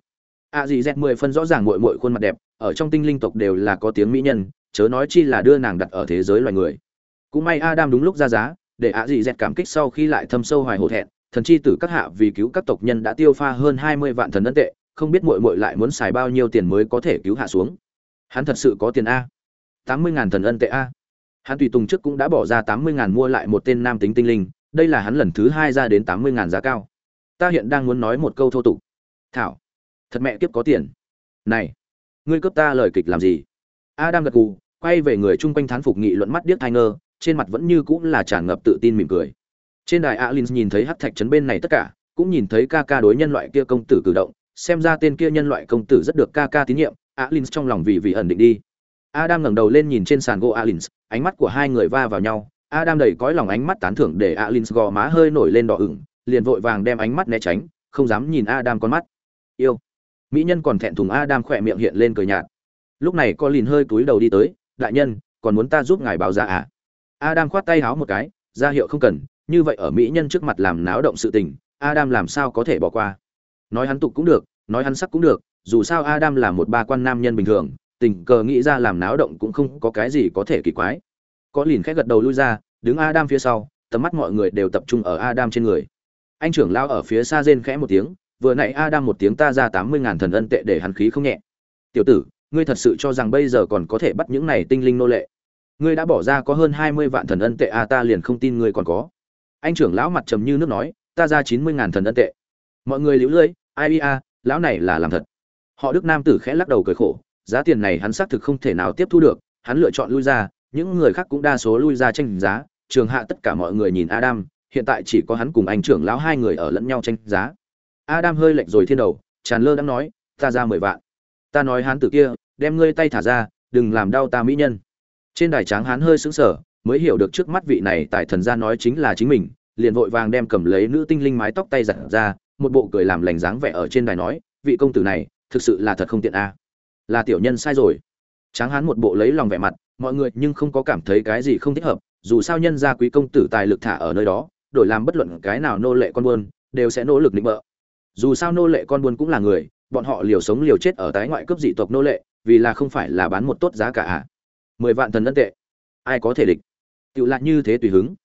A dì dẹt mười phân rõ ràng mội mội khuôn mặt đẹp, ở trong tinh linh tộc đều là có tiếng mỹ nhân, chớ nói chi là đưa nàng đặt ở thế giới loài người. Cũng may adam đúng lúc ra giá, để a dì dẹt cảm kích sau khi lại thâm sâu hoài hổ thẹn, thần chi tử các hạ vì cứu các tộc nhân đã tiêu pha hơn hai mươi vạn thần ấn tệ, không biết mội mội lại muốn xài bao nhiêu tiền mới có thể cứu hạ xuống. Hắn thật sự có tiền a. Tám mươi ngàn thần ân tệ a hắn tùy tùng trước cũng đã bỏ ra tám mươi ngàn mua lại một tên nam tính tinh linh, đây là hắn lần thứ hai ra đến tám mươi ngàn giá cao. Ta hiện đang muốn nói một câu thô tục. Thảo, thật mẹ kiếp có tiền. Này, ngươi cướp ta lời kịch làm gì? Adam gật gù, quay về người chung quanh thán phục nghị luận mắt điếc thai ngơ, trên mặt vẫn như cũng là tràn ngập tự tin mỉm cười. Trên đài alin nhìn thấy hát thạch trấn bên này tất cả, cũng nhìn thấy ca ca đối nhân loại kia công tử cử động, xem ra tên kia nhân loại công tử rất được ca ca tín nhiệm alin trong lòng vì vì ẩn định đi. Adam ngẩng đầu lên nhìn trên sàn gỗ alin ánh mắt của hai người va vào nhau Adam đầy cõi lòng ánh mắt tán thưởng để alin gò má hơi nổi lên đỏ ửng, liền vội vàng đem ánh mắt né tránh, không dám nhìn Adam con mắt. Yêu. Mỹ nhân còn thẹn thùng Adam khỏe miệng hiện lên cười nhạt. Lúc này Colin hơi cúi đầu đi tới, đại nhân, còn muốn ta giúp ngài báo giá à? Adam khoát tay háo một cái, ra hiệu không cần, như vậy ở mỹ nhân trước mặt làm náo động sự tình, Adam làm sao có thể bỏ qua. Nói hắn tục cũng được, nói hắn sắc cũng được, dù sao Adam là một ba quan nam nhân bình thường, tình cờ nghĩ ra làm náo động cũng không có cái gì có thể kỳ quái. Có lìn khẽ gật đầu lui ra, đứng adam phía sau, tầm mắt mọi người đều tập trung ở adam trên người. Anh trưởng lao ở phía xa rên khẽ một tiếng, vừa nãy adam một tiếng ta ra tám mươi ngàn thần ân tệ để hắn khí không nhẹ. Tiểu tử, ngươi thật sự cho rằng bây giờ còn có thể bắt những này tinh linh nô lệ? Ngươi đã bỏ ra có hơn hai mươi vạn thần ân tệ a ta liền không tin ngươi còn có. Anh trưởng lão mặt trầm như nước nói, ta ra chín mươi ngàn thần ân tệ. Mọi người liễu lưỡi ai a à, lão này là làm thật. Họ đức nam tử khẽ lắc đầu cười khổ giá tiền này hắn xác thực không thể nào tiếp thu được, hắn lựa chọn lui ra, những người khác cũng đa số lui ra tranh giá, trường hạ tất cả mọi người nhìn adam, hiện tại chỉ có hắn cùng anh trưởng lão hai người ở lẫn nhau tranh giá. Adam hơi lệch rồi thiên đầu, tràn lơ đang nói, ta ra mười vạn. Ta nói hắn tử kia, đem ngươi tay thả ra, đừng làm đau ta mỹ nhân. Trên đài tráng hắn hơi sững sờ, mới hiểu được trước mắt vị này tại thần gia nói chính là chính mình, liền vội vàng đem cầm lấy nữ tinh linh mái tóc tay giặt ra, một bộ cười làm lành dáng vẻ ở trên đài nói, vị công tử này, thực sự là thật không tiện a là tiểu nhân sai rồi. Tráng hán một bộ lấy lòng vẻ mặt, mọi người nhưng không có cảm thấy cái gì không thích hợp, dù sao nhân gia quý công tử tài lực thả ở nơi đó, đổi làm bất luận cái nào nô lệ con buôn, đều sẽ nỗ lực định bợ. Dù sao nô lệ con buôn cũng là người, bọn họ liều sống liều chết ở tái ngoại cấp dị tộc nô lệ, vì là không phải là bán một tốt giá cả à? Mười vạn thần ân tệ. Ai có thể địch? Tựu lại như thế tùy hứng.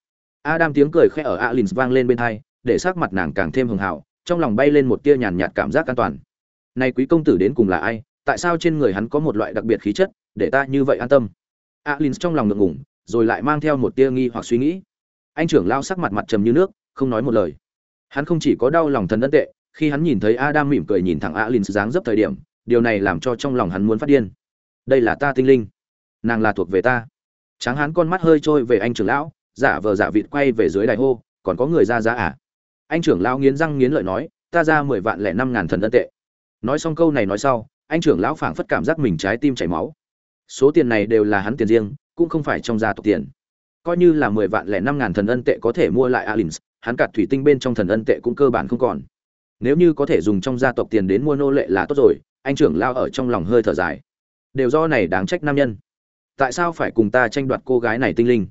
Adam tiếng cười khẽ ở alin vang lên bên tai, để sắc mặt nàng càng thêm hưng hào, trong lòng bay lên một tia nhàn nhạt cảm giác an toàn. Nay quý công tử đến cùng là ai? Tại sao trên người hắn có một loại đặc biệt khí chất, để ta như vậy an tâm? Alin trong lòng ngượng ngùng, rồi lại mang theo một tia nghi hoặc suy nghĩ. Anh trưởng lao sắc mặt mặt trầm như nước, không nói một lời. Hắn không chỉ có đau lòng thần ân tệ, khi hắn nhìn thấy adam mỉm cười nhìn thẳng alin dáng dấp thời điểm, điều này làm cho trong lòng hắn muốn phát điên. Đây là ta tinh linh. Nàng là thuộc về ta. Tráng hắn con mắt hơi trôi về anh trưởng lão, giả vờ giả vịt quay về dưới đài hô, còn có người ra giá à? Anh trưởng lão nghiến răng nghiến lợi nói, ta ra mười vạn lẻ năm ngàn thần ân tệ. Nói xong câu này nói sau anh trưởng lão phảng phất cảm giác mình trái tim chảy máu. Số tiền này đều là hắn tiền riêng, cũng không phải trong gia tộc tiền. Coi như là mười vạn lẻ năm ngàn thần ân tệ có thể mua lại alins, hắn cạt thủy tinh bên trong thần ân tệ cũng cơ bản không còn. Nếu như có thể dùng trong gia tộc tiền đến mua nô lệ là tốt rồi, anh trưởng lao ở trong lòng hơi thở dài. Đều do này đáng trách nam nhân. Tại sao phải cùng ta tranh đoạt cô gái này tinh linh?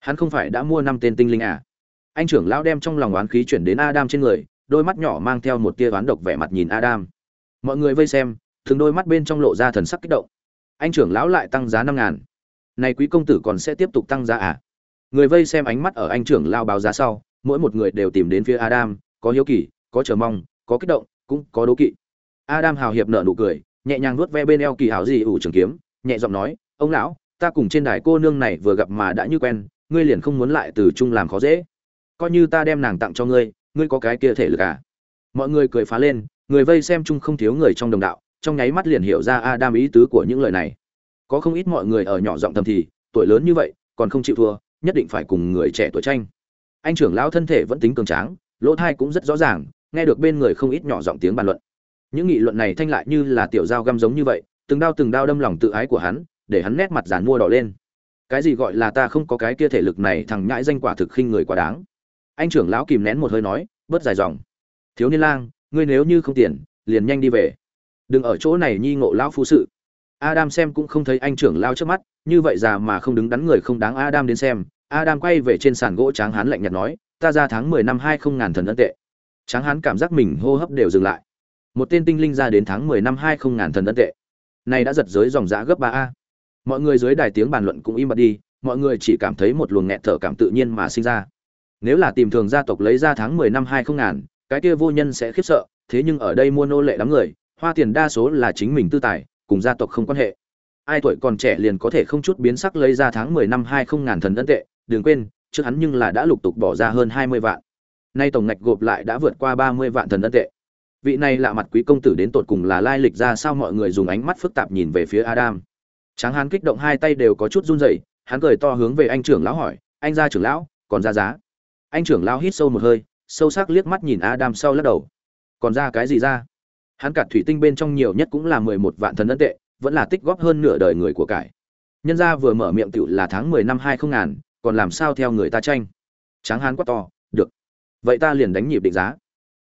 Hắn không phải đã mua năm tên tinh linh à? Anh trưởng lão đem trong lòng oán khí chuyển đến adam trên người, đôi mắt nhỏ mang theo một tia oán độc vẻ mặt nhìn adam. Mọi người vây xem thường đôi mắt bên trong lộ ra thần sắc kích động. Anh trưởng lão lại tăng giá năm ngàn. Này quý công tử còn sẽ tiếp tục tăng giá à? Người vây xem ánh mắt ở anh trưởng lao báo giá sau, mỗi một người đều tìm đến phía adam, có hiếu kỳ, có chờ mong, có kích động, cũng có đố kỵ. Adam hào hiệp nở nụ cười, nhẹ nhàng nuốt ve bên eo kỳ hảo gì ủ trường kiếm, nhẹ giọng nói, ông lão, ta cùng trên đài cô nương này vừa gặp mà đã như quen, ngươi liền không muốn lại từ chung làm khó dễ. Coi như ta đem nàng tặng cho ngươi ngươi có cái kia thể lực à? Mọi người cười phá lên, người vây xem chung không thiếu người trong đồng đạo trong nháy mắt liền hiểu ra adam ý tứ của những lời này. Có không ít mọi người ở nhỏ giọng thầm thì, tuổi lớn như vậy, còn không chịu thua, nhất định phải cùng người trẻ tuổi tranh. Anh trưởng lão thân thể vẫn tính cường tráng, lỗ tai cũng rất rõ ràng, nghe được bên người không ít nhỏ giọng tiếng bàn luận. Những nghị luận này thanh lại như là tiểu dao găm giống như vậy, từng đao từng đao đâm lòng tự ái của hắn, để hắn nét mặt giàn mua đỏ lên. Cái gì gọi là ta không có cái kia thể lực này, thằng nhãi danh quả thực khinh người quá đáng. Anh trưởng lão kìm nén một hơi nói, bớt dài dòng. Thiếu niên lang, ngươi nếu như không tiền, liền nhanh đi về đừng ở chỗ này nhi ngộ lão phu sự. Adam xem cũng không thấy anh trưởng lao trước mắt, như vậy già mà không đứng đắn người không đáng adam đến xem. Adam quay về trên sàn gỗ tráng hán lạnh nhạt nói, ta ra tháng mười năm hai không ngàn thần ân tệ. Tráng hán cảm giác mình hô hấp đều dừng lại. Một tên tinh linh ra đến tháng mười năm hai không ngàn thần ân tệ. Này đã giật giới dòng giã gấp ba a. Mọi người dưới đài tiếng bàn luận cũng im bặt đi, mọi người chỉ cảm thấy một luồng nghẹt thở cảm tự nhiên mà sinh ra. Nếu là tìm thường gia tộc lấy ra tháng mười năm hai không ngàn, cái kia vô nhân sẽ khiếp sợ, thế nhưng ở đây mua nô lệ đám người hoa tiền đa số là chính mình tư tài, cùng gia tộc không quan hệ. Ai tuổi còn trẻ liền có thể không chút biến sắc lấy ra tháng mười năm hai không ngàn thần ân tệ, đừng quên, trước hắn nhưng là đã lục tục bỏ ra hơn hai mươi vạn. Nay tổng ngạch gộp lại đã vượt qua ba mươi vạn thần ân tệ. Vị này lạ mặt quý công tử đến tột cùng là lai lịch ra sao mọi người dùng ánh mắt phức tạp nhìn về phía adam. Tráng hán kích động hai tay đều có chút run rẩy, hắn cười to hướng về anh trưởng lão hỏi, anh gia trưởng lão, còn ra giá? Anh trưởng lão hít sâu một hơi, sâu sắc liếc mắt nhìn adam sau lắc đầu. Còn ra cái gì ra? Hắn cạt thủy tinh bên trong nhiều nhất cũng là mười một vạn thần ân tệ, vẫn là tích góp hơn nửa đời người của cải. Nhân gia vừa mở miệng tựu là tháng mười năm hai không ngàn, còn làm sao theo người ta tranh? Tráng hán quát to, được. Vậy ta liền đánh nhịp định giá.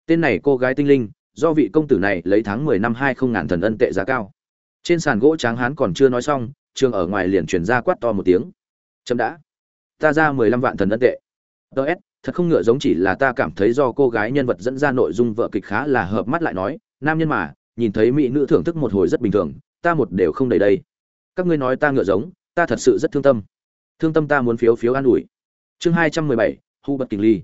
Tên này cô gái tinh linh, do vị công tử này lấy tháng mười năm hai không ngàn thần ân tệ giá cao. Trên sàn gỗ tráng hán còn chưa nói xong, trường ở ngoài liền chuyển ra quát to một tiếng. Chậm đã. Ta ra mười lăm vạn thần ân tệ. Ts thật không ngựa giống chỉ là ta cảm thấy do cô gái nhân vật dẫn ra nội dung vợ kịch khá là hợp mắt lại nói nam nhân mà, nhìn thấy mỹ nữ thưởng thức một hồi rất bình thường, ta một đều không đầy đây. Các ngươi nói ta ngựa giống, ta thật sự rất thương tâm. Thương tâm ta muốn phiếu phiếu an ủi. Chương hai trăm mười bảy hu bật kình ly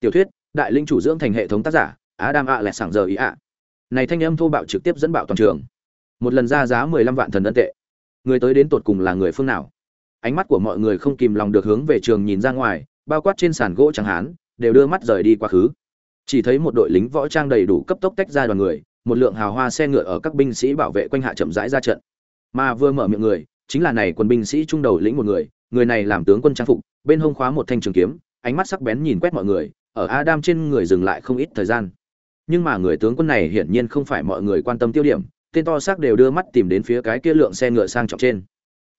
tiểu thuyết, đại linh chủ dưỡng thành hệ thống tác giả á đam ạ lẹ sảng giờ ý ạ này thanh âm thô bạo trực tiếp dẫn bạo toàn trường. Một lần ra giá mười lăm vạn thần ân tệ. Người tới đến tột cùng là người phương nào? Ánh mắt của mọi người không kìm lòng được hướng về trường nhìn ra ngoài, bao quát trên sàn gỗ chẳng hán đều đưa mắt rời đi quá khứ. Chỉ thấy một đội lính võ trang đầy đủ cấp tốc tách ra đoàn người một lượng hào hoa xe ngựa ở các binh sĩ bảo vệ quanh hạ chậm rãi ra trận. Mà vừa mở miệng người, chính là này quân binh sĩ trung đầu lĩnh một người người này làm tướng quân trang phục, bên hông khóa một thanh trường kiếm, ánh mắt sắc bén nhìn quét mọi người, ở adam trên người dừng lại không ít thời gian. Nhưng mà người tướng quân này hiển nhiên không phải mọi người quan tâm tiêu điểm, tên to xác đều đưa mắt tìm đến phía cái kia lượng xe ngựa sang trọng trên.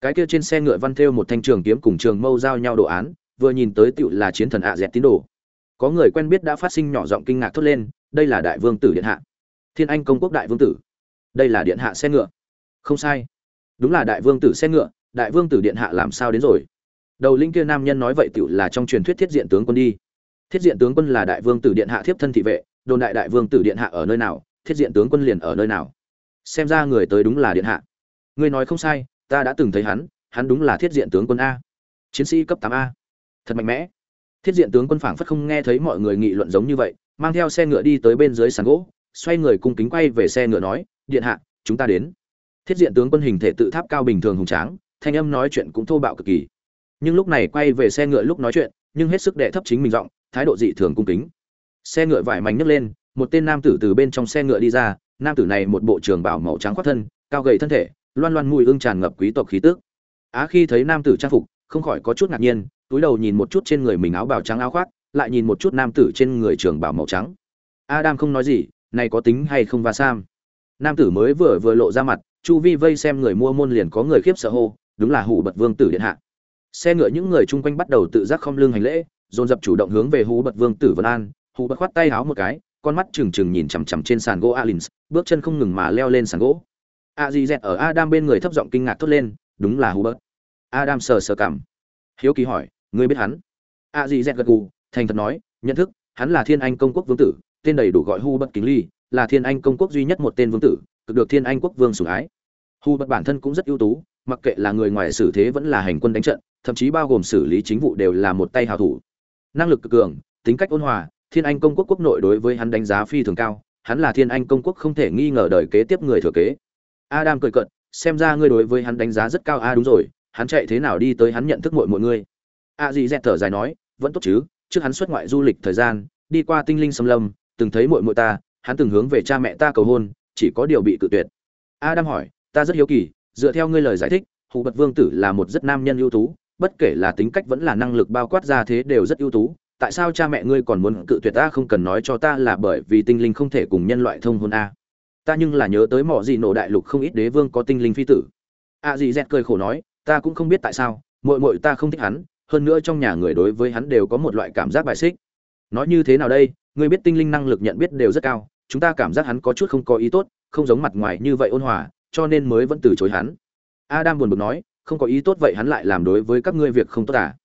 Cái kia trên xe ngựa văn thêu một thanh trường kiếm cùng trường mâu giao nhau đồ án, vừa nhìn tới tựu là chiến thần ạ dẹt tín đồ. Có người quen biết đã phát sinh nhỏ giọng kinh ngạc thốt lên, đây là đại vương tử điện hạ thiên anh công quốc đại vương tử. Đây là điện hạ xe ngựa. Không sai. Đúng là đại vương tử xe ngựa, đại vương tử điện hạ làm sao đến rồi? Đầu linh kia nam nhân nói vậy tựu là trong truyền thuyết thiết diện tướng quân đi. Thiết diện tướng quân là đại vương tử điện hạ thiếp thân thị vệ, đồn đại đại vương tử điện hạ ở nơi nào, thiết diện tướng quân liền ở nơi nào. Xem ra người tới đúng là điện hạ. Ngươi nói không sai, ta đã từng thấy hắn hắn đúng là thiết diện tướng quân a. Chiến sĩ cấp tám a. Thật mạnh mẽ. Thiết diện tướng quân phảng phất không nghe thấy mọi người nghị luận giống như vậy, mang theo xe ngựa đi tới bên dưới sàn gỗ xoay người cung kính quay về xe ngựa nói, điện hạ, chúng ta đến. Thiết diện tướng quân hình thể tự tháp cao bình thường hùng tráng, thanh âm nói chuyện cũng thô bạo cực kỳ. Nhưng lúc này quay về xe ngựa lúc nói chuyện, nhưng hết sức đệ thấp chính mình giọng, thái độ dị thường cung kính. Xe ngựa vải mảnh nhấc lên, một tên nam tử từ bên trong xe ngựa đi ra, nam tử này một bộ trường bảo màu trắng khoác thân, cao gầy thân thể, loan loan mùi hương tràn ngập quý tộc khí tước á khi thấy nam tử trang phục, không khỏi có chút ngạc nhiên, túi đầu nhìn một chút trên người mình áo bào trắng áo khoác, lại nhìn một chút nam tử trên người trường bảo màu trắng. Adam không nói gì này có tính hay không va sam? Nam tử mới vừa vừa lộ ra mặt, chu vi vây xem người mua môn liền có người khiếp sợ hô, đúng là hủ bật vương tử điện hạ. Xe ngựa những người chung quanh bắt đầu tự giác không lưng hành lễ, dồn dập chủ động hướng về hủ bật vương tử vân an. Hủ bật khoát tay háo một cái, con mắt trừng trừng nhìn chằm chằm trên sàn gỗ alins, bước chân không ngừng mà leo lên sàn gỗ. A di dẹt ở adam bên người thấp giọng kinh ngạc thốt lên, đúng là hủ bật. Adam sờ sờ cảm hiếu kỳ hỏi, ngươi biết hắn? A di dẹt gật gù, thành thật nói, nhận thức, hắn là thiên anh công quốc vương tử tên đầy đủ gọi hu bất kính ly là thiên anh công quốc duy nhất một tên vương tử, cực được thiên anh quốc vương sủng ái. Hu bất bản thân cũng rất ưu tú, mặc kệ là người ngoài xử thế vẫn là hành quân đánh trận, thậm chí bao gồm xử lý chính vụ đều là một tay hào thủ. Năng lực cực cường, tính cách ôn hòa, thiên anh công quốc quốc nội đối với hắn đánh giá phi thường cao, hắn là thiên anh công quốc không thể nghi ngờ đời kế tiếp người thừa kế. Adam cười cận xem ra ngươi đối với hắn đánh giá rất cao. A đúng rồi, hắn chạy thế nào đi tới hắn nhận thức mọi mọi người. A dì dẹt thở dài nói, vẫn tốt chứ, trước hắn xuất ngoại du lịch thời gian, đi qua tinh linh xâm lâm từng thấy muội muội ta, hắn từng hướng về cha mẹ ta cầu hôn, chỉ có điều bị cự tuyệt. Adam hỏi, ta rất hiếu kỳ, dựa theo ngươi lời giải thích, hù bật vương tử là một rất nam nhân ưu tú, bất kể là tính cách vẫn là năng lực bao quát ra thế đều rất ưu tú, tại sao cha mẹ ngươi còn muốn cự tuyệt ta không cần nói cho ta là bởi vì tinh linh không thể cùng nhân loại thông hôn a? Ta nhưng là nhớ tới mỏ gì nổ đại lục không ít đế vương có tinh linh phi tử. A dì dẹt cười khổ nói, ta cũng không biết tại sao, muội muội ta không thích hắn, hơn nữa trong nhà người đối với hắn đều có một loại cảm giác bài xích. Nói như thế nào đây? Ngươi biết tinh linh năng lực nhận biết đều rất cao, chúng ta cảm giác hắn có chút không có ý tốt, không giống mặt ngoài như vậy ôn hòa, cho nên mới vẫn từ chối hắn. Adam buồn bực nói, không có ý tốt vậy hắn lại làm đối với các ngươi việc không tốt à?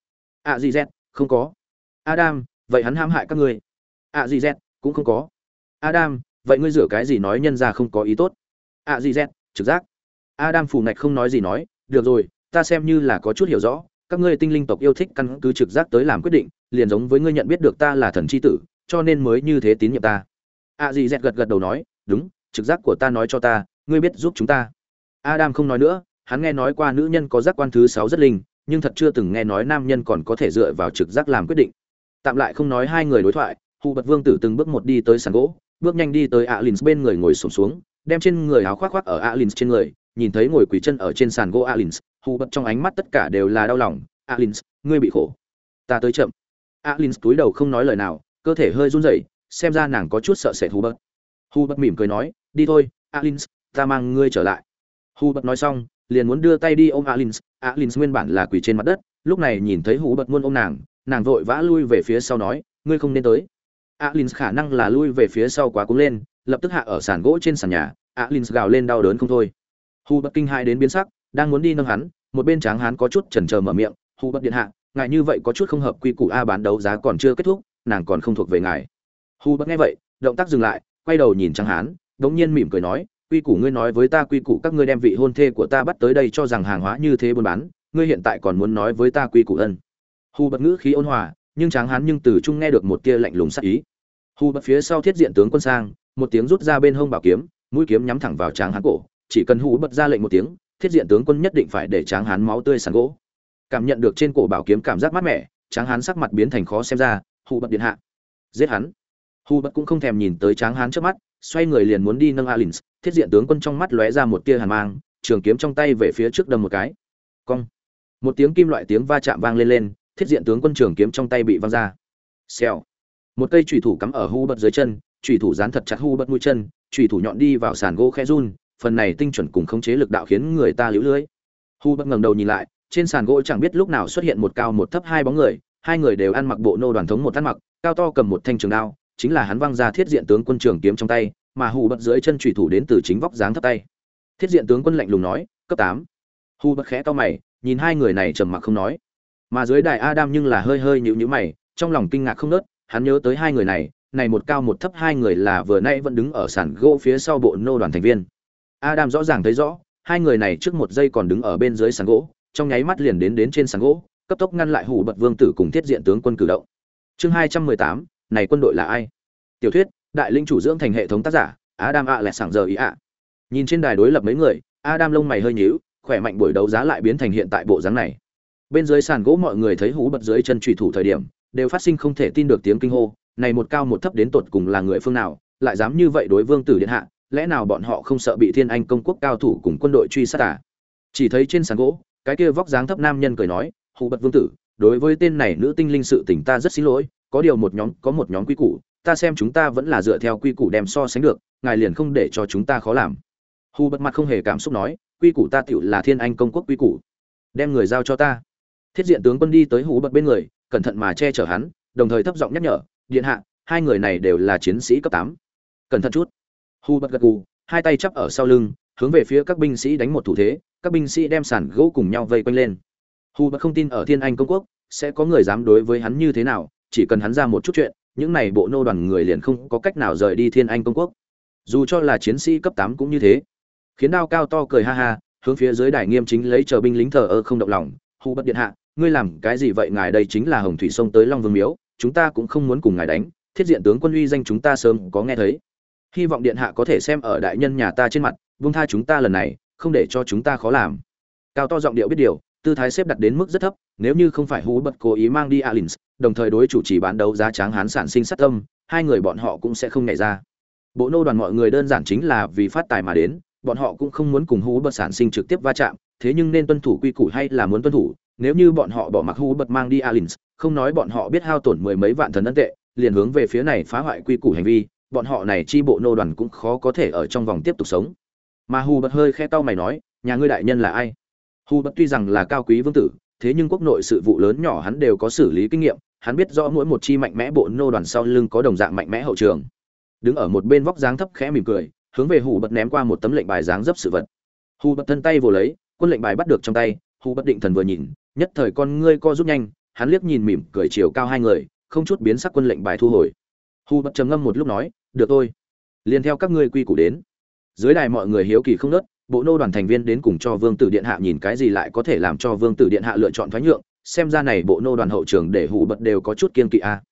À gì z, không có. Adam, vậy hắn hãm hại các ngươi. À gì z, cũng không có. Adam, vậy ngươi rửa cái gì nói nhân ra không có ý tốt? À gì z, trực giác. Adam phù ngạch không nói gì nói, được rồi, ta xem như là có chút hiểu rõ, các ngươi tinh linh tộc yêu thích căn cứ trực giác tới làm quyết định, liền giống với ngươi nhận biết được ta là thần c h i tử cho nên mới như thế tín nhiệm ta. A dì dẹt gật gật đầu nói, đúng, trực giác của ta nói cho ta, ngươi biết giúp chúng ta. Adam không nói nữa, hắn nghe nói qua nữ nhân có giác quan thứ sáu rất linh, nhưng thật chưa từng nghe nói nam nhân còn có thể dựa vào trực giác làm quyết định. Tạm lại không nói hai người đối thoại hù bật vương tử từng bước một đi tới sàn gỗ, bước nhanh đi tới alin bên người ngồi sổm xuống, đem trên người áo khoác khoác ở alin trên người, nhìn thấy ngồi quỳ chân ở trên sàn gỗ alin hù bật trong ánh mắt tất cả đều là đau lòng. Alin ngươi bị khổ. Ta tới chậm. Alin túi đầu không nói lời nào cơ thể hơi run rẩy, xem ra nàng có chút sợ sệt hù bật hù bật mỉm cười nói, đi thôi, alins, ta mang ngươi trở lại. Hù bật nói xong, liền muốn đưa tay đi ôm alins. Alins nguyên bản là quỳ trên mặt đất, lúc này nhìn thấy hù bật muôn ôm nàng nàng vội vã lui về phía sau nói, ngươi không nên tới. Alins khả năng là lui về phía sau quá cúng lên, lập tức hạ ở sàn gỗ trên sàn nhà, alins gào lên đau đớn không thôi. Hù bật kinh hãi đến biến sắc, đang muốn đi nâng hắn, một bên tráng hắn có chút chần chờ mở miệng hù bật điện hạ, ngài như vậy có chút không hợp quy củ a bán đấu giá còn chưa kết thúc nàng còn không thuộc về ngài. Hu bất nghe vậy, động tác dừng lại, quay đầu nhìn tráng hán, đống nhiên mỉm cười nói, quy củ ngươi nói với ta, quy củ các ngươi đem vị hôn thê của ta bắt tới đây cho rằng hàng hóa như thế buôn bán, ngươi hiện tại còn muốn nói với ta quy củ ân. Hu bất ngữ khí ôn hòa, nhưng tráng hán nhưng từ trung nghe được một tia lạnh lùng sắc ý. Hu bất phía sau thiết diện tướng quân sang, một tiếng rút ra bên hông bảo kiếm, mũi kiếm nhắm thẳng vào tráng hán cổ, chỉ cần Hu bật ra lệnh một tiếng, thiết diện tướng quân nhất định phải để tráng hán máu tươi sàn gỗ. Cảm nhận được trên cổ bảo kiếm cảm giác mát mẻ, tráng hán sắc mặt biến thành khó xem ra hù bật điện hạ. Giết hắn. Hù bật cũng không thèm nhìn tới tráng hán trước mắt, xoay người liền muốn đi nâng alins, thiết diện tướng quân trong mắt lóe ra một tia hàn mang, trường kiếm trong tay về phía trước đâm một cái. Cong. Một tiếng kim loại tiếng va chạm vang lên lên, thiết diện tướng quân trường kiếm trong tay bị văng ra. Xèo. Một cây chủy thủ cắm ở hu bật dưới chân, chủy thủ dán thật chặt hu bật mũi chân, chủy thủ nhọn đi vào sàn gỗ khe run, phần này tinh chuẩn cùng khống chế lực đạo khiến người ta liễu lưới. Hu bật ngẩng đầu nhìn lại, trên sàn gỗ chẳng biết lúc nào xuất hiện một cao một thấp hai bóng người hai người đều ăn mặc bộ nô đoàn thống một ăn mặc, cao to cầm một thanh trường đao, chính là hắn văng ra thiết diện tướng quân trường kiếm trong tay, mà hù bật dưới chân chủy thủ đến từ chính vóc dáng thấp tay. Thiết diện tướng quân lạnh lùng nói, cấp tám. Hù bật khẽ to mày, nhìn hai người này trầm mặc không nói. Mà dưới đài adam nhưng là hơi hơi nhịu nhữ mày, trong lòng kinh ngạc không nớt, hắn nhớ tới hai người này này một cao một thấp hai người là vừa nay vẫn đứng ở sàn gỗ phía sau bộ nô đoàn thành viên. Adam rõ ràng thấy rõ, hai người này trước một giây còn đứng ở bên dưới sàn gỗ, trong nháy mắt liền đến đến trên sàn gỗ cấp tốc ngăn lại hủ bật vương tử cùng thiết diện tướng quân cử động. Chương hai trăm mười tám, này quân đội là ai? Tiểu thuyết, đại linh chủ dưỡng thành hệ thống tác giả, adam ạ lẹ sảng giờ ý ạ. Nhìn trên đài đối lập mấy người, adam lông mày hơi nhíu, khỏe mạnh buổi đấu giá lại biến thành hiện tại bộ dáng này. Bên dưới sàn gỗ mọi người thấy hú bật dưới chân trùy thủ thời điểm, đều phát sinh không thể tin được tiếng kinh hô, này một cao một thấp đến tột cùng là người phương nào, lại dám như vậy đối vương tử điện hạ, lẽ nào bọn họ không sợ bị thiên anh công quốc cao thủ cùng quân đội truy sát à? Chỉ thấy trên sàn gỗ, cái kia vóc dáng thấp nam nhân cười nói hù bật vương tử, đối với tên này nữ tinh linh sự tình ta rất xin lỗi, có điều một nhóm, có một nhóm quy củ, ta xem chúng ta vẫn là dựa theo quy củ đem so sánh được, ngài liền không để cho chúng ta khó làm. Hù bật mặt không hề cảm xúc nói, quy củ ta tựu là thiên anh công quốc quy củ. Đem người giao cho ta. Thiết diện tướng quân đi tới hù bật bên người, cẩn thận mà che chở hắn, đồng thời thấp giọng nhắc nhở, điện hạ, hai người này đều là chiến sĩ cấp tám. Cẩn thận chút. Hù bật gật gù, hai tay chắp ở sau lưng, hướng về phía các binh sĩ đánh một thủ thế, các binh sĩ đem sàn gỗ cùng nhau vây quanh lên hù bật không tin ở thiên anh công quốc, sẽ có người dám đối với hắn như thế nào, chỉ cần hắn ra một chút chuyện, những này bộ nô đoàn người liền không có cách nào rời đi thiên anh công quốc. Dù cho là chiến sĩ cấp tám cũng như thế. Khiến đao cao to cười ha ha, hướng phía dưới đài nghiêm chính lấy chờ binh lính thờ ơ không động lòng. Hù bất điện hạ, ngươi làm cái gì vậy? Ngài đây chính là hồng thủy sông tới long vương miếu, chúng ta cũng không muốn cùng ngài đánh. Thiết diện tướng quân uy danh chúng ta sớm có nghe thấy. Hy vọng điện hạ có thể xem ở đại nhân nhà ta trên mặt, vung tha chúng ta lần này, không để cho chúng ta khó làm. Cao to giọng điệu biết điều tư thái xếp đặt đến mức rất thấp, nếu như không phải hú bật cố ý mang đi alins, đồng thời đối chủ trì bán đấu giá tráng hán sản sinh sát tâm, hai người bọn họ cũng sẽ không nhảy ra. Bộ nô đoàn mọi người đơn giản chính là vì phát tài mà đến, bọn họ cũng không muốn cùng hú bật sản sinh trực tiếp va chạm, thế nhưng nên tuân thủ quy củ hay là muốn tuân thủ, nếu như bọn họ bỏ mặc hú bật mang đi alins, không nói bọn họ biết hao tổn mười mấy vạn thần ấn tệ, liền hướng về phía này phá hoại quy củ hành vi, bọn họ này chi bộ nô đoàn cũng khó có thể ở trong vòng tiếp tục sống. Mà Hú bật hơi khẽ tao mày nói, nhà ngươi đại nhân là ai? Hu Bất tuy rằng là cao quý vương tử, thế nhưng quốc nội sự vụ lớn nhỏ hắn đều có xử lý kinh nghiệm, hắn biết rõ mỗi một chi mạnh mẽ bộ nô đoàn sau lưng có đồng dạng mạnh mẽ hậu trường. Đứng ở một bên vóc dáng thấp khẽ mỉm cười, hướng về hù bật ném qua một tấm lệnh bài dáng dấp sự vật. Hù bật thân tay vồ lấy, quân lệnh bài bắt được trong tay hù bật định thần vừa nhìn, nhất thời con ngươi co rút nhanh, hắn liếc nhìn mỉm cười chiều cao hai người, không chút biến sắc quân lệnh bài thu hồi. Hù bật trầm ngâm một lúc nói, được thôi, liền theo các ngươi quy củ đến. Dưới đài mọi người hiếu kỳ không nớt bộ nô đoàn thành viên đến cùng cho vương tử điện hạ nhìn cái gì lại có thể làm cho vương tử điện hạ lựa chọn thoái nhượng, xem ra này bộ nô đoàn hậu trường để hủ bật đều có chút kiên kỵ a à.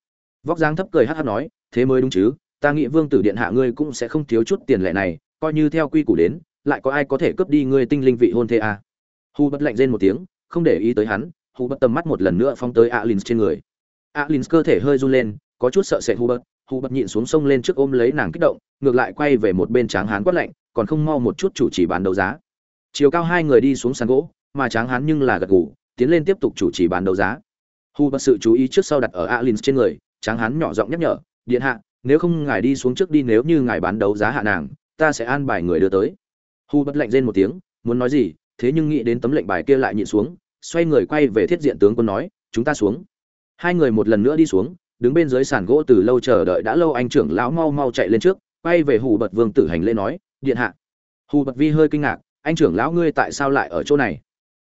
vóc dáng thấp cười hát hát nói, thế mới đúng chứ, ta nghĩ vương tử điện hạ ngươi cũng sẽ không thiếu chút tiền lệ này, coi như theo quy củ đến, lại có ai có thể cướp đi ngươi tinh linh vị hôn thê a à. hù bật lạnh rên một tiếng, không để ý tới hắn hù bật tầm mắt một lần nữa phong tới alin trên người alin cơ thể hơi run lên, có chút sợ sệt hù bật hù bật nhịn xuống sông lên trước ôm lấy nàng kích động, ngược lại quay về một bên tráng hán quát lạnh, còn không mau một chút chủ trì bán đấu giá. Chiều cao hai người đi xuống sàn gỗ, mà tráng hán nhưng là gật gù, tiến lên tiếp tục chủ trì bán đấu giá. Hu bật sự chú ý trước sau đặt ở alin trên người, tráng hán nhỏ giọng nhắc nhở, điện hạ, nếu không ngài đi xuống trước đi, nếu như ngài bán đấu giá hạ nàng, ta sẽ an bài người đưa tới. Hu bật lạnh rên một tiếng, muốn nói gì, thế nhưng nghĩ đến tấm lệnh bài kia lại nhịn xuống, xoay người quay về thiết diện tướng quân nói, chúng ta xuống. Hai người một lần nữa đi xuống đứng bên dưới sàn gỗ từ lâu chờ đợi đã lâu, anh trưởng lão mau mau chạy lên trước, quay về hù bật vương tử hành lễ nói, điện hạ. Hù bật vi hơi kinh ngạc, anh trưởng lão ngươi tại sao lại ở chỗ này?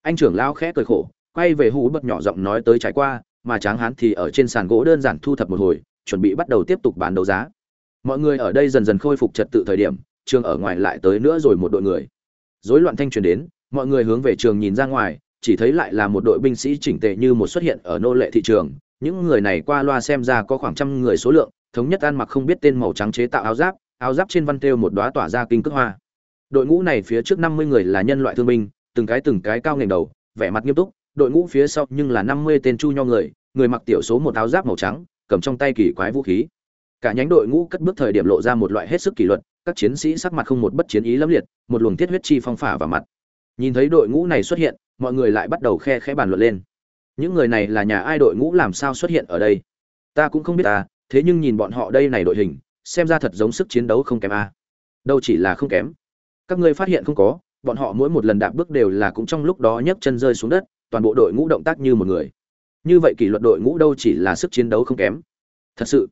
Anh trưởng lão khẽ cười khổ, quay về hù bật nhỏ giọng nói tới trải qua, mà tráng hán thì ở trên sàn gỗ đơn giản thu thập một hồi, chuẩn bị bắt đầu tiếp tục bán đấu giá. Mọi người ở đây dần dần khôi phục trật tự thời điểm, trường ở ngoài lại tới nữa rồi một đội người. Rối loạn thanh truyền đến, mọi người hướng về trường nhìn ra ngoài, chỉ thấy lại là một đội binh sĩ chỉnh tề như một xuất hiện ở nô lệ thị trường những người này qua loa xem ra có khoảng trăm người số lượng, thống nhất ăn mặc không biết tên màu trắng chế tạo áo giáp áo giáp trên văn thêu một đóa tỏa ra kinh cước hoa. Đội ngũ này phía trước năm mươi người là nhân loại thương binh, từng cái từng cái cao ngành đầu, vẻ mặt nghiêm túc, đội ngũ phía sau nhưng là năm mươi tên chu nho người người mặc tiểu số một áo giáp màu trắng, cầm trong tay kỳ quái vũ khí. Cả nhánh đội ngũ cất bước thời điểm lộ ra một loại hết sức kỷ luật, các chiến sĩ sắc mặt không một bất chiến ý lâm liệt, một luồng thiết huyết chi phong phả vào mặt. Nhìn thấy đội ngũ này xuất hiện, mọi người lại bắt đầu khe khẽ bàn luận lên những người này là nhà ai đội ngũ làm sao xuất hiện ở đây? Ta cũng không biết ta thế nhưng nhìn bọn họ đây này đội hình, xem ra thật giống sức chiến đấu không kém a đâu chỉ là không kém. Các ngươi phát hiện không có, bọn họ mỗi một lần đạp bước đều là cũng trong lúc đó nhấc chân rơi xuống đất, toàn bộ đội ngũ động tác như một người. Như vậy kỷ luật đội ngũ đâu chỉ là sức chiến đấu không kém. Thật sự,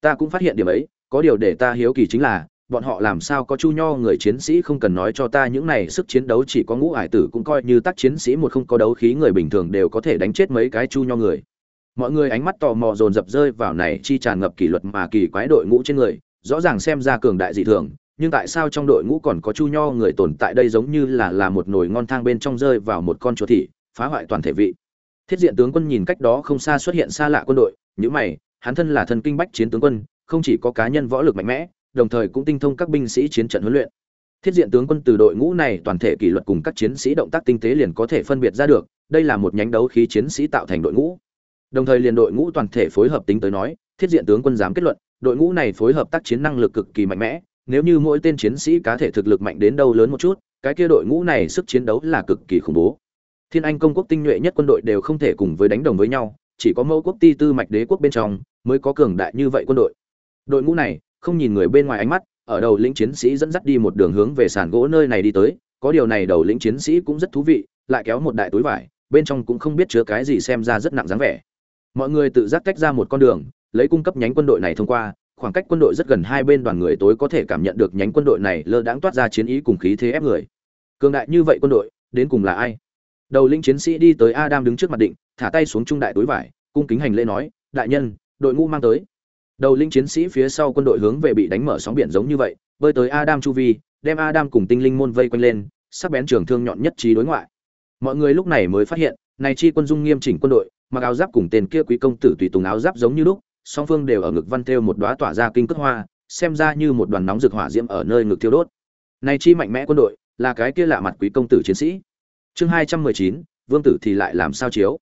ta cũng phát hiện điểm ấy, có điều để ta hiếu kỳ chính là bọn họ làm sao có chu nho người chiến sĩ không cần nói cho ta những này sức chiến đấu chỉ có ngũ ải tử cũng coi như tác chiến sĩ một không có đấu khí người bình thường đều có thể đánh chết mấy cái chu nho người. Mọi người ánh mắt tò mò dồn dập rơi vào này chi tràn ngập kỷ luật mà kỳ quái đội ngũ trên người, rõ ràng xem ra cường đại dị thường, nhưng tại sao trong đội ngũ còn có chu nho người tồn tại đây giống như là là một nồi ngon thang bên trong rơi vào một con chuột thị, phá hoại toàn thể vị. Thiết diện tướng quân nhìn cách đó không xa xuất hiện xa lạ quân đội những mày, hắn thân là thân kinh bách chiến tướng quân, không chỉ có cá nhân võ lực mạnh mẽ đồng thời cũng tinh thông các binh sĩ chiến trận huấn luyện. Thiết diện tướng quân từ đội ngũ này toàn thể kỷ luật cùng các chiến sĩ động tác tinh tế liền có thể phân biệt ra được, đây là một nhánh đấu khí chiến sĩ tạo thành đội ngũ. Đồng thời liền đội ngũ toàn thể phối hợp tính tới nói, thiết diện tướng quân dám kết luận, đội ngũ này phối hợp tác chiến năng lực cực kỳ mạnh mẽ, nếu như mỗi tên chiến sĩ cá thể thực lực mạnh đến đâu lớn một chút, cái kia đội ngũ này sức chiến đấu là cực kỳ khủng bố. Thiên anh công quốc tinh nhuệ nhất quân đội đều không thể cùng với đánh đồng với nhau, chỉ có mẫu quốc ti tư mạch đế quốc bên trong mới có cường đại như vậy quân đội. Đội ngũ này không nhìn người bên ngoài ánh mắt, ở đầu lĩnh chiến sĩ dẫn dắt đi một đường hướng về sàn gỗ nơi này đi tới, có điều này đầu lĩnh chiến sĩ cũng rất thú vị, lại kéo một đại túi vải, bên trong cũng không biết chứa cái gì xem ra rất nặng dáng vẻ. Mọi người tự giác tách ra một con đường, lấy cung cấp nhánh quân đội này thông qua, khoảng cách quân đội rất gần hai bên đoàn người tối có thể cảm nhận được nhánh quân đội này lơ đãng toát ra chiến ý cùng khí thế ép người. Cường đại như vậy quân đội, đến cùng là ai? Đầu lĩnh chiến sĩ đi tới adam đứng trước mặt định, thả tay xuống trung đại túi vải, cung kính hành lễ nói, đại nhân, đội ngũ mang tới đầu linh chiến sĩ phía sau quân đội hướng về bị đánh mở sóng biển giống như vậy, bơi tới adam chu vi, đem adam cùng tinh linh môn vây quanh lên, sắc bén trường thương nhọn nhất trí đối ngoại. Mọi người lúc này mới phát hiện, này chi quân dung nghiêm chỉnh quân đội, mặc áo giáp cùng tên kia quý công tử tùy tùng áo giáp giống như lúc, song phương đều ở ngực văn thêu một đóa tỏa ra kinh cước hoa, xem ra như một đoàn nóng rực hỏa diễm ở nơi ngực thiêu đốt. Này chi mạnh mẽ quân đội, là cái kia lạ mặt quý công tử chiến sĩ. Chương hai trăm mười chín, vương tử thì lại làm sao chiếu?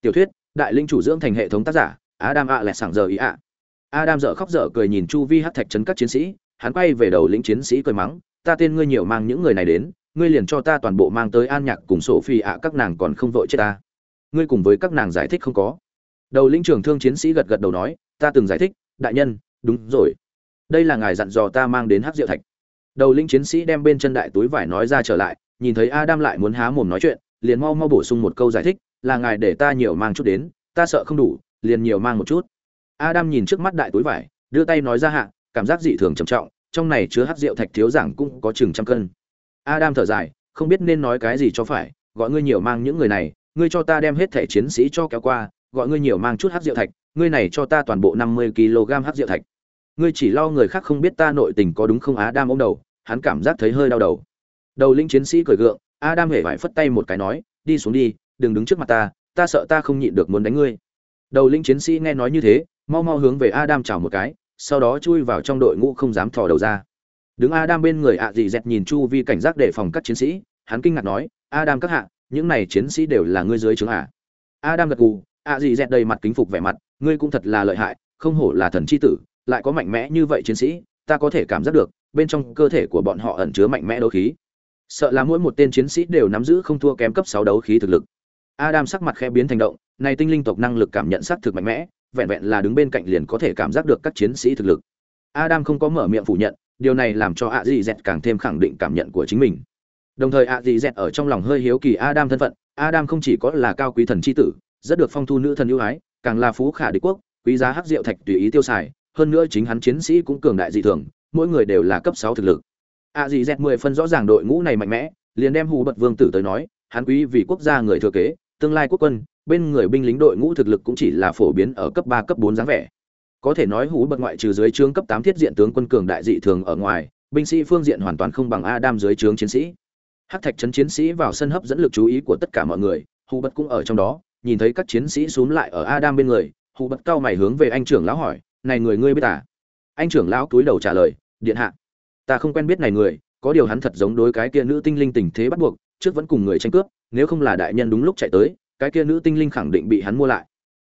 Tiểu thuyết, đại linh chủ dưỡng thành hệ thống tác giả, adam ạ lẹ sảng giờ ý ạ adam dở khóc dở cười nhìn chu vi hắc thạch trấn các chiến sĩ, hắn quay về đầu lĩnh chiến sĩ cười mắng, ta tên ngươi nhiều mang những người này đến, ngươi liền cho ta toàn bộ mang tới an nhạc cùng sổ phi ạ, các nàng còn không vội chết ta. Ngươi cùng với các nàng giải thích không có. Đầu lĩnh trưởng thương chiến sĩ gật gật đầu nói, ta từng giải thích, đại nhân, đúng rồi. Đây là ngài dặn dò ta mang đến hắc diệu thạch. Đầu lĩnh chiến sĩ đem bên chân đại túi vải nói ra trở lại, nhìn thấy adam lại muốn há mồm nói chuyện, liền mau mau bổ sung một câu giải thích, là ngài để ta nhiều mang chút đến, ta sợ không đủ, liền nhiều mang một chút adam nhìn trước mắt đại túi vải, đưa tay nói ra hạ, cảm giác dị thường trầm trọng, trong này chứa hắc rượu thạch thiếu giảng cũng có chừng trăm cân. Adam thở dài, không biết nên nói cái gì cho phải, gọi ngươi nhiều mang những người này, ngươi cho ta đem hết thẻ chiến sĩ cho kéo qua, gọi ngươi nhiều mang chút hắc rượu thạch, ngươi này cho ta toàn bộ năm mươi kg hắc rượu thạch. Ngươi chỉ lo người khác không biết ta nội tình có đúng không? Adam ôm đầu, hắn cảm giác thấy hơi đau đầu. Đầu linh chiến sĩ cười gượng, adam hề vải phất tay một cái nói, đi xuống đi, đừng đứng trước mặt ta ta sợ ta không nhịn được muốn đánh ngươi. Đầu linh chiến sĩ nghe nói như thế mau mau hướng về adam chào một cái, sau đó chui vào trong đội ngũ không dám thò đầu ra. Đứng adam bên người ạ à dị dẹt nhìn chu vi cảnh giác để phòng các chiến sĩ, hắn kinh ngạc nói, adam các hạ, những này chiến sĩ đều là ngươi dưới trướng à? Adam gật gù, ạ dị dẹt đầy mặt kính phục vẻ mặt, ngươi cũng thật là lợi hại, không hổ là thần chi tử, lại có mạnh mẽ như vậy chiến sĩ, ta có thể cảm giác được, bên trong cơ thể của bọn họ ẩn chứa mạnh mẽ đấu khí. Sợ là mỗi một tên chiến sĩ đều nắm giữ không thua kém cấp sáu đấu khí thực lực. Adam sắc mặt khẽ biến thành động, này tinh linh tộc năng lực cảm nhận sát thực mạnh mẽ vẹn vẹn là đứng bên cạnh liền có thể cảm giác được các chiến sĩ thực lực. Adam không có mở miệng phủ nhận, điều này làm cho a di dẹt càng thêm khẳng định cảm nhận của chính mình. Đồng thời a di dẹt ở trong lòng hơi hiếu kỳ adam thân phận, adam không chỉ có là cao quý thần chi tử, rất được phong thu nữ thần ưu ái, càng là phú khả đế quốc, quý giá hắc diệu thạch tùy ý tiêu xài, hơn nữa chính hắn chiến sĩ cũng cường đại dị thường, mỗi người đều là cấp sáu thực lực. A dị dẹt mười phân rõ ràng đội ngũ này mạnh mẽ, liền đem hù bật vương tử tới nói, hắn quý vì quốc gia người thừa kế, tương lai quốc quân bên người binh lính đội ngũ thực lực cũng chỉ là phổ biến ở cấp ba, cấp bốn dáng vẻ. Có thể nói hú bật ngoại trừ dưới trướng cấp tám thiết diện tướng quân cường đại dị thường ở ngoài, binh sĩ phương diện hoàn toàn không bằng adam dưới trướng chiến sĩ. Hắc thạch trấn chiến sĩ vào sân hấp dẫn lực chú ý của tất cả mọi người hú bật cũng ở trong đó, nhìn thấy các chiến sĩ xuống lại ở adam bên người hú bật cao mày hướng về anh trưởng lão hỏi, này người ngươi biết à? Anh trưởng lão cúi đầu trả lời, điện hạ, ta không quen biết này người, có điều hắn thật giống đối cái kia nữ tinh linh tình thế bắt buộc, trước vẫn cùng người tranh cướp, nếu không là đại nhân đúng lúc chạy tới cái kia nữ tinh linh khẳng định bị hắn mua lại.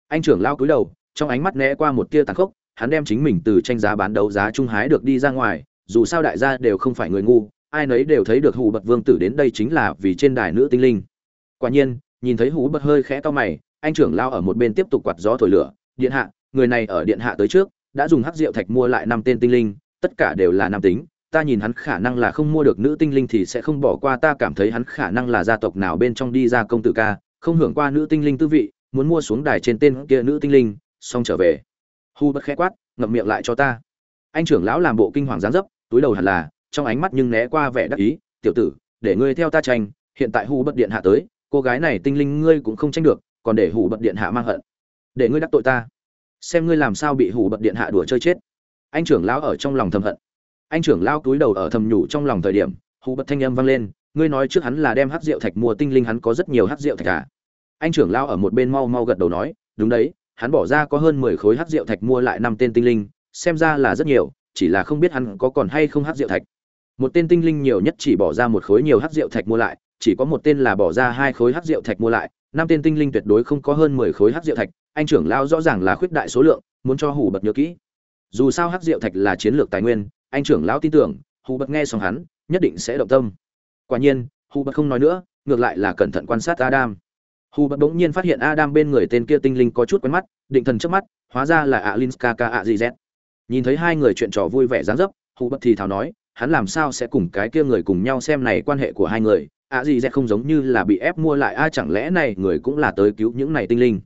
Anh trưởng lao cúi đầu, trong ánh mắt né qua một tia tàn khốc, hắn đem chính mình từ tranh giá bán đấu giá trung hái được đi ra ngoài, dù sao đại gia đều không phải người ngu, ai nấy đều thấy được hủ bật vương tử đến đây chính là vì trên đài nữ tinh linh. Quả nhiên, nhìn thấy hủ bật hơi khẽ to mày, anh trưởng lao ở một bên tiếp tục quạt gió thổi lửa, điện hạ, người này ở điện hạ tới trước, đã dùng hắc rượu thạch mua lại năm tên tinh linh, tất cả đều là nam tính, ta nhìn hắn khả năng là không mua được nữ tinh linh thì sẽ không bỏ qua, ta cảm thấy hắn khả năng là gia tộc nào bên trong đi ra công tử ca không hưởng qua nữ tinh linh tư vị, muốn mua xuống đài trên tên kia nữ tinh linh, xong trở về. Hu bất khẽ quát, ngậm miệng lại cho ta. Anh trưởng lão làm bộ kinh hoàng gián dấp, túi đầu hẳn là, trong ánh mắt nhưng né qua vẻ đắc ý, tiểu tử, để ngươi theo ta tranh, hiện tại hu bất điện hạ tới, cô gái này tinh linh ngươi cũng không tranh được, còn để hủ bật điện hạ mang hận. Để ngươi đắc tội ta. Xem ngươi làm sao bị hủ bật điện hạ đùa chơi chết. Anh trưởng lão ở trong lòng thầm hận. Anh trưởng lão cúi đầu ở thầm nhủ trong lòng thời điểm hủ bật thanh âm vang lên ngươi nói trước hắn là đem hắc rượu thạch mua tinh linh, hắn có rất nhiều hắc rượu thạch à? Anh trưởng lão ở một bên mau mau gật đầu nói, đúng đấy, hắn bỏ ra có hơn mười khối hắc rượu thạch mua lại năm tên tinh linh, xem ra là rất nhiều, chỉ là không biết hắn có còn hay không hắc rượu thạch. Một tên tinh linh nhiều nhất chỉ bỏ ra một khối nhiều hắc rượu thạch mua lại, chỉ có một tên là bỏ ra hai khối hắc rượu thạch mua lại, năm tên tinh linh tuyệt đối không có hơn mười khối hắc rượu thạch, anh trưởng lao rõ ràng là khuyết đại số lượng, muốn cho hủ bật nhớ kỹ. Dù sao hắc rượu thạch là chiến lược tài nguyên, anh trưởng lão tin tưởng hủ bật nghe xong hắn, nhất định sẽ động tâm quả nhiên Hu bất không nói nữa, ngược lại là cẩn thận quan sát adam. Hu bất bỗng nhiên phát hiện adam bên người tên kia tinh linh có chút quen mắt, định thần trước mắt, hóa ra là alinska ka a nhìn thấy hai người chuyện trò vui vẻ dáng dấp Hu bất thì thào nói, hắn làm sao sẽ cùng cái kia người cùng nhau xem này quan hệ của hai người? Ạ không giống như là bị ép mua lại, a, chẳng lẽ này người cũng là tới cứu những này tinh linh?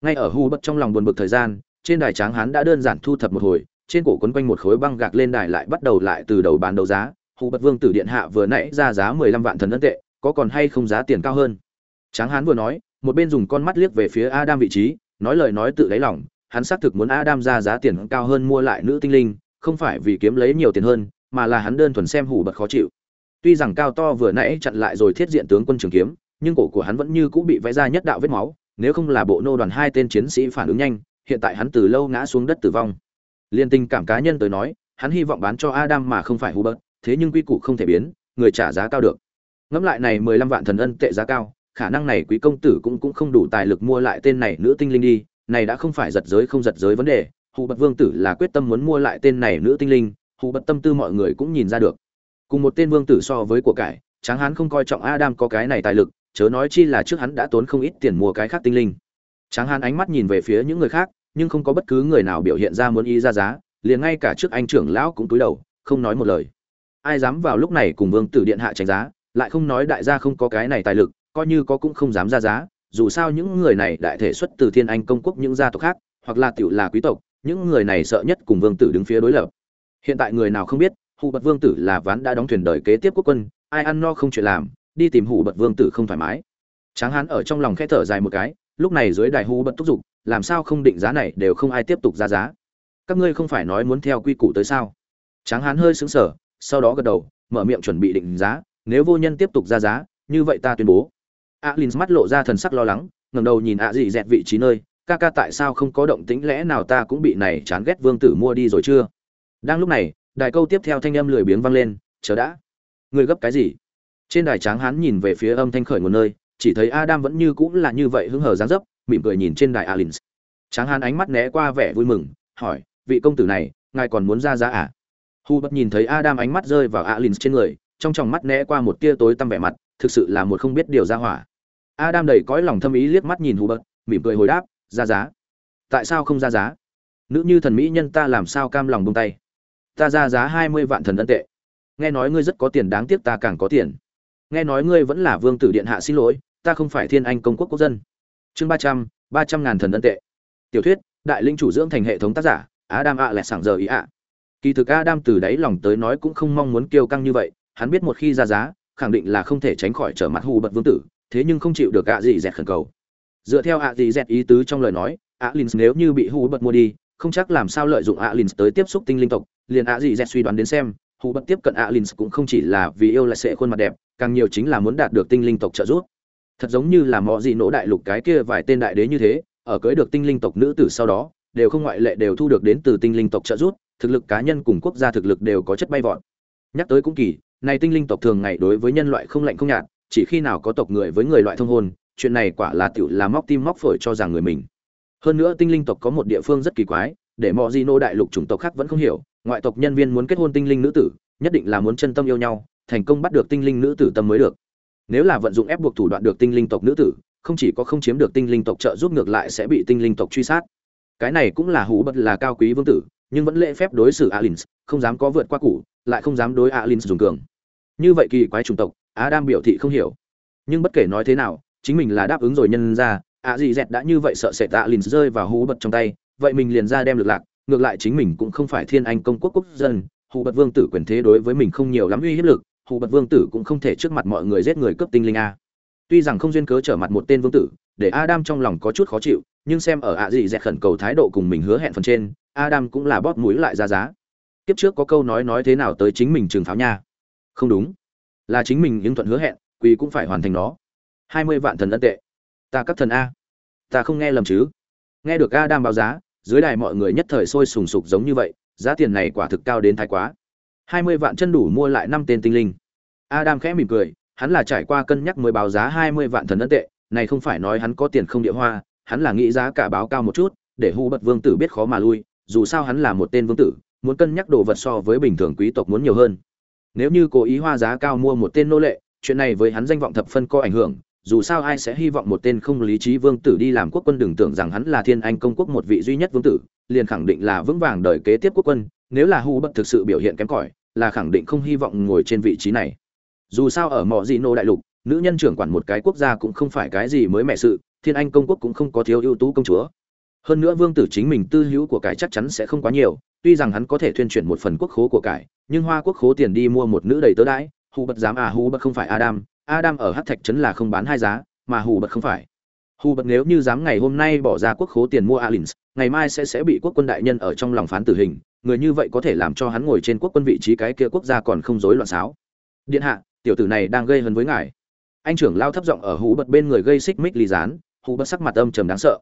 Ngay ở hu bất trong lòng buồn bực thời gian, trên đài tráng hắn đã đơn giản thu thập một hồi, trên cổ quấn quanh một khối băng gạc lên đài lại bắt đầu lại từ đầu bán đấu giá hù bất vương tử điện hạ vừa nãy ra giá mười lăm vạn thần ân tệ có còn hay không giá tiền cao hơn? Tráng hán vừa nói một bên dùng con mắt liếc về phía adam vị trí nói lời nói tự đáy lòng hắn xác thực muốn adam ra giá tiền cao hơn mua lại nữ tinh linh không phải vì kiếm lấy nhiều tiền hơn mà là hắn đơn thuần xem hủ bật khó chịu. Tuy rằng cao to vừa nãy chặn lại rồi thiết diện tướng quân trường kiếm, nhưng cổ của hắn vẫn như cũ bị vẽ ra nhất đạo vết máu, nếu không là bộ nô đoàn hai tên chiến sĩ phản ứng nhanh, hiện tại hắn từ lâu ngã xuống đất tử vong. Liên tình cảm cá nhân tới nói, hắn hy vọng bán cho Adam mà không phải Hubert, thế nhưng quy củ không thể biến, người trả giá cao được. Ngẫm lại này 15 vạn thần ân tệ giá cao, khả năng này quý công tử cũng cũng không đủ tài lực mua lại tên này nữ tinh linh đi, này đã không phải giật giới không giật giới vấn đề, Hubert vương tử là quyết tâm muốn mua lại tên này nữ tinh linh, Hubert tâm tư mọi người cũng nhìn ra được. Cùng một tên vương tử so với của cải tráng hán không coi trọng adam có cái này tài lực chớ nói chi là trước hắn đã tốn không ít tiền mua cái khác tinh linh. Tráng hán ánh mắt nhìn về phía những người khác nhưng không có bất cứ người nào biểu hiện ra muốn y ra giá liền ngay cả trước anh trưởng lão cũng cúi đầu không nói một lời ai dám vào lúc này cùng vương tử điện hạ tránh giá, lại không nói đại gia không có cái này tài lực, coi như có cũng không dám ra giá, dù sao những người này đại thể xuất từ thiên anh công quốc những gia tộc khác, hoặc là tiểu là quý tộc, những người này sợ nhất cùng vương tử đứng phía đối lập. Hiện tại người nào không biết, hủ bật vương tử là ván đã đóng thuyền đời kế tiếp quốc quân, ai ăn no không chuyện làm, đi tìm hủ bật vương tử không thoải mái. Tráng hán ở trong lòng khẽ thở dài một cái, lúc này dưới đài hủ bật thúc giục, làm sao không định giá này đều không ai tiếp tục ra giá. Các ngươi không phải nói muốn theo quy củ tới sao? Tráng hán hơi sững sờ sau đó gật đầu, mở miệng chuẩn bị định giá, nếu vô nhân tiếp tục ra giá, như vậy ta tuyên bố. Alin mắt lộ ra thần sắc lo lắng, ngẩng đầu nhìn ạ dị dẹt vị trí nơi, ca ca tại sao không có động tĩnh, lẽ nào ta cũng bị này chán ghét vương tử mua đi rồi chưa? Đang lúc này, đài câu tiếp theo thanh âm lười biếng vang lên, chờ đã. Người gấp cái gì? Trên đài tráng hán nhìn về phía âm thanh khởi nguồn nơi, chỉ thấy adam vẫn như cũng là như vậy hứng hờ dáng dấp, mỉm cười nhìn trên đài alin tráng hán ánh mắt né qua vẻ vui mừng, hỏi, vị công tử này, ngài còn muốn ra giá à? Hu bất nhìn thấy adam ánh mắt rơi vào alin trên người, trong tròng mắt né qua một tia tối tăm vẻ mặt, thực sự là một không biết điều ra hỏa. Adam đầy cõi lòng thâm ý liếc mắt nhìn hu bất, mỉm cười hồi đáp, ra giá. Tại sao không ra giá? Nữ như thần mỹ nhân ta làm sao cam lòng buông tay? Ta ra giá hai mươi vạn thần ân tệ. Nghe nói ngươi rất có tiền, đáng tiếc ta càng có tiền. Nghe nói ngươi vẫn là vương tử điện hạ xin lỗi, ta không phải thiên anh công quốc quốc dân. Chương ba trăm ba trăm ngàn thần ân tệ. Tiểu thuyết, đại linh chủ dưỡng thành hệ thống tác giả, adam ạ à lẹt sảng giờ ý ạ kỳ thực adam từ đáy lòng tới nói cũng không mong muốn kiêu căng như vậy, hắn biết một khi ra giá, khẳng định là không thể tránh khỏi trở mặt hù bật vương tử, thế nhưng không chịu được ạ gì dẹt khẩn cầu. Dựa theo ạ gì dẹt ý tứ trong lời nói, ạ linh nếu như bị hù bật mua đi, không chắc làm sao lợi dụng ạ linh tới tiếp xúc tinh linh tộc, liền ạ gì dẹt suy đoán đến xem, hù bật tiếp cận ạ linh cũng không chỉ là vì yêu lại sẽ khuôn mặt đẹp, càng nhiều chính là muốn đạt được tinh linh tộc trợ giúp. Thật giống như là mọi gì nỗ đại lục cái kia vài tên đại đế như thế, ở cưới được tinh linh tộc nữ tử sau đó, đều không ngoại lệ đều thu được đến từ tinh linh tộc trợ giúp thực lực cá nhân cùng quốc gia thực lực đều có chất bay vọt. Nhắc tới cũng kỳ, này tinh linh tộc thường ngày đối với nhân loại không lạnh không nhạt, chỉ khi nào có tộc người với người loại thông hôn, chuyện này quả là tiểu là móc tim móc phổi cho rằng người mình. Hơn nữa tinh linh tộc có một địa phương rất kỳ quái, để mọi di nô đại lục chủng tộc khác vẫn không hiểu, ngoại tộc nhân viên muốn kết hôn tinh linh nữ tử, nhất định là muốn chân tâm yêu nhau, thành công bắt được tinh linh nữ tử tâm mới được. Nếu là vận dụng ép buộc thủ đoạn được tinh linh tộc nữ tử, không chỉ có không chiếm được tinh linh tộc trợ giúp ngược lại sẽ bị tinh linh tộc truy sát. Cái này cũng là hú bật là cao quý vương tử nhưng vẫn lễ phép đối xử alins, không dám có vượt qua cũ lại không dám đối alins dùng cường. Như vậy kỳ quái chủng tộc, adam biểu thị không hiểu. Nhưng bất kể nói thế nào, chính mình là đáp ứng rồi nhân ra ạ gì dẹt đã như vậy sợ sệt alins rơi vào hú bật trong tay, vậy mình liền ra đem lực lạc, ngược lại chính mình cũng không phải thiên anh công quốc quốc dân hù bật vương tử quyền thế đối với mình không nhiều lắm uy hiếp lực hù bật vương tử cũng không thể trước mặt mọi người giết người cướp tinh linh a. Tuy rằng không duyên cớ trở mặt một tên vương tử, để adam trong lòng có chút khó chịu, nhưng xem ở ạ Dị dẹt khẩn cầu thái độ cùng mình hứa hẹn phần trên adam cũng là bóp mũi lại ra giá. Kiếp trước có câu nói nói thế nào tới chính mình trường pháo nha. Không đúng. Là chính mình những thuận hứa hẹn, quỳ cũng phải hoàn thành nó. Hai mươi vạn thần ân tệ. Ta cấp thần a. Ta không nghe lầm chứ. Nghe được adam báo giá, dưới đài mọi người nhất thời sôi sùng sục giống như vậy, giá tiền này quả thực cao đến thái quá. Hai mươi vạn chân đủ mua lại năm tên tinh linh. Adam khẽ mỉm cười, hắn là trải qua cân nhắc mới báo giá hai mươi vạn thần ân tệ, này không phải nói hắn có tiền không địa hoa, hắn là nghĩ giá cả báo cao một chút, để hu bật vương tử biết khó mà lui dù sao hắn là một tên vương tử, muốn cân nhắc đồ vật so với bình thường quý tộc muốn nhiều hơn. Nếu như cố ý hoa giá cao mua một tên nô lệ, chuyện này với hắn danh vọng thập phân có ảnh hưởng, dù sao ai sẽ hy vọng một tên không lý trí vương tử đi làm quốc quân đừng tưởng rằng hắn là thiên anh công quốc một vị duy nhất vương tử, liền khẳng định là vững vàng đời kế tiếp quốc quân, nếu là hu bất thực sự biểu hiện kém cỏi, là khẳng định không hy vọng ngồi trên vị trí này. Dù sao ở mọi dị nô đại lục, nữ nhân trưởng quản một cái quốc gia cũng không phải cái gì mới mẻ sự, thiên anh công quốc cũng không có thiếu ưu tú công chúa hơn nữa vương tử chính mình tư hữu của cải chắc chắn sẽ không quá nhiều, tuy rằng hắn có thể thuyên chuyển một phần quốc khố của cải, nhưng hoa quốc khố tiền đi mua một nữ đầy tớ đãi, hù bật dám à hù bật không phải adam adam ở hát thạch trấn là không bán hai giá, mà hù bật không phải. Hù bật nếu như dám ngày hôm nay bỏ ra quốc khố tiền mua alins, ngày mai sẽ sẽ bị quốc quân đại nhân ở trong lòng phán tử hình, người như vậy có thể làm cho hắn ngồi trên quốc quân vị trí cái kia quốc gia còn không rối loạn xáo. Điện hạ, tiểu tử này đang gây hấn với ngài. Anh trưởng lao thấp giọng ở hù bật bên người gây xích mích ly gián, hù bật sắc mặt âm trầm đáng sợ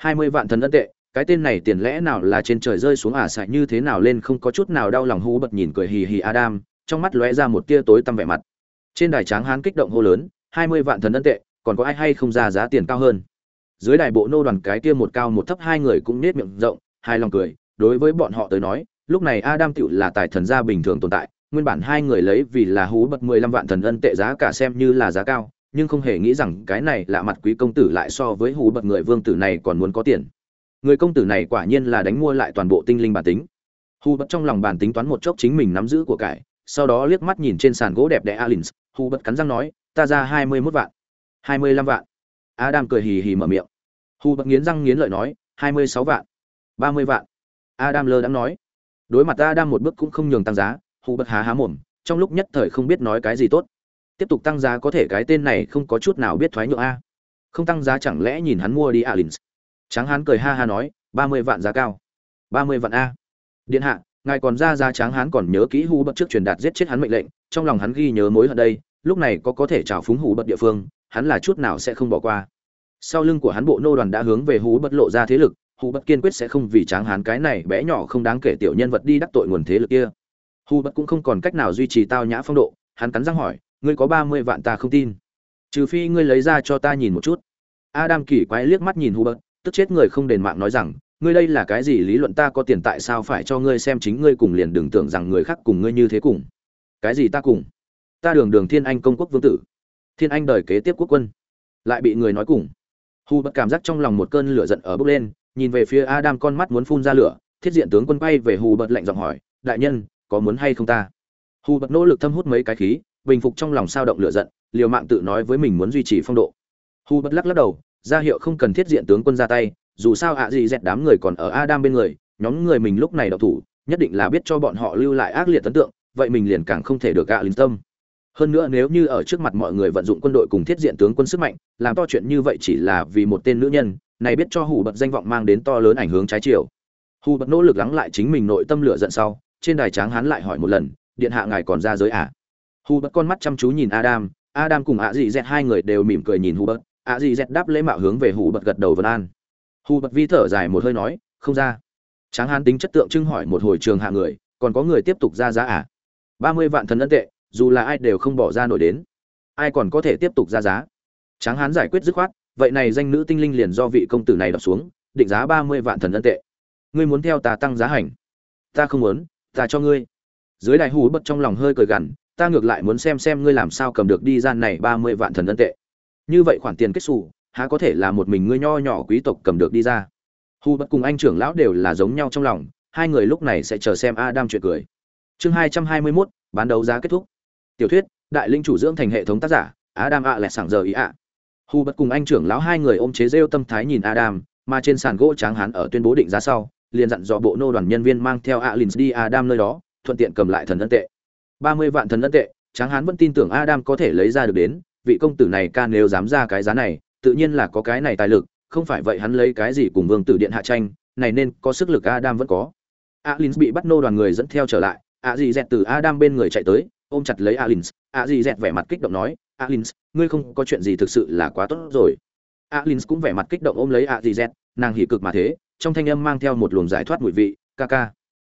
hai mươi vạn thần ân tệ, cái tên này tiền lẽ nào là trên trời rơi xuống ả à sại như thế nào lên không có chút nào đau lòng hú bật nhìn cười hì hì adam, trong mắt lóe ra một tia tối tăm vẻ mặt. Trên đài tráng hán kích động hô lớn, hai mươi vạn thần ân tệ, còn có ai hay không ra giá tiền cao hơn? Dưới đài bộ nô đoàn cái kia một cao một thấp hai người cũng nết miệng rộng hai lòng cười, đối với bọn họ tới nói, lúc này adam tựu là tài thần gia bình thường tồn tại, nguyên bản hai người lấy vì là hú bật mười lăm vạn thần ân tệ giá cả xem như là giá cao nhưng không hề nghĩ rằng cái này lạ mặt quý công tử lại so với hù bật người vương tử này còn muốn có tiền. Người công tử này quả nhiên là đánh mua lại toàn bộ tinh linh bản tính. Hù bật trong lòng bản tính toán một chốc chính mình nắm giữ của cải, sau đó liếc mắt nhìn trên sàn gỗ đẹp đẽ alins, hù bật cắn răng nói, ta ra hai mươi mốt vạn. Hai mươi lăm vạn. Adam cười hì hì mở miệng. Hù bật nghiến răng nghiến lợi nói, hai mươi sáu vạn. Ba mươi vạn. Adam lơ đãng nói. Đối mặt adam một bước cũng không nhường tăng giá, hù bật há há mồm, trong lúc nhất thời không biết nói cái gì tốt tiếp tục tăng giá có thể cái tên này không có chút nào biết thoái nhượng a. Không tăng giá chẳng lẽ nhìn hắn mua đi alins? Tráng hán cười ha ha nói, ba mươi vạn giá cao. Ba mươi vạn a. Điện hạ, ngài còn ra ra tráng hán còn nhớ kỹ hu bật trước truyền đạt giết chết hắn mệnh lệnh, trong lòng hắn ghi nhớ mối hận đây, lúc này có có thể trào phúng hủ bật địa phương, hắn là chút nào sẽ không bỏ qua. Sau lưng của hắn bộ nô đoàn đã hướng về hú bật lộ ra thế lực, hú bật kiên quyết sẽ không vì tráng hán cái này bé nhỏ không đáng kể tiểu nhân vật đi đắc tội nguồn thế lực kia. Hú bất cũng không còn cách nào duy trì tao nhã phong độ, hắn cắn răng hỏi ngươi có ba mươi vạn ta không tin. Trừ phi ngươi lấy ra cho ta nhìn một chút. Adam kỳ quái liếc mắt nhìn hubert bất tức chết người không đền mạng nói rằng, ngươi đây là cái gì, lý luận ta có tiền tại sao phải cho ngươi xem chính ngươi cùng liền đừng tưởng rằng người khác cùng ngươi như thế cùng. Cái gì ta cùng? Ta đường đường thiên anh công quốc vương tử. Thiên anh đời kế tiếp quốc quân. Lại bị người nói cùng. Hu bất cảm giác trong lòng một cơn lửa giận ở bốc lên, nhìn về phía adam con mắt muốn phun ra lửa, thiết diện tướng quân quay về hù bật lạnh giọng hỏi, đại nhân, có muốn hay không ta? Hù bật nỗ lực thâm hút mấy cái khí bình phục trong lòng sao động lửa giận, liều mạng tự nói với mình muốn duy trì phong độ. Hu bất lắc lắc đầu, ra hiệu không cần thiết diện tướng quân ra tay, dù sao ạ gì dẹt đám người còn ở adam bên người, nhóm người mình lúc này đậu thủ, nhất định là biết cho bọn họ lưu lại ác liệt ấn tượng, vậy mình liền càng không thể được gạ linh tâm. Hơn nữa nếu như ở trước mặt mọi người vận dụng quân đội cùng thiết diện tướng quân sức mạnh, làm to chuyện như vậy chỉ là vì một tên nữ nhân, này biết cho Hu bật danh vọng mang đến to lớn ảnh hướng trái chiều. Hù bật nỗ lực lắng lại chính mình nội tâm lửa giận sau, trên đài tráng hắn lại hỏi một lần, điện hạ ngài còn ra giới à? Hù bật con mắt chăm chú nhìn adam. Adam cùng ạ dị dẹt hai người đều mỉm cười nhìn hù bật ạ dị dẹt đáp lễ mạo hướng về hù bật gật đầu vân an. Hù bật vi thở dài một hơi nói, không ra. Tráng hán tính chất tượng trưng hỏi một hồi trường hạ người, còn có người tiếp tục ra giá à? Ba mươi vạn thần ân tệ, dù là ai đều không bỏ ra nổi đến. Ai còn có thể tiếp tục ra giá? Tráng hán giải quyết dứt khoát, vậy này danh nữ tinh linh liền do vị công tử này đọc xuống, định giá ba mươi vạn thần ân tệ. Ngươi muốn theo ta tăng giá hành. Ta không muốn, ta cho ngươi. Dưới đại hú bật trong lòng hơi cười gằn ta ngược lại muốn xem xem ngươi làm sao cầm được đi gian này ba mươi vạn thần ân tệ. Như vậy khoản tiền kết xù, há có thể là một mình ngươi nho nhỏ quý tộc cầm được đi ra? Hù bất cùng anh trưởng lão đều là giống nhau trong lòng, hai người lúc này sẽ chờ xem adam chuyện cười. Chương hai trăm hai mươi mốt, bán đấu giá kết thúc. Tiểu thuyết, đại linh chủ dưỡng thành hệ thống tác giả, adam ạ à lẹ sảng giờ ý ạ. Hù bất cùng anh trưởng lão hai người ôm chế rêu tâm thái nhìn adam, mà trên sàn gỗ tráng hán ở tuyên bố định giá sau, liền dặn dò bộ nô đoàn nhân viên mang theo alin đi adam nơi đó, thuận tiện cầm lại thần ân tệ ba mươi vạn thần ân tệ, tráng hán vẫn tin tưởng adam có thể lấy ra được đến, vị công tử này ca nếu dám ra cái giá này, tự nhiên là có cái này tài lực, không phải vậy hắn lấy cái gì cùng vương tử điện hạ tranh, này nên có sức lực adam vẫn có. Alin bị bắt nô đoàn người dẫn theo trở lại, a dì dẹt từ adam bên người chạy tới, ôm chặt lấy alin a dì dẹt vẻ mặt kích động nói alin ngươi không có chuyện gì thực sự là quá tốt rồi. Alin cũng vẻ mặt kích động ôm lấy a dì dẹt nàng hỉ cực mà thế, trong thanh âm mang theo một luồng giải thoát mùi vị, ca ca.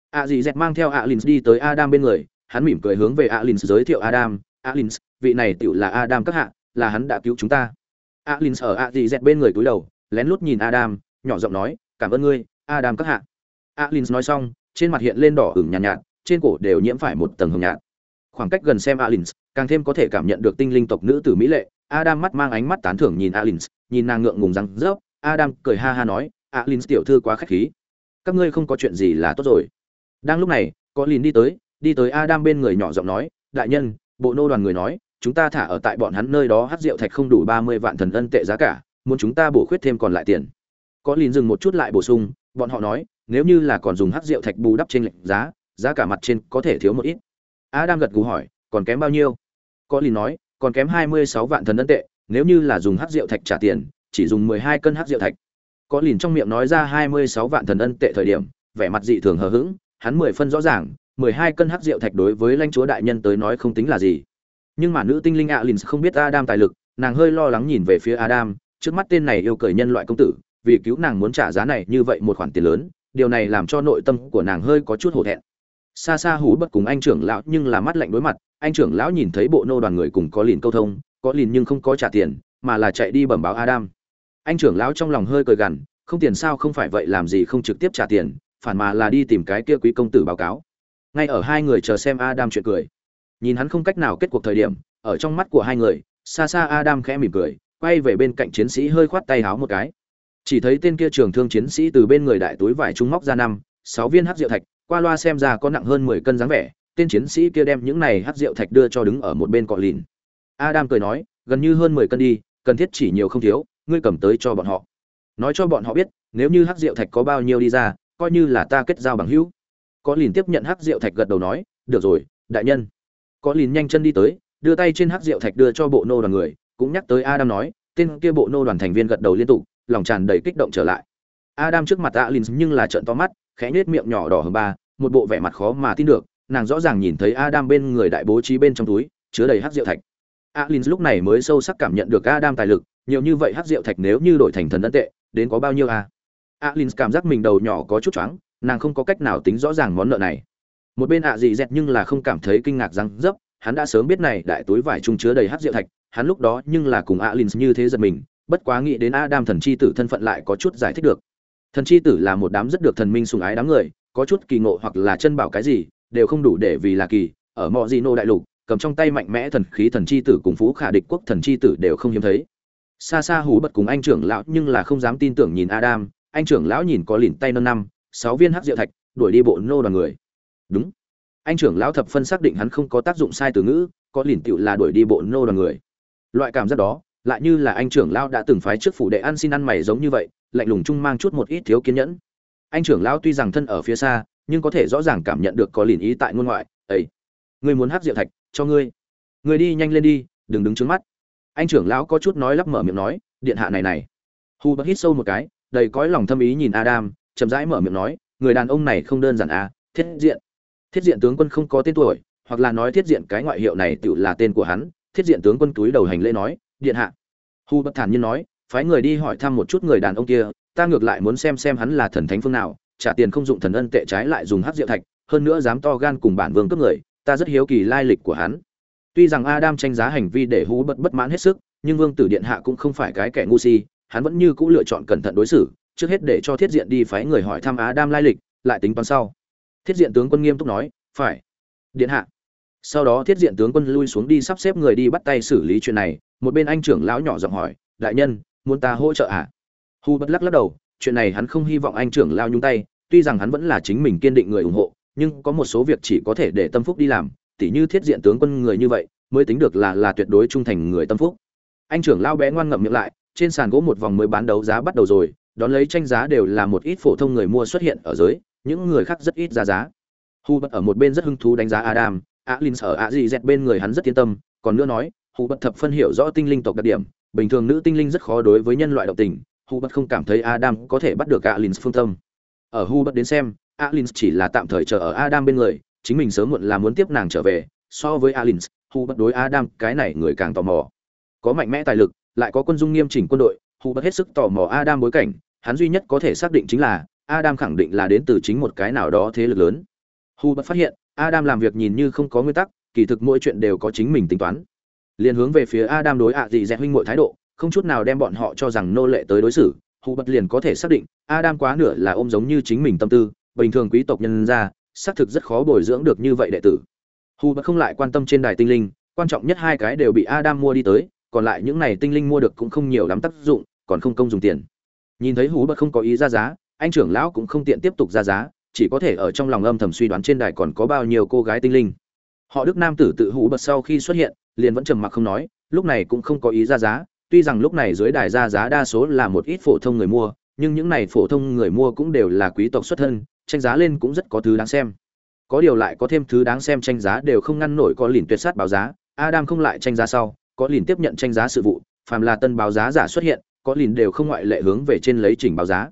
A dì dẹt mang theo alin đi tới adam bên người hắn mỉm cười hướng về Alins giới thiệu adam. Alins, vị này tiểu là adam các hạ là hắn đã cứu chúng ta. Alins ở a bên người cúi đầu lén lút nhìn adam nhỏ giọng nói cảm ơn ngươi adam các hạ. Alins nói xong trên mặt hiện lên đỏ ửng nhàn nhạt, nhạt trên cổ đều nhiễm phải một tầng hồng nhạt. Khoảng cách gần xem Alins, càng thêm có thể cảm nhận được tinh linh tộc nữ tử mỹ lệ. Adam mắt mang ánh mắt tán thưởng nhìn Alins, nhìn nàng ngượng ngùng răng rớp. Adam cười ha ha nói Alins tiểu thư quá khách khí. Các ngươi không có chuyện gì là tốt rồi. Đang lúc này có Lin đi tới đi tới adam bên người nhỏ giọng nói, đại nhân, bộ nô đoàn người nói, chúng ta thả ở tại bọn hắn nơi đó hát rượu thạch không đủ ba mươi vạn thần ân tệ giá cả, muốn chúng ta bổ khuyết thêm còn lại tiền. Có lìn dừng một chút lại bổ sung, bọn họ nói, nếu như là còn dùng hát rượu thạch bù đắp trên lệnh giá giá cả mặt trên có thể thiếu một ít. Adam gật gù hỏi, còn kém bao nhiêu? Có lìn nói, còn kém hai mươi sáu vạn thần ân tệ, nếu như là dùng hát rượu thạch trả tiền, chỉ dùng mười hai cân hát rượu thạch. Có lìn trong miệng nói ra hai mươi sáu vạn thần ân tệ thời điểm, vẻ mặt dị thường hờ hững, hắn mười phân rõ ràng mười hai cân hắc rượu thạch đối với lãnh chúa đại nhân tới nói không tính là gì. Nhưng mà nữ tinh linh alin không biết adam tài lực, nàng hơi lo lắng nhìn về phía adam, trước mắt tên này yêu cởi nhân loại công tử, vì cứu nàng muốn trả giá này như vậy một khoản tiền lớn, điều này làm cho nội tâm của nàng hơi có chút hổ thẹn. Xa xa hú bất cùng anh trưởng lão nhưng là mắt lạnh đối mặt, anh trưởng lão nhìn thấy bộ nô đoàn người cùng có lìn câu thông, có lìn nhưng không có trả tiền, mà là chạy đi bẩm báo adam. Anh trưởng lão trong lòng hơi cười gằn, không tiền sao không phải vậy làm gì không trực tiếp trả tiền, phản mà là đi tìm cái kia quý công tử báo cáo ngay ở hai người chờ xem adam chuyện cười. Nhìn hắn không cách nào kết cuộc thời điểm, ở trong mắt của hai người, xa xa adam khẽ mỉm cười, quay về bên cạnh chiến sĩ hơi khoát tay háo một cái. Chỉ thấy tên kia trường thương chiến sĩ từ bên người đại túi vải trung móc ra năm, sáu viên hắc rượu thạch, qua loa xem ra có nặng hơn mười cân dáng vẻ, tên chiến sĩ kia đem những này hắc rượu thạch đưa cho đứng ở một bên cọ lìn. Adam cười nói, gần như hơn mười cân đi, cần thiết chỉ nhiều không thiếu, ngươi cầm tới cho bọn họ. Nói cho bọn họ biết, nếu như hắc rượu thạch có bao nhiêu đi ra, coi như là ta kết giao bằng hữu có liền tiếp nhận hắc rượu thạch gật đầu nói, được rồi, đại nhân. Có liền nhanh chân đi tới, đưa tay trên hắc rượu thạch đưa cho bộ nô đoàn người, cũng nhắc tới adam nói, tên kia bộ nô đoàn thành viên gật đầu liên tục, lòng tràn đầy kích động trở lại. Adam trước mặt alin nhưng là trợn to mắt, khẽ nhếch miệng nhỏ đỏ hơn ba, một bộ vẻ mặt khó mà tin được, nàng rõ ràng nhìn thấy adam bên người đại bố trí bên trong túi, chứa đầy hắc rượu thạch. Alin lúc này mới sâu sắc cảm nhận được adam tài lực, nhiều như vậy hắc rượu thạch nếu như đổi thành thần ân tệ, đến có bao nhiêu à alin cảm giác mình đầu nhỏ có chút choáng nàng không có cách nào tính rõ ràng món nợ này. Một bên ạ à dị dẹt nhưng là không cảm thấy kinh ngạc răng dấp, hắn đã sớm biết này đại túi vải trung chứa đầy hát rượu thạch, hắn lúc đó nhưng là cùng alin như thế giật mình, bất quá nghĩ đến adam thần chi tử thân phận lại có chút giải thích được. Thần chi tử là một đám rất được thần minh sùng ái đám người, có chút kỳ ngộ hoặc là chân bảo cái gì, đều không đủ để vì là kỳ, ở mọi gì nô đại lục, cầm trong tay mạnh mẽ thần khí thần chi tử cùng phú khả địch quốc thần chi tử đều không hiếm thấy. Xa xa hú bật cùng anh trưởng lão nhưng là không dám tin tưởng nhìn adam, anh trưởng lão nhìn có lìn tay nâng năm sáu viên hắc diệu thạch, đuổi đi bộ nô đoàn người. Đúng. Anh trưởng lão thập phân xác định hắn không có tác dụng sai từ ngữ, có lìn tựu là đuổi đi bộ nô đoàn người. Loại cảm giác đó, lại như là anh trưởng lão đã từng phái trước phủ đệ ăn xin ăn mày giống như vậy, lạnh lùng chung mang chút một ít thiếu kiên nhẫn. Anh trưởng lão tuy rằng thân ở phía xa, nhưng có thể rõ ràng cảm nhận được có lìn ý tại ngôn ngoại ấy ngươi muốn hắc diệu thạch, cho ngươi. Ngươi đi nhanh lên đi, đừng đứng trước mắt. Anh trưởng lão có chút nói lắp mở miệng nói, điện hạ này này. Hu bất hít sâu một cái, đầy cõi lòng thâm ý nhìn adam chậm rãi mở miệng nói, người đàn ông này không đơn giản à thiết diện. Thiết diện tướng quân không có tên tuổi, hoặc là nói thiết diện cái ngoại hiệu này tự là tên của hắn, thiết diện tướng quân túi đầu hành lễ nói, điện hạ. Hu bất thản nhiên nói, phái người đi hỏi thăm một chút người đàn ông kia, ta ngược lại muốn xem xem hắn là thần thánh phương nào, trả tiền không dụng thần ân tệ trái lại dùng hắc diệu thạch, hơn nữa dám to gan cùng bản vương cướp người, ta rất hiếu kỳ lai lịch của hắn. Tuy rằng adam tranh giá hành vi để hú bất bất mãn hết sức, nhưng vương tử điện hạ cũng không phải cái kẻ ngu si, hắn vẫn như cũ lựa chọn cẩn thận đối xử trước hết để cho thiết diện đi phái người hỏi thăm á đam lai lịch, lại tính toán sau. Thiết diện tướng quân nghiêm túc nói, phải. Điện hạ. Sau đó thiết diện tướng quân lui xuống đi sắp xếp người đi bắt tay xử lý chuyện này, một bên anh trưởng lão nhỏ giọng hỏi, đại nhân, muốn ta hỗ trợ à? Hu bất lắc lắc đầu, chuyện này hắn không hy vọng anh trưởng lao nhung tay, tuy rằng hắn vẫn là chính mình kiên định người ủng hộ, nhưng có một số việc chỉ có thể để tâm phúc đi làm, tỉ như thiết diện tướng quân người như vậy, mới tính được là là tuyệt đối trung thành người tâm phúc. Anh trưởng lao bé ngoan ngậm miệng lại, trên sàn gỗ một vòng mới bán đấu giá bắt đầu rồi đón lấy tranh giá đều là một ít phổ thông người mua xuất hiện ở giới, những người khác rất ít ra giá. Hu bất ở một bên rất hứng thú đánh giá adam, alin sở a dẹt bên người hắn rất yên tâm, còn nữa nói hu bất thập phân hiểu rõ tinh linh tộc đặc điểm, bình thường nữ tinh linh rất khó đối với nhân loại động tình hu bất không cảm thấy adam có thể bắt được alin phương tâm. Ở hu bất đến xem, alin chỉ là tạm thời chờ ở adam bên người, chính mình sớm muộn là muốn tiếp nàng trở về, so với alin hu bất đối adam cái này người càng tò mò. Có mạnh mẽ tài lực, lại có quân dung nghiêm chỉnh quân đội hu bất hết sức tò mò adam bối cảnh hắn duy nhất có thể xác định chính là, adam khẳng định là đến từ chính một cái nào đó thế lực lớn. Hu bất phát hiện, adam làm việc nhìn như không có nguyên tắc, kỳ thực mỗi chuyện đều có chính mình tính toán. Liên hướng về phía adam đối ạ à dị dẹt huynh muội thái độ, không chút nào đem bọn họ cho rằng nô lệ tới đối xử. Hu bất liền có thể xác định, adam quá nửa là ôm giống như chính mình tâm tư, bình thường quý tộc nhân ra, xác thực rất khó bồi dưỡng được như vậy đệ tử. Hu bất không lại quan tâm trên đài tinh linh, quan trọng nhất hai cái đều bị adam mua đi tới, còn lại những này tinh linh mua được cũng không nhiều lắm tác dụng, còn không công dùng tiền nhìn thấy hú bất không có ý ra giá, anh trưởng lão cũng không tiện tiếp tục ra giá, chỉ có thể ở trong lòng âm thầm suy đoán trên đài còn có bao nhiêu cô gái tinh linh. Họ đức nam tử tự hú bật sau khi xuất hiện, liền vẫn trầm mặc không nói, lúc này cũng không có ý ra giá, tuy rằng lúc này dưới đài ra giá đa số là một ít phổ thông người mua, nhưng những này phổ thông người mua cũng đều là quý tộc xuất thân, tranh giá lên cũng rất có thứ đáng xem. Có điều lại có thêm thứ đáng xem tranh giá đều không ngăn nổi có liền tuyệt sát báo giá, adam không lại tranh giá sau, có liền tiếp nhận tranh giá sự vụ, phàm là tân báo giá giả xuất hiện có lìn đều không ngoại lệ hướng về trên lấy chỉnh báo giá.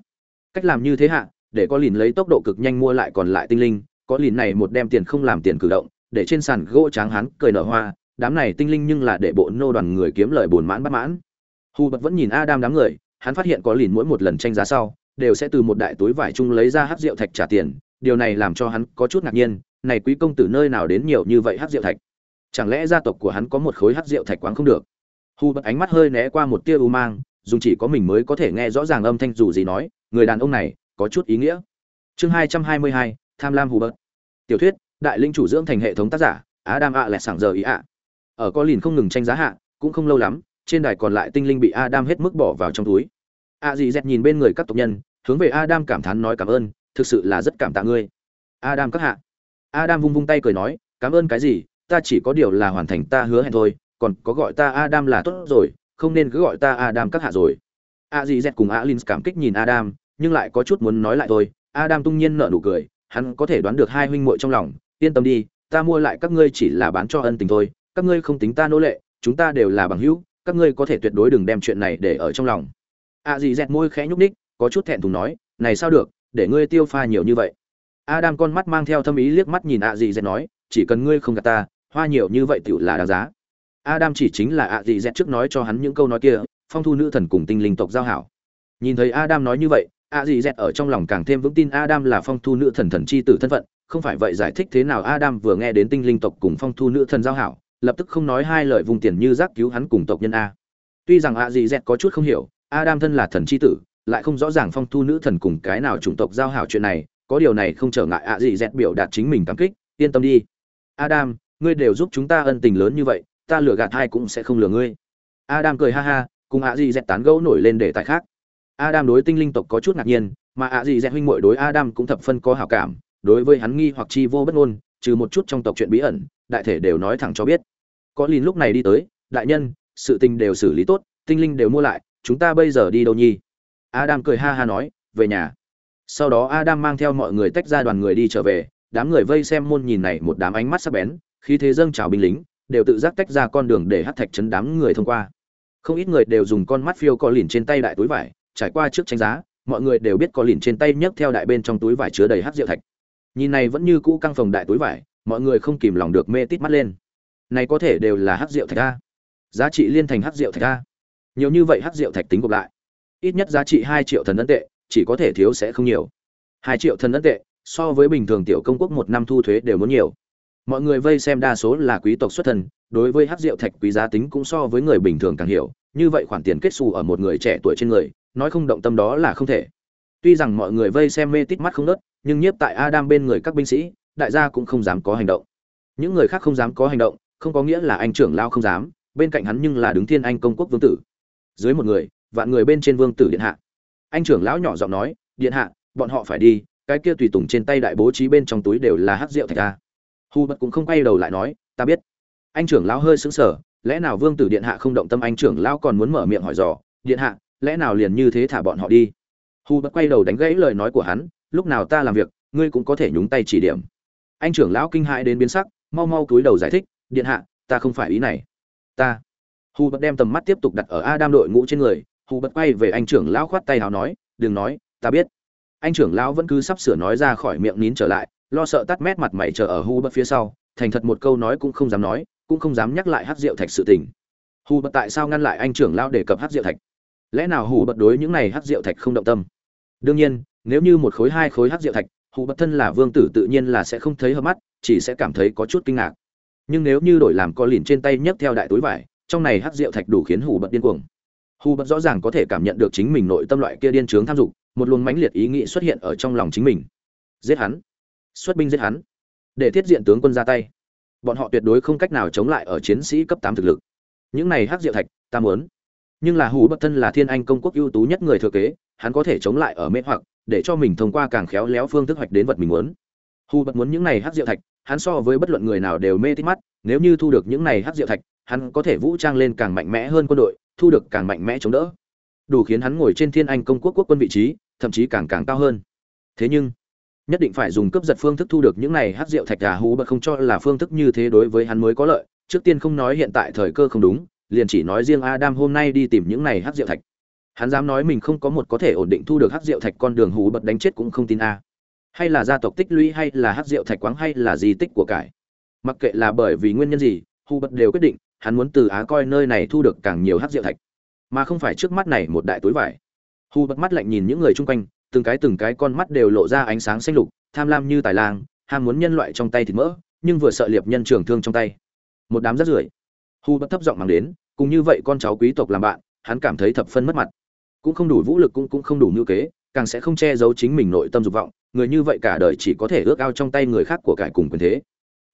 Cách làm như thế hạ, để có lìn lấy tốc độ cực nhanh mua lại còn lại tinh linh, có lìn này một đem tiền không làm tiền cử động, để trên sàn gỗ tráng hắn cười nở hoa, đám này tinh linh nhưng là để bộ nô đoàn người kiếm lời buồn mãn bất mãn. Hu bật vẫn nhìn adam đám người, hắn phát hiện có lìn mỗi một lần tranh giá sau, đều sẽ từ một đại túi vải chung lấy ra hát rượu thạch trả tiền, điều này làm cho hắn có chút ngạc nhiên, này quý công tử nơi nào đến nhiều như vậy hát rượu thạch? Chẳng lẽ gia tộc của hắn có một khối hát rượu thạch quáng không được? Hu bật ánh mắt hơi né qua một tia u mang dùng chỉ có mình mới có thể nghe rõ ràng âm thanh dù gì nói, người đàn ông này có chút ý nghĩa. Chương hai trăm hai mươi hai, tham lam hù bớt tiểu thuyết, đại linh chủ dưỡng thành hệ thống tác giả, adam ạ lẹ sảng giờ ý ạ ở có lìn không ngừng tranh giá hạ, cũng không lâu lắm, trên đài còn lại tinh linh bị adam hết mức bỏ vào trong túi. A dì dẹt nhìn bên người các tộc nhân, hướng về adam cảm thán nói cảm ơn, thực sự là rất cảm tạ ngươi. Adam các hạ. Adam vung vung tay cười nói, cảm ơn cái gì, ta chỉ có điều là hoàn thành ta hứa hẹn thôi, còn có gọi ta adam là tốt rồi không nên cứ gọi ta adam các hạ rồi. A dì dẹt cùng a lin cảm kích nhìn adam, nhưng lại có chút muốn nói lại thôi. Adam tung nhiên nở nụ cười, hắn có thể đoán được hai huynh muội trong lòng. Yên tâm đi, ta mua lại các ngươi chỉ là bán cho ân tình thôi. Các ngươi không tính ta nô lệ, chúng ta đều là bằng hữu, các ngươi có thể tuyệt đối đừng đem chuyện này để ở trong lòng. A dì dẹt môi khẽ nhúc ních có chút thẹn thùng nói, này sao được, để ngươi tiêu pha nhiều như vậy? Adam con mắt mang theo thâm ý liếc mắt nhìn a dì dẹt nói, chỉ cần ngươi không gạt ta, hoa nhiều như vậy tựu là đáng giá adam chỉ chính là a dì dẹt trước nói cho hắn những câu nói kia, phong thu nữ thần cùng tinh linh tộc giao hảo. Nhìn thấy adam nói như vậy a dì dẹt ở trong lòng càng thêm vững tin adam là phong thu nữ thần thần chi tử thân phận, không phải vậy giải thích thế nào adam vừa nghe đến tinh linh tộc cùng phong thu nữ thần giao hảo, lập tức không nói hai lời vùng tiền như giác cứu hắn cùng tộc nhân a. Tuy rằng a dì dẹt có chút không hiểu, adam thân là thần chi tử, lại không rõ ràng phong thu nữ thần cùng cái nào chủng tộc giao hảo chuyện này, có điều này không trở ngại a dì dẹt biểu đạt chính mình cảm kích, yên tâm đi. Adam, ngươi đều giúp chúng ta ân tình lớn như vậy ta lừa gạt hai cũng sẽ không lừa ngươi adam cười ha ha cùng a dị dẹt tán gẫu nổi lên để tại khác Adam đối tinh linh tộc có chút ngạc nhiên, mà ạ gì dẹt huynh muội đối Adam cũng thập phân có hảo cảm, đối với hắn nghi hoặc chi vô bất ngôn, trừ một chút trong tộc chuyện bí ẩn, đại thể đều nói thẳng cho biết. Có lìn lúc này đi tới, đại nhân, sự tình đều xử lý tốt, tinh linh đều mua lại, chúng ta bây giờ đi đâu nhi? Adam cười ha ha nói, về nhà. Sau đó Adam mang theo mọi người tách ra đoàn người đi trở về, đám người vây xem môn nhìn này một đám ánh mắt sắc bén, khí thế dâng trào binh lính, đều tự giác tách ra con đường để hắc thạch chấn đám người thông qua. Không ít người đều dùng con mắt phiêu có lìn trên tay đại túi vải, trải qua trước tranh giá mọi người đều biết có lìn trên tay nhấc theo đại bên trong túi vải chứa đầy hát rượu thạch. Nhìn này vẫn như cũ căng phòng đại túi vải mọi người không kìm lòng được mê tít mắt lên. Này có thể đều là hát rượu thạch a. Giá trị liên thành hát rượu thạch a. Nhiều như vậy hát rượu thạch tính gộp lại. Ít nhất giá trị hai triệu thần ấn tệ chỉ có thể thiếu sẽ không nhiều. Hai triệu thần ấn tệ so với bình thường tiểu công quốc một năm thu thuế đều muốn nhiều mọi người vây xem đa số là quý tộc xuất thân, đối với hát rượu thạch quý giá tính cũng so với người bình thường càng hiểu, như vậy khoản tiền kết xù ở một người trẻ tuổi trên người, nói không động tâm đó là không thể. Tuy rằng mọi người vây xem mê tít mắt không nớt nhưng nhiếp tại adam bên người các binh sĩ, đại gia cũng không dám có hành động. Những người khác không dám có hành động, không có nghĩa là anh trưởng lao không dám, bên cạnh hắn nhưng là đứng thiên anh công quốc vương tử. Dưới một người, vạn người bên trên vương tử điện hạ. Anh trưởng lão nhỏ giọng nói, điện hạ, bọn họ phải đi, cái kia tùy tùng trên tay đại bố trí bên trong túi đều là hát rượu thạch a hu bật cũng không quay đầu lại nói, ta biết. Anh trưởng lão hơi sững sờ, lẽ nào vương tử điện hạ không động tâm anh trưởng lão còn muốn mở miệng hỏi dò? Điện hạ, lẽ nào liền như thế thả bọn họ đi? Hu bật quay đầu đánh gãy lời nói của hắn, lúc nào ta làm việc, ngươi cũng có thể nhúng tay chỉ điểm. Anh trưởng lão kinh hãi đến biến sắc, mau mau cúi đầu giải thích, điện hạ, ta không phải ý này. Ta. Hu bật đem tầm mắt tiếp tục đặt ở adam đội ngũ trên người hu bật quay về anh trưởng lão khoát tay hào nói, đừng nói, ta biết. Anh trưởng lão vẫn cứ sắp sửa nói ra khỏi miệng nín trở lại lo sợ tắt mét mặt mày chờ ở hu Bất phía sau, thành thật một câu nói cũng không dám nói, cũng không dám nhắc lại hát rượu thạch sự tình. Hu bật tại sao ngăn lại anh trưởng lão đề cập hát rượu thạch? Lẽ nào hù bật đối những này hát rượu thạch không động tâm? Đương nhiên, nếu như một khối, hai khối hát rượu thạch hù bật thân là vương tử tự nhiên là sẽ không thấy hợp mắt, chỉ sẽ cảm thấy có chút kinh ngạc. Nhưng nếu như đổi làm co lìn trên tay nhấc theo đại túi vải, trong này hát rượu thạch đủ khiến hù bật điên cuồng. Hù bật rõ ràng có thể cảm nhận được chính mình nội tâm loại kia điên trướng tham dục, một luồng mãnh liệt ý nghĩ xuất hiện ở trong lòng chính mình. Giết hắn! Xuất binh giết hắn, để thiết diện tướng quân ra tay. Bọn họ tuyệt đối không cách nào chống lại ở chiến sĩ cấp tám thực lực. Những này hắc diệu thạch, ta muốn. Nhưng là hù bất thân là thiên anh công quốc ưu tú nhất người thừa kế, hắn có thể chống lại ở mê hoặc, để cho mình thông qua càng khéo léo phương thức hoạch đến vật mình muốn. Hù bất muốn những này hắc diệu thạch, hắn so với bất luận người nào đều mê thích mắt, nếu như thu được những này hắc diệu thạch, hắn có thể vũ trang lên càng mạnh mẽ hơn quân đội, thu được càng mạnh mẽ chống đỡ. Đủ khiến hắn ngồi trên thiên anh công quốc quốc quân vị trí, thậm chí càng càng cao hơn. Thế nhưng nhất định phải dùng cướp giật phương thức thu được những này hát rượu thạch gà hú bật không cho là phương thức như thế đối với hắn mới có lợi trước tiên không nói hiện tại thời cơ không đúng liền chỉ nói riêng Adam hôm nay đi tìm những này hắc rượu thạch. Hắn dám nói mình không có một có thể ổn định thu được hắc rượu thạch con đường hú bật đánh chết cũng không tin a. Hay là gia tộc tích lũy hay là hắc rượu thạch quáng hay là di tích của cải. Mặc kệ là bởi vì nguyên nhân gì, hú bật đều quyết định, hắn muốn từ Á coi nơi này thu được càng nhiều hắc rượu thạch, mà không phải trước mắt này một đại túi vải. Hú bật mắt lạnh nhìn những người chung quanh, từng cái từng cái con mắt đều lộ ra ánh sáng xanh lục, tham lam như tài lang, ham muốn nhân loại trong tay thịt mỡ, nhưng vừa sợ liệp nhân trường thương trong tay. Một đám rất rưởi. Hu bất thấp giọng mang đến cùng như vậy con cháu quý tộc làm bạn hắn cảm thấy thập phân mất mặt. Cũng không đủ vũ lực cũng cũng không đủ ngữ kế càng sẽ không che giấu chính mình nội tâm dục vọng người như vậy cả đời chỉ có thể ước ao trong tay người khác của cải cùng quyền thế.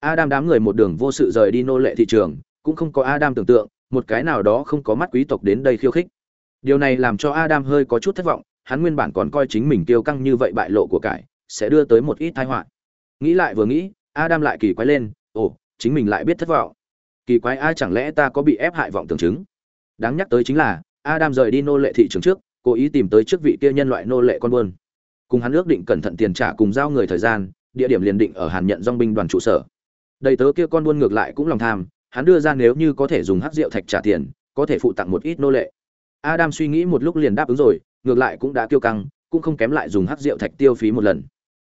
Adam đám người một đường vô sự rời đi nô lệ thị trường cũng không có adam tưởng tượng một cái nào đó không có mắt quý tộc đến đây khiêu khích. Điều này làm cho adam hơi có chút thất vọng hắn nguyên bản còn coi chính mình tiêu căng như vậy bại lộ của cải, sẽ đưa tới một ít tai họa. Nghĩ lại vừa nghĩ, adam lại kỳ quái lên, ồ, chính mình lại biết thất vọng. Kỳ quái ai chẳng lẽ ta có bị ép hại vọng tưởng chứng? Đáng nhắc tới chính là, adam rời đi nô lệ thị trường trước, cố ý tìm tới trước vị kia nhân loại nô lệ con buôn. Cùng hắn ước định cẩn thận tiền trả cùng giao người thời gian, địa điểm liền định ở hàn nhận dong binh đoàn trụ sở. Đầy tớ kia con buôn ngược lại cũng lòng tham, hắn đưa ra nếu như có thể dùng hắc rượu thạch trả tiền, có thể phụ tặng một ít nô lệ. Adam suy nghĩ một lúc liền đáp ứng rồi ngược lại cũng đã kiêu căng, cũng không kém lại dùng hắc rượu thạch tiêu phí một lần.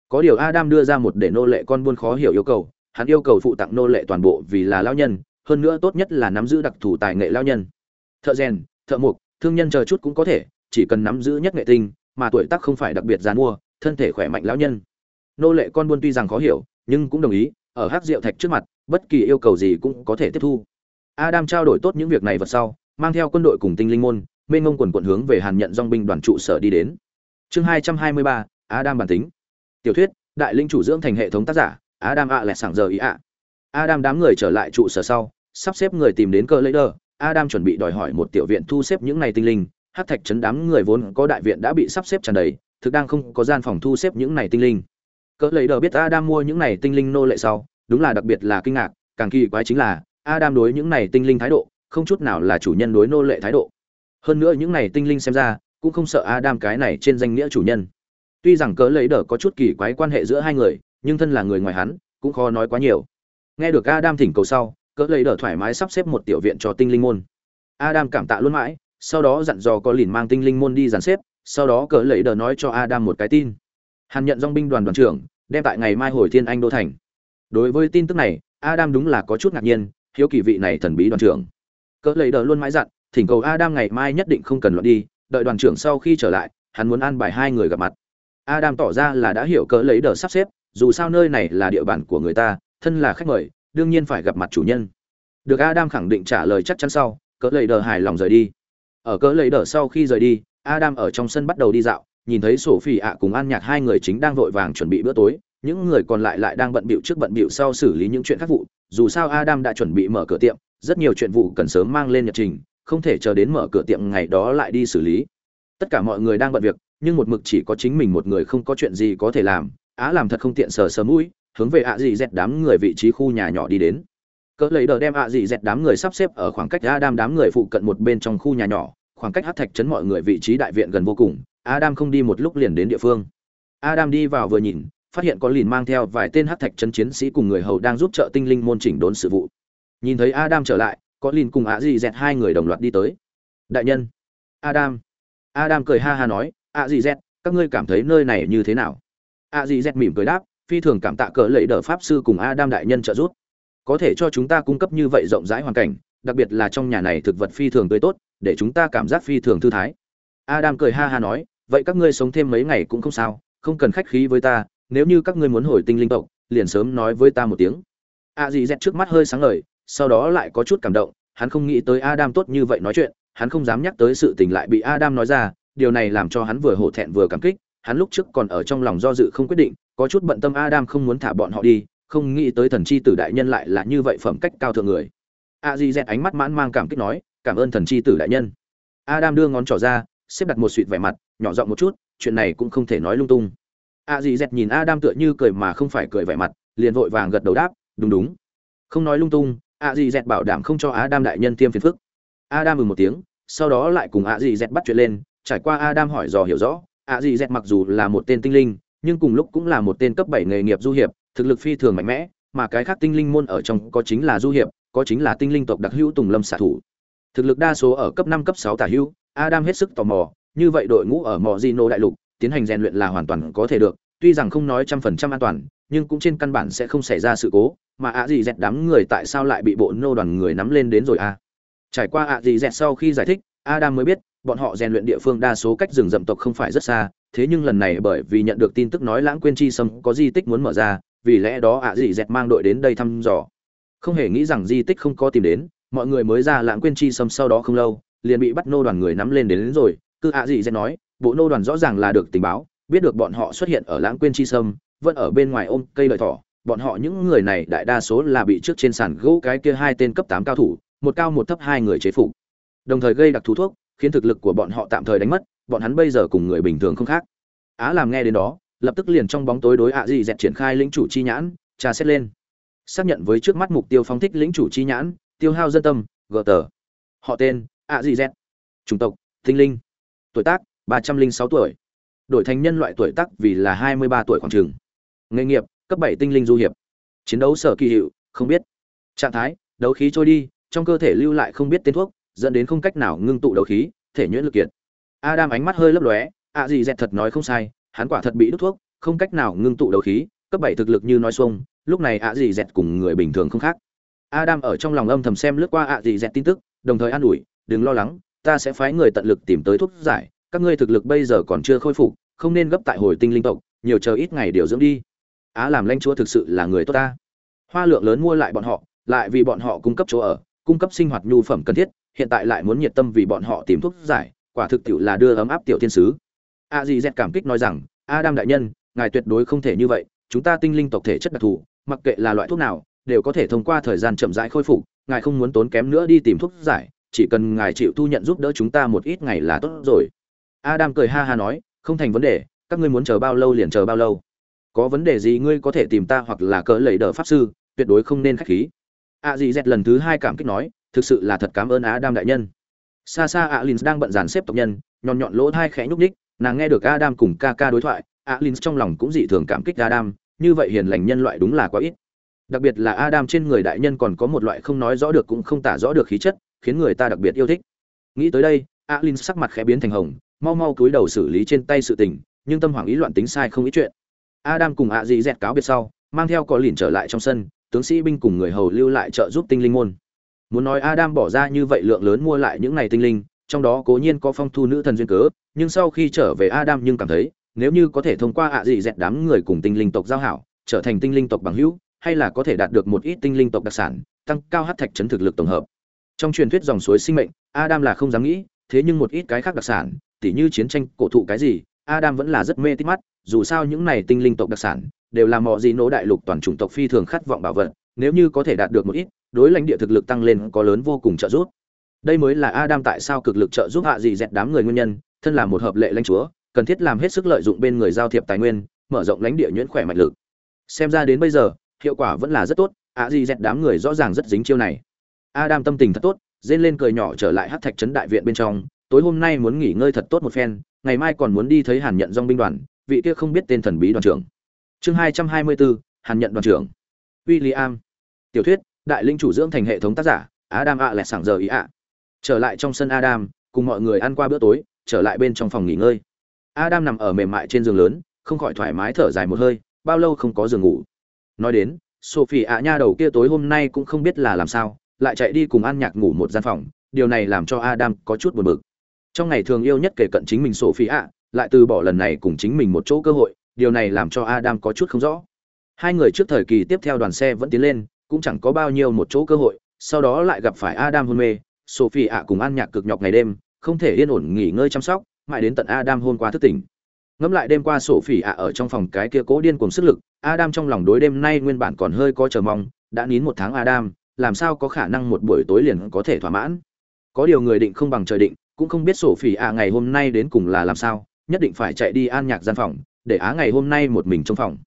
Có điều adam đưa ra một để nô lệ con buôn khó hiểu yêu cầu, hắn yêu cầu phụ tặng nô lệ toàn bộ vì là lao nhân, hơn nữa tốt nhất là nắm giữ đặc thù tài nghệ lao nhân. Thợ rèn, thợ mộc, thương nhân chờ chút cũng có thể, chỉ cần nắm giữ nhất nghệ tinh, mà tuổi tác không phải đặc biệt dàn mua, thân thể khỏe mạnh lão nhân. Nô lệ con buôn tuy rằng khó hiểu, nhưng cũng đồng ý, ở hát rượu thạch trước mặt, bất kỳ yêu cầu gì cũng có thể tiếp thu. Adam trao đổi tốt những việc này vật sau, mang theo quân đội cùng tinh linh môn mênh ngông quần quận hướng về hàn nhận dong binh đoàn trụ sở đi đến chương hai trăm hai mươi ba adam bản tính tiểu thuyết đại linh chủ dưỡng thành hệ thống tác giả adam ạ lẹt sảng giờ ý ạ Adam đám người trở lại trụ sở sau, sắp xếp người tìm đến cơ lấy đờ. Adam chuẩn bị đòi hỏi một tiểu viện thu xếp những này tinh linh, hắc thạch chấn đám người vốn có đại viện đã bị sắp xếp tràn đầy, thực đang không có gian phòng thu xếp những này tinh linh. Cỡ lấy đờ biết Adam mua những này tinh linh nô lệ sau, đúng là đặc biệt là kinh ngạc, càng kỳ quái chính là Adam đối những này tinh linh thái độ, không chút nào là chủ nhân đối nô lệ thái độ. Hơn nữa những này tinh linh xem ra, cũng không sợ Adam cái này trên danh nghĩa chủ nhân. Tuy rằng cỡ lấy đờ có chút kỳ quái quan hệ giữa hai người, nhưng thân là người ngoài hắn, cũng khó nói quá nhiều. Nghe được adam thỉnh cầu sau cỡ lấy đỡ thoải mái sắp xếp một tiểu viện cho tinh linh môn. Adam cảm tạ luôn mãi sau đó dặn dò có lìn mang tinh linh môn đi dàn xếp sau đó cỡ lấy đỡ nói cho adam một cái tin. Hàn nhận dong binh đoàn đoàn trưởng đem tại ngày mai hồi thiên anh đô thành. Đối với tin tức này adam đúng là có chút ngạc nhiên hiếu kỳ vị này thần bí đoàn trưởng. Cỡ lấy đỡ luôn mãi dặn thỉnh cầu adam ngày mai nhất định không cần loạn đi, đợi đoàn trưởng sau khi trở lại, hắn muốn an bài hai người gặp mặt. Adam tỏ ra là đã hiểu cỡ lấy đờ sắp xếp, dù sao nơi này là địa bàn của người ta, thân là khách mời, đương nhiên phải gặp mặt chủ nhân. Được adam khẳng định trả lời chắc chắn sau cỡ lấy đờ hài lòng rời đi. Ở cỡ lấy đờ sau khi rời đi, adam ở trong sân bắt đầu đi dạo, nhìn thấy sổ ạ cùng an nhạc hai người chính đang vội vàng chuẩn bị bữa tối, những người còn lại lại đang bận bịu trước bận bịu sau xử lý những chuyện khác vụ, dù sao adam đã chuẩn bị mở cửa tiệm, rất nhiều chuyện vụ cần sớm mang lên nhật trình không thể chờ đến mở cửa tiệm ngày đó lại đi xử lý. Tất cả mọi người đang bận việc, nhưng một mực chỉ có chính mình một người không có chuyện gì có thể làm. Á làm thật không tiện sờ sờ mũi, hướng về ạ dị dẹt đám người vị trí khu nhà nhỏ đi đến. Cỡ lấy đờ đem ạ dị dẹt đám người sắp xếp ở khoảng cách adam đám người phụ cận một bên trong khu nhà nhỏ, khoảng cách hát thạch chấn mọi người vị trí đại viện gần vô cùng. Adam không đi một lúc liền đến địa phương. Adam đi vào vừa nhìn, phát hiện có lìn mang theo vài tên hát thạch chấn chiến sĩ cùng người hầu đang giúp trợ tinh linh môn chỉnh đốn sự vụ. Nhìn thấy adam trở lại có lìn cùng ạ dị dẹt hai người đồng loạt đi tới. Đại nhân. Adam. Adam cười ha ha nói, ạ dị dẹt, các ngươi cảm thấy nơi này như thế nào? Ạ dị dẹt mỉm cười đáp, phi thường cảm tạ cỡ lẫy đỡ pháp sư cùng adam đại nhân trợ giúp. Có thể cho chúng ta cung cấp như vậy rộng rãi hoàn cảnh, đặc biệt là trong nhà này thực vật phi thường tươi tốt, để chúng ta cảm giác phi thường thư thái. Adam cười ha ha nói, vậy các ngươi sống thêm mấy ngày cũng không sao, không cần khách khí với ta, nếu như các ngươi muốn hồi tinh linh tộc, liền sớm nói với ta một tiếng. A dì dẹt trước mắt hơi sáng ngời sau đó lại có chút cảm động, hắn không nghĩ tới adam tốt như vậy nói chuyện, hắn không dám nhắc tới sự tình lại bị adam nói ra, điều này làm cho hắn vừa hổ thẹn vừa cảm kích, hắn lúc trước còn ở trong lòng do dự không quyết định, có chút bận tâm adam không muốn thả bọn họ đi, không nghĩ tới thần chi tử đại nhân lại là như vậy phẩm cách cao thượng người. A di dẹt ánh mắt mãn mang cảm kích nói, cảm ơn thần chi tử đại nhân. Adam đưa ngón trỏ ra, xếp đặt một suỵt vẻ mặt, nhỏ giọng một chút, chuyện này cũng không thể nói lung tung. A Di dẹt nhìn adam tựa như cười mà không phải cười vẻ mặt, liền vội vàng gật đầu đáp, đúng đúng. Không nói lung tung a dì dẹt bảo đảm không cho adam đại nhân tiêm phiền phức. A Đam mừng một tiếng, sau đó lại cùng a dì dẹt bắt chuyện lên. Trải qua A Đam hỏi dò hiểu rõ, a dì dẹt mặc dù là một tên tinh linh, nhưng cùng lúc cũng là một tên cấp bảy nghề nghiệp du hiệp, thực lực phi thường mạnh mẽ, mà cái khác tinh linh môn ở trong có chính là du hiệp, có chính là tinh linh tộc đặc hữu tùng lâm xạ thủ. Thực lực đa số ở cấp năm, cấp sáu tả hữu, adam hết sức tò mò, như vậy đội ngũ ở mò di nô đại lục, tiến hành rèn luyện là hoàn toàn có thể được, tuy rằng không nói trăm phần trăm an toàn nhưng cũng trên căn bản sẽ không xảy ra sự cố mà ạ gì dẹt đám người tại sao lại bị bộ nô đoàn người nắm lên đến rồi à? trải qua ạ gì dẹt sau khi giải thích adam mới biết bọn họ rèn luyện địa phương đa số cách rừng rậm tộc không phải rất xa thế nhưng lần này bởi vì nhận được tin tức nói lãng quên chi sâm có di tích muốn mở ra vì lẽ đó ạ dì dẹt mang đội đến đây thăm dò không hề nghĩ rằng di tích không có tìm đến mọi người mới ra lãng quên chi sâm sau đó không lâu liền bị bắt nô đoàn người nắm lên đến, đến rồi cứ ạ dì dẹt nói bộ nô đoàn rõ ràng là được tình báo biết được bọn họ xuất hiện ở lãng quên chi sâm vẫn ở bên ngoài ôm cây lợi thỏ, bọn họ những người này đại đa số là bị trước trên sàn gỗ cái kia hai tên cấp tám cao thủ, một cao một thấp hai người chế phục. Đồng thời gây đặc thú thuốc, khiến thực lực của bọn họ tạm thời đánh mất, bọn hắn bây giờ cùng người bình thường không khác. Á làm nghe đến đó, lập tức liền trong bóng tối đối ạ dị dẹt triển khai lĩnh chủ chi nhãn, tra xét lên. Xác nhận với trước mắt mục tiêu phóng thích lĩnh chủ chi nhãn, tiêu hao dân tâm, gờ tờ. Họ tên, ạ dị dẹt. Chủng tộc, tinh linh. Tuổi tác, ba trăm linh sáu tuổi. Đổi thành nhân loại tuổi tác vì là hai mươi ba tuổi khoảng trường nghề nghiệp, cấp bảy tinh linh du hiệp. Chiến đấu sở kỳ hiệu, không biết. Trạng thái, đấu khí trôi đi, trong cơ thể lưu lại không biết tên thuốc, dẫn đến không cách nào ngưng tụ đấu khí, thể nhuyễn lực kiệt. Adam ánh mắt hơi lấp lóe, ạ gì dẹt thật nói không sai, hắn quả thật bị đốt thuốc, không cách nào ngưng tụ đấu khí, cấp bảy thực lực như nói xuông, lúc này ạ gì dẹt cùng người bình thường không khác. Adam ở trong lòng âm thầm xem lướt qua ạ gì dẹt tin tức, đồng thời an ủi, đừng lo lắng, ta sẽ phái người tận lực tìm tới thuốc giải, các ngươi thực lực bây giờ còn chưa khôi phục, không nên gấp tại hồi tinh linh tộc, nhiều chờ ít ngày điều dưỡng đi á làm lãnh chúa thực sự là người tốt ta. Hoa lượng lớn mua lại bọn họ, lại vì bọn họ cung cấp chỗ ở, cung cấp sinh hoạt nhu phẩm cần thiết, hiện tại lại muốn nhiệt tâm vì bọn họ tìm thuốc giải, quả thực tiệu là đưa ấm áp tiểu thiên sứ. A dì dẹt cảm kích nói rằng, adam đại nhân, ngài tuyệt đối không thể như vậy, chúng ta tinh linh tộc thể chất đặc thù, mặc kệ là loại thuốc nào, đều có thể thông qua thời gian chậm rãi khôi phục, ngài không muốn tốn kém nữa đi tìm thuốc giải, chỉ cần ngài chịu thu nhận giúp đỡ chúng ta một ít ngày là tốt rồi. Adam cười ha ha nói, không thành vấn đề, các ngươi muốn chờ bao lâu liền chờ bao lâu có vấn đề gì ngươi có thể tìm ta hoặc là cỡ lầy đờ pháp sư tuyệt đối không nên khách khí. A dì dẹt lần thứ hai cảm kích nói thực sự là thật cảm ơn á đam đại nhân. Xa xa alin đang bận dàn xếp tộc nhân nhọn nhọn lỗ thai khẽ nhúc ních nàng nghe được a đam cùng ca ca đối thoại alin trong lòng cũng dị thường cảm kích a đam, như vậy hiền lành nhân loại đúng là quá ít. Đặc biệt là a đam trên người đại nhân còn có một loại không nói rõ được cũng không tả rõ được khí chất khiến người ta đặc biệt yêu thích. Nghĩ tới đây alin sắc mặt khẽ biến thành hồng mau mau cúi đầu xử lý trên tay sự tình nhưng tâm hoảng ý loạn tính sai không ít chuyện adam cùng ạ dị dẹt cáo biệt sau, mang theo có lìn trở lại trong sân, tướng sĩ binh cùng người hầu lưu lại trợ giúp tinh linh môn. Muốn nói adam bỏ ra như vậy lượng lớn mua lại những này tinh linh, trong đó cố nhiên có phong thu nữ thần duyên cớ, nhưng sau khi trở về adam nhưng cảm thấy, nếu như có thể thông qua ạ dị dẹt đám người cùng tinh linh tộc giao hảo, trở thành tinh linh tộc bằng hữu, hay là có thể đạt được một ít tinh linh tộc đặc sản, tăng cao hắc thạch chấn thực lực tổng hợp. Trong truyền thuyết dòng suối sinh mệnh, adam là không dám nghĩ, thế nhưng một ít cái khác đặc sản, tỉ như chiến tranh, cổ thụ cái gì adam vẫn là rất mê tít mắt, dù sao những này tinh linh tộc đặc sản đều là mọi gì nổ đại lục toàn chủng tộc phi thường khát vọng bảo vật, nếu như có thể đạt được một ít, đối lãnh địa thực lực tăng lên có lớn vô cùng trợ giúp. Đây mới là adam tại sao cực lực trợ giúp hạ gì dẹt đám người nguyên nhân, thân là một hợp lệ lãnh chúa, cần thiết làm hết sức lợi dụng bên người giao thiệp tài nguyên, mở rộng lãnh địa nhuyễn khỏe mạnh lực. Xem ra đến bây giờ, hiệu quả vẫn là rất tốt ạ gì dẹt đám người rõ ràng rất dính chiêu này. Adam tâm tình thật tốt, rên lên cười nhỏ trở lại hát thạch trấn đại viện bên trong tối hôm nay muốn nghỉ ngơi thật tốt một phen, ngày mai còn muốn đi thấy hàn nhận dong binh đoàn, vị kia không biết tên thần bí đoàn trưởng. Chương hai trăm hai mươi bốn hàn nhận đoàn trưởng. William. tiểu thuyết, đại linh chủ dưỡng thành hệ thống tác giả, adam ạ lẹ sảng giờ ý ạ trở lại trong sân adam, cùng mọi người ăn qua bữa tối, trở lại bên trong phòng nghỉ ngơi. Adam nằm ở mềm mại trên giường lớn, không khỏi thoải mái thở dài một hơi, bao lâu không có giường ngủ. Nói đến, sophie ạ nha đầu kia tối hôm nay cũng không biết là làm sao, lại chạy đi cùng an nhạc ngủ một gian phòng, điều này làm cho adam có chút buồn bực trong ngày thường yêu nhất kể cận chính mình sophie ạ lại từ bỏ lần này cùng chính mình một chỗ cơ hội, điều này làm cho adam có chút không rõ. Hai người trước thời kỳ tiếp theo đoàn xe vẫn tiến lên, cũng chẳng có bao nhiêu một chỗ cơ hội, sau đó lại gặp phải adam hôn mê sophie ạ cùng an nhạc cực nhọc ngày đêm, không thể yên ổn nghỉ ngơi chăm sóc, mãi đến tận adam hôm qua thức tỉnh. Ngẫm lại đêm qua Sophie ạ ở trong phòng cái kia cố điên cùng sức lực, adam trong lòng đối đêm nay nguyên bản còn hơi có chờ mong, đã nín một tháng adam, làm sao có khả năng một buổi tối liền có thể thỏa mãn? Có điều người định không bằng trời định cũng không biết sổ phỉ ạ ngày hôm nay đến cùng là làm sao nhất định phải chạy đi an nhạc gian phòng để á ngày hôm nay một mình trong phòng.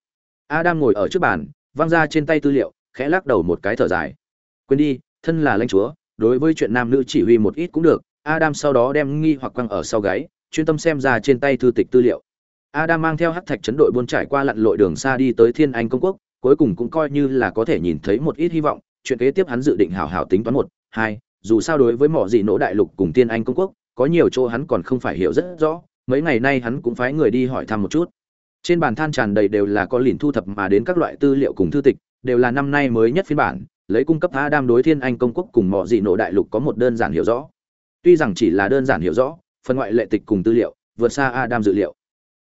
Adam ngồi ở trước bàn văng ra trên tay tư liệu khẽ lắc đầu một cái thở dài. Quên đi thân là lãnh chúa đối với chuyện nam nữ chỉ huy một ít cũng được adam sau đó đem nghi hoặc quăng ở sau gáy chuyên tâm xem ra trên tay thư tịch tư liệu. Adam mang theo hắc thạch chấn đội buôn trải qua lặn lội đường xa đi tới Thiên Anh công quốc, cuối cùng cũng coi như là có thể nhìn thấy một ít hy vọng, chuyện kế tiếp hắn dự định hảo hảo tính toán một, hai, dù sao đối với mỏ gì nỗ đại lục cùng Thiên Anh công quốc, có nhiều chỗ hắn còn không phải hiểu rất rõ, mấy ngày nay hắn cũng phái người đi hỏi thăm một chút. Trên bàn than tràn đầy đều là có lìn thu thập mà đến các loại tư liệu cùng thư tịch, đều là năm nay mới nhất phiên bản, lấy cung cấp Adam đối Thiên Anh công quốc cùng mọi dị nộ đại lục có một đơn giản hiểu rõ. Tuy rằng chỉ là đơn giản hiểu rõ, phần ngoại lệ tịch cùng tư liệu, vượt xa Adam dự liệu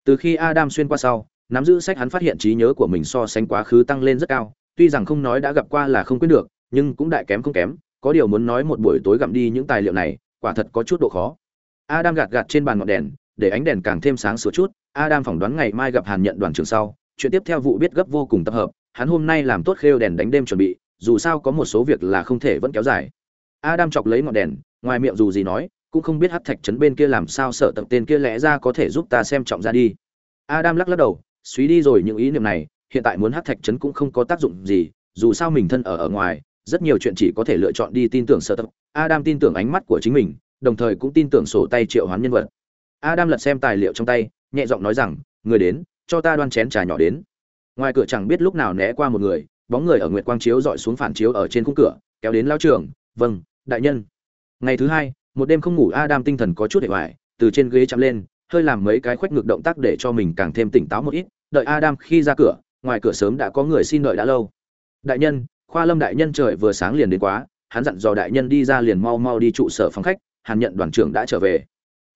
từ khi Adam xuyên qua sau, nắm giữ sách hắn phát hiện trí nhớ của mình so sánh quá khứ tăng lên rất cao, tuy rằng không nói đã gặp qua là không quyết được, nhưng cũng đại kém không kém, có điều muốn nói một buổi tối gặm đi những tài liệu này, quả thật có chút độ khó. Adam gạt gạt trên bàn ngọn đèn, để ánh đèn càng thêm sáng sủa chút, Adam phỏng đoán ngày mai gặp Hàn nhận đoàn trưởng sau, chuyện tiếp theo vụ biết gấp vô cùng tập hợp, hắn hôm nay làm tốt khêu đèn đánh đêm chuẩn bị, dù sao có một số việc là không thể vẫn kéo dài. Adam chọc lấy ngọn đèn, ngoài miệng dù gì nói, cũng không biết hắc thạch trấn bên kia làm sao sợ tập tên kia lẽ ra có thể giúp ta xem trọng ra đi. Adam lắc lắc đầu suy đi rồi những ý niệm này hiện tại muốn hắc thạch trấn cũng không có tác dụng gì dù sao mình thân ở ở ngoài rất nhiều chuyện chỉ có thể lựa chọn đi tin tưởng sợ tập adam tin tưởng ánh mắt của chính mình đồng thời cũng tin tưởng sổ tay triệu hoán nhân vật. Adam lật xem tài liệu trong tay, nhẹ giọng nói rằng, người đến, cho ta đoan chén trà nhỏ đến. Ngoài cửa chẳng biết lúc nào né qua một người, bóng người ở nguyệt quang chiếu dọi xuống phản chiếu ở trên khung cửa, kéo đến lao trưởng vâng đại nhân. Ngày thứ hai, một đêm không ngủ adam tinh thần có chút hệ hoài từ trên ghế chạm lên, hơi làm mấy cái khoách ngược động tác để cho mình càng thêm tỉnh táo một ít, đợi adam khi ra cửa, ngoài cửa sớm đã có người xin đợi đã lâu. Đại nhân, khoa lâm đại nhân trời vừa sáng liền đến quá, hắn dặn dò đại nhân đi ra liền mau mau đi trụ sở phòng khách hàn nhận đoàn trưởng đã trở về.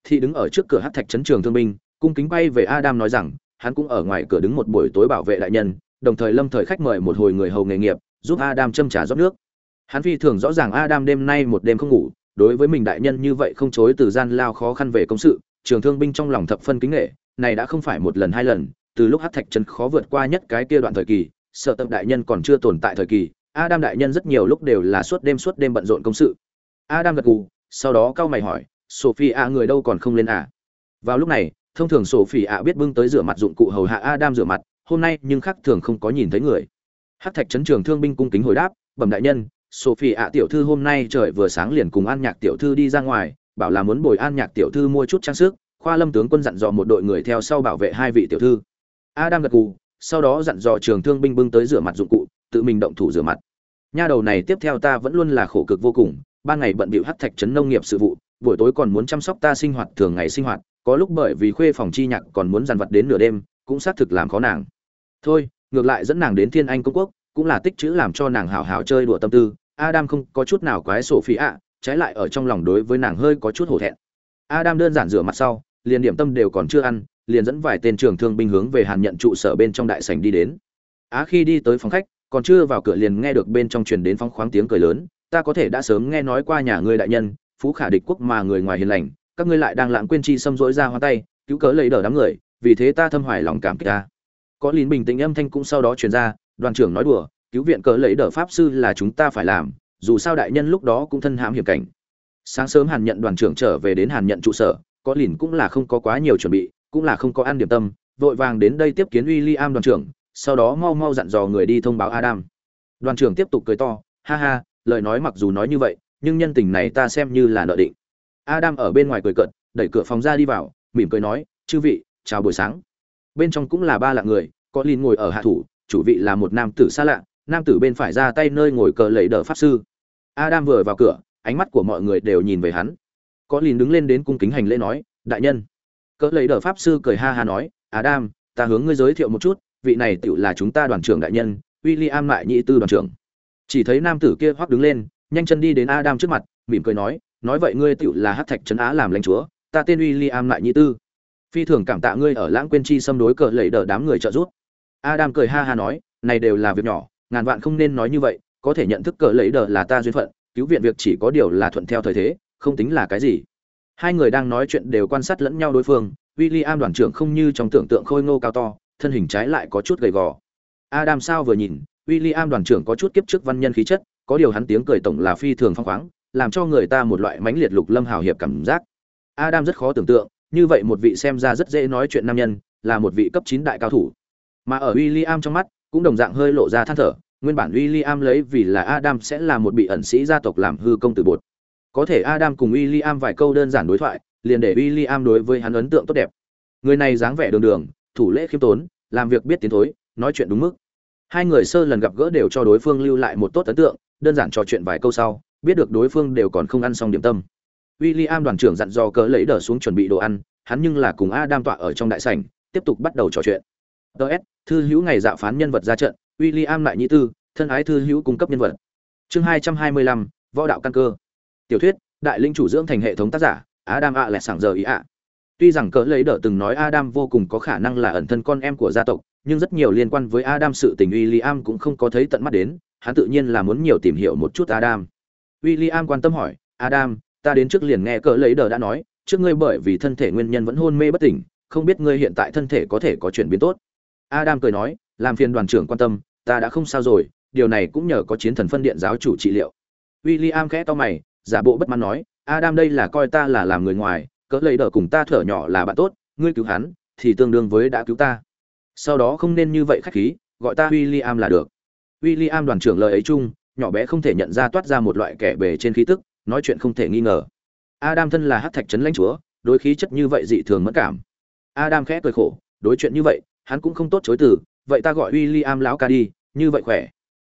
Thị đứng ở trước cửa hát thạch trấn trường thương binh, cung kính bay về adam nói rằng, hắn cũng ở ngoài cửa đứng một buổi tối bảo vệ đại nhân, đồng thời lâm thời khách mời một hồi người hầu nghề nghiệp, giúp adam châm trà rót nước. Hắn phi thường rõ ràng adam đêm nay một đêm không ngủ, đối với mình đại nhân như vậy không chối từ gian lao khó khăn về công sự, trường thương binh trong lòng thập phân kính nghệ này đã không phải một lần hai lần, từ lúc hát thạch trấn khó vượt qua nhất cái kia đoạn thời kỳ, sợ tập đại nhân còn chưa tồn tại thời kỳ, adam đại nhân rất nhiều lúc đều là suốt đêm suốt đêm bận rộn công sự. Adam gật gù sau đó cao mày hỏi sophie ạ người đâu còn không lên à? Vào lúc này, thông thường sophie ạ biết bưng tới rửa mặt dụng cụ hầu hạ adam rửa mặt, hôm nay nhưng khác thường không có nhìn thấy người. Hát thạch trấn trường thương binh cung kính hồi đáp, bẩm đại nhân sophie ạ tiểu thư hôm nay trời vừa sáng liền cùng an nhạc tiểu thư đi ra ngoài, bảo là muốn bồi an nhạc tiểu thư mua chút trang sức, khoa lâm tướng quân dặn dò một đội người theo sau bảo vệ hai vị tiểu thư. Adam gật cù sau đó dặn dò trường thương binh bưng tới rửa mặt dụng cụ, tự mình động thủ rửa mặt. Nha đầu này tiếp theo ta vẫn luôn là khổ cực vô cùng ban ngày bận bịu hắc thạch trấn nông nghiệp sự vụ, buổi tối còn muốn chăm sóc ta sinh hoạt, thường ngày sinh hoạt, có lúc bởi vì khuê phòng chi nhạc còn muốn dàn vật đến nửa đêm, cũng xác thực làm khó nàng. Thôi, ngược lại dẫn nàng đến thiên anh công quốc, cũng là tích chữ làm cho nàng hảo hảo chơi đùa tâm tư. Adam không có chút nào quái sổ phi ạ, trái lại ở trong lòng đối với nàng hơi có chút hổ thẹn. Adam đơn giản rửa mặt sau, liền điểm tâm đều còn chưa ăn, liền dẫn vài tên trưởng thương binh hướng về hàn nhận trụ sở bên trong đại sảnh đi đến. Á khi đi tới phòng khách, còn chưa vào cửa liền nghe được bên trong truyền đến phong khoáng tiếng cười lớn ta có thể đã sớm nghe nói qua nhà ngươi đại nhân, phú khả địch quốc mà người ngoài hiền lành, các ngươi lại đang lãng quên chi xâm rỗi ra hoa tay, cứu cớ lấy đỡ đám người, vì thế ta thâm hoài lòng cảm kích ta. Có lín bình tĩnh âm thanh cũng sau đó truyền ra, đoàn trưởng nói đùa, cứu viện cớ lấy đỡ pháp sư là chúng ta phải làm, dù sao đại nhân lúc đó cũng thân hãm hiểm cảnh. Sáng sớm hàn nhận đoàn trưởng trở về đến hàn nhận trụ sở, có lìn cũng là không có quá nhiều chuẩn bị, cũng là không có ăn điểm tâm, vội vàng đến đây tiếp kiến w i l l i am đoàn trưởng, sau đó mau mau dặn dò người đi thông báo adam. Đoàn trưởng tiếp tục cười to, ha ha lời nói mặc dù nói như vậy, nhưng nhân tình này ta xem như là nợ định. Adam ở bên ngoài cười cợt, đẩy cửa phòng ra đi vào, mỉm cười nói, chư vị, chào buổi sáng. Bên trong cũng là ba lạng người, có lin ngồi ở hạ thủ, chủ vị là một nam tử xa lạ, nam tử bên phải ra tay nơi ngồi cờ lẫy đỡ pháp sư. Adam vừa vào cửa, ánh mắt của mọi người đều nhìn về hắn. Có lìn đứng lên đến cung kính hành lễ nói, đại nhân. Cỡ lấy đỡ pháp sư cười ha ha nói, adam, ta hướng ngươi giới thiệu một chút, vị này tựu là chúng ta đoàn trưởng đại nhân, William lại nhị tư đoàn trưởng chỉ thấy nam tử kia hoắc đứng lên, nhanh chân đi đến adam trước mặt, mỉm cười nói nói vậy ngươi tựu là hát thạch trấn á làm lãnh chúa, ta tên William lại nhị tư. Phi thường cảm tạ ngươi ở lãng quên chi xâm đối cờ lẫy đỡ đám người trợ giúp. Adam cười ha ha nói, này đều là việc nhỏ, ngàn vạn không nên nói như vậy, có thể nhận thức cờ lẫy đỡ là ta duyên phận, cứu viện việc chỉ có điều là thuận theo thời thế, không tính là cái gì. Hai người đang nói chuyện đều quan sát lẫn nhau đối phương, William đoàn trưởng không như trong tưởng tượng khôi ngô cao to, thân hình trái lại có chút gầy gò. Adam sao vừa nhìn William đoàn trưởng có chút kiếp trước văn nhân khí chất, có điều hắn tiếng cười tổng là phi thường phong khoáng, làm cho người ta một loại mãnh liệt lục lâm hào hiệp cảm giác. Adam rất khó tưởng tượng, như vậy một vị xem ra rất dễ nói chuyện nam nhân, là một vị cấp chín đại cao thủ. Mà ở William trong mắt, cũng đồng dạng hơi lộ ra than thở, nguyên bản William lấy vì là Adam sẽ là một bị ẩn sĩ gia tộc làm hư công tử bột. Có thể Adam cùng William vài câu đơn giản đối thoại, liền để William đối với hắn ấn tượng tốt đẹp. Người này dáng vẻ đường đường, thủ lễ khiêm tốn, làm việc biết tiến thối, nói chuyện đúng mức hai người sơ lần gặp gỡ đều cho đối phương lưu lại một tốt ấn tượng, đơn giản trò chuyện vài câu sau, biết được đối phương đều còn không ăn xong điểm tâm. William đoàn trưởng dặn dò cỡ lấy đờ xuống chuẩn bị đồ ăn, hắn nhưng là cùng Adam tọa ở trong đại sảnh, tiếp tục bắt đầu trò chuyện. Ts thư hữu ngày dạ phán nhân vật ra trận, William lại nhĩ tư, thân ái thư hữu cung cấp nhân vật. Chương hai trăm hai mươi lăm, võ đạo căn cơ. Tiểu thuyết, đại linh chủ dưỡng thành hệ thống tác giả, adam ạ lẹ sảng giờ ý ạ tuy rằng cỡ lấy đỡ từng nói adam vô cùng có khả năng là ẩn thân con em của gia tộc, nhưng rất nhiều liên quan với adam sự tình William cũng không có thấy tận mắt đến, hắn tự nhiên là muốn nhiều tìm hiểu một chút adam. William quan tâm hỏi, adam, ta đến trước liền nghe cỡ lấy đỡ đã nói, trước ngươi bởi vì thân thể nguyên nhân vẫn hôn mê bất tỉnh, không biết ngươi hiện tại thân thể có thể có chuyển biến tốt. Adam cười nói, làm phiền đoàn trưởng quan tâm, ta đã không sao rồi, điều này cũng nhờ có chiến thần phân điện giáo chủ trị liệu. William khẽ to mày, giả bộ bất mãn nói, adam đây là coi ta là làm người ngoài cỡ lấy đỡ cùng ta thở nhỏ là bạn tốt, ngươi cứu hắn, thì tương đương với đã cứu ta. Sau đó không nên như vậy khách khí, gọi ta William là được. William đoàn trưởng lời ấy chung, nhỏ bé không thể nhận ra toát ra một loại kẻ bề trên khí tức, nói chuyện không thể nghi ngờ. Adam thân là hát thạch trấn lãnh chúa, đối khí chất như vậy dị thường mất cảm. Adam khẽ cười khổ, đối chuyện như vậy, hắn cũng không tốt chối từ, vậy ta gọi William lão ca đi, như vậy khỏe.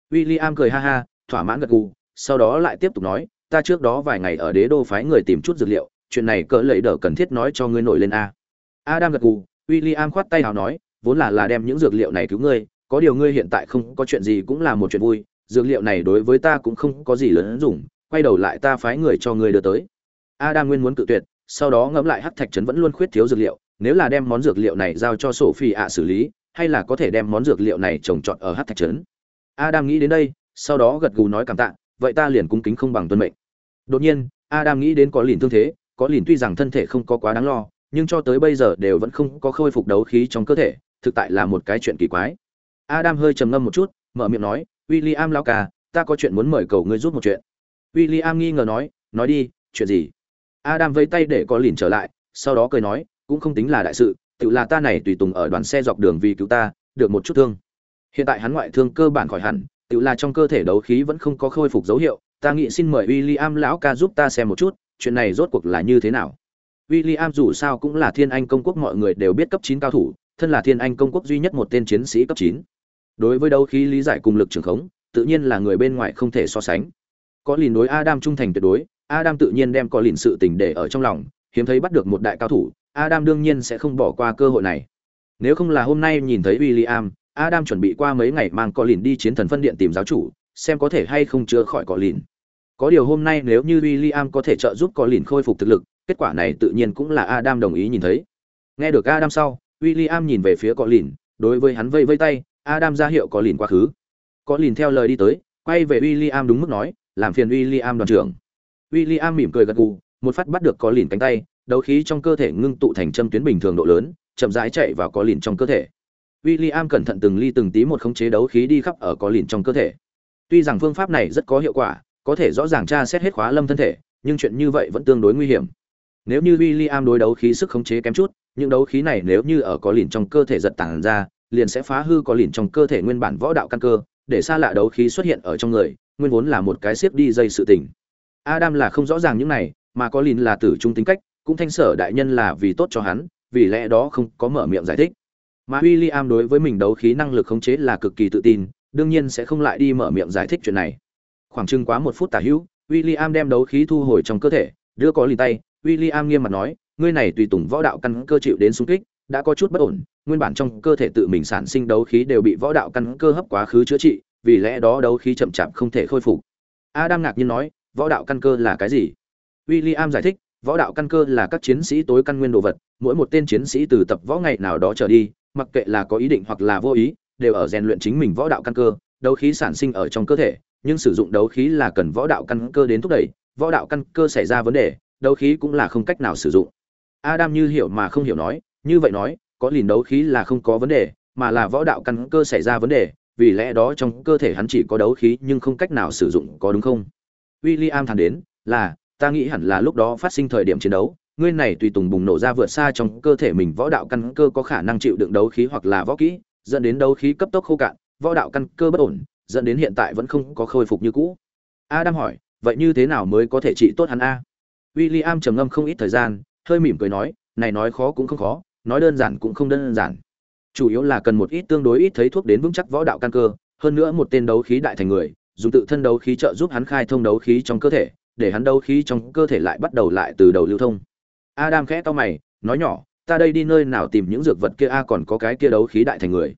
William cười ha ha, thỏa mãn gật gù, sau đó lại tiếp tục nói, ta trước đó vài ngày ở đế đô phái người tìm chút dược liệu chuyện này cỡ lấy đỡ cần thiết nói cho ngươi nổi lên a. Adam gật gù, William khoát tay hào nói, vốn là là đem những dược liệu này cứu ngươi, có điều ngươi hiện tại không có chuyện gì cũng là một chuyện vui, dược liệu này đối với ta cũng không có gì lớn dùng, quay đầu lại ta phái người cho ngươi đưa tới. Adam nguyên muốn cự tuyệt, sau đó ngẫm lại hắc thạch trấn vẫn luôn khuyết thiếu dược liệu, nếu là đem món dược liệu này giao cho sophie ạ xử lý, hay là có thể đem món dược liệu này trồng trọt ở hắc thạch trấn. Adam nghĩ đến đây, sau đó gật gù nói cảm tạ, vậy ta liền cung kính không bằng tuân mệnh. Đột nhiên, adam nghĩ đến có liền thương thế có lìn tuy rằng thân thể không có quá đáng lo, nhưng cho tới bây giờ đều vẫn không có khôi phục đấu khí trong cơ thể, thực tại là một cái chuyện kỳ quái. Adam hơi trầm ngâm một chút, mở miệng nói, William lão ca, ta có chuyện muốn mời cầu ngươi giúp một chuyện. William nghi ngờ nói nói đi, chuyện gì? Adam vẫy tay để có lìn trở lại, sau đó cười nói, cũng không tính là đại sự, tự là ta này tùy tùng ở đoàn xe dọc đường vì cứu ta, được một chút thương. Hiện tại hắn ngoại thương cơ bản khỏi hẳn, tự là trong cơ thể đấu khí vẫn không có khôi phục dấu hiệu, ta nghĩ xin mời William lão ca giúp ta xem một chút chuyện này rốt cuộc là như thế nào? William dù sao cũng là thiên anh công quốc mọi người đều biết cấp chín cao thủ thân là thiên anh công quốc duy nhất một tên chiến sĩ cấp chín. Đối với đấu khí lý giải cùng lực trường khống tự nhiên là người bên ngoài không thể so sánh. Có lìn đối adam trung thành tuyệt đối adam tự nhiên đem có lìn sự tình để ở trong lòng hiếm thấy bắt được một đại cao thủ adam đương nhiên sẽ không bỏ qua cơ hội này. Nếu không là hôm nay nhìn thấy William, Adam chuẩn bị qua mấy ngày mang Colin đi chiến thần phân điện tìm giáo chủ, xem có thể hay không chữa khỏi Colin. Có điều hôm nay nếu như William có thể trợ giúp Colin khôi phục thực lực, kết quả này tự nhiên cũng là Adam đồng ý nhìn thấy. Nghe được Adam sau, William nhìn về phía có lìn, đối với hắn vây vây tay, Adam ra hiệu có lìn quá khứ. Có lìn theo lời đi tới, quay về William đúng mức nói, làm phiền William đoàn trưởng. William mỉm cười gật gù, một phát bắt được có lìn cánh tay, đấu khí trong cơ thể ngưng tụ thành châm tuyến bình thường độ lớn, chậm rãi chạy vào có lìn trong cơ thể. William cẩn thận từng ly từng tí một khống chế đấu khí đi khắp ở có lìn trong cơ thể. Tuy rằng phương pháp này rất có hiệu quả, có thể rõ ràng tra xét hết khóa lâm thân thể, nhưng chuyện như vậy vẫn tương đối nguy hiểm. Nếu như William đối đấu khí sức khống chế kém chút, những đấu khí này nếu như ở có lìn trong cơ thể giật tản ra, liền sẽ phá hư có lìn trong cơ thể nguyên bản võ đạo căn cơ, để xa lạ đấu khí xuất hiện ở trong người, nguyên vốn là một cái siết đi dây sự tình. Adam là không rõ ràng những này, mà có lìn là tử trung tính cách, cũng thanh sở đại nhân là vì tốt cho hắn, vì lẽ đó không có mở miệng giải thích. Mà William đối với mình đấu khí năng lực khống chế là cực kỳ tự tin, đương nhiên sẽ không lại đi mở miệng giải thích chuyện này. Khoảng chừng quá một phút tả hữu, William đem đấu khí thu hồi trong cơ thể, đưa có lì tay, William nghiêm mặt nói, ngươi này tùy tùng võ đạo căn cơ chịu đến xung kích, đã có chút bất ổn, nguyên bản trong cơ thể tự mình sản sinh đấu khí đều bị võ đạo căn cơ hấp quá khứ chữa trị, vì lẽ đó đấu khí chậm chạp không thể khôi phục. Adam ngạc nhiên nói, võ đạo căn cơ là cái gì? William giải thích, võ đạo căn cơ là các chiến sĩ tối căn nguyên đồ vật, mỗi một tên chiến sĩ từ tập võ ngày nào đó trở đi, mặc kệ là có ý định hoặc là vô ý, đều ở rèn luyện chính mình võ đạo căn cơ, đấu khí sản sinh ở trong cơ thể, nhưng sử dụng đấu khí là cần võ đạo căn cơ đến thúc đẩy, võ đạo căn cơ xảy ra vấn đề, đấu khí cũng là không cách nào sử dụng. Adam như hiểu mà không hiểu nói, như vậy nói, có lìn đấu khí là không có vấn đề, mà là võ đạo căn cơ xảy ra vấn đề, vì lẽ đó trong cơ thể hắn chỉ có đấu khí nhưng không cách nào sử dụng, có đúng không? William thản đến, là, ta nghĩ hẳn là lúc đó phát sinh thời điểm chiến đấu, ngươi này tùy tùng bùng nổ ra vượt xa trong cơ thể mình võ đạo căn cơ có khả năng chịu đựng đấu khí hoặc là võ kỹ, dẫn đến đấu khí cấp tốc khô cạn, võ đạo căn cơ bất ổn, dẫn đến hiện tại vẫn không có khôi phục như cũ. Adam hỏi, vậy như thế nào mới có thể trị tốt hắn a? William trầm ngâm không ít thời gian, hơi mỉm cười nói, này nói khó cũng không khó, nói đơn giản cũng không đơn giản. Chủ yếu là cần một ít tương đối ít thấy thuốc đến vững chắc võ đạo căn cơ, hơn nữa một tên đấu khí đại thành người, dùng tự thân đấu khí trợ giúp hắn khai thông đấu khí trong cơ thể, để hắn đấu khí trong cơ thể lại bắt đầu lại từ đầu lưu thông. Adam khẽ to mày, nói nhỏ, ta đây đi nơi nào tìm những dược vật kia a còn có cái kia đấu khí đại thành người.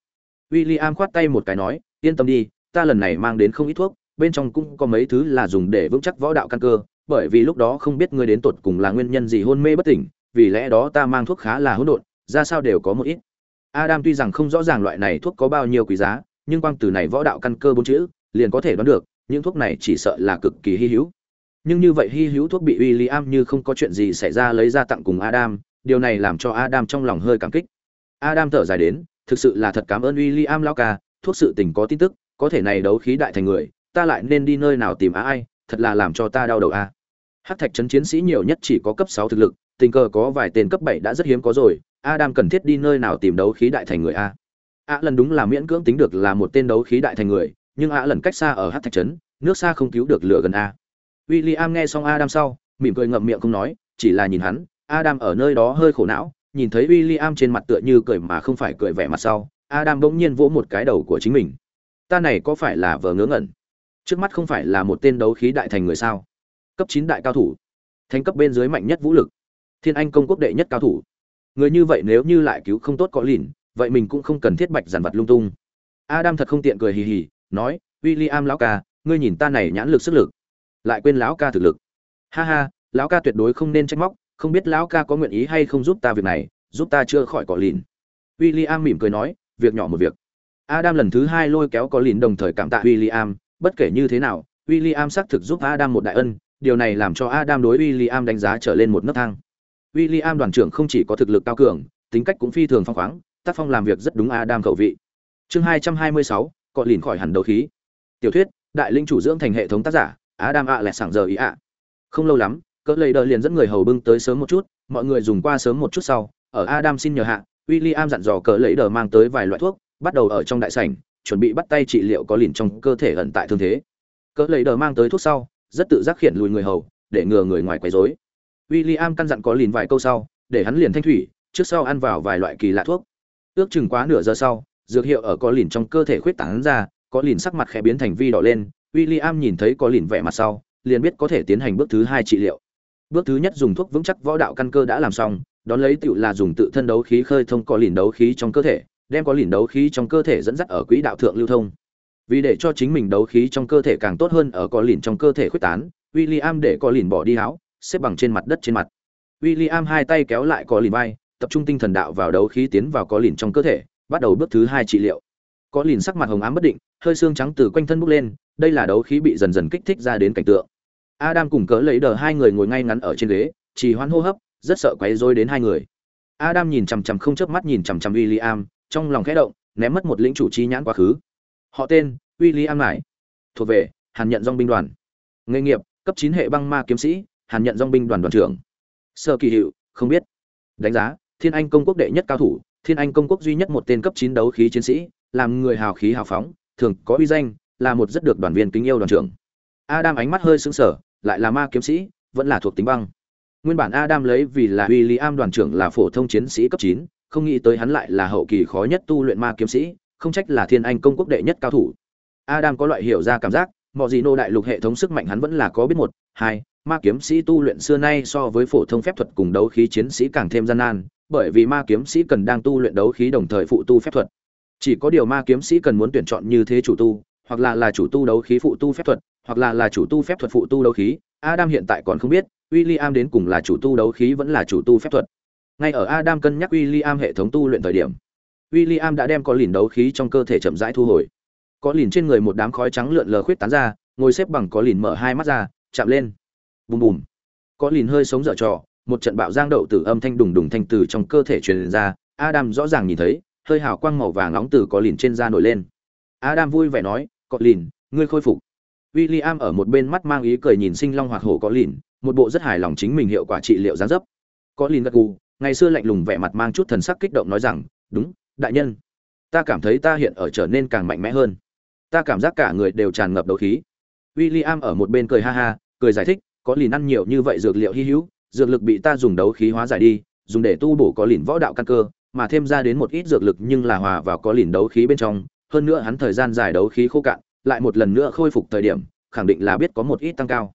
William khoát tay một cái nói, yên tâm đi, ta lần này mang đến không ít thuốc, bên trong cũng có mấy thứ là dùng để vững chắc võ đạo căn cơ, bởi vì lúc đó không biết ngươi đến tột cùng là nguyên nhân gì hôn mê bất tỉnh, vì lẽ đó ta mang thuốc khá là hỗn độn, ra sao đều có một ít. Adam tuy rằng không rõ ràng loại này thuốc có bao nhiêu quý giá, nhưng quang từ này võ đạo căn cơ bốn chữ, liền có thể đoán được, những thuốc này chỉ sợ là cực kỳ hi hữu. Nhưng như vậy hi hữu thuốc bị William như không có chuyện gì xảy ra lấy ra tặng cùng Adam, điều này làm cho Adam trong lòng hơi cảm kích. Adam thở dài đến, thực sự là thật cảm ơn William lão ca, thuốc sự tình có tin tức, có thể này đấu khí đại thành người, ta lại nên đi nơi nào tìm á ai, thật là làm cho ta đau đầu a. Hắc thạch trấn chiến sĩ nhiều nhất chỉ có cấp 6 thực lực, tình cờ có vài tên cấp 7 đã rất hiếm có rồi, Adam cần thiết đi nơi nào tìm đấu khí đại thành người a. A lần đúng là miễn cưỡng tính được là một tên đấu khí đại thành người, nhưng A lần cách xa ở Hắc thạch trấn, nước xa không cứu được lửa gần a. William nghe xong Adam sau, mỉm cười ngậm miệng không nói, chỉ là nhìn hắn, Adam ở nơi đó hơi khổ não, nhìn thấy William trên mặt tựa như cười mà không phải cười vẻ mặt sau, Adam bỗng nhiên vỗ một cái đầu của chính mình. Ta này có phải là vờ ngớ ngẩn? Trước mắt không phải là một tên đấu khí đại thành người sao? Cấp chín đại cao thủ, thành cấp bên dưới mạnh nhất vũ lực, Thiên Anh công quốc đệ nhất cao thủ. Người như vậy nếu như lại cứu không tốt có lìn, vậy mình cũng không cần thiết bạch giàn vật lung tung. Adam thật không tiện cười hì hì, nói, William lão ca, ngươi nhìn ta này nhãn lực sức lực, lại quên lão ca thực lực. Ha ha, lão ca tuyệt đối không nên trách móc, không biết lão ca có nguyện ý hay không giúp ta việc này, giúp ta chưa khỏi cỏ lìn. William mỉm cười nói, việc nhỏ một việc. Adam lần thứ hai lôi kéo có lìn đồng thời cảm tạ William, bất kể như thế nào, William xác thực giúp Adam một đại ân, điều này làm cho Adam đối William đánh giá trở lên một nấc thang. William đoàn trưởng không chỉ có thực lực cao cường, tính cách cũng phi thường phong khoáng, tác phong làm việc rất đúng Adam khẩu vị. Chương 226, cọ lìn khỏi hẳn đấu khí. Tiểu thuyết, đại linh chủ dưỡng thành hệ thống tác giả, Adam ạ lẹ sảng giờ ý ạ. Không lâu lắm, cỡ lầy đờ liền dẫn người hầu bưng tới sớm một chút, mọi người dùng qua sớm một chút sau, ở Adam xin nhờ hạ, William dặn dò cỡ lầy đờ mang tới vài loại thuốc, bắt đầu ở trong đại sảnh, chuẩn bị bắt tay trị liệu có lìn trong cơ thể ẩn tại thương thế. Cỡ lấy đờ mang tới thuốc sau, rất tự giác khiển lùi người hầu, để ngừa người ngoài quấy rối. William căn dặn có lìn vài câu sau, để hắn liền thanh thủy, trước sau ăn vào vài loại kỳ lạ thuốc. Ước chừng quá nửa giờ sau, dược hiệu ở có lìn trong cơ thể khuyết tán ra, có lìn sắc mặt khẽ biến thành vi đỏ lên, William nhìn thấy có lìn vẻ mặt sau, liền biết có thể tiến hành bước thứ hai trị liệu. Bước thứ nhất dùng thuốc vững chắc võ đạo căn cơ đã làm xong, đón lấy tựu là dùng tự thân đấu khí khơi thông có lìn đấu khí trong cơ thể, đem có lìn đấu khí trong cơ thể dẫn dắt ở quỹ đạo thượng lưu thông. Vì để cho chính mình đấu khí trong cơ thể càng tốt hơn ở có lìn trong cơ thể khuếch tán, William để có lìn bỏ đi áo, xếp bằng trên mặt đất trên mặt. William hai tay kéo lại có lìn vai, tập trung tinh thần đạo vào đấu khí tiến vào có lìn trong cơ thể bắt đầu bước thứ hai trị liệu có lìn sắc mặt hồng ám bất định hơi xương trắng từ quanh thân bốc lên đây là đấu khí bị dần dần kích thích ra đến cảnh tượng adam cùng cỡ lấy đờ hai người ngồi ngay ngắn ở trên ghế chỉ hoãn hô hấp rất sợ quấy rối đến hai người adam nhìn chằm chằm không chớp mắt nhìn chằm chằm William, trong lòng khẽ động, ném mất một lĩnh chủ chi nhãn quá khứ. Họ tên, William lại thuộc về, hàn nhận Dòng binh đoàn. Nghề nghiệp, cấp chín hệ băng ma kiếm sĩ, hàn nhận Dòng binh đoàn đoàn trưởng. Sơ kỳ hiệu không biết. Đánh giá, thiên anh công quốc đệ nhất cao thủ, thiên anh công quốc duy nhất một tên cấp chín đấu khí chiến sĩ, làm người hào khí hào phóng, thường có uy danh, là một rất được đoàn viên kính yêu đoàn trưởng. Adam ánh mắt hơi sững sờ, lại là ma kiếm sĩ, vẫn là thuộc tính băng. Nguyên bản adam lấy vì là William đoàn trưởng là phổ thông chiến sĩ cấp chín không nghĩ tới hắn lại là hậu kỳ khó nhất tu luyện ma kiếm sĩ, không trách là thiên anh công quốc đệ nhất cao thủ. Adam có loại hiểu ra cảm giác mọi gì nô đại lục hệ thống sức mạnh hắn vẫn là có biết một, hai, ma kiếm sĩ tu luyện xưa nay so với phổ thông phép thuật cùng đấu khí chiến sĩ càng thêm gian nan, bởi vì ma kiếm sĩ cần đang tu luyện đấu khí đồng thời phụ tu phép thuật. Chỉ có điều ma kiếm sĩ cần muốn tuyển chọn như thế chủ tu, hoặc là là chủ tu đấu khí phụ tu phép thuật, hoặc là là chủ tu phép thuật phụ tu đấu khí, adam hiện tại còn không biết, William đến cùng là chủ tu đấu khí vẫn là chủ tu phép thuật ngay ở adam cân nhắc William hệ thống tu luyện thời điểm, William đã đem có lìn đấu khí trong cơ thể chậm rãi thu hồi. Có lìn trên người một đám khói trắng lượn lờ khuyết tán ra, ngồi xếp bằng có lìn mở hai mắt ra, chạm lên. Bùm bùm. Có lìn hơi sống dở trò, một trận bạo giang đậu từ âm thanh đùng đùng thanh từ trong cơ thể truyền ra, adam rõ ràng nhìn thấy, hơi hào quang màu vàng nóng từ có lìn trên da nổi lên. Adam vui vẻ nói, có lìn, ngươi khôi phục. William ở một bên mắt mang ý cười nhìn sinh long hoạt hổ có lìn, một bộ rất hài lòng chính mình hiệu quả trị liệu gián dấp. Có lìn gật gù ngày xưa lạnh lùng vẻ mặt mang chút thần sắc kích động nói rằng, đúng, đại nhân. Ta cảm thấy ta hiện ở trở nên càng mạnh mẽ hơn. Ta cảm giác cả người đều tràn ngập đấu khí. William ở một bên cười ha ha, cười giải thích, có lìn ăn nhiều như vậy dược liệu hy hữu, dược lực bị ta dùng đấu khí hóa giải đi, dùng để tu bổ có lìn võ đạo căn cơ, mà thêm ra đến một ít dược lực nhưng là hòa vào có lìn đấu khí bên trong, hơn nữa hắn thời gian giải đấu khí khô cạn, lại một lần nữa khôi phục thời điểm, khẳng định là biết có một ít tăng cao.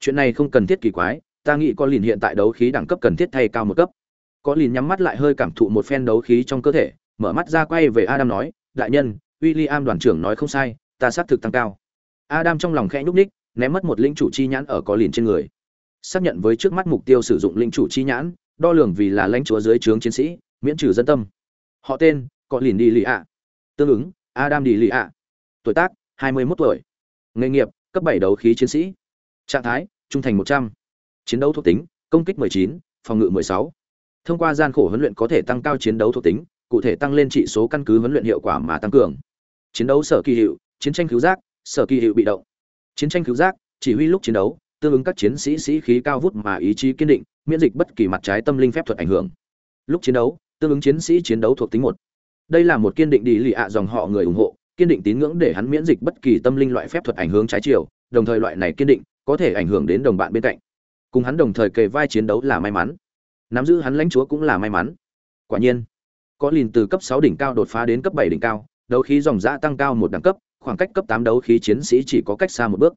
Chuyện này không cần thiết kỳ quái, ta nghĩ có lìn hiện tại đấu khí đẳng cấp cần thiết thay cao một cấp có lìn nhắm mắt lại hơi cảm thụ một phen đấu khí trong cơ thể mở mắt ra quay về adam nói đại nhân William đoàn trưởng nói không sai ta xác thực tăng cao. Adam trong lòng khẽ nhúc ních ném mất một linh chủ chi nhãn ở có lìn trên người. Xác nhận với trước mắt mục tiêu sử dụng linh chủ chi nhãn đo lường vì là lãnh chúa dưới trướng chiến sĩ miễn trừ dân tâm. Họ tên có lìn đi lì ạ. Tương ứng adam đi lì ạ. Tuổi tác 21 tuổi. Nghề nghiệp cấp bảy đấu khí chiến sĩ. Trạng thái trung thành 100. chiến đấu thuộc tính công kích 19, phòng ngự 16 thông qua gian khổ huấn luyện có thể tăng cao chiến đấu thuộc tính, cụ thể tăng lên trị số căn cứ huấn luyện hiệu quả mà tăng cường. Chiến đấu sở kỳ hiệu, chiến tranh cứu giác, sở kỳ hiệu bị động. Chiến tranh cứu giác, chỉ huy lúc chiến đấu, tương ứng các chiến sĩ sĩ khí cao vút mà ý chí kiên định, miễn dịch bất kỳ mặt trái tâm linh phép thuật ảnh hưởng. Lúc chiến đấu, tương ứng chiến sĩ chiến đấu thuộc tính một. Đây là một kiên định đi lì ạ dòng họ người ủng hộ, kiên định tín ngưỡng để hắn miễn dịch bất kỳ tâm linh loại phép thuật ảnh hưởng trái chiều, đồng thời loại này kiên định có thể ảnh hưởng đến đồng bạn bên cạnh. Cùng hắn đồng thời kề vai chiến đấu là may mắn nắm giữ hắn lãnh chúa cũng là may mắn. Quả nhiên, có lìn từ cấp sáu đỉnh cao đột phá đến cấp bảy đỉnh cao, đấu khí dòng dã tăng cao một đẳng cấp, khoảng cách cấp tám đấu khí chiến sĩ chỉ có cách xa một bước.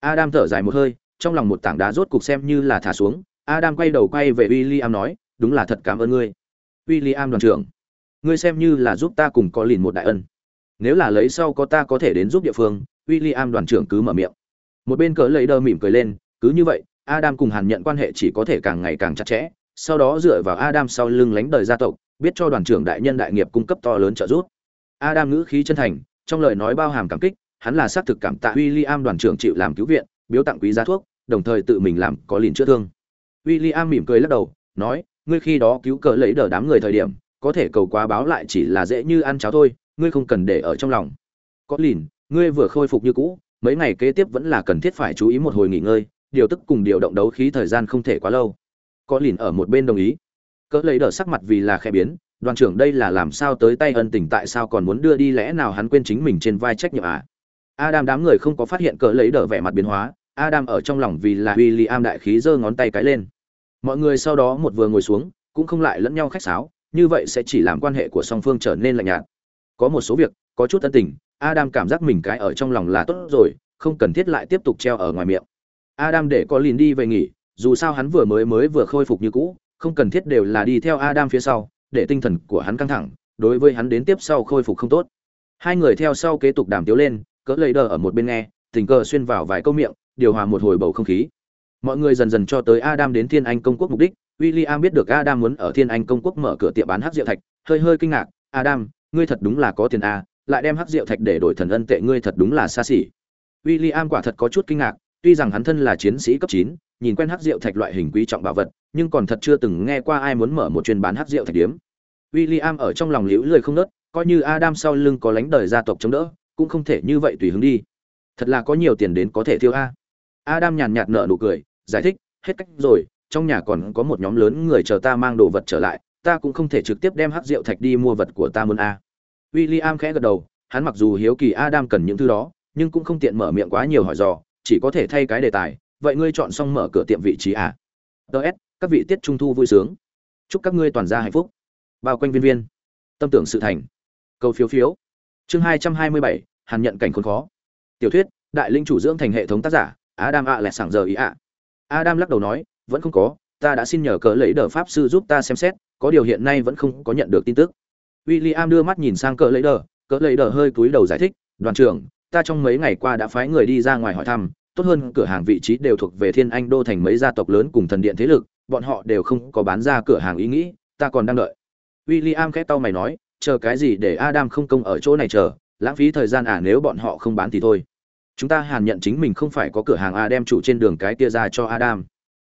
Adam thở dài một hơi, trong lòng một tảng đá rốt cục xem như là thả xuống. Adam quay đầu quay về William nói, đúng là thật cảm ơn ngươi. William đoàn trưởng, ngươi xem như là giúp ta cùng có lìn một đại ân. Nếu là lấy sau có ta có thể đến giúp địa phương. William đoàn trưởng cứ mở miệng. Một bên cỡ lấy đơ mỉm cười lên, cứ như vậy, adam cùng hàn nhận quan hệ chỉ có thể càng ngày càng chặt chẽ sau đó dựa vào adam sau lưng lánh đời gia tộc, biết cho đoàn trưởng đại nhân đại nghiệp cung cấp to lớn trợ giúp. Adam ngữ khí chân thành, trong lời nói bao hàm cảm kích, hắn là xác thực cảm tạ William đoàn trưởng chịu làm cứu viện, biếu tặng quý giá thuốc, đồng thời tự mình làm có liền chữa thương. William mỉm cười lắc đầu, nói, ngươi khi đó cứu cỡ lấy đỡ đám người thời điểm, có thể cầu quá báo lại chỉ là dễ như ăn cháo thôi, ngươi không cần để ở trong lòng. Có lìn, ngươi vừa khôi phục như cũ, mấy ngày kế tiếp vẫn là cần thiết phải chú ý một hồi nghỉ ngơi, điều tức cùng điều động đấu khí thời gian không thể quá lâu có lìn ở một bên đồng ý. Cỡ lấy đỡ sắc mặt vì là khẽ biến, đoàn trưởng đây là làm sao tới tay ân tình tại sao còn muốn đưa đi lẽ nào hắn quên chính mình trên vai trách nhiệm à? Adam đám người không có phát hiện cỡ lấy đỡ vẻ mặt biến hóa, adam ở trong lòng vì là William đại khí giơ ngón tay cái lên. Mọi người sau đó một vừa ngồi xuống, cũng không lại lẫn nhau khách sáo, như vậy sẽ chỉ làm quan hệ của song phương trở nên lạnh nhạt. Có một số việc, có chút ân tình, adam cảm giác mình cái ở trong lòng là tốt rồi, không cần thiết lại tiếp tục treo ở ngoài miệng. Adam để có lìn đi về nghỉ dù sao hắn vừa mới mới vừa khôi phục như cũ, không cần thiết đều là đi theo adam phía sau, để tinh thần của hắn căng thẳng, đối với hắn đến tiếp sau khôi phục không tốt. Hai người theo sau kế tục đàm tiếu lên, cỡ lấy đờ ở một bên nghe, tình cờ xuyên vào vài câu miệng, điều hòa một hồi bầu không khí. Mọi người dần dần cho tới adam đến thiên anh công quốc mục đích, William biết được adam muốn ở thiên anh công quốc mở cửa tiệm bán hắc rượu thạch, hơi hơi kinh ngạc, adam, ngươi thật đúng là có tiền a lại đem hắc rượu thạch để đổi thần ân tệ ngươi thật đúng là xa xỉ. William quả thật có chút kinh ngạc, tuy rằng hắn thân là chiến sĩ cấp chín nhìn quen hắc rượu thạch loại hình quý trọng bảo vật, nhưng còn thật chưa từng nghe qua ai muốn mở một chuyên bán hắc rượu thạch điếm. William ở trong lòng liễu lười không nớt, coi như adam sau lưng có lãnh đời gia tộc chống đỡ, cũng không thể như vậy tùy hứng đi. Thật là có nhiều tiền đến có thể tiêu a. Adam nhàn nhạt nở nụ cười, giải thích, hết cách rồi, trong nhà còn có một nhóm lớn người chờ ta mang đồ vật trở lại, ta cũng không thể trực tiếp đem hắc rượu thạch đi mua vật của ta muốn a. William khẽ gật đầu, hắn mặc dù hiếu kỳ adam cần những thứ đó, nhưng cũng không tiện mở miệng quá nhiều hỏi dò, chỉ có thể thay cái đề tài vậy ngươi chọn xong mở cửa tiệm vị trí à? Ts các vị tiết trung thu vui sướng. Chúc các ngươi toàn gia hạnh phúc. Bao quanh viên viên. Tâm tưởng sự thành. Câu phiếu phiếu. Chương hai trăm hai mươi bảy, hàn nhận cảnh khốn khó. Tiểu thuyết, đại linh chủ dưỡng thành hệ thống tác giả, adam ạ lẹ sảng giờ ý ạ. Adam lắc đầu nói, vẫn không có, ta đã xin nhờ cỡ lấy đờ pháp sư giúp ta xem xét, có điều hiện nay vẫn không có nhận được tin tức. W i l l i am đưa mắt nhìn sang cỡ lấy đờ cỡ lấy đờ hơi cúi đầu giải thích, đoàn trưởng, ta trong mấy ngày qua đã phái người đi ra ngoài hỏi thăm tốt hơn cửa hàng vị trí đều thuộc về thiên anh đô thành mấy gia tộc lớn cùng thần điện thế lực, bọn họ đều không có bán ra cửa hàng ý nghĩ, ta còn đang đợi. W i l l i am khẽ tao mày nói, chờ cái gì để adam không công ở chỗ này chờ, lãng phí thời gian à nếu bọn họ không bán thì thôi. Chúng ta hàn nhận chính mình không phải có cửa hàng a đem chủ trên đường cái tia ra cho adam.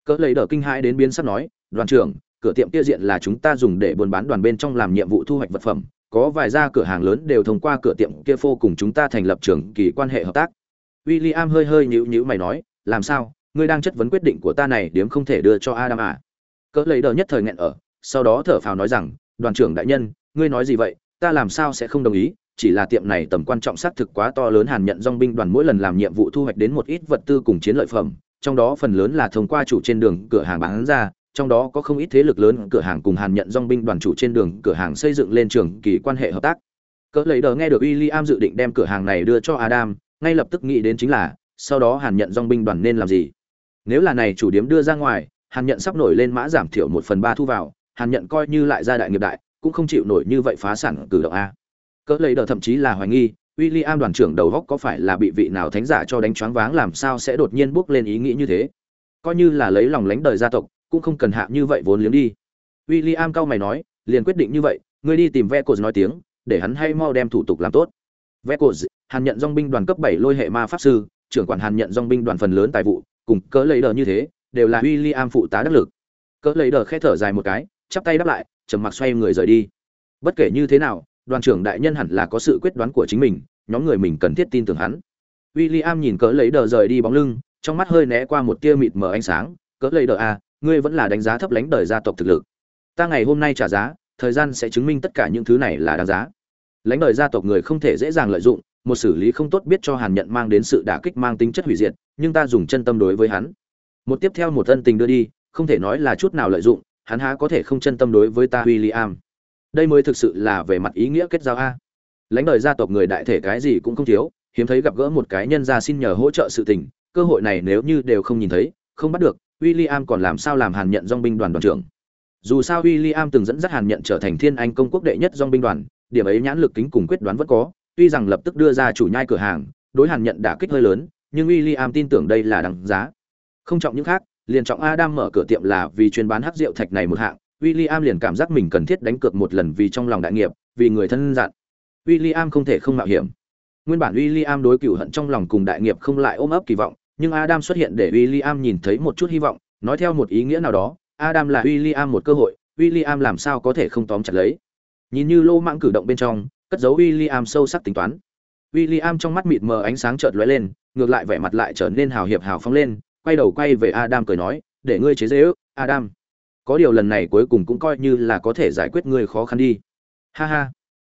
Cỡ lấy đỡ kinh hãi đến biến sắp nói, đoàn trưởng, cửa tiệm kia diện là chúng ta dùng để buôn bán đoàn bên trong làm nhiệm vụ thu hoạch vật phẩm, có vài gia cửa hàng lớn đều thông qua cửa tiệm kia phô cùng chúng ta thành lập trường kỳ quan hệ hợp tác. William hơi hơi nhíu nhíu mày nói, làm sao? Ngươi đang chất vấn quyết định của ta này điểm không thể đưa cho adam à? Cỡ lấy đờ nhất thời nghẹn ở, sau đó thở phào nói rằng, đoàn trưởng đại nhân, ngươi nói gì vậy? Ta làm sao sẽ không đồng ý? Chỉ là tiệm này tầm quan trọng xác thực quá to lớn hàn nhận dong binh đoàn mỗi lần làm nhiệm vụ thu hoạch đến một ít vật tư cùng chiến lợi phẩm, trong đó phần lớn là thông qua chủ trên đường cửa hàng bán ra, trong đó có không ít thế lực lớn cửa hàng cùng hàn nhận dong binh đoàn chủ trên đường cửa hàng xây dựng lên trường kỳ quan hệ hợp tác. Cỡ lấy đờ nghe được William dự định đem cửa hàng này đưa cho Adam ngay lập tức nghĩ đến chính là, sau đó hàn nhận dong binh đoàn nên làm gì? Nếu là này chủ điếm đưa ra ngoài, hàn nhận sắp nổi lên mã giảm thiểu một phần ba thu vào, hàn nhận coi như lại gia đại nghiệp đại, cũng không chịu nổi như vậy phá sản cử động a. Cỡ lấy đờ thậm chí là hoài nghi, William đoàn trưởng đầu góc có phải là bị vị nào thánh giả cho đánh choáng váng làm sao sẽ đột nhiên bước lên ý nghĩ như thế? Coi như là lấy lòng lánh đời gia tộc, cũng không cần hạ như vậy vốn liếng đi. William cao mày nói, liền quyết định như vậy, ngươi đi tìm Vecos nói tiếng, để hắn hay mau đem thủ tục làm tốt. Vecos hàn nhận dòng binh đoàn cấp bảy lôi hệ ma pháp sư, trưởng quản hàn nhận dòng binh đoàn phần lớn tài vụ, cùng cỡ lấy đờ như thế, đều là William phụ tá đắc lực. Cỡ lấy đờ khẽ thở dài một cái, chắp tay đáp lại, trầm mặc xoay người rời đi. Bất kể như thế nào, đoàn trưởng đại nhân hẳn là có sự quyết đoán của chính mình, nhóm người mình cần thiết tin tưởng hắn. William nhìn cỡ lấy đờ rời đi bóng lưng, trong mắt hơi né qua một tia mịt mờ ánh sáng. Cỡ lấy đờ à ngươi vẫn là đánh giá thấp lãnh đời gia tộc thực lực. Ta ngày hôm nay trả giá, thời gian sẽ chứng minh tất cả những thứ này là đáng giá lãnh đời gia tộc người không thể dễ dàng lợi dụng, một xử lý không tốt biết cho hàn nhận mang đến sự đả kích mang tính chất hủy diệt, nhưng ta dùng chân tâm đối với hắn. Một tiếp theo một thân tình đưa đi, không thể nói là chút nào lợi dụng, hắn há có thể không chân tâm đối với ta, William? Đây mới thực sự là về mặt ý nghĩa kết giao a. Lãnh đời gia tộc người đại thể cái gì cũng không thiếu, hiếm thấy gặp gỡ một cái nhân gia xin nhờ hỗ trợ sự tình, cơ hội này nếu như đều không nhìn thấy, không bắt được, William còn làm sao làm hàn nhận dong binh đoàn đoàn trưởng? Dù sao William từng dẫn dắt hàn nhận trở thành thiên anh công quốc đệ nhất dong binh đoàn điểm ấy nhãn lực kính cùng quyết đoán vẫn có tuy rằng lập tức đưa ra chủ nhai cửa hàng đối hàn nhận đã kích hơi lớn nhưng William tin tưởng đây là đằng giá không trọng những khác liền trọng Adam mở cửa tiệm là vì chuyên bán hắc rượu thạch này một hạng William liền cảm giác mình cần thiết đánh cược một lần vì trong lòng đại nghiệp, vì người thân dặn. William không thể không mạo hiểm. Nguyên bản William đối cửu hận trong lòng cùng đại nghiệp không lại ôm ấp kỳ vọng, nhưng Adam xuất hiện để William nhìn thấy một chút hy vọng, nói theo một ý nghĩa nào đó, Adam là William một cơ hội, William làm sao có thể không tóm chặt lấy. Nhìn như lô mạng cử động bên trong, cất giấu William sâu sắc tính toán. William trong mắt mịt mờ ánh sáng chợt lóe lên, ngược lại vẻ mặt lại trở nên hào hiệp hào phóng lên, quay đầu quay về Adam cười nói, "Để ngươi chế giễu, Adam." có điều lần này cuối cùng cũng coi như là có thể giải quyết ngươi khó khăn đi ha ha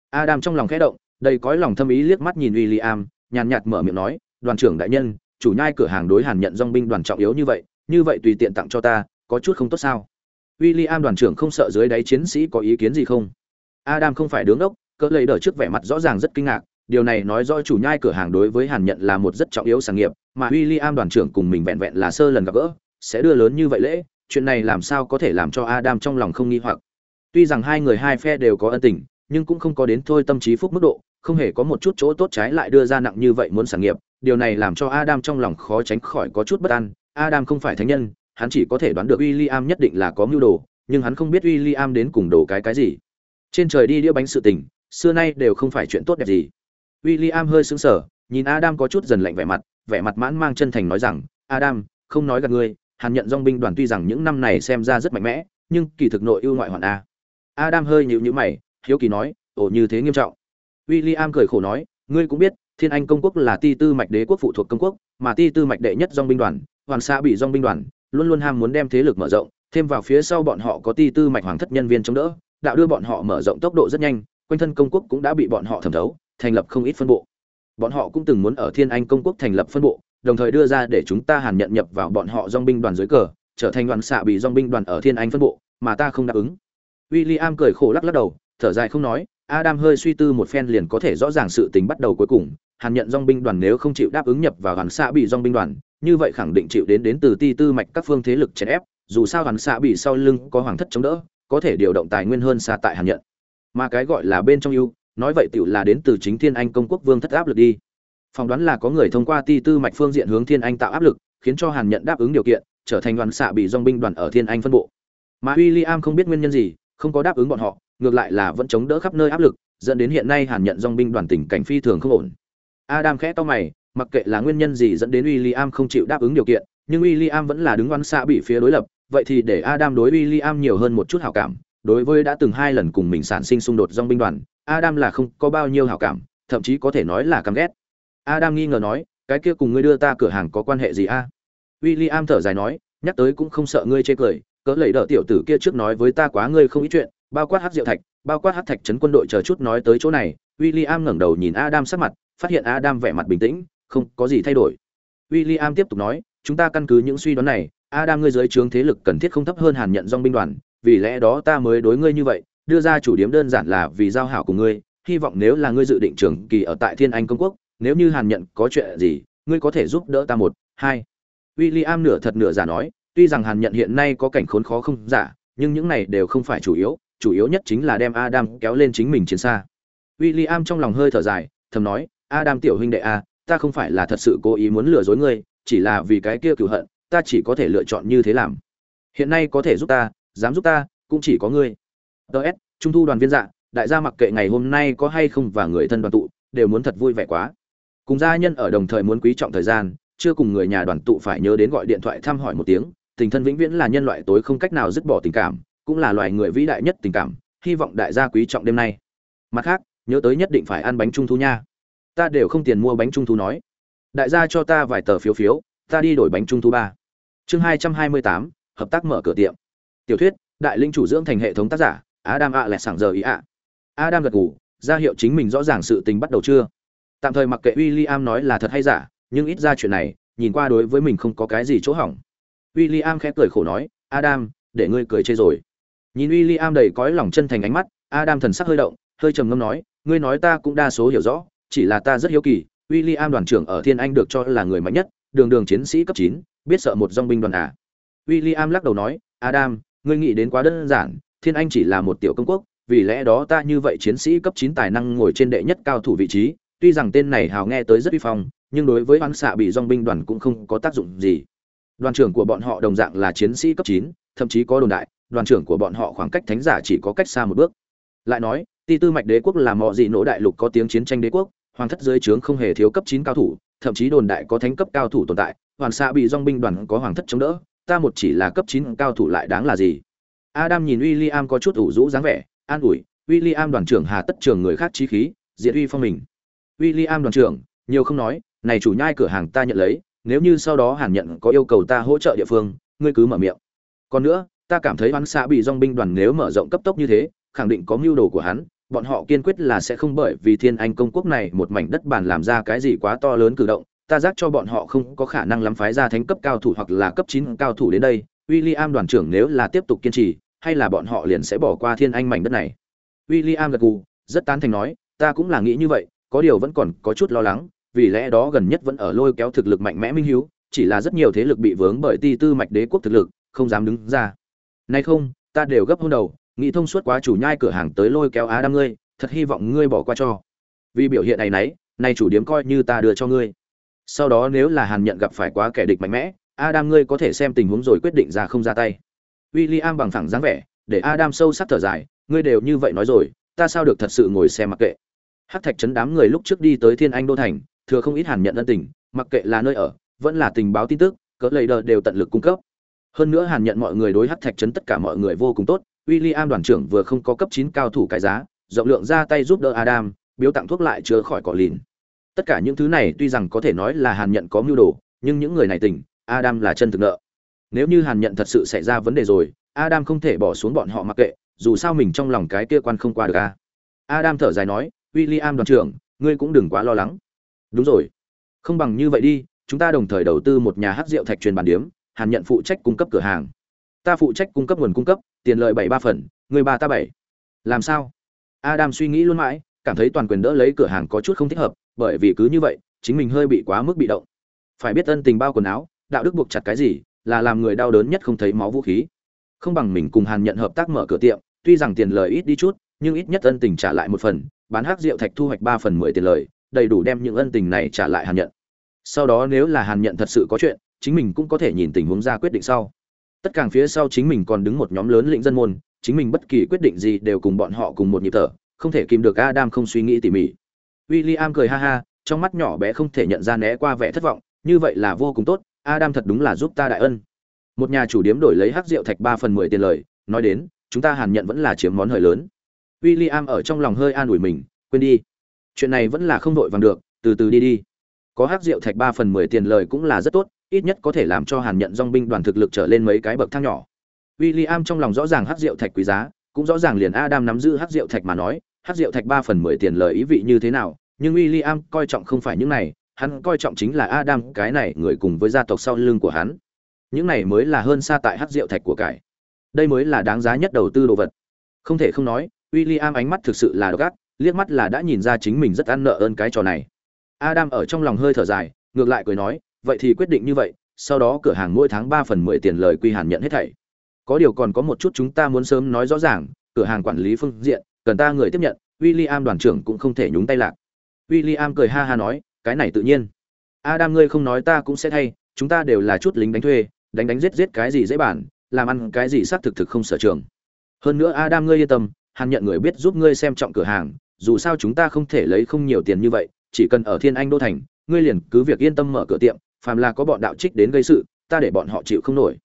adam trong lòng khẽ động đầy cõi lòng thâm ý liếc mắt nhìn William, nhàn nhạt mở miệng nói đoàn trưởng đại nhân chủ nhai cửa hàng đối hàn nhận dong binh đoàn trọng yếu như vậy như vậy tùy tiện tặng cho ta có chút không tốt sao William đoàn trưởng không sợ dưới đáy chiến sĩ có ý kiến gì không adam không phải đứng đốc, cỡ lấy đỡ trước vẻ mặt rõ ràng rất kinh ngạc điều này nói rõ chủ nhai cửa hàng đối với hàn nhận là một rất trọng yếu sản nghiệp mà William đoàn trưởng cùng mình vẹn vẹn là sơ lần gặp gỡ sẽ đưa lớn như vậy lễ chuyện này làm sao có thể làm cho Adam trong lòng không nghi hoặc. Tuy rằng hai người hai phe đều có ân tình, nhưng cũng không có đến thôi tâm trí phúc mức độ, không hề có một chút chỗ tốt trái lại đưa ra nặng như vậy muốn sản nghiệp, điều này làm cho Adam trong lòng khó tránh khỏi có chút bất an. Adam không phải thánh nhân, hắn chỉ có thể đoán được William nhất định là có mưu đồ, nhưng hắn không biết William đến cùng đồ cái cái gì. Trên trời đi đĩa bánh sự tình, xưa nay đều không phải chuyện tốt đẹp gì. William hơi sững sờ, nhìn Adam có chút dần lạnh vẻ mặt, vẻ mặt mãn mang chân thành nói rằng, "Adam, không nói gạt ngươi, Hàn nhận dòng binh đoàn tuy rằng những năm này xem ra rất mạnh mẽ, nhưng kỳ thực nội ưu ngoại hoạn a." Adam hơi nhíu nhíu mày, hiếu kỳ nói, "Ồ như thế nghiêm trọng?" William cười khổ nói, "Ngươi cũng biết, Thiên Anh công quốc là ti tư mạch đế quốc phụ thuộc công quốc, mà ti tư mạch đệ nhất dòng binh đoàn, hoàn xã bị dòng binh đoàn, luôn luôn ham muốn đem thế lực mở rộng, thêm vào phía sau bọn họ có ti tư mạch hoàng thất nhân viên chống đỡ, đạo đưa bọn họ mở rộng tốc độ rất nhanh, quanh thân công quốc cũng đã bị bọn họ thẩm thấu, thành lập không ít phân bộ. Bọn họ cũng từng muốn ở Thiên Anh công quốc thành lập phân bộ, đồng thời đưa ra để chúng ta Hàn nhận nhập vào bọn họ dong binh đoàn dưới cờ, trở thành đoàn xạ bị dong binh đoàn ở Thiên Anh phân bộ, mà ta không đáp ứng. William cười khổ lắc lắc đầu, thở dài không nói, Adam hơi suy tư một phen liền có thể rõ ràng sự tình bắt đầu cuối cùng, Hàn nhận dong binh đoàn nếu không chịu đáp ứng nhập vào đoàn xạ bị dong binh đoàn, như vậy khẳng định chịu đến đến từ ti tư mạch các phương thế lực chèn ép, dù sao đoàn xạ bị sau lưng có hoàng thất chống đỡ, có thể điều động tài nguyên hơn xa tại Hàn nhận. Mà cái gọi là bên trong ưu, nói vậy tựu là đến từ chính Thiên Anh công quốc vương thất áp lực đi. Phỏng đoán là có người thông qua ti tư mạch phương diện hướng Thiên Anh tạo áp lực, khiến cho Hàn nhận đáp ứng điều kiện, trở thành đoàn xạ bị dong binh đoàn ở Thiên Anh phân bộ. Mà William không biết nguyên nhân gì, không có đáp ứng bọn họ, ngược lại là vẫn chống đỡ khắp nơi áp lực, dẫn đến hiện nay Hàn nhận dong binh đoàn tình cảnh phi thường không ổn. Adam khẽ to mày, mặc kệ là nguyên nhân gì dẫn đến William không chịu đáp ứng điều kiện, nhưng William vẫn là đứng oan xạ bị phía đối lập, vậy thì để Adam đối William nhiều hơn một chút hảo cảm. Đối với đã từng hai lần cùng mình sản sinh xung đột dòng binh đoàn, Adam là không có bao nhiêu hảo cảm, thậm chí có thể nói là căm ghét. Adam nghi ngờ nói, cái kia cùng ngươi đưa ta cửa hàng có quan hệ gì a? William thở dài nói, nhắc tới cũng không sợ ngươi chê cười, cỡ lẩy đỡ tiểu tử kia trước nói với ta quá ngươi không ý chuyện, bao quát hắc diệu thạch, bao quát hắc thạch trấn quân đội chờ chút nói tới chỗ này, William ngẩng đầu nhìn Adam sắc mặt, phát hiện Adam vẻ mặt bình tĩnh, không có gì thay đổi. William tiếp tục nói, chúng ta căn cứ những suy đoán này, Adam ngươi dưới trướng thế lực cần thiết không thấp hơn Hàn nhận dòng binh đoàn, vì lẽ đó ta mới đối ngươi như vậy, đưa ra chủ điểm đơn giản là vì giao hảo của ngươi, hy vọng nếu là ngươi dự định trưởng kỳ ở tại Thiên Anh công quốc, nếu như Hàn nhận có chuyện gì, ngươi có thể giúp đỡ ta một, hai. William nửa thật nửa giả nói, tuy rằng Hàn nhận hiện nay có cảnh khốn khó không giả, nhưng những này đều không phải chủ yếu, chủ yếu nhất chính là đem Adam kéo lên chính mình chiến xa. William trong lòng hơi thở dài, thầm nói, Adam tiểu huynh đệ a, ta không phải là thật sự cố ý muốn lừa dối ngươi, chỉ là vì cái kia cửu hận, ta chỉ có thể lựa chọn như thế làm. Hiện nay có thể giúp ta, dám giúp ta, cũng chỉ có ngươi. DS, trung thu đoàn viên dạ, đại gia mặc kệ ngày hôm nay có hay không và người thân đoàn tụ, đều muốn thật vui vẻ quá. Cùng gia nhân ở đồng thời muốn quý trọng thời gian, chưa cùng người nhà đoàn tụ phải nhớ đến gọi điện thoại thăm hỏi một tiếng, tình thân vĩnh viễn là nhân loại tối không cách nào dứt bỏ tình cảm, cũng là loài người vĩ đại nhất tình cảm, hy vọng đại gia quý trọng đêm nay. Mặt khác, nhớ tới nhất định phải ăn bánh trung thu nha ta đều không tiền mua bánh trung thu nói đại gia cho ta vài tờ phiếu phiếu ta đi đổi bánh trung thu ba chương hai trăm hai mươi tám hợp tác mở cửa tiệm. Tiểu thuyết đại linh chủ dưỡng thành hệ thống tác giả adam ạ lẹt sảng giờ ý ạ adam gật ngủ ra hiệu chính mình rõ ràng sự tình bắt đầu chưa? Tạm thời mặc kệ w i l l i am nói là thật hay giả nhưng ít ra chuyện này nhìn qua đối với mình không có cái gì chỗ hỏng. W i l l i am khẽ cười khổ nói adam để ngươi cười chê rồi. Nhìn w i l l i am đầy cõi lòng chân thành ánh mắt adam thần sắc hơi động hơi trầm ngâm nói ngươi nói ta cũng đa số hiểu rõ chỉ là ta rất hiếu kỳ, William đoàn trưởng ở Thiên Anh được cho là người mạnh nhất, đường đường chiến sĩ cấp 9, biết sợ một dòng binh đoàn à. William lắc đầu nói, Adam, ngươi nghĩ đến quá đơn giản, Thiên Anh chỉ là một tiểu công quốc, vì lẽ đó ta như vậy chiến sĩ cấp 9 tài năng ngồi trên đệ nhất cao thủ vị trí, tuy rằng tên này hào nghe tới rất uy phong, nhưng đối với hoang xạ bị dòng binh đoàn cũng không có tác dụng gì. Đoàn trưởng của bọn họ đồng dạng là chiến sĩ cấp 9, thậm chí có đồn đại, đoàn trưởng của bọn họ khoảng cách thánh giả chỉ có cách xa một bước. Lại nói, Ti Tư Mạch Đế quốc là mọ gì nỗ đại lục có tiếng chiến tranh đế quốc, hoàng thất dưới trướng không hề thiếu cấp chín cao thủ thậm chí đồn đại có thánh cấp cao thủ tồn tại, hoàn xạ bị dong binh đoàn có hoàng thất chống đỡ, ta một chỉ là cấp chín cao thủ lại đáng là gì? Adam nhìn William có chút ủ rũ dáng vẻ, an ủi, William đoàn trưởng hà tất trường người khác trí khí, diệt uy phong mình. William đoàn trưởng, nhiều không nói, này chủ nhai cửa hàng ta nhận lấy, nếu như sau đó hàn nhận có yêu cầu ta hỗ trợ địa phương, ngươi cứ mở miệng. Còn nữa, ta cảm thấy hắn xạ bị dong binh đoàn nếu mở rộng cấp tốc như thế, khẳng định có mưu đồ của hắn bọn họ kiên quyết là sẽ không bởi vì thiên anh công quốc này một mảnh đất bàn làm ra cái gì quá to lớn cử động, ta giác cho bọn họ không có khả năng lắm phái ra thánh cấp cao thủ hoặc là cấp chín cao thủ đến đây, William đoàn trưởng nếu là tiếp tục kiên trì, hay là bọn họ liền sẽ bỏ qua thiên anh mảnh đất này. William gật gù, rất tán thành nói, ta cũng là nghĩ như vậy, có điều vẫn còn có chút lo lắng, vì lẽ đó gần nhất vẫn ở lôi kéo thực lực mạnh mẽ minh hiếu, chỉ là rất nhiều thế lực bị vướng bởi ti tư mạch đế quốc thực lực, không dám đứng ra. Nay không, ta đều gấp hôn đầu nghĩ thông suốt quá chủ nhai cửa hàng tới lôi kéo á đam ngươi thật hy vọng ngươi bỏ qua cho vì biểu hiện này nấy nay chủ điếm coi như ta đưa cho ngươi sau đó nếu là hàn nhận gặp phải quá kẻ địch mạnh mẽ Adam ngươi có thể xem tình huống rồi quyết định ra không ra tay. William bằng thẳng dáng vẻ, để Adam sâu sắc thở dài, ngươi đều như vậy nói rồi, ta sao được thật sự ngồi xem mặc kệ. Hắc Thạch chấn đám người lúc trước đi tới Thiên Anh đô thành, thừa không ít hàn nhận ân tình, mặc kệ là nơi ở, vẫn là tình báo tin tức, cỡ lầy đờ đều tận lực cung cấp. Hơn nữa hàn nhận mọi người đối Hắc Thạch chấn tất cả mọi người vô cùng tốt, William đoàn trưởng vừa không có cấp 9 cao thủ cái giá, rộng lượng ra tay giúp đỡ Adam, biếu tặng thuốc lại chữa khỏi cỏ lìn. Tất cả những thứ này tuy rằng có thể nói là hàn nhận có mưu đồ, nhưng những người này tỉnh, Adam là chân thực nợ. Nếu như hàn nhận thật sự xảy ra vấn đề rồi, Adam không thể bỏ xuống bọn họ mặc kệ, dù sao mình trong lòng cái kia quan không qua được a. Adam thở dài nói, William đoàn trưởng, ngươi cũng đừng quá lo lắng. Đúng rồi, không bằng như vậy đi, chúng ta đồng thời đầu tư một nhà hát rượu thạch truyền bản điếm, Hàn nhận phụ trách cung cấp cửa hàng. Ta phụ trách cung cấp nguồn cung cấp, tiền lợi bảy ba phần, người ba ta bảy. Làm sao? Adam suy nghĩ luôn mãi, cảm thấy toàn quyền đỡ lấy cửa hàng có chút không thích hợp, bởi vì cứ như vậy, chính mình hơi bị quá mức bị động. Phải biết ân tình bao quần áo, đạo đức buộc chặt cái gì, là làm người đau đớn nhất không thấy máu vũ khí. Không bằng mình cùng Hàn nhận hợp tác mở cửa tiệm, tuy rằng tiền lời ít đi chút, nhưng ít nhất ân tình trả lại một phần, bán hắc rượu thạch thu hoạch ba phần mười tiền lời, đầy đủ đem những ân tình này trả lại Hàn nhận. Sau đó nếu là Hàn nhận thật sự có chuyện, chính mình cũng có thể nhìn tình huống ra quyết định sau. Tất cả phía sau chính mình còn đứng một nhóm lớn lĩnh dân môn, chính mình bất kỳ quyết định gì đều cùng bọn họ cùng một nhịp thở, không thể kìm được Adam không suy nghĩ tỉ mỉ. William cười ha ha, trong mắt nhỏ bé không thể nhận ra né qua vẻ thất vọng, như vậy là vô cùng tốt, Adam thật đúng là giúp ta đại ân. Một nhà chủ điếm đổi lấy hắc rượu thạch ba phần mười tiền lời, nói đến, chúng ta Hàn nhận vẫn là chiếm món hời lớn. William ở trong lòng hơi an ủi mình, quên đi. Chuyện này vẫn là không đội vàng được, từ từ đi đi. Có hắc rượu thạch ba phần mười tiền lời cũng là rất tốt, ít nhất có thể làm cho Hàn nhận dòng binh đoàn thực lực trở lên mấy cái bậc thang nhỏ. William trong lòng rõ ràng hắc rượu thạch quý giá, cũng rõ ràng liền Adam nắm giữ hắc rượu thạch mà nói, hắc rượu thạch ba phần mười tiền lời ý vị như thế nào, nhưng William coi trọng không phải những này, hắn coi trọng chính là Adam cái này người cùng với gia tộc sau lưng của hắn. Những này mới là hơn xa tại hắc rượu thạch của cải. Đây mới là đáng giá nhất đầu tư đồ vật. Không thể không nói, William ánh mắt thực sự là độc ác, liếc mắt là đã nhìn ra chính mình rất ăn nợ ơn cái trò này. Adam ở trong lòng hơi thở dài, ngược lại cười nói, vậy thì quyết định như vậy, sau đó cửa hàng mỗi tháng ba phần mười tiền lời quy hàn nhận hết thảy. Có điều còn có một chút chúng ta muốn sớm nói rõ ràng, cửa hàng quản lý phương diện, cần ta người tiếp nhận, William đoàn trưởng cũng không thể nhúng tay lạc. William cười ha ha nói, cái này tự nhiên. Adam ngươi không nói ta cũng sẽ thay, chúng ta đều là chút lính đánh thuê, đánh đánh giết giết cái gì dễ bản, làm ăn cái gì xác thực thực không sở trường. Hơn nữa Adam ngươi yên tâm, hàn nhận người biết giúp ngươi xem trọng cửa hàng, dù sao chúng ta không thể lấy không nhiều tiền như vậy, chỉ cần ở Thiên Anh đô thành, ngươi liền cứ việc yên tâm mở cửa tiệm, phàm là có bọn đạo trích đến gây sự, ta để bọn họ chịu không nổi.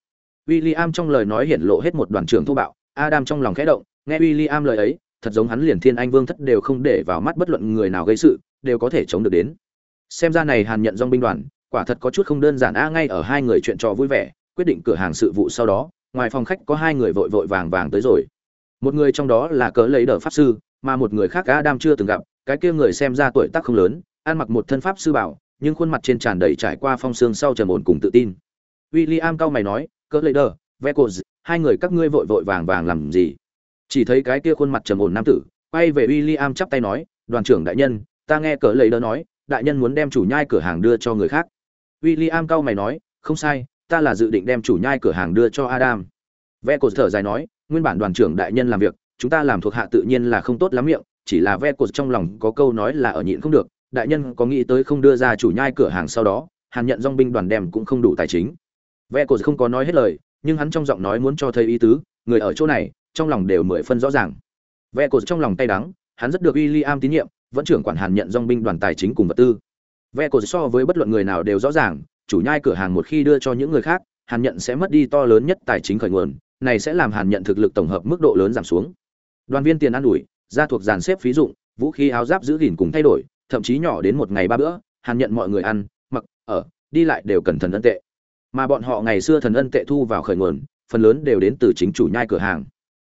William trong lời nói hiển lộ hết một đoàn trưởng thô bạo, Adam trong lòng khẽ động, nghe William lời ấy, thật giống hắn liền Thiên Anh Vương thất đều không để vào mắt bất luận người nào gây sự, đều có thể chống được đến. Xem ra này Hàn nhận dòng binh đoàn, quả thật có chút không đơn giản a ngay ở hai người chuyện trò vui vẻ, quyết định cửa hàng sự vụ sau đó, ngoài phòng khách có hai người vội vội vàng vàng tới rồi. Một người trong đó là cỡ lấy đỡ pháp sư, mà một người khác Adam chưa từng gặp, cái kia người xem ra tuổi tác không lớn, ăn mặc một thân pháp sư bảo, nhưng khuôn mặt trên tràn đầy trải qua phong sương sau trầm ổn cùng tự tin. William cao mày nói, "Cỡ Leader, Vecos, hai người các ngươi vội vội vàng vàng làm gì?" Chỉ thấy cái kia khuôn mặt trầm ổn nam tử, quay về William chắp tay nói, "Đoàn trưởng đại nhân, ta nghe Cỡ Leader nói, đại nhân muốn đem chủ nhai cửa hàng đưa cho người khác." William cao mày nói, "Không sai, ta là dự định đem chủ nhai cửa hàng đưa cho Adam." Vecos thở dài nói, "Nguyên bản đoàn trưởng đại nhân làm việc, chúng ta làm thuộc hạ tự nhiên là không tốt lắm miệng, chỉ là Vecos trong lòng có câu nói là ở nhịn không được, đại nhân có nghĩ tới không đưa ra chủ nhai cửa hàng sau đó, hàn nhận dong binh đoàn đem cũng không đủ tài chính. Ve cổ không có nói hết lời, nhưng hắn trong giọng nói muốn cho thấy ý tứ, người ở chỗ này, trong lòng đều mười phân rõ ràng. Ve cổ trong lòng tay đắng, hắn rất được William tín nhiệm, vẫn trưởng quản hàn nhận dong binh đoàn tài chính cùng vật tư. Ve cổ so với bất luận người nào đều rõ ràng, chủ nhai cửa hàng một khi đưa cho những người khác, hàn nhận sẽ mất đi to lớn nhất tài chính khởi nguồn, này sẽ làm hàn nhận thực lực tổng hợp mức độ lớn giảm xuống. Đoàn viên tiền ăn ủi, gia thuộc dàn xếp phí dụng, vũ khí áo giáp giữ gìn cùng thay đổi thậm chí nhỏ đến một ngày ba bữa, hàn nhận mọi người ăn, mặc, ở, đi lại đều cần thần ân tệ. Mà bọn họ ngày xưa thần ân tệ thu vào khởi nguồn, phần lớn đều đến từ chính chủ nhai cửa hàng.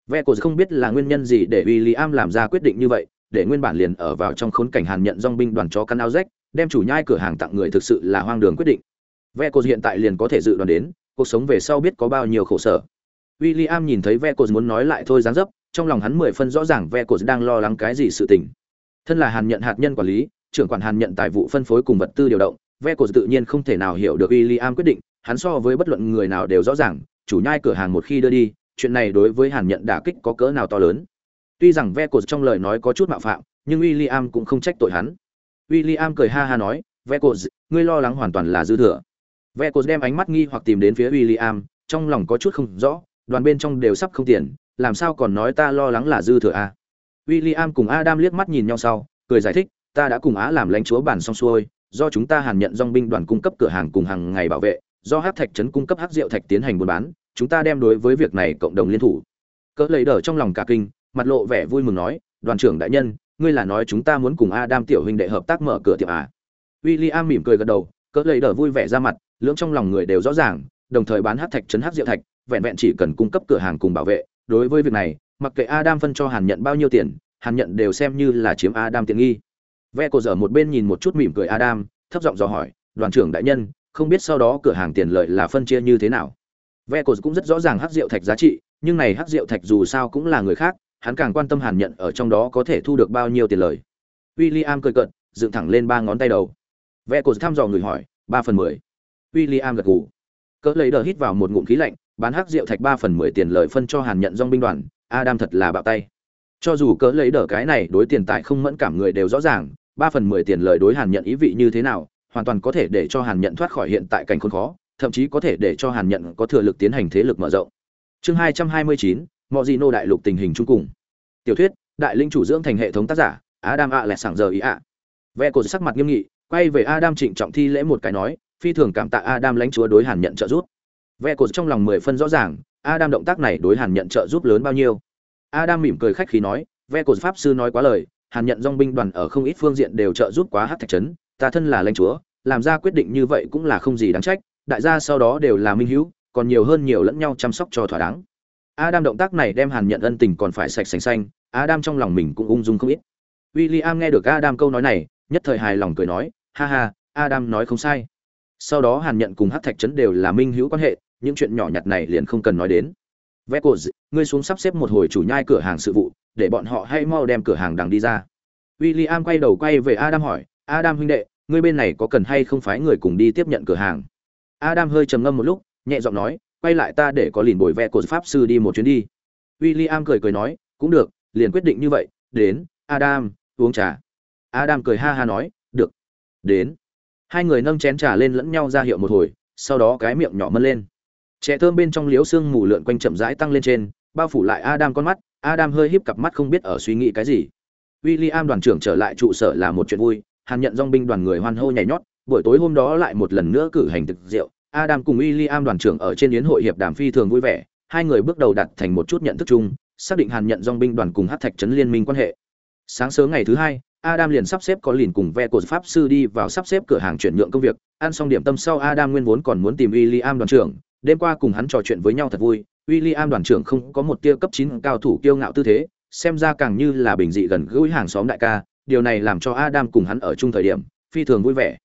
Ve cổ không biết là nguyên nhân gì để w i am làm ra quyết định như vậy, để nguyên bản liền ở vào trong khốn cảnh hàn nhận dong binh đoàn chó căn áo rách, đem chủ nhai cửa hàng tặng người thực sự là hoang đường quyết định. Ve cổ hiện tại liền có thể dự đoán đến, cuộc sống về sau biết có bao nhiêu khổ sở. W i l l i am nhìn thấy ve cổ muốn nói lại thôi dáng dấp, trong lòng hắn mười phân rõ ràng ve cổ đang lo lắng cái gì sự tình thân là hàn nhận hạt nhân quản lý trưởng quản hàn nhận tài vụ phân phối cùng vật tư điều động ve của tự nhiên không thể nào hiểu được William quyết định hắn so với bất luận người nào đều rõ ràng chủ nhai cửa hàng một khi đưa đi chuyện này đối với hàn nhận đả kích có cỡ nào to lớn tuy rằng ve của trong lời nói có chút mạo phạm nhưng William cũng không trách tội hắn William cười ha ha nói ve của ngươi lo lắng hoàn toàn là dư thừa Ve Cột đem ánh mắt nghi hoặc tìm đến phía William, trong lòng có chút không rõ, đoàn bên trong đều sắp không tiền, làm sao còn nói ta lo lắng là dư thừa a. À? William cùng Adam liếc mắt nhìn nhau sau, cười giải thích, ta đã cùng Á làm lãnh chúa bản xong xuôi, do chúng ta hàn nhận dòng binh đoàn cung cấp cửa hàng cùng hàng ngày bảo vệ, do Hắc Thạch trấn cung cấp hắc rượu thạch tiến hành buôn bán, chúng ta đem đối với việc này cộng đồng liên thủ. Cỡ lấy đỡ trong lòng cả kinh, mặt lộ vẻ vui mừng nói, đoàn trưởng đại nhân, ngươi là nói chúng ta muốn cùng Adam tiểu huynh đệ hợp tác mở cửa tiệm à? William mỉm cười gật đầu, cỡ lấy đỡ vui vẻ ra mặt, lưỡng trong lòng người đều rõ ràng, đồng thời bán hắc thạch trấn hắc rượu thạch, vẹn vẹn chỉ cần cung cấp cửa hàng cùng bảo vệ, đối với việc này, mặc kệ Adam phân cho Hàn nhận bao nhiêu tiền, Hàn nhận đều xem như là chiếm Adam tiện nghi. Ve cô dở một bên nhìn một chút mỉm cười Adam, thấp giọng dò hỏi, "Đoàn trưởng đại nhân, không biết sau đó cửa hàng tiền lợi là phân chia như thế nào?" Ve cô cũng rất rõ ràng hắc rượu thạch giá trị, nhưng này hắc rượu thạch dù sao cũng là người khác, hắn càng quan tâm Hàn nhận ở trong đó có thể thu được bao nhiêu tiền lợi. William cười cợt, dựng thẳng lên ba ngón tay đầu. Ve cô thăm dò người hỏi, ba phần mười. William gật gù. Cỡ lấy đờ hít vào một ngụm khí lạnh, bán hắc rượu thạch ba phần mười tiền lợi phân cho Hàn nhận dòng binh đoàn, Adam thật là bạo tay. Cho dù cỡ lấy đỡ cái này đối tiền tài không mẫn cảm người đều rõ ràng, ba phần mười tiền lời đối Hàn nhận ý vị như thế nào, hoàn toàn có thể để cho Hàn nhận thoát khỏi hiện tại cảnh khốn khó, thậm chí có thể để cho Hàn nhận có thừa lực tiến hành thế lực mở rộng. Chương hai trăm hai mươi chín, Mọ Gì nô đại lục tình hình chung cùng. Tiểu thuyết, đại linh chủ dưỡng thành hệ thống tác giả, Adam ạ lẻ sảng giờ ý ạ. Ve cổ sắc mặt nghiêm nghị, quay về Adam trịnh trọng thi lễ một cái nói, phi thường cảm tạ Adam lãnh chúa đối Hàn nhận trợ giúp. Ve cổ trong lòng mười phân rõ ràng, Adam động tác này đối Hàn nhận trợ giúp lớn bao nhiêu. Adam mỉm cười khách khí nói, Ve cổ pháp sư nói quá lời, Hàn nhận dòng binh đoàn ở không ít phương diện đều trợ giúp quá Hắc Thạch trấn, ta thân là lãnh chúa, làm ra quyết định như vậy cũng là không gì đáng trách, đại gia sau đó đều là minh hữu, còn nhiều hơn nhiều lẫn nhau chăm sóc cho thỏa đáng. Adam động tác này đem Hàn nhận ân tình còn phải sạch sành xanh, Adam trong lòng mình cũng ung dung không ít. William nghe được Adam câu nói này, nhất thời hài lòng cười nói, ha ha, Adam nói không sai. Sau đó Hàn nhận cùng Hắc Thạch trấn đều là minh hữu quan hệ, những chuyện nhỏ nhặt này liền không cần nói đến. Vecos, ngươi xuống sắp xếp một hồi chủ nhai cửa hàng sự vụ, để bọn họ hay mau đem cửa hàng đằng đi ra. William quay đầu quay về Adam hỏi, Adam huynh đệ, ngươi bên này có cần hay không phái người cùng đi tiếp nhận cửa hàng? Adam hơi trầm ngâm một lúc, nhẹ giọng nói, quay lại ta để có liền bồi vẽ pháp sư đi một chuyến đi. William cười cười nói, cũng được, liền quyết định như vậy, đến, Adam, uống trà. Adam cười ha ha nói, được. Đến. Hai người nâng chén trà lên lẫn nhau ra hiệu một hồi, sau đó cái miệng nhỏ mân lên. Trẻ thơm bên trong liếu xương mù lượn quanh chậm rãi tăng lên trên, bao phủ lại Adam con mắt, Adam hơi híp cặp mắt không biết ở suy nghĩ cái gì. William đoàn trưởng trở lại trụ sở là một chuyện vui, Hàn nhận dòng binh đoàn người hoan hô nhảy nhót, buổi tối hôm đó lại một lần nữa cử hành thực rượu, Adam cùng William đoàn trưởng ở trên yến hội hiệp đàm phi thường vui vẻ, hai người bước đầu đặt thành một chút nhận thức chung, xác định Hàn nhận dòng binh đoàn cùng Hắc Thạch trấn liên minh quan hệ. Sáng sớm ngày thứ hai, Adam liền sắp xếp có liền cùng ve của pháp sư đi vào sắp xếp cửa hàng chuyển nhượng công việc, ăn xong điểm tâm sau Adam nguyên vốn còn muốn tìm William đoàn trưởng, đêm qua cùng hắn trò chuyện với nhau thật vui, William đoàn trưởng không có một tia cấp 9 cao thủ kiêu ngạo tư thế, xem ra càng như là bình dị gần gũi hàng xóm đại ca, điều này làm cho Adam cùng hắn ở chung thời điểm, phi thường vui vẻ.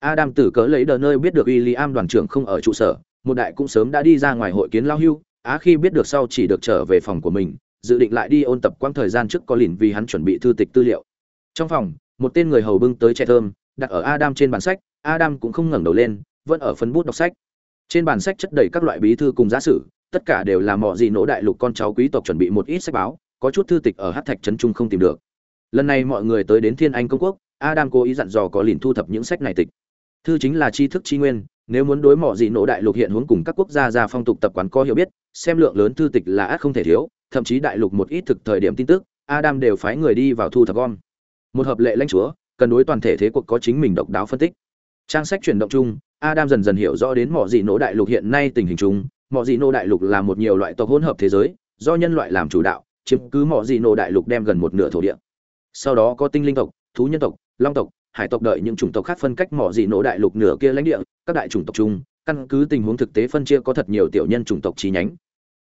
Adam tử cớ lấy đờ nơi biết được William đoàn trưởng không ở trụ sở, một đại cũng sớm đã đi ra ngoài hội kiến lao hưu, á khi biết được sau chỉ được trở về phòng của mình, dự định lại đi ôn tập quãng thời gian trước có lìn vì hắn chuẩn bị thư tịch tư liệu. Trong phòng, một tên người hầu bưng tới chè thơm, đặt ở Adam trên bàn sách, Adam cũng không ngẩng đầu lên, vẫn ở phấn bút đọc sách. Trên bàn sách chất đầy các loại bí thư cùng giả sử, tất cả đều là mọ gì nỗ đại lục con cháu quý tộc chuẩn bị một ít sách báo, có chút thư tịch ở Hát Thạch trấn trung không tìm được. Lần này mọi người tới đến Thiên Anh công quốc, Adam cố ý dặn dò có liền thu thập những sách này tịch. Thư chính là tri thức tri nguyên, nếu muốn đối mọ gì nỗ đại lục hiện hướng cùng các quốc gia ra phong tục tập quán có hiểu biết, xem lượng lớn thư tịch là át không thể thiếu, thậm chí đại lục một ít thực thời điểm tin tức, Adam đều phái người đi vào thu thập gom. Một hợp lệ lãnh chúa, cần đối toàn thể thế cuộc có chính mình độc đáo phân tích. Trang sách chuyển động chung, Adam dần dần hiểu rõ đến mỏ gì nổ đại lục hiện nay tình hình chung, mỏ gì nổ đại lục là một nhiều loại tộc hỗn hợp thế giới, do nhân loại làm chủ đạo, chiếm cứ mỏ gì nổ đại lục đem gần một nửa thổ địa. Sau đó có tinh linh tộc, thú nhân tộc, long tộc, hải tộc đợi những chủng tộc khác phân cách mỏ gì nổ đại lục nửa kia lãnh địa, các đại chủng tộc chung, căn cứ tình huống thực tế phân chia có thật nhiều tiểu nhân chủng tộc chi nhánh.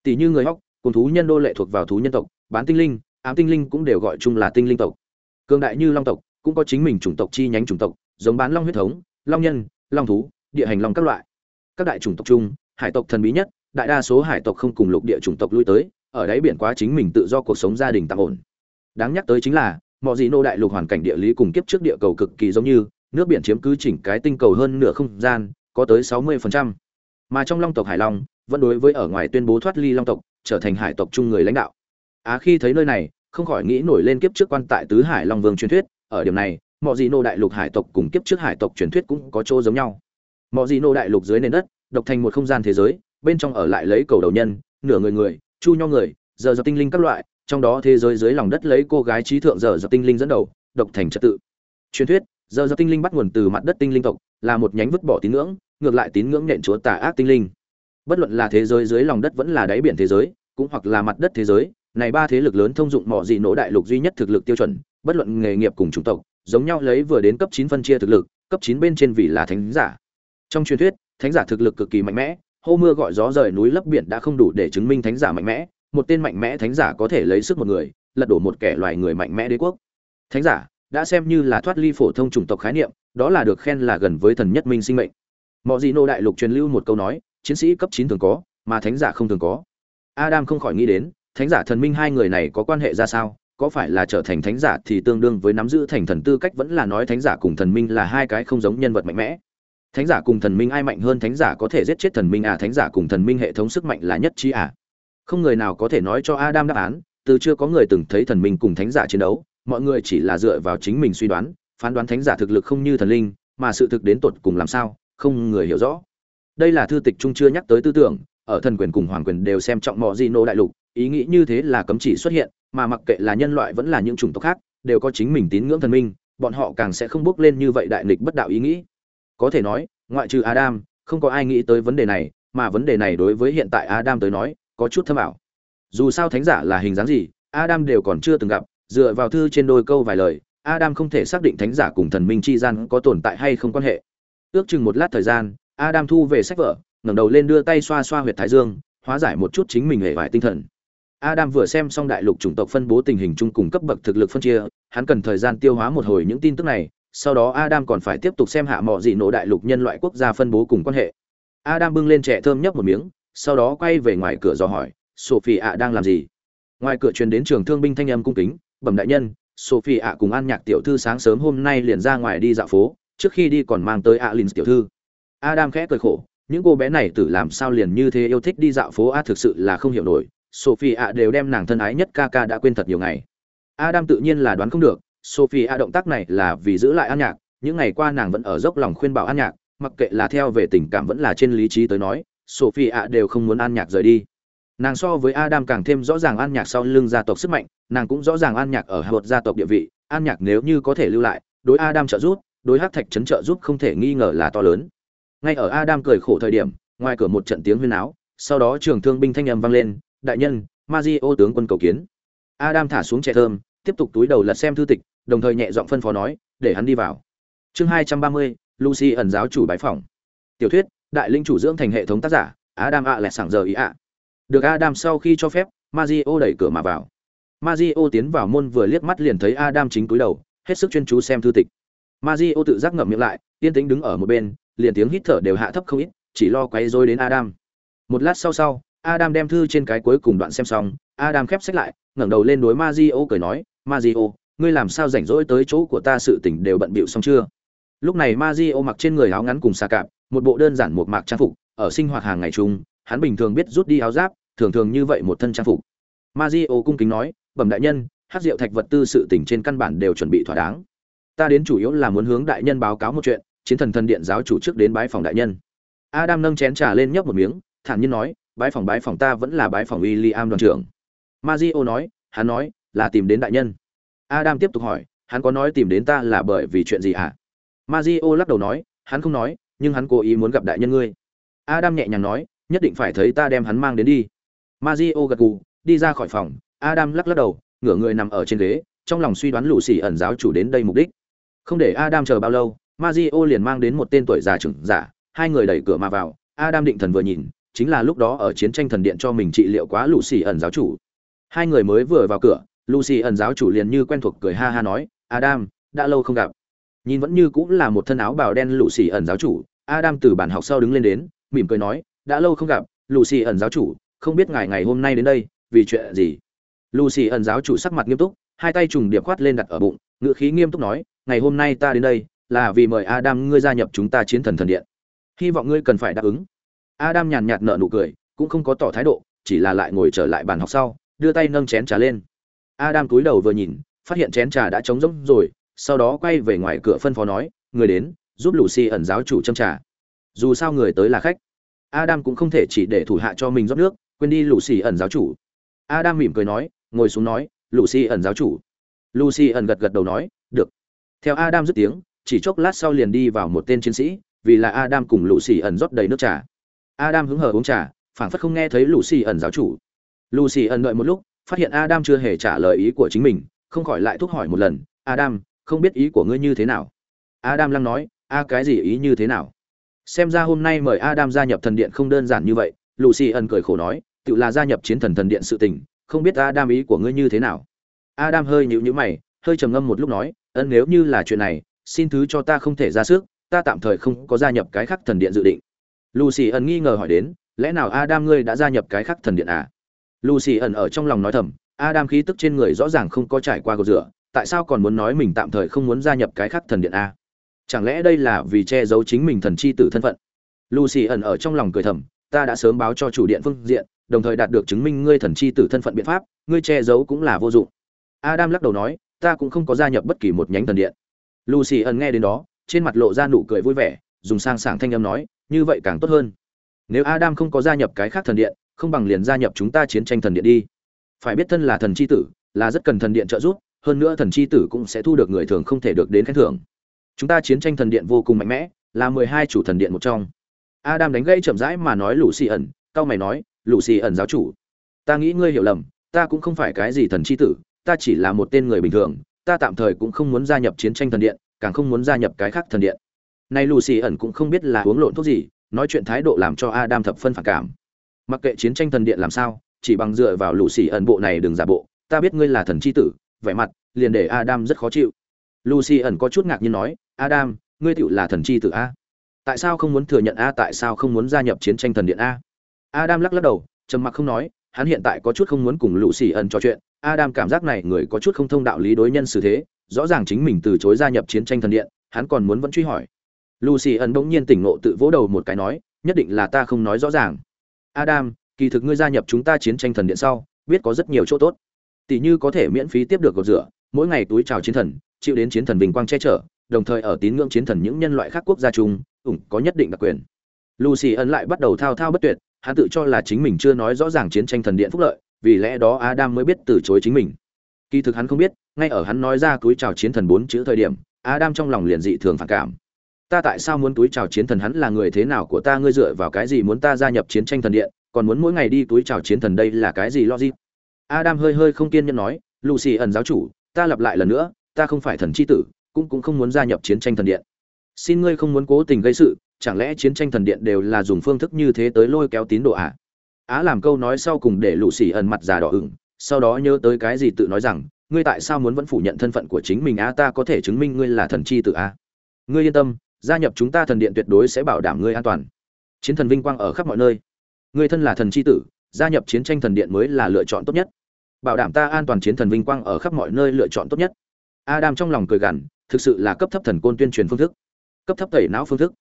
Tỷ như người hóc, cùng thú nhân đô lệ thuộc vào thú nhân tộc, bán tinh linh, ám tinh linh cũng đều gọi chung là tinh linh tộc. Cương đại như long tộc, cũng có chính mình chủng tộc chi nhánh chủng tộc, giống bán long huyết thống, long nhân, long thú, địa hành long các loại. Các đại chủng tộc chung, hải tộc thần bí nhất, đại đa số hải tộc không cùng lục địa chủng tộc lui tới, ở đáy biển quá chính mình tự do cuộc sống gia đình tạm ổn. Đáng nhắc tới chính là, mọi gì nô đại lục hoàn cảnh địa lý cùng kiếp trước địa cầu cực kỳ giống như, nước biển chiếm cứ chỉnh cái tinh cầu hơn nửa không gian, có tới 60%. Mà trong long tộc Hải Long, vẫn đối với ở ngoài tuyên bố thoát ly long tộc, trở thành hải tộc chung người lãnh đạo. Á khi thấy nơi này, không khỏi nghĩ nổi lên kiếp trước quan tại tứ hải long vương truyền thuyết, ở điểm này, mọi gì nô đại lục hải tộc cùng kiếp trước hải tộc truyền thuyết cũng có chỗ giống nhau mọi gì nô đại lục dưới nền đất, độc thành một không gian thế giới, bên trong ở lại lấy cầu đầu nhân, nửa người người, chu nho người, giờ do tinh linh các loại, trong đó thế giới dưới lòng đất lấy cô gái trí thượng giờ do tinh linh dẫn đầu, độc thành trật tự. Truyền thuyết, giờ do tinh linh bắt nguồn từ mặt đất tinh linh tộc, là một nhánh vứt bỏ tín ngưỡng, ngược lại tín ngưỡng nện chúa tà ác tinh linh. Bất luận là thế giới dưới lòng đất vẫn là đáy biển thế giới, cũng hoặc là mặt đất thế giới, này ba thế lực lớn thông dụng mọi gì nổ đại lục duy nhất thực lực tiêu chuẩn, bất luận nghề nghiệp cùng chủng tộc, giống nhau lấy vừa đến cấp chín phân chia thực lực, cấp chín bên trên vì là thánh giả trong truyền thuyết, thánh giả thực lực cực kỳ mạnh mẽ, hô mưa gọi gió rời núi lấp biển đã không đủ để chứng minh thánh giả mạnh mẽ, một tên mạnh mẽ thánh giả có thể lấy sức một người, lật đổ một kẻ loài người mạnh mẽ đế quốc. Thánh giả đã xem như là thoát ly phổ thông chủng tộc khái niệm, đó là được khen là gần với thần nhất minh sinh mệnh. Mọi gì nô đại lục truyền lưu một câu nói, chiến sĩ cấp chín thường có, mà thánh giả không thường có. Adam không khỏi nghĩ đến, thánh giả thần minh hai người này có quan hệ ra sao, có phải là trở thành thánh giả thì tương đương với nắm giữ thành thần tư cách vẫn là nói thánh giả cùng thần minh là hai cái không giống nhân vật mạnh mẽ thánh giả cùng thần minh ai mạnh hơn thánh giả có thể giết chết thần minh à? Thánh giả cùng thần minh hệ thống sức mạnh là nhất trí à? Không người nào có thể nói cho adam đáp án, từ chưa có người từng thấy thần minh cùng thánh giả chiến đấu, mọi người chỉ là dựa vào chính mình suy đoán, phán đoán thánh giả thực lực không như thần linh, mà sự thực đến tột cùng làm sao, không người hiểu rõ. Đây là thư tịch trung chưa nhắc tới tư tưởng, ở thần quyền cùng hoàng quyền đều xem trọng mò di nô đại lục, ý nghĩ như thế là cấm chỉ xuất hiện, mà mặc kệ là nhân loại vẫn là những chủng tộc khác, đều có chính mình tín ngưỡng thần minh, bọn họ càng sẽ không bước lên như vậy đại nghịch bất đạo ý nghĩ có thể nói ngoại trừ adam không có ai nghĩ tới vấn đề này mà vấn đề này đối với hiện tại adam tới nói có chút thâm ảo. Dù sao thánh giả là hình dáng gì adam đều còn chưa từng gặp dựa vào thư trên đôi câu vài lời adam không thể xác định thánh giả cùng thần minh chi gian có tồn tại hay không quan hệ. Ước chừng một lát thời gian adam thu về sách vở ngẩng đầu lên đưa tay xoa xoa huyệt thái dương hóa giải một chút chính mình hệ vải tinh thần. Adam vừa xem xong đại lục chủng tộc phân bố tình hình chung cùng cấp bậc thực lực phân chia, hắn cần thời gian tiêu hóa một hồi những tin tức này, sau đó Adam còn phải tiếp tục xem hạ mọ gì nổ đại lục nhân loại quốc gia phân bố cùng quan hệ. Adam bưng lên trẻ thơm nhấp một miếng, sau đó quay về ngoài cửa dò hỏi, Sophie ạ đang làm gì? Ngoài cửa truyền đến trường thương binh thanh âm cung kính, bẩm đại nhân, Sophie ạ cùng An Nhạc tiểu thư sáng sớm hôm nay liền ra ngoài đi dạo phố, trước khi đi còn mang tới Alin tiểu thư. Adam khẽ cười khổ, những cô bé này tử làm sao liền như thế yêu thích đi dạo phố a thực sự là không hiểu nổi, Sophie ạ đều đem nàng thân ái nhất ca ca đã quên thật nhiều ngày. Adam tự nhiên là đoán không được, Sophie a động tác này là vì giữ lại An Nhạc, những ngày qua nàng vẫn ở dốc lòng khuyên bảo An Nhạc, mặc kệ là theo về tình cảm vẫn là trên lý trí tới nói, Sophie a đều không muốn An Nhạc rời đi. Nàng so với Adam càng thêm rõ ràng An Nhạc sau lưng gia tộc sức mạnh, nàng cũng rõ ràng An Nhạc ở hợp gia tộc địa vị, An Nhạc nếu như có thể lưu lại, đối Adam trợ giúp, đối Hắc Thạch trấn trợ giúp không thể nghi ngờ là to lớn. Ngay ở Adam cười khổ thời điểm, ngoài cửa một trận tiếng huyên áo, sau đó trường thương binh thanh âm vang lên, đại nhân Mazio tướng quân cầu kiến adam thả xuống trẻ thơm tiếp tục túi đầu lật xem thư tịch đồng thời nhẹ giọng phân phó nói để hắn đi vào. Chương hai trăm ba mươi lucy ẩn giáo chủ bái phỏng. Tiểu thuyết đại linh chủ dưỡng thành hệ thống tác giả adam ạ à lẹt sảng giờ ý ạ được adam sau khi cho phép Mazio đẩy cửa mà vào. Mazio tiến vào môn vừa liếc mắt liền thấy adam chính cúi đầu hết sức chuyên chú xem thư tịch. Mazio tự giác ngậm miệng lại yên tĩnh đứng ở một bên liền tiếng hít thở đều hạ thấp không ít chỉ lo quấy rối đến adam. Một lát sau sau Adam đem thư trên cái cuối cùng đoạn xem xong, Adam khép sách lại, ngẩng đầu lên đối Mazio cười nói, "Mazio, ngươi làm sao rảnh rỗi tới chỗ của ta sự tình đều bận bịu xong chưa?" Lúc này Mario mặc trên người áo ngắn cùng xà cạp, một bộ đơn giản một mạc trang phục, ở sinh hoạt hàng ngày chung, hắn bình thường biết rút đi áo giáp, thường thường như vậy một thân trang phục. Mario cung kính nói, "Bẩm đại nhân, hát rượu thạch vật tư sự tình trên căn bản đều chuẩn bị thỏa đáng. Ta đến chủ yếu là muốn hướng đại nhân báo cáo một chuyện, chiến thần thần điện giáo chủ trước đến bái phòng đại nhân." Adam nâng chén trà lên nhấp một miếng, thản nhiên nói, bái phòng bái phòng ta vẫn là bái phòng William đoàn trưởng. Mario nói, hắn nói, là tìm đến đại nhân. Adam tiếp tục hỏi, hắn có nói tìm đến ta là bởi vì chuyện gì hả? Mario lắc đầu nói, hắn không nói, nhưng hắn cố ý muốn gặp đại nhân ngươi. Adam nhẹ nhàng nói, nhất định phải thấy ta đem hắn mang đến đi. Mario gật gù, đi ra khỏi phòng, Adam lắc lắc đầu, ngửa người nằm ở trên ghế, trong lòng suy đoán lũ xỉ ẩn giáo chủ đến đây mục đích. Không để Adam chờ bao lâu, Mario liền mang đến một tên tuổi già trưởng giả, hai người đẩy cửa mà vào, Adam định thần vừa nhìn, chính là lúc đó ở chiến tranh thần điện cho mình trị liệu quá lũ Lucy ẩn giáo chủ. Hai người mới vừa vào cửa, Lucy ẩn giáo chủ liền như quen thuộc cười ha ha nói, "Adam, đã lâu không gặp." Nhìn vẫn như cũng là một thân áo bào đen Lucy ẩn giáo chủ, Adam từ bàn học sau đứng lên đến, mỉm cười nói, "Đã lâu không gặp, Lucy ẩn giáo chủ, không biết ngài ngày hôm nay đến đây, vì chuyện gì?" Lucy ẩn giáo chủ sắc mặt nghiêm túc, hai tay trùng điệp khoát lên đặt ở bụng, ngữ khí nghiêm túc nói, "Ngày hôm nay ta đến đây, là vì mời Adam ngươi gia nhập chúng ta chiến thần thần điện. Hy vọng ngươi cần phải đáp ứng." Adam nhàn nhạt nở nụ cười, cũng không có tỏ thái độ, chỉ là lại ngồi trở lại bàn học sau, đưa tay nâng chén trà lên. Adam cúi đầu vừa nhìn, phát hiện chén trà đã trống rỗng rồi, sau đó quay về ngoài cửa phân phó nói, người đến, giúp Lucy ẩn giáo chủ châm trà. dù sao người tới là khách. Adam cũng không thể chỉ để thủ hạ cho mình rót nước quên đi Lucy ẩn giáo chủ. Adam mỉm cười nói ngồi xuống nói Lucy ẩn giáo chủ. Lucy ẩn gật gật đầu nói được. Theo adam dứt tiếng chỉ chốc lát sau liền đi vào một tên chiến sĩ vì là adam cùng lucy ẩn rót đầy nước trà. Adam hứng hờ uống trà phảng phất không nghe thấy lucy ẩn giáo chủ. Lucy ẩn đợi một lúc phát hiện adam chưa hề trả lời ý của chính mình, không khỏi lại thúc hỏi một lần, adam, không biết ý của ngươi như thế nào? Adam lăng nói, a, cái gì ý như thế nào? Xem ra hôm nay mời adam gia nhập thần điện không đơn giản như vậy, lucy ẩn cười khổ nói, tự là gia nhập chiến thần thần điện sự tình, không biết adam ý của ngươi như thế nào? Adam hơi nhíu nhíu mày, hơi trầm ngâm một lúc nói, ân, nếu như là chuyện này, xin thứ cho ta không thể ra sức, ta tạm thời không có gia nhập cái khác thần điện dự định. Lucy ẩn nghi ngờ hỏi đến, lẽ nào adam ngươi đã gia nhập cái khác thần điện à? Lucy ẩn ở trong lòng nói thầm, adam khí tức trên người rõ ràng không có trải qua cầu rửa, tại sao còn muốn nói mình tạm thời không muốn gia nhập cái khác thần điện a? Chẳng lẽ đây là vì che giấu chính mình thần chi tử thân phận? Lucy ẩn ở trong lòng cười thầm, ta đã sớm báo cho chủ điện phương diện, đồng thời đạt được chứng minh ngươi thần chi tử thân phận biện pháp, ngươi che giấu cũng là vô dụng. Adam lắc đầu nói, ta cũng không có gia nhập bất kỳ một nhánh thần điện. Lucy ẩn nghe đến đó, trên mặt lộ ra nụ cười vui vẻ, dùng sang sảng thanh âm nói, như vậy càng tốt hơn. Nếu adam không có gia nhập cái khác thần điện không bằng liền gia nhập chúng ta chiến tranh thần điện đi. Phải biết thân là thần chi tử, là rất cần thần điện trợ giúp, hơn nữa thần chi tử cũng sẽ thu được người thường không thể được đến khen thưởng. Chúng ta chiến tranh thần điện vô cùng mạnh mẽ, là mười hai chủ thần điện một trong. Adam đánh gây chậm rãi mà nói lũ xì ẩn cao mày nói lũ xì ẩn giáo chủ, ta nghĩ ngươi hiểu lầm, ta cũng không phải cái gì thần chi tử, ta chỉ là một tên người bình thường, ta tạm thời cũng không muốn gia nhập chiến tranh thần điện, càng không muốn gia nhập cái khác thần điện. Nay lù xì ẩn cũng không biết là uống lộn thuốc gì, nói chuyện thái độ làm cho adam thập phân phản cảm mặc kệ chiến tranh thần điện làm sao, chỉ bằng dựa vào lũ xì ẩn bộ này đừng giả bộ, ta biết ngươi là thần chi tử, vẻ mặt liền để adam rất khó chịu. Lucy ẩn có chút ngạc nhiên nói, adam, ngươi tựu là thần chi tử a? Tại sao không muốn thừa nhận a? Tại sao không muốn gia nhập chiến tranh thần điện a? Adam lắc lắc đầu, trầm mặc không nói, hắn hiện tại có chút không muốn cùng lucy ẩn trò chuyện. Adam cảm giác này người có chút không thông đạo lý đối nhân xử thế, rõ ràng chính mình từ chối gia nhập chiến tranh thần điện, hắn còn muốn vẫn truy hỏi. Lucy ẩn bỗng nhiên tỉnh ngộ tự vỗ đầu một cái nói, nhất định là ta không nói rõ ràng adam, kỳ thực ngươi gia nhập chúng ta chiến tranh thần điện sau, biết có rất nhiều chỗ tốt. Tỷ như có thể miễn phí tiếp được gột rửa, mỗi ngày túi chào chiến thần, chịu đến chiến thần vinh quang che chở, đồng thời ở tín ngưỡng chiến thần những nhân loại khác quốc gia chung, ủng có nhất định đặc quyền. Lucy ẩn lại bắt đầu thao thao bất tuyệt, hắn tự cho là chính mình chưa nói rõ ràng chiến tranh thần điện phúc lợi, vì lẽ đó adam mới biết từ chối chính mình. Kỳ thực hắn không biết, ngay ở hắn nói ra túi chào chiến thần bốn chữ thời điểm, adam trong lòng liền dị thường phản cảm ta tại sao muốn túi chào chiến thần hắn là người thế nào của ta, ngươi dựa vào cái gì muốn ta gia nhập chiến tranh thần điện, còn muốn mỗi ngày đi túi chào chiến thần đây là cái gì logic? Adam hơi hơi không kiên nhẫn nói, lucy ẩn giáo chủ, ta lặp lại lần nữa, ta không phải thần chi tử, cũng cũng không muốn gia nhập chiến tranh thần điện. Xin ngươi không muốn cố tình gây sự, chẳng lẽ chiến tranh thần điện đều là dùng phương thức như thế tới lôi kéo tín đồ ạ à? á làm câu nói sau cùng để lũ xì ẩn mặt già đỏ ửng, sau đó nhớ tới cái gì tự nói rằng, ngươi tại sao muốn vẫn phủ nhận thân phận của chính mình á, ta có thể chứng minh ngươi là thần chi tử a ngươi yên tâm gia nhập chúng ta thần điện tuyệt đối sẽ bảo đảm ngươi an toàn. Chiến thần vinh quang ở khắp mọi nơi. Ngươi thân là thần chi tử, gia nhập chiến tranh thần điện mới là lựa chọn tốt nhất. Bảo đảm ta an toàn chiến thần vinh quang ở khắp mọi nơi lựa chọn tốt nhất. Adam trong lòng cười gằn, thực sự là cấp thấp thần côn tuyên truyền phương thức. Cấp thấp tẩy não phương thức.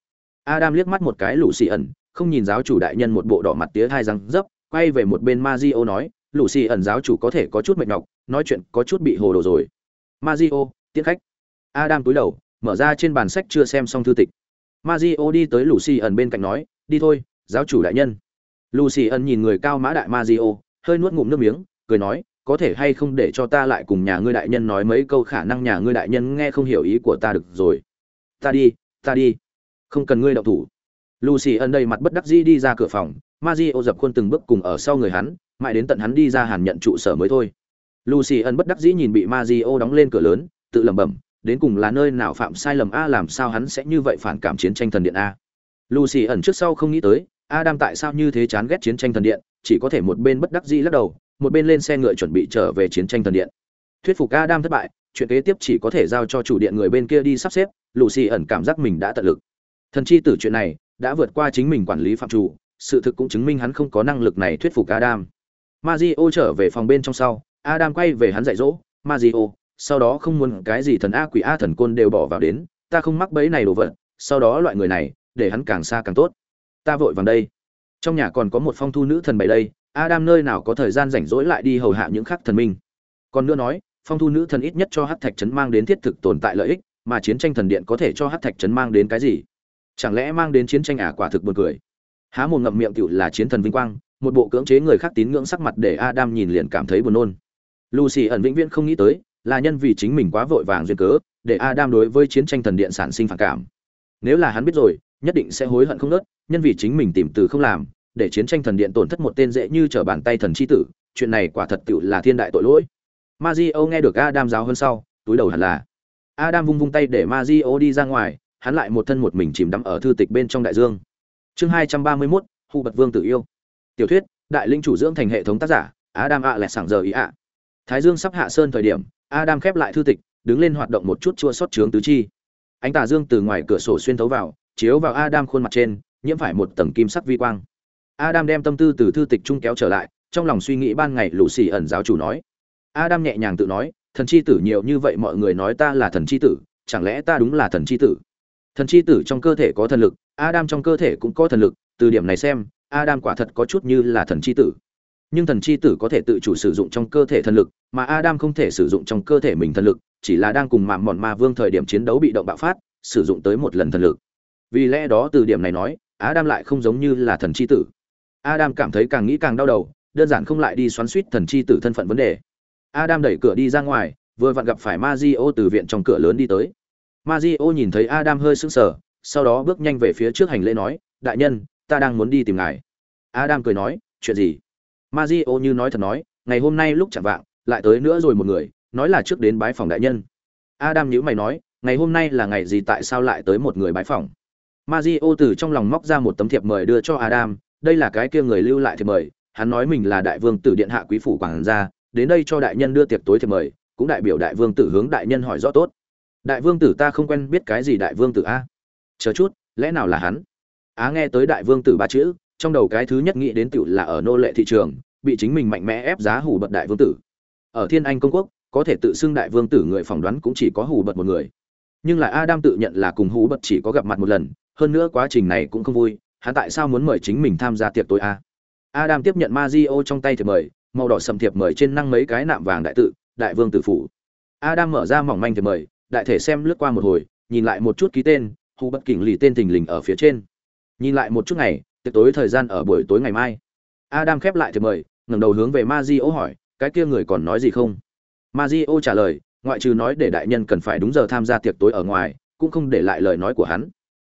Adam liếc mắt một cái lũ xì ẩn, không nhìn giáo chủ đại nhân một bộ đỏ mặt tía hai răng dấp, quay về một bên Mazio nói, lũ xì ẩn giáo chủ có thể có chút mệt nhọc, nói chuyện có chút bị hồ đồ rồi. Mazio tiễn khách. Adam cúi đầu mở ra trên bàn sách chưa xem xong thư tịch. Mazio đi tới Lucy ẩn bên cạnh nói đi thôi giáo chủ đại nhân. Lucy ẩn nhìn người cao mã đại Mazio, hơi nuốt ngụm nước miếng cười nói có thể hay không để cho ta lại cùng nhà ngươi đại nhân nói mấy câu khả năng nhà ngươi đại nhân nghe không hiểu ý của ta được rồi. Ta đi ta đi. Không cần ngươi động thủ. Lucy ân đầy mặt bất đắc dĩ đi ra cửa phòng Mario dập khuôn từng bước cùng ở sau người hắn mãi đến tận hắn đi ra hàn nhận trụ sở mới thôi. Lucy ân bất đắc dĩ nhìn bị Mario đóng lên cửa lớn tự lẩm bẩm đến cùng là nơi nào phạm sai lầm a, làm sao hắn sẽ như vậy phản cảm chiến tranh thần điện a? Lucy ẩn trước sau không nghĩ tới, adam tại sao như thế chán ghét chiến tranh thần điện, chỉ có thể một bên bất đắc dĩ lắc đầu, một bên lên xe ngựa chuẩn bị trở về chiến tranh thần điện. Thuyết phục adam thất bại, chuyện kế tiếp chỉ có thể giao cho chủ điện người bên kia đi sắp xếp, lucy ẩn cảm giác mình đã tận lực. Thần chi tử chuyện này đã vượt qua chính mình quản lý phạm chủ, sự thực cũng chứng minh hắn không có năng lực này thuyết phục adam. Mazio trở về phòng bên trong sau, adam quay về hắn dạy dỗ Mazio sau đó không muốn cái gì thần a quỷ a thần côn đều bỏ vào đến ta không mắc bẫy này đồ vật sau đó loại người này để hắn càng xa càng tốt. Ta vội vàng đây. Trong nhà còn có một phong thu nữ thần bày đây Adam nơi nào có thời gian rảnh rỗi lại đi hầu hạ những khắc thần minh. Còn nữa nói, phong thu nữ thần ít nhất cho Hắc Thạch trấn mang đến thiết thực tồn tại lợi ích, mà chiến tranh thần điện có thể cho Hắc Thạch trấn mang đến cái gì? chẳng lẽ mang đến chiến tranh à? Quả thực buồn cười. Há một ngậm miệng cựu là chiến thần vinh quang một bộ cưỡng chế người khác tín ngưỡng sắc mặt để adam nhìn liền cảm thấy buồn nôn. Lucy ẩn vĩnh viễn không nghĩ tới là nhân vì chính mình quá vội vàng duyên cớ để adam đối với chiến tranh thần điện sản sinh phản cảm nếu là hắn biết rồi nhất định sẽ hối hận không nớt nhân vì chính mình tìm từ không làm để chiến tranh thần điện tổn thất một tên dễ như trở bàn tay thần chi tử chuyện này quả thật tựu là thiên đại tội lỗi Mazio nghe được Adam giáo hơn sau, túi đầu hẳn là. Adam vung vung tay để Mazio đi ra ngoài, hắn lại một thân một mình chìm đắm ở thư tịch bên trong đại dương. Chương 231, Hu Bật Vương tự yêu. Tiểu thuyết, đại linh chủ dưỡng thành hệ thống tác giả, Adam ạ à lẹ sảng giờ ý ạ. Thái Dương sắp hạ sơn thời điểm, Adam khép lại thư tịch, đứng lên hoạt động một chút chua xót trướng tứ chi. Ánh tà dương từ ngoài cửa sổ xuyên thấu vào, chiếu vào Adam khuôn mặt trên, nhiễm phải một tầng kim sắc vi quang. Adam đem tâm tư từ thư tịch trung kéo trở lại, trong lòng suy nghĩ ban ngày lũ xì ẩn giáo chủ nói. Adam nhẹ nhàng tự nói, thần chi tử nhiều như vậy mọi người nói ta là thần chi tử, chẳng lẽ ta đúng là thần chi tử? Thần chi tử trong cơ thể có thần lực, Adam trong cơ thể cũng có thần lực, từ điểm này xem, Adam quả thật có chút như là thần chi tử. Nhưng thần chi tử có thể tự chủ sử dụng trong cơ thể thần lực, mà Adam không thể sử dụng trong cơ thể mình thần lực, chỉ là đang cùng mạm mòn ma vương thời điểm chiến đấu bị động bạo phát, sử dụng tới một lần thần lực. Vì lẽ đó từ điểm này nói, Adam lại không giống như là thần chi tử. Adam cảm thấy càng nghĩ càng đau đầu, đơn giản không lại đi xoắn xuýt thần chi tử thân phận vấn đề. Adam đẩy cửa đi ra ngoài, vừa vặn gặp phải Mazio từ viện trong cửa lớn đi tới. Mazio nhìn thấy Adam hơi sững sờ, sau đó bước nhanh về phía trước hành lễ nói, "Đại nhân, ta đang muốn đi tìm ngài." Adam cười nói, "Chuyện gì?" Mazio như nói thật nói, "Ngày hôm nay lúc chẳng vạng, lại tới nữa rồi một người, nói là trước đến bái phòng đại nhân." Adam nhíu mày nói, "Ngày hôm nay là ngày gì tại sao lại tới một người bái phòng?" Mazio từ trong lòng móc ra một tấm thiệp mời đưa cho Adam, đây là cái kia người lưu lại thiệp mời, hắn nói mình là đại vương tử điện hạ quý phủ quảng gia, đến đây cho đại nhân đưa tiệc tối thiệp mời cũng đại biểu đại vương tử hướng đại nhân hỏi rõ tốt đại vương tử ta không quen biết cái gì đại vương tử a chờ chút lẽ nào là hắn á nghe tới đại vương tử ba chữ trong đầu cái thứ nhất nghĩ đến tựu là ở nô lệ thị trường, bị chính mình mạnh mẽ ép giá hủ bật đại vương tử. Ở thiên anh công quốc, có thể tự xưng đại vương tử người phỏng đoán cũng chỉ có hủ bật một người. Nhưng lại adam tự nhận là cùng hủ bật chỉ có gặp mặt một lần, hơn nữa quá trình này cũng không vui, hắn tại sao muốn mời chính mình tham gia tiệc tối a? Adam tiếp nhận ma di o trong tay thiệp mời, màu đỏ sầm thiệp mời trên năng mấy cái nạm vàng đại tự, đại vương tử phủ. Adam mở ra mỏng manh thiệp mời, đại thể xem lướt qua một hồi, nhìn lại một chút ký tên, hù bất kỉnh lì tên thình lình ở phía trên. Nhìn lại một chút ngày tiệc tối thời gian ở buổi tối ngày mai. Adam khép lại thiệp mời, ngẩng đầu hướng về Mazio hỏi, cái kia người còn nói gì không? Mazio trả lời, ngoại trừ nói để đại nhân cần phải đúng giờ tham gia tiệc tối ở ngoài, cũng không để lại lời nói của hắn.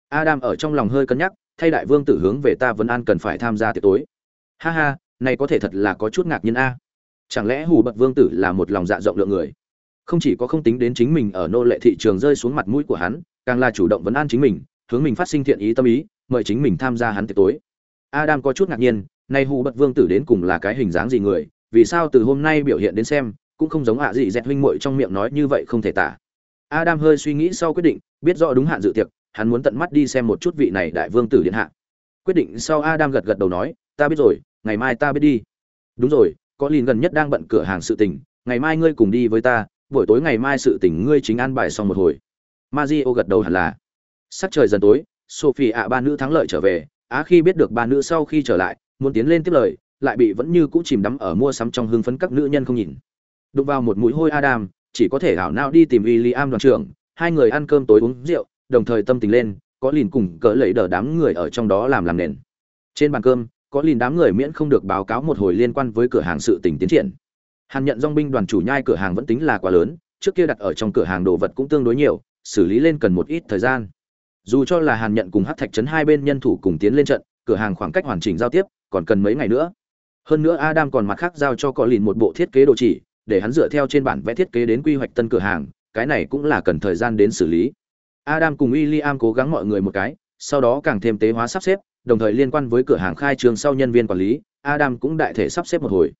Adam ở trong lòng hơi cân nhắc, thay đại vương tử hướng về ta vẫn an cần phải tham gia tiệc tối. Ha ha, này có thể thật là có chút ngạc nhiên a. Chẳng lẽ hù bật vương tử là một lòng dạ rộng lượng người? Không chỉ có không tính đến chính mình ở nô lệ thị trường rơi xuống mặt mũi của hắn, càng là chủ động vấn an chính mình, hướng mình phát sinh thiện ý tâm ý mời chính mình tham gia hắn tiệc tối. Adam có chút ngạc nhiên, nay hù bật vương tử đến cùng là cái hình dáng gì người, vì sao từ hôm nay biểu hiện đến xem, cũng không giống hạ gì dẹt huynh muội trong miệng nói như vậy không thể tả. Adam hơi suy nghĩ sau quyết định, biết rõ đúng hạn dự tiệc, hắn muốn tận mắt đi xem một chút vị này đại vương tử điện hạ. Quyết định sau adam gật gật đầu nói, ta biết rồi, ngày mai ta biết đi. Đúng rồi, có lìn gần nhất đang bận cửa hàng sự tình, ngày mai ngươi cùng đi với ta, buổi tối ngày mai sự tình ngươi chính an bài xong một hồi. Mazio gật đầu hẳn là. Sắc trời dần tối sophie ạ, ba nữ thắng lợi trở về, á khi biết được ba nữ sau khi trở lại, muốn tiến lên tiếp lời, lại bị vẫn như cũ chìm đắm ở mua sắm trong hưng phấn các nữ nhân không nhìn. Đụng vào một mũi hôi adam, chỉ có thể hảo nao đi tìm William đoàn trưởng, hai người ăn cơm tối uống rượu, đồng thời tâm tình lên, có lìn cùng cỡ lẫy đỡ đám người ở trong đó làm làm nền. Trên bàn cơm, có lìn đám người miễn không được báo cáo một hồi liên quan với cửa hàng sự tình tiến triển. Hàn nhận dòng binh đoàn chủ nhai cửa hàng vẫn tính là quá lớn, trước kia đặt ở trong cửa hàng đồ vật cũng tương đối nhiều, xử lý lên cần một ít thời gian dù cho là hàn nhận cùng hát thạch trấn hai bên nhân thủ cùng tiến lên trận cửa hàng khoảng cách hoàn chỉnh giao tiếp còn cần mấy ngày nữa hơn nữa adam còn mặt khác giao cho Cọ lìn một bộ thiết kế đồ chỉ để hắn dựa theo trên bản vẽ thiết kế đến quy hoạch tân cửa hàng cái này cũng là cần thời gian đến xử lý adam cùng w i l l i am cố gắng mọi người một cái sau đó càng thêm tế hóa sắp xếp đồng thời liên quan với cửa hàng khai trường sau nhân viên quản lý, Adam cũng đại thể sắp xếp một hồi.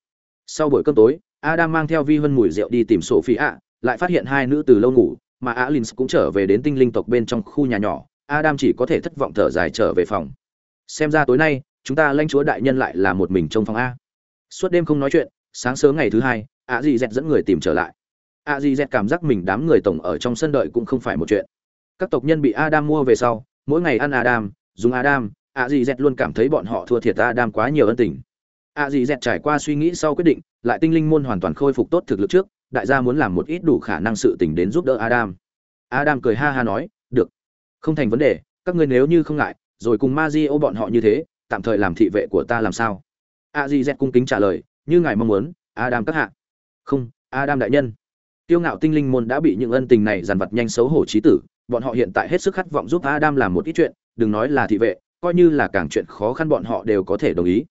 Sau buổi cơm tối, Adam mang theo vi vân mùi rượu đi tìm sổ phi ạ lại phát hiện hai nữ từ lâu ngủ, mà alin cũng trở về đến tinh linh tộc bên trong khu nhà nhỏ, Adam chỉ có thể thất vọng thở dài trở về phòng. Xem ra tối nay, chúng ta lãnh chúa đại nhân lại là một mình trong phòng a. Suốt đêm không nói chuyện, sáng sớm ngày thứ hai, A Di Dẹt dẫn người tìm trở lại. A Di Dẹt cảm giác mình đám người tổng ở trong sân đợi cũng không phải một chuyện. Các tộc nhân bị Adam mua về sau, mỗi ngày ăn Adam, dùng Adam, ạ dì dẹt luôn cảm thấy bọn họ thua thiệt Adam quá nhiều ân tình ạ dì dẹt trải qua suy nghĩ sau quyết định lại tinh linh môn hoàn toàn khôi phục tốt thực lực trước đại gia muốn làm một ít đủ khả năng sự tình đến giúp đỡ adam adam cười ha ha nói được không thành vấn đề, các ngươi nếu như không ngại, rồi cùng ma di ô bọn họ như thế, tạm thời làm thị vệ của ta làm sao? A di z cung kính trả lời, như ngài mong muốn, adam các hạ. Không, adam đại nhân. Tiêu ngạo tinh linh môn đã bị những ân tình này dàn vật nhanh xấu hổ trí tử, bọn họ hiện tại hết sức khát vọng giúp adam làm một ít chuyện, đừng nói là thị vệ, coi như là càng chuyện khó khăn bọn họ đều có thể đồng ý.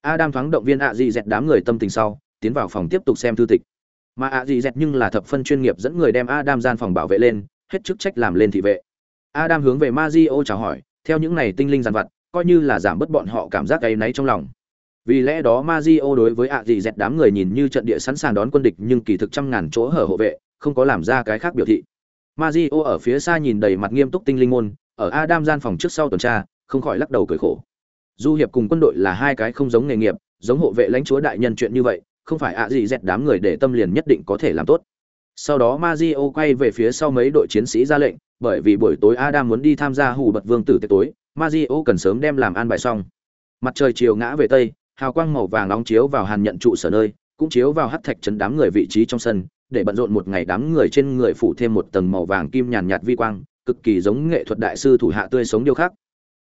Adam thoáng động viên a di z đám người tâm tình sau, tiến vào phòng tiếp tục xem thư tịch. Mà a di z nhưng là thập phân chuyên nghiệp dẫn người đem adam gian phòng bảo vệ lên, hết chức trách làm lên thị vệ adam hướng về Mazio chào hỏi, theo những này tinh linh giàn vặt coi như là giảm bớt bọn họ cảm giác áy náy trong lòng. Vì lẽ đó Mazio đối với ạ gì dẹt đám người nhìn như trận địa sẵn sàng đón quân địch nhưng kỳ thực trăm ngàn chỗ hở hộ vệ, không có làm ra cái khác biểu thị. Mazio ở phía xa nhìn đầy mặt nghiêm túc tinh linh môn, ở adam gian phòng trước sau tuần tra, không khỏi lắc đầu cười khổ. Du hiệp cùng quân đội là hai cái không giống nghề nghiệp, giống hộ vệ lãnh chúa đại nhân chuyện như vậy, không phải ạ gì dẹt đám người để tâm liền nhất định có thể làm tốt. Sau đó Mazio quay về phía sau mấy đội chiến sĩ ra lệnh bởi vì buổi tối adam muốn đi tham gia hù bật vương tử tiệc tối Mario cần sớm đem làm an bài xong. Mặt trời chiều ngã về tây, hào quang màu vàng nóng chiếu vào hàn nhận trụ sở nơi, cũng chiếu vào hắc thạch chấn đám người vị trí trong sân, để bận rộn một ngày đám người trên người phủ thêm một tầng màu vàng kim nhàn nhạt vi quang, cực kỳ giống nghệ thuật đại sư thủ hạ tươi sống điêu khắc.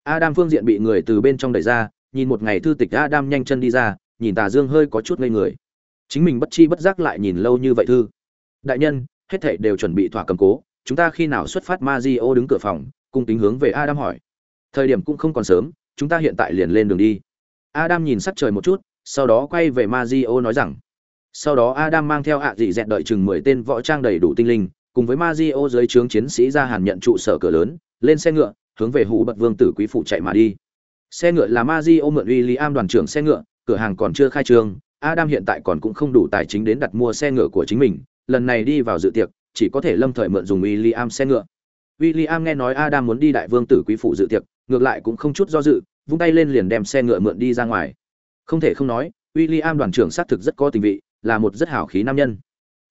Adam phương diện bị người từ bên trong đẩy ra, nhìn một ngày thư tịch adam nhanh chân đi ra, nhìn tà dương hơi có chút ngây người. Chính mình bất chi bất giác lại nhìn lâu như vậy thư. Đại nhân, hết thảy đều chuẩn bị thỏa cầm cố chúng ta khi nào xuất phát ma đứng cửa phòng cung kính hướng về adam hỏi thời điểm cũng không còn sớm chúng ta hiện tại liền lên đường đi Adam nhìn sắc trời một chút, sau đó quay về Mazio nói rằng. Sau đó Adam mang theo ạ dị dẹt đợi chừng 10 tên võ trang đầy đủ tinh linh, cùng với Mazio dưới trướng chiến sĩ ra hàn nhận trụ sở cửa lớn, lên xe ngựa, hướng về hủ bật vương tử quý phụ chạy mà đi. Xe ngựa là Mazio mượn William đoàn trưởng xe ngựa, cửa hàng còn chưa khai trương, Adam hiện tại còn cũng không đủ tài chính đến đặt mua xe ngựa của chính mình, lần này đi vào dự tiệc, chỉ có thể lâm thời mượn dùng William xe ngựa. William nghe nói Adam muốn đi đại vương tử quý phụ dự tiệc, ngược lại cũng không chút do dự, vung tay lên liền đem xe ngựa mượn đi ra ngoài. Không thể không nói, William đoàn trưởng xác thực rất có tình vị, là một rất hảo khí nam nhân.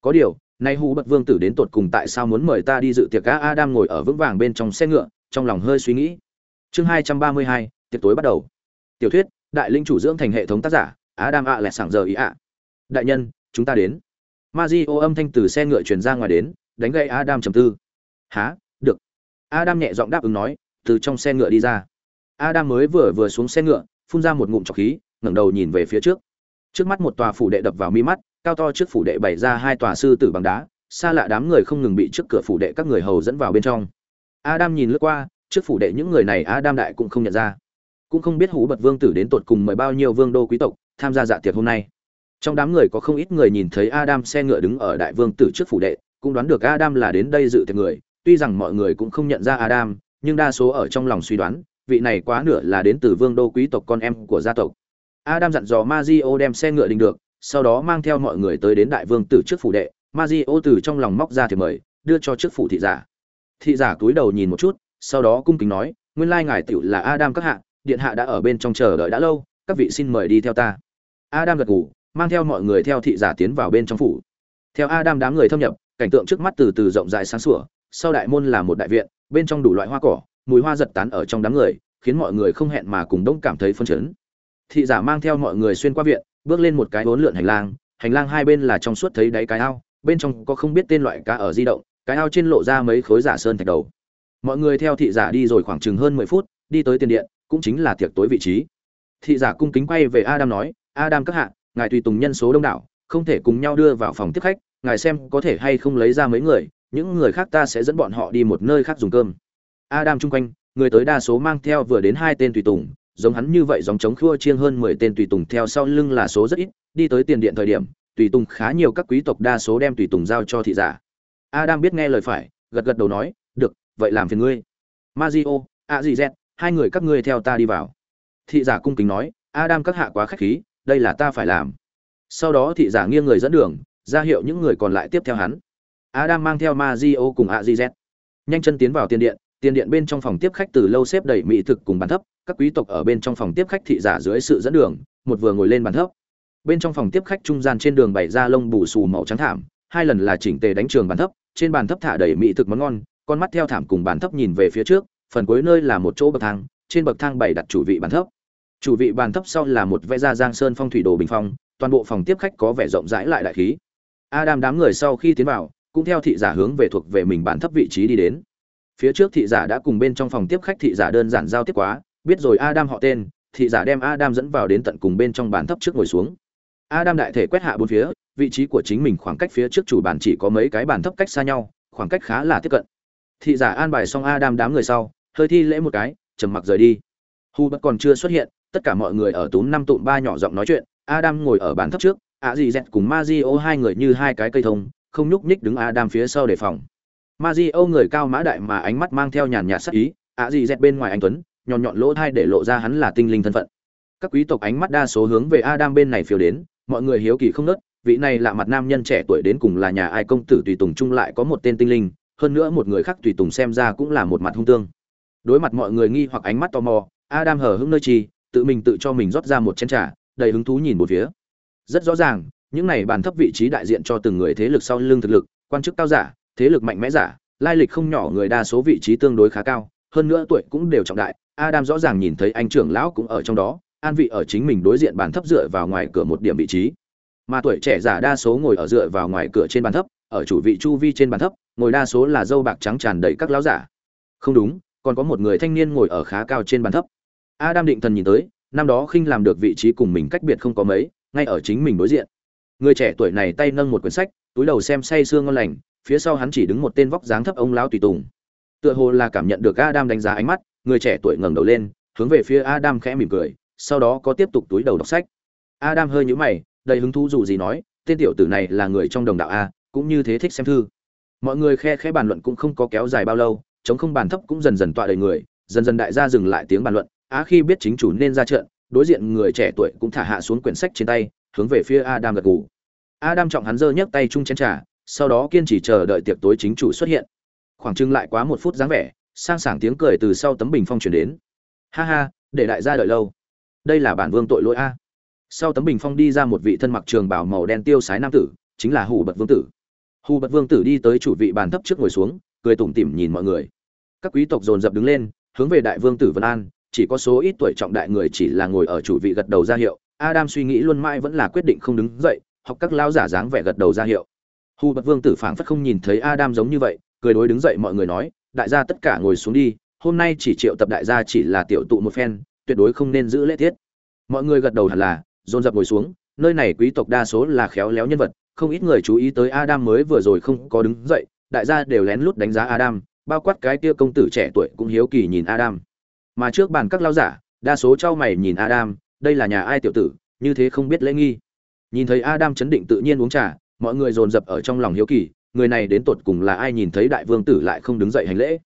Có điều, nay hú bật vương tử đến tột cùng tại sao muốn mời ta đi dự tiệc cá Adam ngồi ở vững vàng bên trong xe ngựa, trong lòng hơi suy nghĩ. Chương 232, tiệc tối bắt đầu. Tiểu thuyết, đại linh chủ dưỡng thành hệ thống tác giả, Adam ạ lẹ sảng giờ ý ạ. Đại nhân, chúng ta đến. Mazio âm thanh từ xe ngựa truyền ra ngoài đến, đánh gậy Adam trầm tư. "Hả? Được." Adam nhẹ giọng đáp ứng nói, từ trong xe ngựa đi ra. Adam mới vừa vừa xuống xe ngựa, phun ra một ngụm trọc khí, ngẩng đầu nhìn về phía trước. Trước mắt một tòa phủ đệ đập vào mi mắt, cao to trước phủ đệ bày ra hai tòa sư tử bằng đá, xa lạ đám người không ngừng bị trước cửa phủ đệ các người hầu dẫn vào bên trong. Adam nhìn lướt qua, trước phủ đệ những người này Adam đại cũng không nhận ra. Cũng không biết Hủ Bật Vương tử đến tột cùng mời bao nhiêu vương đô quý tộc tham gia dạ tiệc hôm nay. Trong đám người có không ít người nhìn thấy Adam xe ngựa đứng ở đại vương tử trước phủ đệ, cũng đoán được Adam là đến đây dự tiệc người, tuy rằng mọi người cũng không nhận ra Adam, nhưng đa số ở trong lòng suy đoán, vị này quá nửa là đến từ vương đô quý tộc con em của gia tộc. Adam dặn dò mazio đem xe ngựa đình được sau đó mang theo mọi người tới đến đại vương tử trước phủ đệ. Mazio từ trong lòng móc ra thì mời đưa cho trước phủ thị giả. Thị giả cúi đầu nhìn một chút sau đó cung kính nói nguyên lai ngài tiểu là adam các hạ điện hạ đã ở bên trong chờ đợi đã lâu các vị xin mời đi theo ta. Adam gật gù mang theo mọi người theo thị giả tiến vào bên trong phủ. Theo adam đám người thâm nhập, cảnh tượng trước mắt từ từ rộng rãi sáng sủa, sau đại môn là một đại viện, bên trong đủ loại hoa cỏ, mùi hoa giật tán ở trong đám người, khiến mọi người không hẹn mà cùng đông cảm thấy phân chấn. Thị giả mang theo mọi người xuyên qua viện, bước lên một cái bốn lượn hành lang hành lang hai bên là trong suốt thấy đáy cái ao, bên trong có không biết tên loại cá ở di động, cái ao trên lộ ra mấy khối giả sơn thạch đầu. Mọi người theo thị giả đi rồi khoảng chừng hơn mười phút, đi tới tiền điện, cũng chính là tiệc tối vị trí. Thị giả cung kính quay về adam nói, adam các hạ ngài tùy tùng nhân số đông đảo không thể cùng nhau đưa vào phòng tiếp khách ngài xem có thể hay không lấy ra mấy người những người khác ta sẽ dẫn bọn họ đi một nơi khác dùng cơm Adam chung quanh, người tới đa số mang theo vừa đến hai tên tùy tùng, giống hắn như vậy dòng chống khua chiêng hơn 10 tên tùy tùng theo sau lưng là số rất ít, đi tới tiền điện thời điểm, tùy tùng khá nhiều các quý tộc đa số đem tùy tùng giao cho thị giả. Adam biết nghe lời phải, gật gật đầu nói, "Được, vậy làm phiền ngươi." Mazio, Azizet, hai người các ngươi theo ta đi vào. Thị giả cung kính nói, "Adam các hạ quá khách khí, đây là ta phải làm." Sau đó thị giả nghiêng người dẫn đường, ra hiệu những người còn lại tiếp theo hắn. Adam mang theo Mario cùng Azizet, nhanh chân tiến vào tiền điện, tiền điện bên trong phòng tiếp khách từ lâu xếp đầy mỹ thực cùng bàn thấp các quý tộc ở bên trong phòng tiếp khách thị giả dưới sự dẫn đường một vừa ngồi lên bàn thấp bên trong phòng tiếp khách trung gian trên đường bày ra lông bù xù màu trắng thảm hai lần là chỉnh tề đánh trường bàn thấp trên bàn thấp thả đầy mỹ thực món ngon con mắt theo thảm cùng bàn thấp nhìn về phía trước phần cuối nơi là một chỗ bậc thang trên bậc thang bày đặt chủ vị bàn thấp chủ vị bàn thấp sau là một vẽ ra giang sơn phong thủy đồ bình phong, toàn bộ phòng tiếp khách có vẻ rộng rãi lại đại khí. Adam đám người sau khi tiến vào, cũng theo thị giả hướng về thuộc về mình bàn thấp vị trí đi đến. Phía trước thị giả đã cùng bên trong phòng tiếp khách thị giả đơn giản giao tiếp quá, biết rồi adam họ tên, thị giả đem adam dẫn vào đến tận cùng bên trong bàn thấp trước ngồi xuống. Adam đại thể quét hạ bốn phía, vị trí của chính mình khoảng cách phía trước chủ bàn chỉ có mấy cái bàn thấp cách xa nhau, khoảng cách khá là tiếp cận. Thị giả an bài xong adam đám người sau, hơi thi lễ một cái, trầm mặc rời đi. Hu bất còn chưa xuất hiện tất cả mọi người ở túm năm tụm ba nhỏ giọng nói chuyện, adam ngồi ở bàn thấp trước ạ dì dẹt cùng Mazio hai người như hai cái cây thông, không nhúc nhích đứng adam phía sau đề phòng. Mazio người cao mã đại mà ánh mắt mang theo nhàn nhạt sắc ý ạ dì dẹt bên ngoài anh tuấn, nhọn nhọn lỗ thai để lộ ra hắn là tinh linh thân phận. Các quý tộc ánh mắt đa số hướng về adam bên này phiêu đến, mọi người hiếu kỳ không nớt, vị này là mặt nam nhân trẻ tuổi đến cùng là nhà ai công tử tùy tùng chung lại có một tên tinh linh, hơn nữa một người khác tùy tùng xem ra cũng là một mặt hung tương. Đối mặt mọi người nghi hoặc ánh mắt tò mò, adam hờ hững nơi chi tự mình tự cho mình rót ra một chén trà, đầy hứng thú nhìn một phía. Rất rõ ràng, những này bàn thấp vị trí đại diện cho từng người thế lực sau lưng thực lực, quan chức cao giả, thế lực mạnh mẽ giả, lai lịch không nhỏ, người đa số vị trí tương đối khá cao, hơn nữa tuổi cũng đều trọng đại, adam rõ ràng nhìn thấy anh trưởng lão cũng ở trong đó, an vị ở chính mình đối diện bàn thấp dựa vào ngoài cửa một điểm vị trí. Mà tuổi trẻ giả đa số ngồi ở dựa vào ngoài cửa trên bàn thấp, ở chủ vị chu vi trên bàn thấp, ngồi đa số là dâu bạc trắng tràn đầy các lão giả. Không đúng, còn có một người thanh niên ngồi ở khá cao trên bàn thấp adam định thần nhìn tới, năm đó khinh làm được vị trí cùng mình cách biệt không có mấy, ngay ở chính mình đối diện. Người trẻ tuổi này tay nâng một quyển sách, túi đầu xem say sương ngon lành, phía sau hắn chỉ đứng một tên vóc dáng thấp ông lão tùy tùng. Tựa hồ là cảm nhận được adam đánh giá ánh mắt, người trẻ tuổi ngẩng đầu lên, hướng về phía adam khẽ mỉm cười, sau đó có tiếp tục túi đầu đọc sách. Adam hơi nhíu mày, đầy hứng thú dù gì nói, tên tiểu tử này là người trong đồng đạo a, cũng như thế thích xem thư. Mọi người khe khẽ bàn luận cũng không có kéo dài bao lâu chống không bàn thấp cũng dần dần tọa đầy người, dần dần đại gia dừng lại tiếng bàn luận á khi biết chính chủ nên ra trận, đối diện người trẻ tuổi cũng thả hạ xuống quyển sách trên tay, hướng về phía adam gật gù. Adam trọng hắn giơ nhấc tay chung chén trà, sau đó kiên trì chờ đợi tiệc tối chính chủ xuất hiện. Khoảng trưng lại quá một phút dáng vẻ, sang sảng tiếng cười từ sau tấm bình phong truyền đến. Ha ha, để đại gia đợi lâu. Đây là bản vương tội lỗi a. Sau tấm bình phong đi ra một vị thân mặc trường bảo màu đen tiêu sái nam tử, chính là hù bật vương tử. Hù bật vương tử đi tới chủ vị bàn thấp trước ngồi xuống, cười tủm tỉm nhìn mọi người. Các quý tộc dồn dập đứng lên, hướng về đại vương tử vân an chỉ có số ít tuổi trọng đại người chỉ là ngồi ở chủ vị gật đầu ra hiệu. Adam suy nghĩ luôn mãi vẫn là quyết định không đứng dậy, học các lao giả dáng vẻ gật đầu ra hiệu. Hù bật vương tử phảng phất không nhìn thấy adam giống như vậy, cười đối đứng dậy mọi người nói, đại gia tất cả ngồi xuống đi, hôm nay chỉ triệu tập đại gia chỉ là tiểu tụ một phen, tuyệt đối không nên giữ lễ tiết. Mọi người gật đầu hẳn là, dồn dập ngồi xuống, nơi này quý tộc đa số là khéo léo nhân vật, không ít người chú ý tới adam mới vừa rồi không có đứng dậy, đại gia đều lén lút đánh giá adam, bao quát cái kia công tử trẻ tuổi cũng hiếu kỳ nhìn adam mà trước bàn các lao giả, đa số trao mày nhìn adam, đây là nhà ai tiểu tử, như thế không biết lễ nghi. Nhìn thấy adam chấn định tự nhiên uống trà, mọi người dồn dập ở trong lòng hiếu kỳ, người này đến tột cùng là ai nhìn thấy đại vương tử lại không đứng dậy hành lễ.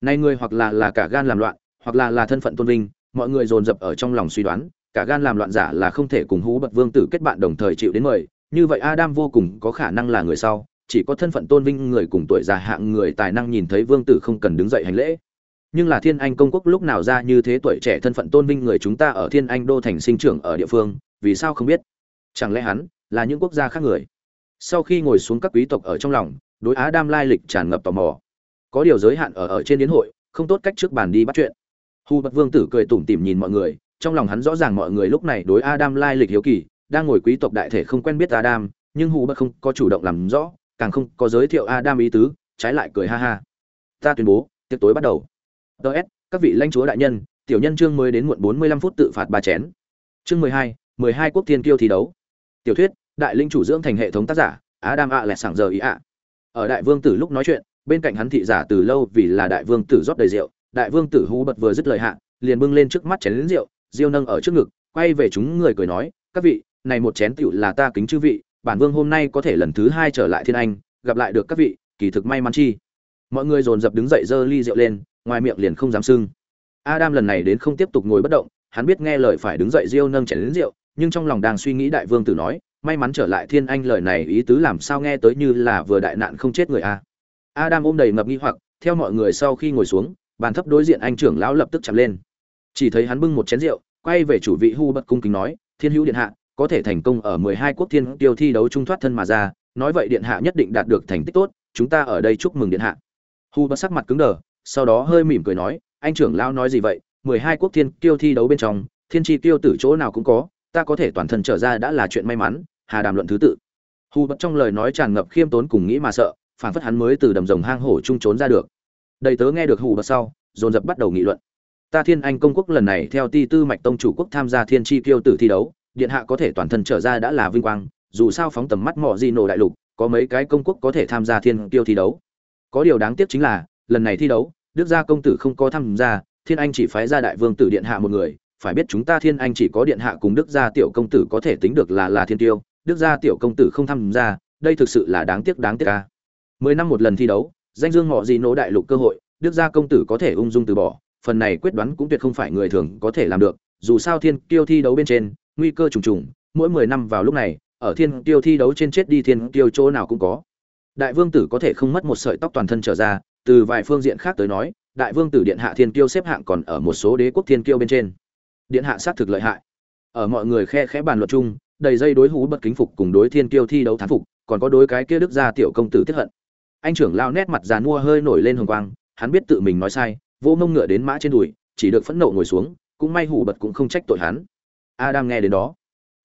Nay người hoặc là là cả gan làm loạn, hoặc là là thân phận tôn vinh, mọi người dồn dập ở trong lòng suy đoán, cả gan làm loạn giả là không thể cùng hú bật vương tử kết bạn đồng thời chịu đến mời, như vậy adam vô cùng có khả năng là người sau, chỉ có thân phận tôn vinh người cùng tuổi già hạng người tài năng nhìn thấy vương tử không cần đứng dậy hành lễ nhưng là thiên anh công quốc lúc nào ra như thế tuổi trẻ thân phận tôn vinh người chúng ta ở thiên anh đô thành sinh trưởng ở địa phương, vì sao không biết? Chẳng lẽ hắn là những quốc gia khác người? Sau khi ngồi xuống các quý tộc ở trong lòng, đối á đam lai lịch tràn ngập tò mò. Có điều giới hạn ở ở trên đến hội, không tốt cách trước bàn đi bắt chuyện. Hù bật vương tử cười tủm tỉm nhìn mọi người, trong lòng hắn rõ ràng mọi người lúc này đối adam lai lịch hiếu kỳ, đang ngồi quý tộc đại thể không quen biết adam nhưng hù bật không có chủ động làm rõ, càng không có giới thiệu adam ý tứ, trái lại cười ha ha. Ta tuyên bố, tiệc tối bắt đầu ts các vị lãnh chúa đại nhân tiểu nhân chương mới đến muộn 45 phút tự phạt ba chén. Chương 12, 12 quốc thiên kiêu thi đấu. Tiểu thuyết đại linh chủ dưỡng thành hệ thống tác giả adam ạ lẹt sảng giờ ý ạ ở đại vương tử lúc nói chuyện bên cạnh hắn thị giả từ lâu vì là đại vương tử rót đầy rượu đại vương tử hú bật vừa dứt lời hạ liền bưng lên trước mắt chén lính rượu diêu nâng ở trước ngực quay về chúng người cười nói các vị này một chén tiểu là ta kính chư vị bản vương hôm nay có thể lần thứ hai trở lại thiên anh gặp lại được các vị kỳ thực may mắn chi. Mọi người dồn dập đứng dậy giơ ly rượu lên ngoài miệng liền không dám sưng. Adam lần này đến không tiếp tục ngồi bất động, hắn biết nghe lời phải đứng dậy diêu nâng chén lính rượu, nhưng trong lòng đang suy nghĩ đại vương tử nói, may mắn trở lại thiên anh lời này ý tứ làm sao nghe tới như là vừa đại nạn không chết người a. Adam ôm đầy ngập nghi hoặc, theo mọi người sau khi ngồi xuống, bàn thấp đối diện anh trưởng lão lập tức chạm lên. Chỉ thấy hắn bưng một chén rượu, quay về chủ vị hu bất cung kính nói, thiên hữu điện hạ, có thể thành công ở mười hai quốc thiên tiêu thi đấu trung thoát thân mà ra, nói vậy điện hạ nhất định đạt được thành tích tốt, chúng ta ở đây chúc mừng điện hạ. Hu bất sắc mặt cứng đờ sau đó hơi mỉm cười nói, anh trưởng lão nói gì vậy? mười hai quốc thiên kiêu thi đấu bên trong, thiên chi kiêu tử chỗ nào cũng có, ta có thể toàn thân trở ra đã là chuyện may mắn, hà đàm luận thứ tự. Hù bất trong lời nói tràn ngập khiêm tốn cùng nghĩ mà sợ, phản phất hắn mới từ đầm rồng hang hổ trung trốn ra được. Đầy tớ nghe được hù bật sau, dồn dập bắt đầu nghị luận. Ta thiên anh công quốc lần này theo ti tư mạch tông chủ quốc tham gia thiên tri kiêu tử thi đấu, điện hạ có thể toàn thân trở ra đã là vinh quang, dù sao phóng tầm mắt mọ di nổ đại lục, có mấy cái công quốc có thể tham gia thiên kiêu thi đấu. Có điều đáng tiếc chính là, lần này thi đấu đức gia công tử không có tham gia, thiên anh chỉ phái ra đại vương tử điện hạ một người. Phải biết chúng ta thiên anh chỉ có điện hạ cùng đức gia tiểu công tử có thể tính được là là thiên tiêu. Đức gia tiểu công tử không tham gia, đây thực sự là đáng tiếc đáng tiếc ca mười năm một lần thi đấu, danh dương họ gì nỗ đại lục cơ hội, đức gia công tử có thể ung dung từ bỏ. Phần này quyết đoán cũng tuyệt không phải người thường có thể làm được. Dù sao thiên tiêu thi đấu bên trên, nguy cơ trùng trùng. Mỗi mười năm vào lúc này, ở thiên tiêu thi đấu trên chết đi thiên tiêu chỗ nào cũng có. Đại vương tử có thể không mất một sợi tóc toàn thân trở ra từ vài phương diện khác tới nói, đại vương tử điện hạ thiên kiêu xếp hạng còn ở một số đế quốc thiên kiêu bên trên. Điện hạ xác thực lợi hại. Ở mọi người khe khẽ bàn luận chung, đầy dây đối hú bất kính phục cùng đối thiên kiêu thi đấu thán phục, còn có đối cái kia đức gia tiểu công tử tiếp hận. Anh trưởng lao nét mặt giàn mua hơi nổi lên hồng quang, hắn biết tự mình nói sai vô mông ngựa đến mã trên đùi, chỉ được phẫn nộ ngồi xuống, cũng may hủ bật cũng không trách tội hắn. A đang nghe đến đó,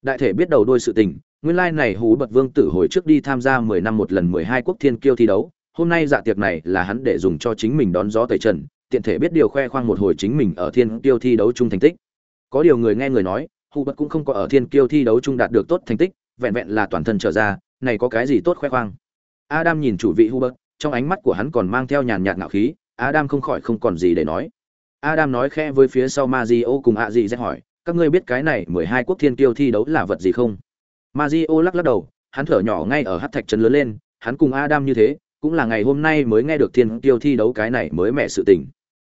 đại thể biết đầu đôi sự tình, nguyên lai này hủ bật vương tử hồi trước đi tham gia mười năm một lần mười hai quốc thiên kiêu thi đấu hôm nay dạ tiệc này là hắn để dùng cho chính mình đón gió tẩy trần, tiện thể biết điều khoe khoang một hồi chính mình ở thiên kiêu thi đấu chung thành tích. Có điều người nghe người nói hủ bật cũng không có ở thiên kiêu thi đấu chung đạt được tốt thành tích, vẹn vẹn là toàn thân trở ra, này có cái gì tốt khoe khoang? Adam nhìn chủ vị hubert trong ánh mắt của hắn còn mang theo nhàn nhạt ngạo khí, adam không khỏi không còn gì để nói. Adam nói khẽ với phía sau mazio cùng ạ dị sẽ hỏi, các ngươi biết cái này mười hai quốc thiên kiêu thi đấu là vật gì không? Mazio lắc lắc đầu, hắn thở nhỏ ngay ở hát thạch trấn lớn lên, hắn cùng adam như thế cũng là ngày hôm nay mới nghe được thiên tiêu thi đấu cái này mới mẹ sự tình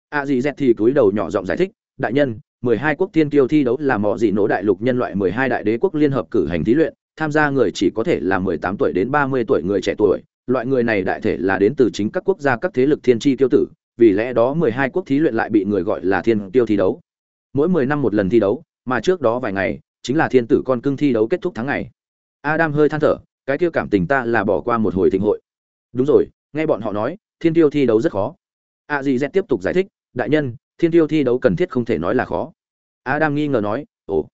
a di z thì cúi đầu nhỏ giọng giải thích đại nhân mười hai quốc thiên tiêu thi đấu là mọi gì nỗ đại lục nhân loại mười hai đại đế quốc liên hợp cử hành thí luyện tham gia người chỉ có thể là 18 tuổi đến 30 tuổi người trẻ tuổi, loại người này đại thể là đến từ chính các quốc gia các thế lực thiên chi tiêu tử, vì lẽ đó 12 quốc thí luyện lại bị người gọi là thiên tiêu thi đấu. Mỗi 10 năm một lần thi đấu, mà trước đó vài ngày, chính là thiên tử con cưng thi đấu kết thúc tháng ngày. Adam hơi than thở, cái kia cảm tình ta là bỏ qua một hồi thịnh hội. Đúng rồi, nghe bọn họ nói, thiên tiêu thi đấu rất khó. A Di Z tiếp tục giải thích, đại nhân, thiên tiêu thi đấu cần thiết không thể nói là khó. Adam nghi ngờ nói, ồ.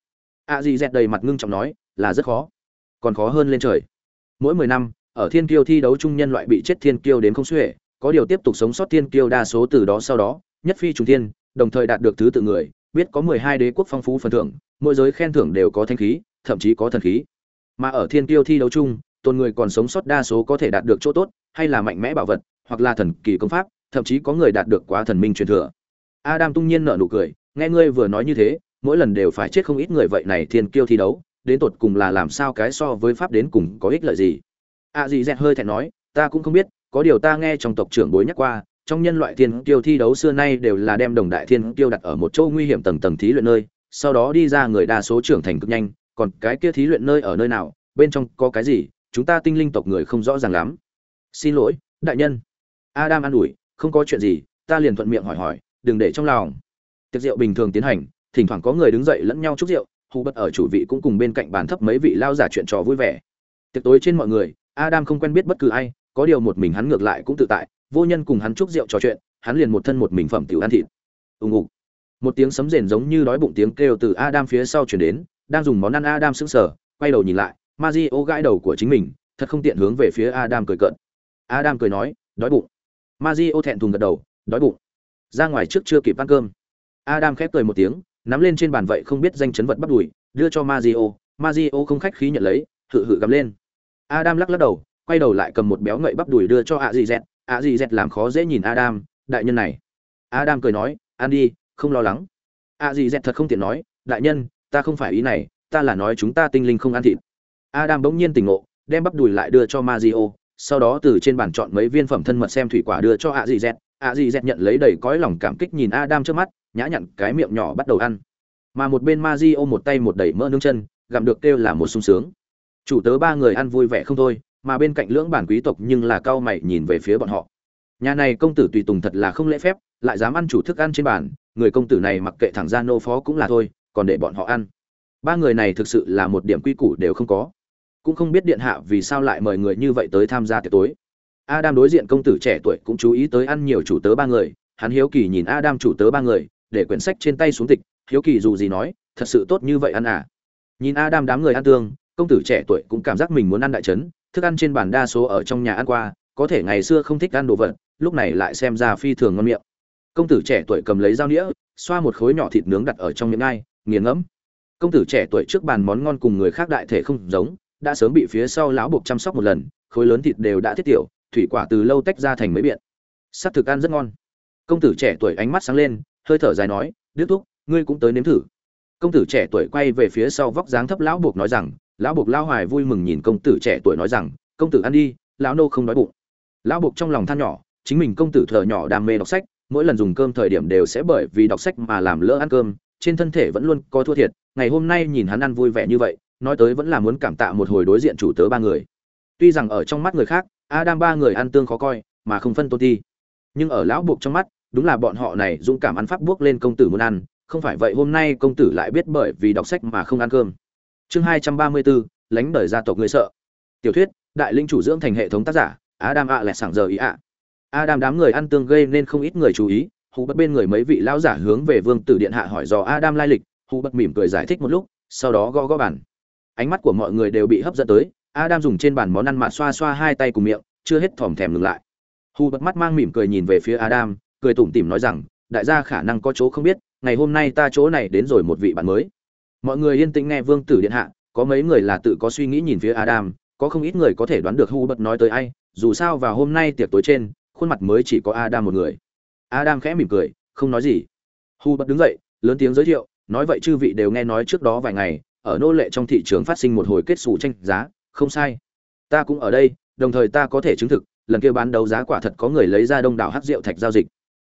A Di Z đầy mặt ngưng trọng nói, là rất khó còn khó hơn lên trời mỗi mười năm ở thiên kiêu thi đấu chung nhân loại bị chết thiên kiêu đến không xuể có điều tiếp tục sống sót thiên kiêu đa số từ đó sau đó nhất phi trùng thiên đồng thời đạt được thứ tự người biết có mười hai đế quốc phong phú phần thưởng mỗi giới khen thưởng đều có thanh khí thậm chí có thần khí mà ở thiên kiêu thi đấu chung tôn người còn sống sót đa số có thể đạt được chỗ tốt, hay là mạnh mẽ bảo vật, hoặc là thần kỳ công pháp, thậm chí có người đạt được quá thần minh truyền thừa. Adam tung nhiên nở nụ cười, nghe ngươi vừa nói như thế, mỗi lần đều phải chết không ít người vậy này thiên kiêu thi đấu, đến tột cùng là làm sao cái so với pháp đến cùng có ích lợi gì? A à gì dẹt hơi thẹn nói, ta cũng không biết, có điều ta nghe trong tộc trưởng bối nhắc qua, trong nhân loại thiên kiêu thi đấu xưa nay đều là đem đồng đại thiên kiêu đặt ở một chỗ nguy hiểm tầng tầng thí luyện nơi, sau đó đi ra người đa số trưởng thành cực nhanh, còn cái kia thí luyện nơi ở nơi nào, bên trong có cái gì chúng ta tinh linh tộc người không rõ ràng lắm. Xin lỗi, đại nhân. Adam an ủi, không có chuyện gì, ta liền thuận miệng hỏi hỏi, đừng để trong lòng. Tiệc rượu bình thường tiến hành, thỉnh thoảng có người đứng dậy lẫn nhau chúc rượu, hù bất ở chủ vị cũng cùng bên cạnh bàn thấp mấy vị lao giả chuyện trò vui vẻ. Tiệc tối trên mọi người, adam không quen biết bất cứ ai, có điều một mình hắn ngược lại cũng tự tại, vô nhân cùng hắn chúc rượu trò chuyện, hắn liền một thân một mình phẩm tiểu ăn thịt. Ùng ục một tiếng sấm rền giống như đói bụng tiếng kêu từ adam phía sau chuyển đến, đang dùng món ăn adam sững sờ, quay đầu nhìn lại. Mazio gãi đầu của chính mình thật không tiện hướng về phía adam cười cợt adam cười nói đói bụng Mazio thẹn thùng gật đầu đói bụng ra ngoài trước chưa kịp ăn cơm adam khép cười một tiếng nắm lên trên bàn vậy không biết danh chấn vật bắt đùi đưa cho Mazio, Mazio không khách khí nhận lấy, hự hự gầm lên. Adam lắc lắc đầu, quay đầu lại cầm một béo ngậy bắp đùi đưa cho ạ gì dẹt, ạ gì dẹt làm khó dễ nhìn Adam, đại nhân này. Adam cười nói, ăn đi, không lo lắng. ạ gì dẹt thật không tiện nói, đại nhân, ta không phải ý này, ta là nói chúng ta tinh linh không ăn thịt. Adam bỗng nhiên tỉnh ngộ, đem bắp đùi lại đưa cho Mario. sau đó từ trên bàn chọn mấy viên phẩm thân mật xem thủy quả đưa cho ạ gì dẹt, ạ dẹt nhận lấy đầy cõi lòng cảm kích nhìn Adam trước mắt, nhã nhặn cái miệng nhỏ bắt đầu ăn. Mà một bên Mario một tay một đẩy mỡ nướng chân gặm được kêu là một sung sướng. Chủ tớ ba người ăn vui vẻ không thôi mà bên cạnh lưỡng bản quý tộc nhưng là cao mày nhìn về phía bọn họ. Nhà này công tử tùy tùng thật là không lễ phép lại dám ăn chủ thức ăn trên bàn người công tử này mặc kệ thẳng ra nô phó cũng là thôi còn để bọn họ ăn. Ba người này thực sự là một điểm quy củ đều không có cũng không biết điện hạ vì sao lại mời người như vậy tới tham gia tiệc tối. Adam đối diện công tử trẻ tuổi cũng chú ý tới ăn nhiều chủ tớ ba người hắn hiếu kỳ nhìn Adam chủ tớ ba người, để quyển sách trên tay xuống tịch, hiếu kỳ dù gì nói, thật sự tốt như vậy ăn à? Nhìn Adam đám người ăn tương, công tử trẻ tuổi cũng cảm giác mình muốn ăn đại trấn, thức ăn trên bàn đa số ở trong nhà ăn qua, có thể ngày xưa không thích ăn đồ vật, lúc này lại xem ra phi thường ngon miệng. Công tử trẻ tuổi cầm lấy dao nĩa xoa một khối nhỏ thịt nướng đặt ở trong miệng ai nghiền ngẫm. Công tử trẻ tuổi trước bàn món ngon cùng người khác đại thể không giống đã sớm bị phía sau lão buộc chăm sóc một lần, khối lớn thịt đều đã thiết tiểu, thủy quả từ lâu tách ra thành mấy biện. S ắ c thực ăn rất ngon. Công tử trẻ tuổi ánh mắt sáng lên, hơi thở dài nói đứt thúc, ngươi cũng tới nếm thử. Công tử trẻ tuổi quay về phía sau vóc dáng thấp lão buộc nói rằng, lão buộc lao hoài vui mừng nhìn công tử trẻ tuổi nói rằng, công tử ăn đi, lão nô không đói bụng. Lão buộc trong lòng than nhỏ, chính mình công tử thợ nhỏ đam mê đọc sách, mỗi lần dùng cơm thời điểm đều sẽ bởi vì đọc sách mà làm lỡ ăn cơm, trên thân thể vẫn luôn có thua thiệt, ngày hôm nay nhìn hắn ăn vui vẻ như vậy nói tới vẫn là muốn cảm tạ một hồi đối diện chủ tớ ba người. Tuy rằng ở trong mắt người khác, adam ba người ăn tương khó coi, mà không phân tôn ti. Nhưng ở lão buộc trong mắt, đúng là bọn họ này dũng cảm ăn pháp bước lên công tử muốn ăn, không phải vậy hôm nay công tử lại biết bởi vì đọc sách mà không ăn cơm. Chương hai trăm ba mươi bốn, lánh đời gia tộc người sợ. Tiểu thuyết, đại linh chủ dưỡng thành hệ thống tác giả, adam ạ lẹ sảng giờ ý ạ. Adam đám người ăn tương gây nên không ít người chú ý, hù bất bên người mấy vị lão giả hướng về vương tử điện hạ hỏi dò adam lai lịch, hù bất mỉm cười giải thích một lúc, sau đó gõ gõ bàn ánh mắt của mọi người đều bị hấp dẫn tới, adam dùng trên bàn món ăn mà xoa xoa hai tay cùng miệng, chưa hết thòm thèm ngừng lại. Hù bật mắt mang mỉm cười nhìn về phía adam, cười tủm tỉm nói rằng, đại gia khả năng có chỗ không biết, ngày hôm nay ta chỗ này đến rồi một vị bạn mới. Mọi người yên tĩnh nghe vương tử điện hạ, có mấy người là tự có suy nghĩ nhìn phía adam, có không ít người có thể đoán được hu bật nói tới ai, dù sao vào hôm nay tiệc tối trên, khuôn mặt mới chỉ có adam một người. Adam khẽ mỉm cười, không nói gì. Hu bật đứng dậy, lớn tiếng giới thiệu, nói vậy chư vị đều nghe nói trước đó vài ngày ở nô lệ trong thị trường phát sinh một hồi kết xù tranh giá, không sai. Ta cũng ở đây, đồng thời ta có thể chứng thực, lần kia bán đấu giá quả thật có người lấy ra đông đảo hát rượu thạch giao dịch.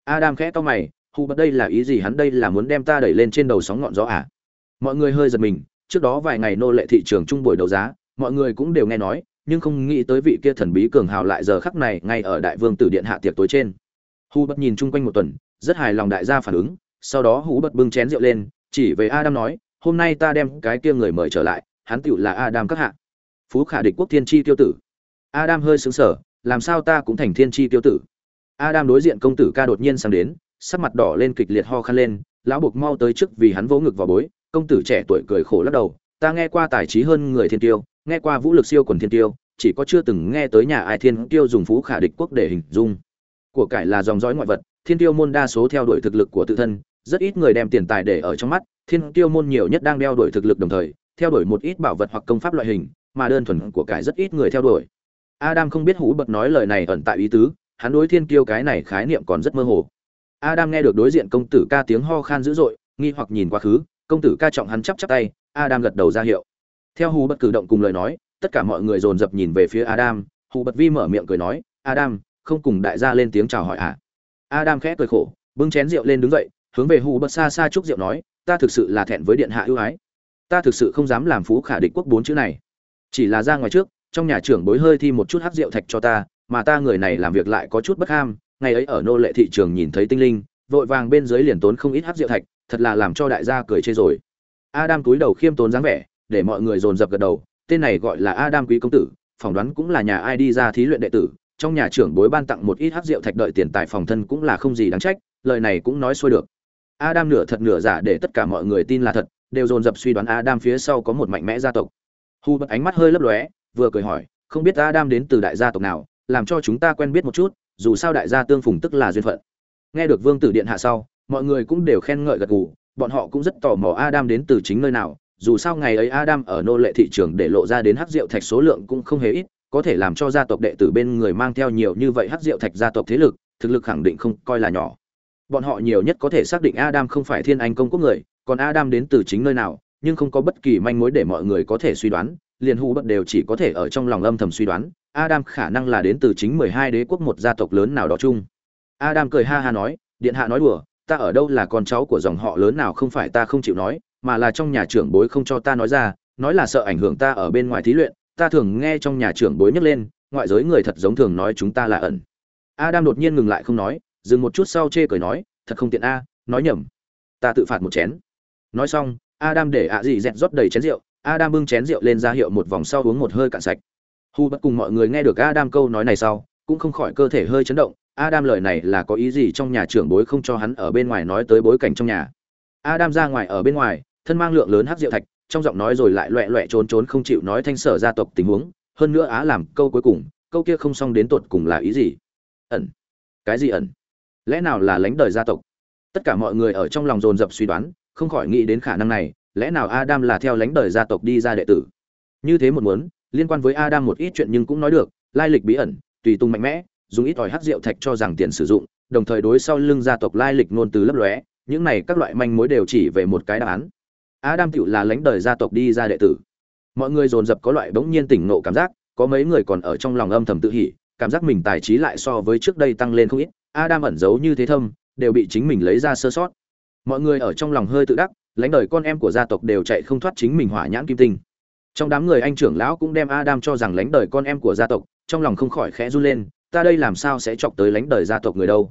Adam khẽ to mày, hù bật đây là ý gì? Hắn đây là muốn đem ta đẩy lên trên đầu sóng ngọn gió à? Mọi người hơi giật mình, trước đó vài ngày nô lệ thị trường trung buổi đấu giá, mọi người cũng đều nghe nói, nhưng không nghĩ tới vị kia thần bí cường hào lại giờ khắc này ngay ở đại vương tử điện hạ tiệc tối trên. Hù bất nhìn chung quanh một tuần, rất hài lòng đại gia phản ứng, sau đó hú bật bưng chén rượu lên, chỉ về adam nói hôm nay ta đem cái kia người mời trở lại, hắn tựu là adam các hạ. Phú khả địch quốc thiên tri tiêu tử. Adam hơi xứng sở làm sao ta cũng thành thiên tri tiêu tử? Adam đối diện công tử ca đột nhiên sang đến, sắc mặt đỏ lên kịch liệt ho khăn lên, lão buộc mau tới trước vì hắn vỗ ngực vào bối, công tử trẻ tuổi cười khổ lắc đầu, ta nghe qua tài trí hơn người thiên tiêu, nghe qua vũ lực siêu quần thiên tiêu, chỉ có chưa từng nghe tới nhà ai thiên tiêu dùng phú khả địch quốc để hình dung. Của cải là dòng dõi ngoại vật, thiên tiêu môn đa số theo đuổi thực lực của tự thân, rất ít người đem tiền tài để ở trong mắt thiên tiêu môn nhiều nhất đang đeo đuổi thực lực đồng thời, theo đuổi một ít bảo vật hoặc công pháp loại hình, mà đơn thuần của cải rất ít người theo đuổi. Adam không biết hú bật nói lời này ẩn tại ý tứ, hắn đối thiên tiêu cái này khái niệm còn rất mơ hồ. Adam nghe được đối diện công tử ca tiếng ho khan dữ dội, nghi hoặc nhìn quá khứ, công tử ca trọng hắn chắp chắp tay, adam gật đầu ra hiệu. Theo hú bật cử động cùng lời nói, tất cả mọi người dồn dập nhìn về phía adam hú bật vi mở miệng cười nói, adam, không cùng đại gia lên tiếng chào hỏi à? Adam khẽ cười khổ, bưng chén rượu lên đứng dậy, hướng về hú bật xa xa chúc rượu nói ta thực sự là thẹn với điện hạ ưu ái. Ta thực sự không dám làm phú khả địch quốc bốn chữ này. Chỉ là ra ngoài trước, trong nhà trưởng bối hơi thi một chút hát rượu thạch cho ta, mà ta người này làm việc lại có chút bất ham. Ngày ấy ở nô lệ thị trường nhìn thấy tinh linh, vội vàng bên dưới liền tốn không ít hát rượu thạch, thật là làm cho đại gia cười chê rồi. Adam túi đầu khiêm tốn dáng vẻ, để mọi người dồn dập gật đầu, tên này gọi là adam quý công tử, phỏng đoán cũng là nhà ai đi ra thí luyện đệ tử, trong nhà trưởng bối ban tặng một ít hát rượu thạch đợi tiền tài phòng thân cũng là không gì đáng trách, lời này cũng nói xuôi được adam nửa thật nửa giả để tất cả mọi người tin là thật, đều dồn dập suy đoán adam phía sau có một mạnh mẽ gia tộc. Hu bật ánh mắt hơi lấp lóe, vừa cười hỏi, không biết adam đến từ đại gia tộc nào, làm cho chúng ta quen biết một chút, dù sao đại gia tương phùng tức là duyên phận. Nghe được vương tử điện hạ sau, mọi người cũng đều khen ngợi gật gù, bọn họ cũng rất tò mò adam đến từ chính nơi nào, dù sao ngày ấy adam ở nô lệ thị trường để lộ ra đến hắc rượu thạch số lượng cũng không hề ít, có thể làm cho gia tộc đệ tử bên người mang theo nhiều như vậy hắc rượu thạch gia tộc thế lực, thực lực khẳng định không coi là nhỏ bọn họ nhiều nhất có thể xác định adam không phải thiên anh công quốc người, còn adam đến từ chính nơi nào, nhưng không có bất kỳ manh mối để mọi người có thể suy đoán, liền hù bất đều chỉ có thể ở trong lòng âm thầm suy đoán, adam khả năng là đến từ chính mười hai đế quốc một gia tộc lớn nào đó chung. Adam cười ha ha nói, điện hạ nói đùa, ta ở đâu là con cháu của dòng họ lớn nào không phải ta không chịu nói, mà là trong nhà trưởng bối không cho ta nói ra, nói là sợ ảnh hưởng ta ở bên ngoài thí luyện, ta thường nghe trong nhà trưởng bối nhắc lên, ngoại giới người thật giống thường nói chúng ta là ẩn. Adam đột nhiên ngừng lại không nói dừng một chút sau chê cười nói, thật không tiện a, nói nhầm. Ta tự phạt một chén. Nói xong, adam để ạ gì dẹt rót đầy chén rượu. Adam bưng chén rượu lên ra hiệu một vòng sau uống một hơi cạn sạch. Hu bất cùng mọi người nghe được adam câu nói này sau, cũng không khỏi cơ thể hơi chấn động. Adam lời này là có ý gì trong nhà trưởng bối không cho hắn ở bên ngoài nói tới bối cảnh trong nhà? Adam ra ngoài ở bên ngoài, thân mang lượng lớn hắc rượu thạch, trong giọng nói rồi lại loẹ loẹ trốn trốn không chịu nói thanh sở gia tộc tình huống. Hơn nữa á làm câu cuối cùng, câu kia không xong đến tột cùng là ý gì? Ẩn. Cái gì ẩn? Lẽ nào là lãnh đời gia tộc? Tất cả mọi người ở trong lòng dồn dập suy đoán, không khỏi nghĩ đến khả năng này, lẽ nào adam là theo lãnh đời gia tộc đi ra đệ tử? Như thế một muốn, liên quan với adam một ít chuyện nhưng cũng nói được, lai lịch bí ẩn, tùy tung mạnh mẽ, dùng ít ỏi hắc rượu thạch cho rằng tiền sử dụng, đồng thời đối sau lưng gia tộc lai lịch ngôn từ lấp lóe, những này các loại manh mối đều chỉ về một cái đáp án. Adam tựu là lãnh đời gia tộc đi ra đệ tử. Mọi người dồn dập có loại bỗng nhiên tỉnh ngộ cảm giác, có mấy người còn ở trong lòng âm thầm tự hỉ, cảm giác mình tài trí lại so với trước đây tăng lên không ít adam ẩn giấu như thế thâm, đều bị chính mình lấy ra sơ sót. Mọi người ở trong lòng hơi tự đắc, lãnh đời con em của gia tộc đều chạy không thoát chính mình hỏa nhãn kim tinh. Trong đám người anh trưởng lão cũng đem adam cho rằng lãnh đời con em của gia tộc, trong lòng không khỏi khẽ run lên, ta đây làm sao sẽ chọc tới lãnh đời gia tộc người đâu?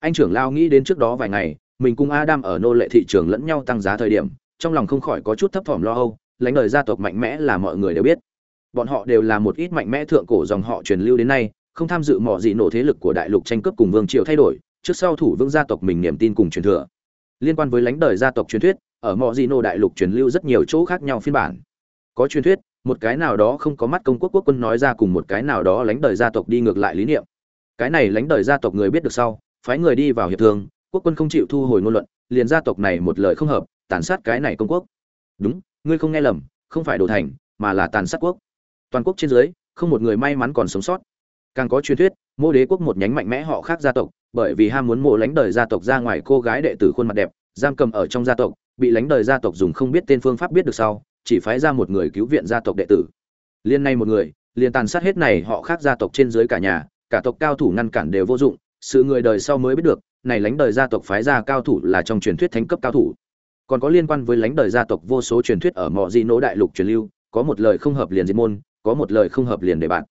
Anh trưởng lão nghĩ đến trước đó vài ngày, mình cùng adam ở nô lệ thị trường lẫn nhau tăng giá thời điểm, trong lòng không khỏi có chút thấp thỏm lo âu, lãnh đời gia tộc mạnh mẽ là mọi người đều biết. Bọn họ đều là một ít mạnh mẽ thượng cổ dòng họ truyền lưu đến nay không tham dự mọi gì nổ thế lực của đại lục tranh cướp cùng vương triều thay đổi, trước sau thủ vương gia tộc mình niềm tin cùng truyền thừa. Liên quan với lãnh đời gia tộc truyền thuyết, ở mọi gì nổ đại lục truyền lưu rất nhiều chỗ khác nhau phiên bản. Có truyền thuyết, một cái nào đó không có mắt công quốc quốc quân nói ra cùng một cái nào đó lãnh đời gia tộc đi ngược lại lý niệm. Cái này lãnh đời gia tộc người biết được sau, phái người đi vào hiệp thương, quốc quân không chịu thu hồi ngôn luận, liền gia tộc này một lời không hợp, tàn sát cái này công quốc. Đúng, ngươi không nghe lầm, không phải đồ thành, mà là tàn sát quốc. Toàn quốc trên dưới, không một người may mắn còn sống sót càng có truyền thuyết mô đế quốc một nhánh mạnh mẽ họ khác gia tộc, bởi vì ham muốn mộ lãnh đời gia tộc ra ngoài cô gái đệ tử khuôn mặt đẹp, giam cầm ở trong gia tộc, bị lãnh đời gia tộc dùng không biết tên phương pháp biết được sau, chỉ phái ra một người cứu viện gia tộc đệ tử. Liên nay một người, liền tàn sát hết này họ khác gia tộc trên dưới cả nhà, cả tộc cao thủ ngăn cản đều vô dụng, sự người đời sau mới biết được, này lãnh đời gia tộc phái ra cao thủ là trong truyền thuyết thánh cấp cao thủ. Còn có liên quan với lãnh đời gia tộc vô số truyền thuyết ở mọi di nỗ đại lục truyền lưu, có một lời không hợp liền diệt môn, có một lời không hợp liền để bạn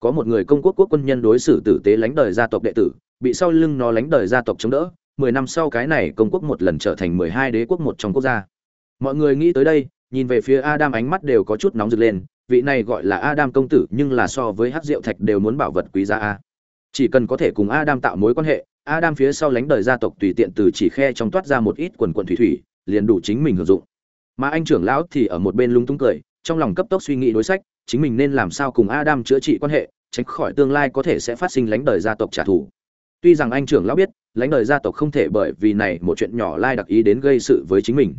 có một người công quốc quốc quân nhân đối xử tử tế lãnh đời gia tộc đệ tử, bị sau lưng nó lãnh đời gia tộc chống đỡ, mười năm sau cái này công quốc một lần trở thành mười hai đế quốc một trong quốc gia. Mọi người nghĩ tới đây, nhìn về phía adam ánh mắt đều có chút nóng rực lên, vị này gọi là adam công tử nhưng là so với hát rượu thạch đều muốn bảo vật quý giá a. Chỉ cần có thể cùng adam tạo mối quan hệ, adam phía sau lãnh đời gia tộc tùy tiện từ chỉ khe trong toát ra một ít quần quần thủy thủy, liền đủ chính mình hưởng dụng. Mà anh trưởng lão thì ở một bên lung tung cười, trong lòng cấp tốc suy nghĩ đối sách chính mình nên làm sao cùng adam chữa trị quan hệ, tránh khỏi tương lai có thể sẽ phát sinh lãnh đời gia tộc trả thù. Tuy rằng anh trưởng lão biết, lãnh đời gia tộc không thể bởi vì này một chuyện nhỏ lai đặc ý đến gây sự với chính mình.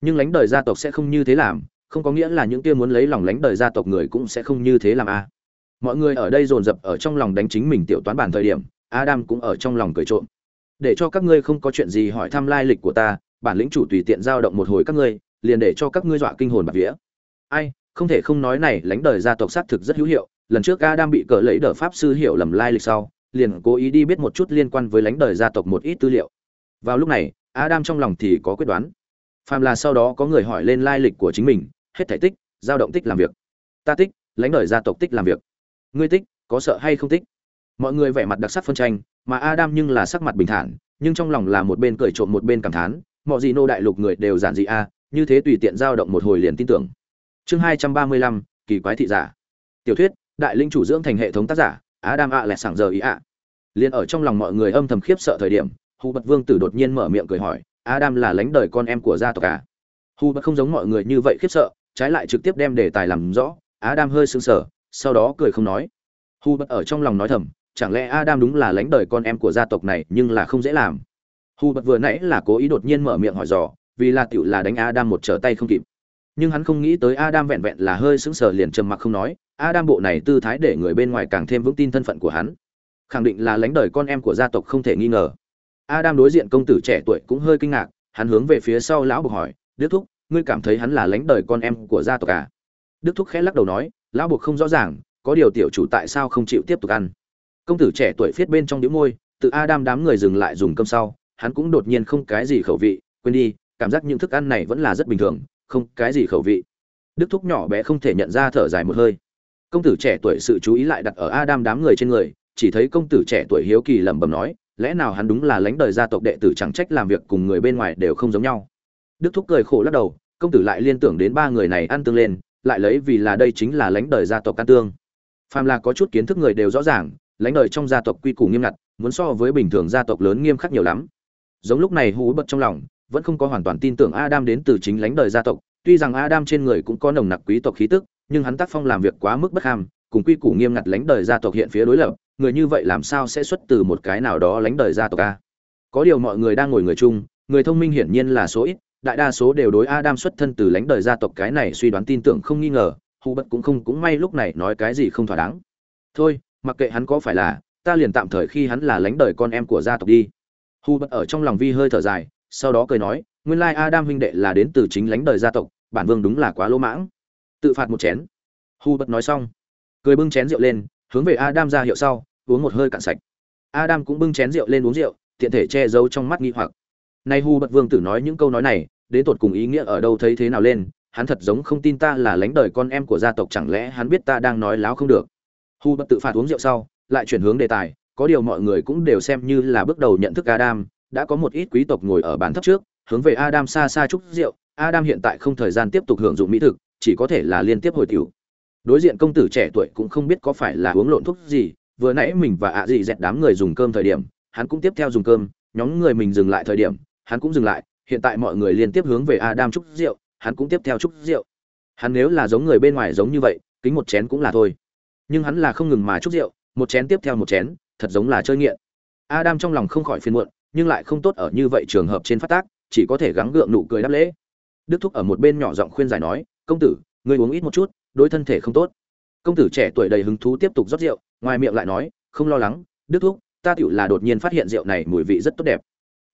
Nhưng lãnh đời gia tộc sẽ không như thế làm, không có nghĩa là những kia muốn lấy lòng lãnh đời gia tộc người cũng sẽ không như thế làm a. Mọi người ở đây dồn dập ở trong lòng đánh chính mình tiểu toán bản thời điểm, adam cũng ở trong lòng cười trộm. Để cho các ngươi không có chuyện gì hỏi thăm lai lịch của ta, bản lĩnh chủ tùy tiện giao động một hồi các ngươi, liền để cho các ngươi dọa kinh hồn bạt vía. Ai không thể không nói này lãnh đời gia tộc xác thực rất hữu hiệu. Lần trước a đang bị cờ lấy đỡ pháp sư hiểu lầm lai lịch sau, liền cố ý đi biết một chút liên quan với lãnh đời gia tộc một ít tư liệu. Vào lúc này, adam trong lòng thì có quyết đoán. Phàm là sau đó có người hỏi lên lai lịch của chính mình, hết thể tích, giao động tích làm việc. Ta tích, lãnh đời gia tộc tích làm việc. Ngươi tích, có sợ hay không tích? Mọi người vẻ mặt đặc sắc phân tranh, mà adam nhưng là sắc mặt bình thản, nhưng trong lòng là một bên cười trộm một bên cảm thán mọi gì nô đại lục người đều giản dị a, như thế tùy tiện giao động một hồi liền tin tưởng chương hai trăm ba mươi lăm, kỳ quái thị giả. Tiểu thuyết, đại linh chủ dưỡng thành hệ thống tác giả, adam ạ lẹ sảng giờ ý ạ liền ở trong lòng mọi người âm thầm khiếp sợ thời điểm, hù bật vương tử đột nhiên mở miệng cười hỏi, adam là lánh đời con em của gia tộc à? Hù bật không giống mọi người như vậy khiếp sợ, trái lại trực tiếp đem đề tài làm rõ, adam hơi sững sờ, sau đó cười không nói. Hù bật ở trong lòng nói thầm, chẳng lẽ adam đúng là lãnh đời con em của gia tộc này, nhưng là không dễ làm? Hu bật vừa nãy là cố ý đột nhiên mở miệng hỏi dò, vì là tiểu là đánh adam một trở tay không kịp nhưng hắn không nghĩ tới adam vẹn vẹn là hơi sững sờ liền trầm mặc không nói, adam bộ này tư thái để người bên ngoài càng thêm vững tin thân phận của hắn. Khẳng định là lãnh đời con em của gia tộc không thể nghi ngờ. Adam đối diện công tử trẻ tuổi cũng hơi kinh ngạc, hắn hướng về phía sau lão bục hỏi, đức thúc, ngươi cảm thấy hắn là lãnh đời con em của gia tộc à? Đức thúc khẽ lắc đầu nói, lão bục không rõ ràng, có điều tiểu chủ tại sao không chịu tiếp tục ăn? Công tử trẻ tuổi viết bên trong đĩu môi, tự adam đám người dừng lại dùng cơm sau, hắn cũng đột nhiên không cái gì khẩu vị, quên đi, cảm giác những thức ăn này vẫn là rất bình thường không cái gì khẩu vị. Đức thúc nhỏ bé không thể nhận ra thở dài một hơi. Công tử trẻ tuổi sự chú ý lại đặt ở adam đám người trên người, chỉ thấy công tử trẻ tuổi hiếu kỳ lẩm bẩm nói, lẽ nào hắn đúng là lãnh đời gia tộc đệ tử chẳng trách làm việc cùng người bên ngoài đều không giống nhau. Đức thúc cười khổ lắc đầu, công tử lại liên tưởng đến ba người này ăn tương lên, lại lấy vì là đây chính là lãnh đời gia tộc can tương. Phàm là có chút kiến thức người đều rõ ràng, lãnh đời trong gia tộc quy củ nghiêm ngặt, muốn so với bình thường gia tộc lớn nghiêm khắc nhiều lắm. Giống lúc này hú bật trong lòng vẫn không có hoàn toàn tin tưởng adam đến từ chính lãnh đời gia tộc, tuy rằng adam trên người cũng có nồng nặc quý tộc khí tức, nhưng hắn tác phong làm việc quá mức bất ham, cùng quy củ nghiêm ngặt lãnh đời gia tộc hiện phía đối lập, người như vậy làm sao sẽ xuất từ một cái nào đó lãnh đời gia tộc a? Có điều mọi người đang ngồi người chung, người thông minh hiển nhiên là số ít, đại đa số đều đối adam xuất thân từ lãnh đời gia tộc cái này suy đoán tin tưởng không nghi ngờ Hu Bất cũng không cũng may lúc này nói cái gì không thỏa đáng. Thôi, mặc kệ hắn có phải là, ta liền tạm thời khi hắn là lãnh đời con em của gia tộc đi. Hu Bất ở trong lòng vi hơi thở dài sau đó cười nói, nguyên lai adam huynh đệ là đến từ chính lánh đời gia tộc, bản vương đúng là quá lỗ mãng. Tự phạt một chén. Hu bật nói xong, cười bưng chén rượu lên, hướng về adam ra hiệu sau, uống một hơi cạn sạch. Adam cũng bưng chén rượu lên uống rượu, tiện thể che giấu trong mắt nghi hoặc. Nay Hu bật vương tử nói những câu nói này, đến tột cùng ý nghĩa ở đâu thấy thế nào lên, hắn thật giống không tin ta là lãnh đời con em của gia tộc, chẳng lẽ hắn biết ta đang nói láo không được? Hu bật tự phạt uống rượu sau, lại chuyển hướng đề tài, có điều mọi người cũng đều xem như là bước đầu nhận thức adam đã có một ít quý tộc ngồi ở bàn thấp trước, hướng về adam xa xa chúc rượu. Adam hiện tại không thời gian tiếp tục hưởng dụng mỹ thực, chỉ có thể là liên tiếp hồi tiểu. Đối diện công tử trẻ tuổi cũng không biết có phải là uống lộn thuốc gì, vừa nãy mình và ạ à dị dẹt đám người dùng cơm thời điểm, hắn cũng tiếp theo dùng cơm, nhóm người mình dừng lại thời điểm, hắn cũng dừng lại, hiện tại mọi người liên tiếp hướng về adam chúc rượu, hắn cũng tiếp theo chúc rượu. Hắn nếu là giống người bên ngoài giống như vậy, kính một chén cũng là thôi. Nhưng hắn là không ngừng mà chúc rượu, một chén tiếp theo một chén, thật giống là chơi nghiện. Adam trong lòng không khỏi phiền muộn nhưng lại không tốt ở như vậy trường hợp trên phát tác, chỉ có thể gắng gượng nụ cười đáp lễ. Đức thúc ở một bên nhỏ giọng khuyên giải nói, công tử, ngươi uống ít một chút, đối thân thể không tốt. Công tử trẻ tuổi đầy hứng thú tiếp tục rót rượu, ngoài miệng lại nói, không lo lắng, đức thúc, ta tựu là đột nhiên phát hiện rượu này mùi vị rất tốt đẹp.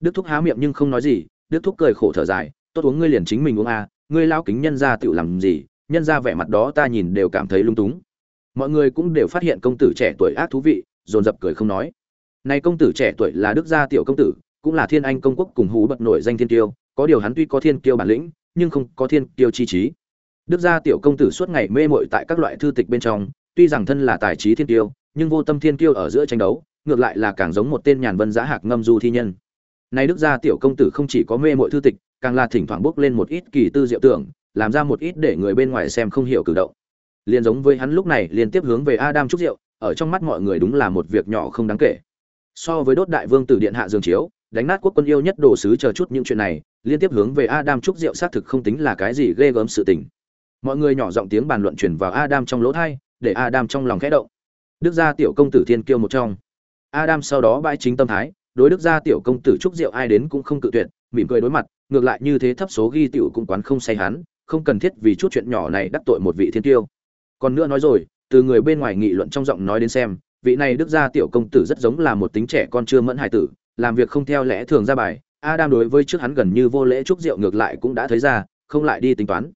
Đức thúc há miệng nhưng không nói gì, đức thúc cười khổ thở dài, tốt uống ngươi liền chính mình uống à ngươi lao kính nhân ra tựu làm gì, nhân ra vẻ mặt đó ta nhìn đều cảm thấy lung túng. Mọi người cũng đều phát hiện công tử trẻ tuổi ác thú vị, dồn dập cười không nói này công tử trẻ tuổi là đức gia tiểu công tử cũng là thiên anh công quốc cùng hú bật nổi danh thiên tiêu có điều hắn tuy có thiên kiêu bản lĩnh nhưng không có thiên kiêu chi trí. Đức gia tiểu công tử suốt ngày mê mội tại các loại thư tịch bên trong tuy rằng thân là tài trí thiên kiêu nhưng vô tâm thiên kiêu ở giữa tranh đấu ngược lại là càng giống một tên nhàn vân giá hạc ngâm du thi nhân. Nay đức gia tiểu công tử không chỉ có mê mội thư tịch càng là thỉnh thoảng bước lên một ít kỳ tư diệu tưởng làm ra một ít để người bên ngoài xem không hiểu cử động. Liền giống với hắn lúc này liên tiếp hướng về adam chúc rượu, ở trong mắt mọi người đúng là một việc nhỏ không đáng kể so với đốt đại vương tử điện hạ dương chiếu, đánh nát quốc quân yêu nhất đồ sứ chờ chút những chuyện này, liên tiếp hướng về adam trúc diệu xác thực không tính là cái gì ghê gớm sự tình. Mọi người nhỏ giọng tiếng bàn luận chuyển vào adam trong lỗ thai để adam trong lòng khẽ động. Đức gia tiểu công tử thiên kiêu một trong. Adam sau đó bãi chính tâm thái, đối đức gia tiểu công tử trúc diệu ai đến cũng không cự tuyệt, mỉm cười đối mặt, ngược lại như thế thấp số ghi tiểu cũng quán không say hắn, không cần thiết vì chút chuyện nhỏ này đắc tội một vị thiên kiêu. Còn nữa nói rồi, từ người bên ngoài nghị luận trong giọng nói đến xem vị này đức gia tiểu công tử rất giống là một tính trẻ con chưa mẫn hài tử, làm việc không theo lẽ thường ra bài. Adam đối với trước hắn gần như vô lễ trúc rượu ngược lại cũng đã thấy ra, không lại đi tính toán.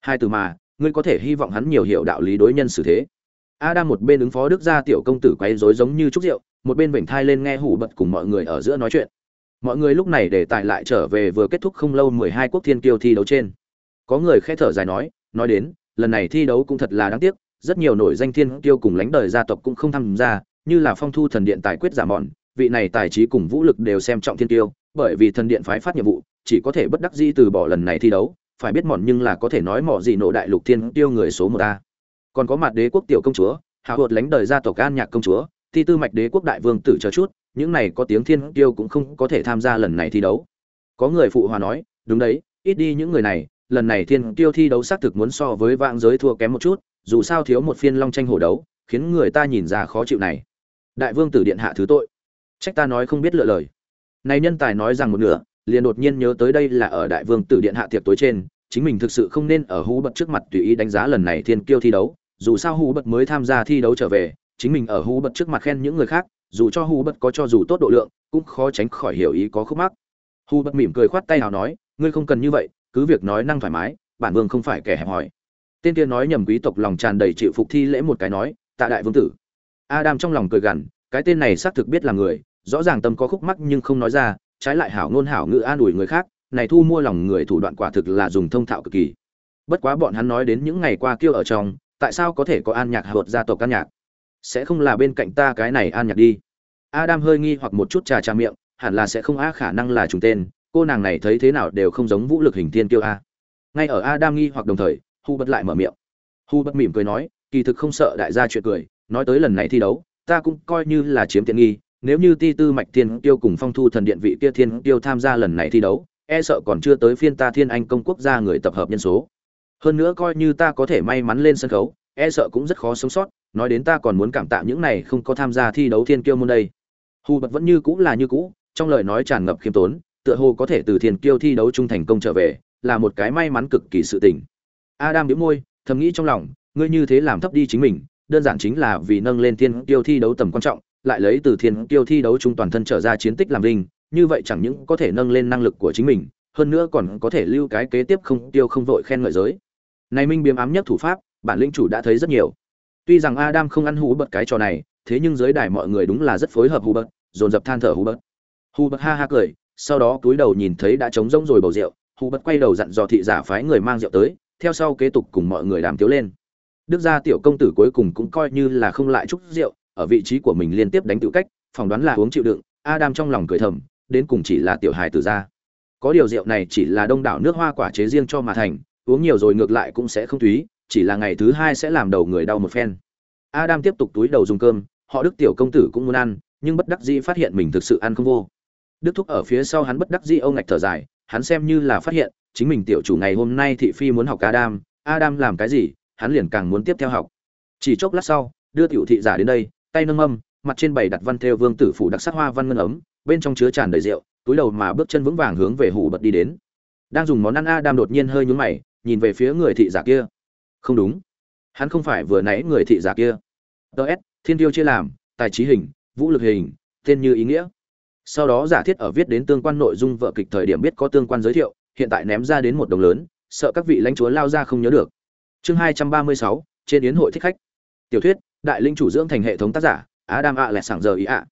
Hai từ mà, ngươi có thể hy vọng hắn nhiều hiểu đạo lý đối nhân xử thế. Adam một bên ứng phó đức gia tiểu công tử quấy rối giống như trúc rượu, một bên vểnh thai lên nghe hủ bật cùng mọi người ở giữa nói chuyện. Mọi người lúc này để tài lại trở về vừa kết thúc không lâu mười hai quốc thiên kiêu thi đấu trên. Có người khẽ thở dài nói nói đến, lần này thi đấu cũng thật là đáng tiếc rất nhiều nổi danh thiên tiêu cùng lãnh đời gia tộc cũng không tham gia, như là phong thu thần điện tài quyết giả mọn, vị này tài trí cùng vũ lực đều xem trọng thiên tiêu bởi vì thần điện phái phát nhiệm vụ, chỉ có thể bất đắc dĩ từ bỏ lần này thi đấu, phải biết mọn nhưng là có thể nói mọ gì nổ đại lục thiên tiêu người số một a. Còn có mặt đế quốc tiểu công chúa, hạ hột lãnh đời gia tộc an nhạc công chúa thi tư mạch đế quốc đại vương tử chờ chút, những này có tiếng thiên tiêu cũng không có thể tham gia lần này thi đấu. Có người phụ hòa nói, đúng đấy, ít đi những người này, lần này thiên tiêu thi đấu xác thực muốn so với vạn giới thua kém một chút dù sao thiếu một phiên long tranh hổ đấu, khiến người ta nhìn ra khó chịu này. Đại vương tử điện hạ thứ tội. Trách ta nói không biết lựa lời. Này nhân tài nói rằng một nửa, liền đột nhiên nhớ tới đây là ở đại vương tử điện hạ tiệc tối trên, chính mình thực sự không nên ở hú bật trước mặt tùy ý đánh giá lần này thiên kiêu thi đấu, dù sao hú bật mới tham gia thi đấu trở về, chính mình ở hú bật trước mặt khen những người khác, dù cho hú bật có cho dù tốt độ lượng, cũng khó tránh khỏi hiểu ý có khúc mắc. Hú bật mỉm cười khoát tay nào nói, ngươi không cần như vậy, cứ việc nói năng thoải mái, bản vương không phải kẻ hẹp hòi tên kia nói nhầm quý tộc lòng tràn đầy chịu phục thi lễ một cái nói, tạ đại vương tử. Adam trong lòng cười gằn, cái tên này xác thực biết là người, rõ ràng tâm có khúc mắc nhưng không nói ra, trái lại hảo ngôn hảo ngữ an ủi người khác, này thu mua lòng người thủ đoạn quả thực là dùng thông thạo cực kỳ. Bất quá bọn hắn nói đến những ngày qua kêu ở trong, tại sao có thể có an nhạc hợp gia tộc an nhạc? Sẽ không là bên cạnh ta cái này an nhạc đi. Adam hơi nghi hoặc một chút trà trà miệng, hẳn là sẽ không á khả năng là trùng tên, cô nàng này thấy thế nào đều không giống vũ lực hình thiên kiêu a. Ngay ở adam nghi hoặc đồng thời hu bất lại mở miệng. Hu bất mỉm cười nói, kỳ thực không sợ đại gia chuyện cười, nói tới lần này thi đấu, ta cũng coi như là chiếm tiện nghi, nếu như ti tư mạch thiên tiêu cùng phong thu thần điện vị kia thiên tiêu tham gia lần này thi đấu e sợ còn chưa tới phiên ta thiên anh công quốc gia người tập hợp nhân số. Hơn nữa coi như ta có thể may mắn lên sân khấu e sợ cũng rất khó sống sót, nói đến ta còn muốn cảm tạ những này không có tham gia thi đấu thiên kiêu môn đây. Hù bật vẫn như cũ là như cũ, trong lời nói tràn ngập khiêm tốn, tựa hồ có thể từ thiên kiêu thi đấu trung thành công trở về, là một cái may mắn cực kỳ sự tình adam nhíu môi, thầm nghĩ trong lòng, ngươi như thế làm thấp đi chính mình, đơn giản chính là vì nâng lên thiên kiêu thi đấu tầm quan trọng, lại lấy từ thiên kiêu thi đấu trung toàn thân trở ra chiến tích làm linh như vậy chẳng những có thể nâng lên năng lực của chính mình, hơn nữa còn có thể lưu cái kế tiếp không tiêu không vội khen ngợi giới. Này minh biếm ám nhất thủ pháp, bản lĩnh chủ đã thấy rất nhiều. Tuy rằng adam không ăn hú bật cái trò này, thế nhưng dưới đài mọi người đúng là rất phối hợp hú bật dồn dập than thở hú bật hú bật ha ha cười, sau đó túi đầu nhìn thấy đã trống rỗng rồi bầu rượu hú bật quay đầu dặn dò thị giả phái người mang rượu tới theo sau kế tục cùng mọi người đàm tiếu lên. Đức gia tiểu công tử cuối cùng cũng coi như là không lại chút rượu, ở vị trí của mình liên tiếp đánh tự cách, phỏng đoán là uống chịu đựng, adam trong lòng cười thầm, đến cùng chỉ là tiểu hài tử gia. Có điều rượu này chỉ là đông đảo nước hoa quả chế riêng cho mà thành, uống nhiều rồi ngược lại cũng sẽ không thúy, chỉ là ngày thứ hai sẽ làm đầu người đau một phen. Adam tiếp tục túi đầu dùng cơm, họ đức tiểu công tử cũng muốn ăn, nhưng bất đắc dĩ phát hiện mình thực sự ăn không vô. Đức thúc ở phía sau hắn bất đắc dĩ ông ngạch thở dài, hắn xem như là phát hiện chính mình tiểu chủ ngày hôm nay thị phi muốn học adam adam làm cái gì hắn liền càng muốn tiếp theo học. Chỉ chốc lát sau đưa tiểu thị giả đến đây tay nâng mâm mặt trên bày đặt văn theo vương tử phủ đặc sắc hoa văn ngân ấm bên trong chứa tràn đầy rượu túi đầu mà bước chân vững vàng hướng về hủ bật đi đến. Đang dùng món ăn adam đột nhiên hơi nhướng mày nhìn về phía người thị giả kia. Không đúng. Hắn không phải vừa nãy người thị giả kia. DS, thiên tiêu chia làm tài trí hình vũ lực hình tên như ý nghĩa. Sau đó giả thiết ở viết đến tương quan nội dung vợ kịch thời điểm biết có tương quan giới thiệu hiện tại ném ra đến một đồng lớn, sợ các vị lãnh chúa lao ra không nhớ được. Chương hai trăm ba mươi sáu, trên yến hội thích khách. Tiểu thuyết, đại linh chủ dưỡng thành hệ thống tác giả, adam ạ lẹ sảng giờ ý ạ.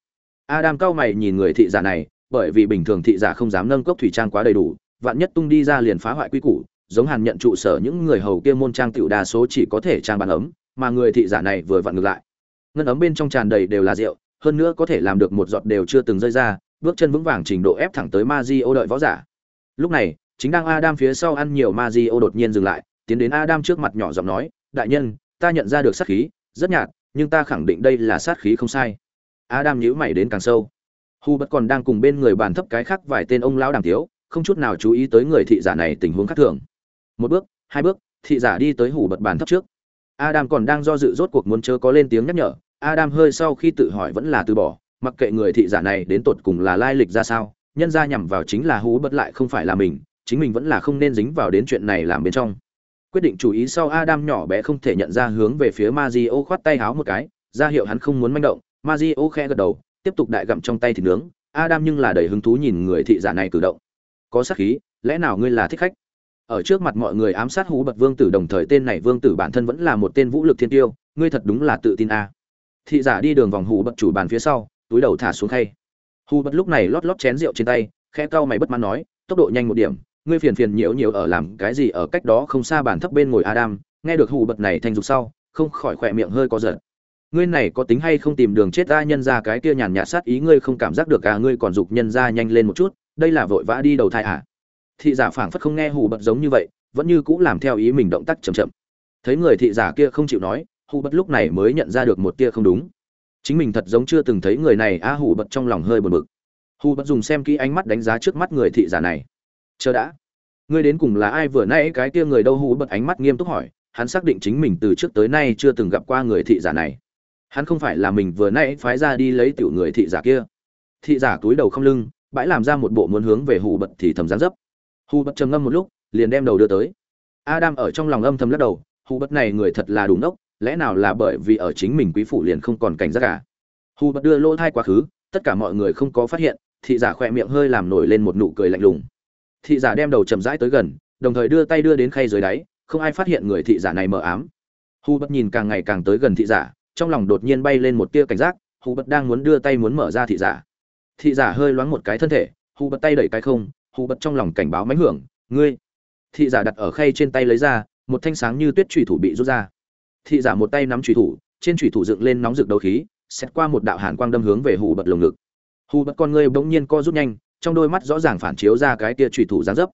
Adam cao mày nhìn người thị giả này, bởi vì bình thường thị giả không dám nâng cốc thủy trang quá đầy đủ, vạn nhất tung đi ra liền phá hoại quy củ, giống hàn nhận trụ sở những người hầu kia môn trang tiểu đa số chỉ có thể trang bàn ấm, mà người thị giả này vừa vặn ngược lại. Ngân ấm bên trong tràn đầy đều là rượu, hơn nữa có thể làm được một giọt đều chưa từng rơi ra, bước chân vững vàng trình độ ép thẳng tới ma di ô đợi võ giả. Lúc này chính đang adam phía sau ăn nhiều ma đột nhiên dừng lại, tiến đến adam trước mặt nhỏ giọng nói, đại nhân, ta nhận ra được sát khí, rất nhạt, nhưng ta khẳng định đây là sát khí không sai. Adam nhíu mày đến càng sâu. Hu bất còn đang cùng bên người bàn thấp cái khác vài tên ông lão đàm thiếu không chút nào chú ý tới người thị giả này tình huống khác thường. Một bước, hai bước, thị giả đi tới hủ bật bàn thấp trước. Adam còn đang do dự rốt cuộc muốn chớ có lên tiếng nhắc nhở. Adam hơi sau khi tự hỏi vẫn là từ bỏ, mặc kệ người thị giả này đến tột cùng là lai lịch ra sao, nhân ra nhằm vào chính là hú bất lại không phải là mình chính mình vẫn là không nên dính vào đến chuyện này làm bên trong. Quyết định chủ ý sau adam nhỏ bé không thể nhận ra hướng về phía Mazio khoát tay háo một cái, ra hiệu hắn không muốn manh động. Mazio khẽ gật đầu, tiếp tục đại gặm trong tay thịt nướng. Adam nhưng là đầy hứng thú nhìn người thị giả này cử động. Có sát khí, lẽ nào ngươi là thích khách? Ở trước mặt mọi người ám sát hú bật vương tử đồng thời tên này vương tử bản thân vẫn là một tên vũ lực thiên tiêu, ngươi thật đúng là tự tin a. Thị giả đi đường vòng hú bật chủ bàn phía sau, túi đầu thả xuống khay. Hú bật lúc này lót lót chén rượu trên tay, khẽ cau mày bất mãn nói, tốc độ nhanh một điểm ngươi phiền phiền nhiễu nhiều ở làm cái gì ở cách đó không xa bàn thấp bên ngồi adam nghe được hù bật này thành dục sau không khỏi khỏe miệng hơi có giật. Ngươi này có tính hay không tìm đường chết ta nhân ra cái kia nhàn nhạt sát ý ngươi không cảm giác được à ngươi còn dục nhân ra nhanh lên một chút đây là vội vã đi đầu thai à? Thị giả phảng phất không nghe hù bật giống như vậy vẫn như cũ làm theo ý mình động tác chậm chậm. Thấy người thị giả kia không chịu nói hù bật lúc này mới nhận ra được một tia không đúng. Chính mình thật giống chưa từng thấy người này a à, hù bật trong lòng hơi buồn bực. Hù bật dùng xem kỹ ánh mắt đánh giá trước mắt người thị giả này chờ đã. Ngươi đến cùng là ai vừa nãy cái kia người đâu hú bật ánh mắt nghiêm túc hỏi, hắn xác định chính mình từ trước tới nay chưa từng gặp qua người thị giả này. Hắn không phải là mình vừa nãy phái ra đi lấy tiểu người thị giả kia. Thị giả túi đầu không lưng, bãi làm ra một bộ muốn hướng về hù bật thì thầm gián dấp. Hù bật trầm ngâm một lúc, liền đem đầu đưa tới. Adam ở trong lòng âm thầm lắc đầu, hù bật này người thật là đủ nốc lẽ nào là bởi vì ở chính mình quý phủ liền không còn cảnh giác cả hù bật đưa lỗ thai quá khứ, tất cả mọi người không có phát hiện, thị giả khỏe miệng hơi làm nổi lên một nụ cười lạnh lùng thị giả đem đầu chậm rãi tới gần, đồng thời đưa tay đưa đến khay dưới đáy, không ai phát hiện người thị giả này mờ ám. Hù Bất nhìn càng ngày càng tới gần thị giả, trong lòng đột nhiên bay lên một tia cảnh giác, hù Bất đang muốn đưa tay muốn mở ra thị giả. Thị giả hơi loáng một cái thân thể, hù Bất tay đẩy cái không, hù Bất trong lòng cảnh báo mánh hưởng, ngươi! Thị giả đặt ở khay trên tay lấy ra, một thanh sáng như tuyết trùy thủ bị rút ra. Thị giả một tay nắm trùy thủ, trên trùy thủ dựng lên nóng rực đầu khí xét qua một đạo hàn quang đâm hướng về hù bật lồng ngực. Hù bật con ngươi bỗng nhiên co rút nhanh trong đôi mắt rõ ràng phản chiếu ra cái tia trùy thủ giáng dấp.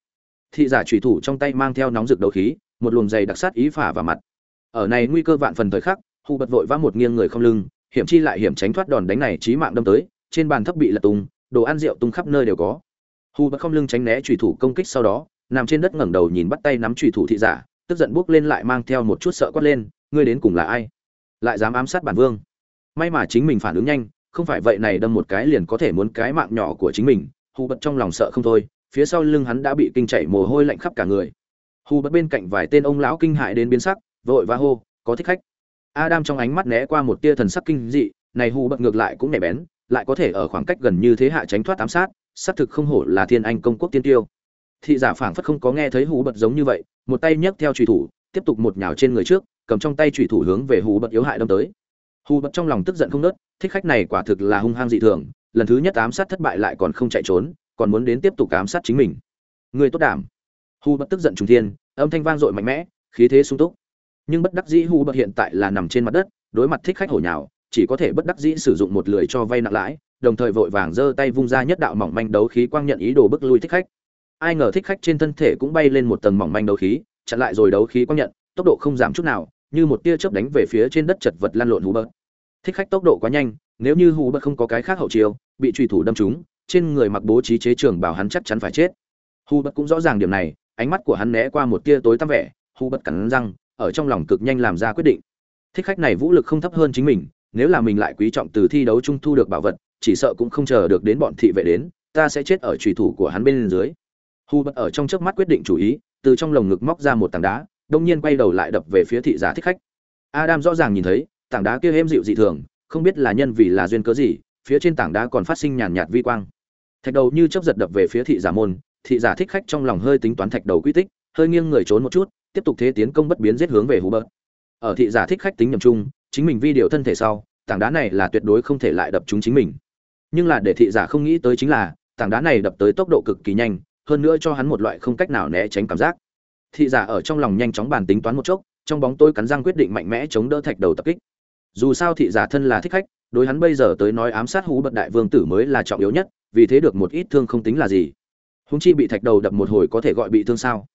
Thị giả trùy thủ trong tay mang theo nóng rực đấu khí, một luồng dày đặc sát ý phả vào mặt. Ở này nguy cơ vạn phần thời khắc, hù bật vội vã một nghiêng người không lưng, hiểm chi lại hiểm tránh thoát đòn đánh này chí mạng đâm tới, trên bàn thấp bị lật tung, đồ ăn rượu tung khắp nơi đều có. Hù bật không lưng tránh né trùy thủ công kích sau đó, nằm trên đất ngẩng đầu nhìn bắt tay nắm trùy thủ thị giả, tức giận bước lên lại mang theo một chút sợ quát lên, ngươi đến cùng là ai? Lại dám ám sát bản vương. May mà chính mình phản ứng nhanh, không phải vậy này đâm một cái liền có thể muốn cái mạng nhỏ của chính mình hù bật trong lòng sợ không thôi, phía sau lưng hắn đã bị kinh chảy mồ hôi lạnh khắp cả người. Hù bật bên cạnh vài tên ông lão kinh hại đến biến sắc, vội và hô, có thích khách. Adam trong ánh mắt né qua một tia thần sắc kinh dị, này hù bật ngược lại cũng nhạy bén, lại có thể ở khoảng cách gần như thế hạ tránh thoát ám sát, xác thực không hổ là thiên anh công quốc tiên tiêu. Thị giả phảng phất không có nghe thấy hù bật giống như vậy, một tay nhấc theo trùy thủ, tiếp tục một nhào trên người trước, cầm trong tay trùy thủ hướng về hù bật yếu hại đâm tới. Hù bật trong lòng tức giận không nớt thích khách này quả thực là hung hăng dị thường lần thứ nhất ám sát thất bại lại còn không chạy trốn, còn muốn đến tiếp tục ám sát chính mình. Người tốt đảm. Hu bất tức giận trung thiên, âm thanh vang dội mạnh mẽ, khí thế sung túc. Nhưng bất đắc dĩ Hu bất hiện tại là nằm trên mặt đất, đối mặt thích khách hổ nhào, chỉ có thể bất đắc dĩ sử dụng một lười cho vay nặng lãi, đồng thời vội vàng giơ tay vung ra nhất đạo mỏng manh đấu khí quang nhận ý đồ bức lui thích khách. Ai ngờ thích khách trên thân thể cũng bay lên một tầng mỏng manh đấu khí, chặn lại rồi đấu khí quang nhận, tốc độ không giảm chút nào, như một tia chớp đánh về phía trên đất chật vật lăn lộn Hu bất. thích khách tốc độ quá nhanh, nếu như Hu bất không có cái khác hậu chiêu bị truy thủ đâm trúng, trên người mặc bố trí chế trường bảo hắn chắc chắn phải chết. Hù Bất cũng rõ ràng điểm này, ánh mắt của hắn né qua một tia tối tăm vẻ, hù Bất cắn răng, ở trong lòng cực nhanh làm ra quyết định. Thích khách này vũ lực không thấp hơn chính mình, nếu là mình lại quý trọng từ thi đấu trung thu được bảo vật, chỉ sợ cũng không chờ được đến bọn thị vệ đến, ta sẽ chết ở trùy thủ của hắn bên dưới. Hù Bất ở trong trước mắt quyết định chủ ý, từ trong lồng ngực móc ra một tảng đá, đông nhiên quay đầu lại đập về phía thị giả thích khách. Adam rõ ràng nhìn thấy, tảng đá kia êm dịu dị thường, không biết là nhân vì là duyên cớ gì phía trên tảng đá còn phát sinh nhàn nhạt vi quang. Thạch đầu như chớp giật đập về phía thị giả môn, thị giả thích khách trong lòng hơi tính toán thạch đầu quy tích, hơi nghiêng người trốn một chút, tiếp tục thế tiến công bất biến giết hướng về hú bớt ở thị giả thích khách tính nhầm chung, chính mình vi điều thân thể sau, tảng đá này là tuyệt đối không thể lại đập chúng chính mình. Nhưng là để thị giả không nghĩ tới chính là, tảng đá này đập tới tốc độ cực kỳ nhanh, hơn nữa cho hắn một loại không cách nào né tránh cảm giác. Thị giả ở trong lòng nhanh chóng bàn tính toán một chốc, trong bóng tối cắn răng quyết định mạnh mẽ chống đỡ thạch đầu tập kích. Dù sao thị giả thân là thích khách đối hắn bây giờ tới nói ám sát hú bật đại vương tử mới là trọng yếu nhất, vì thế được một ít thương không tính là gì. Húng chi bị thạch đầu đập một hồi có thể gọi bị thương sao?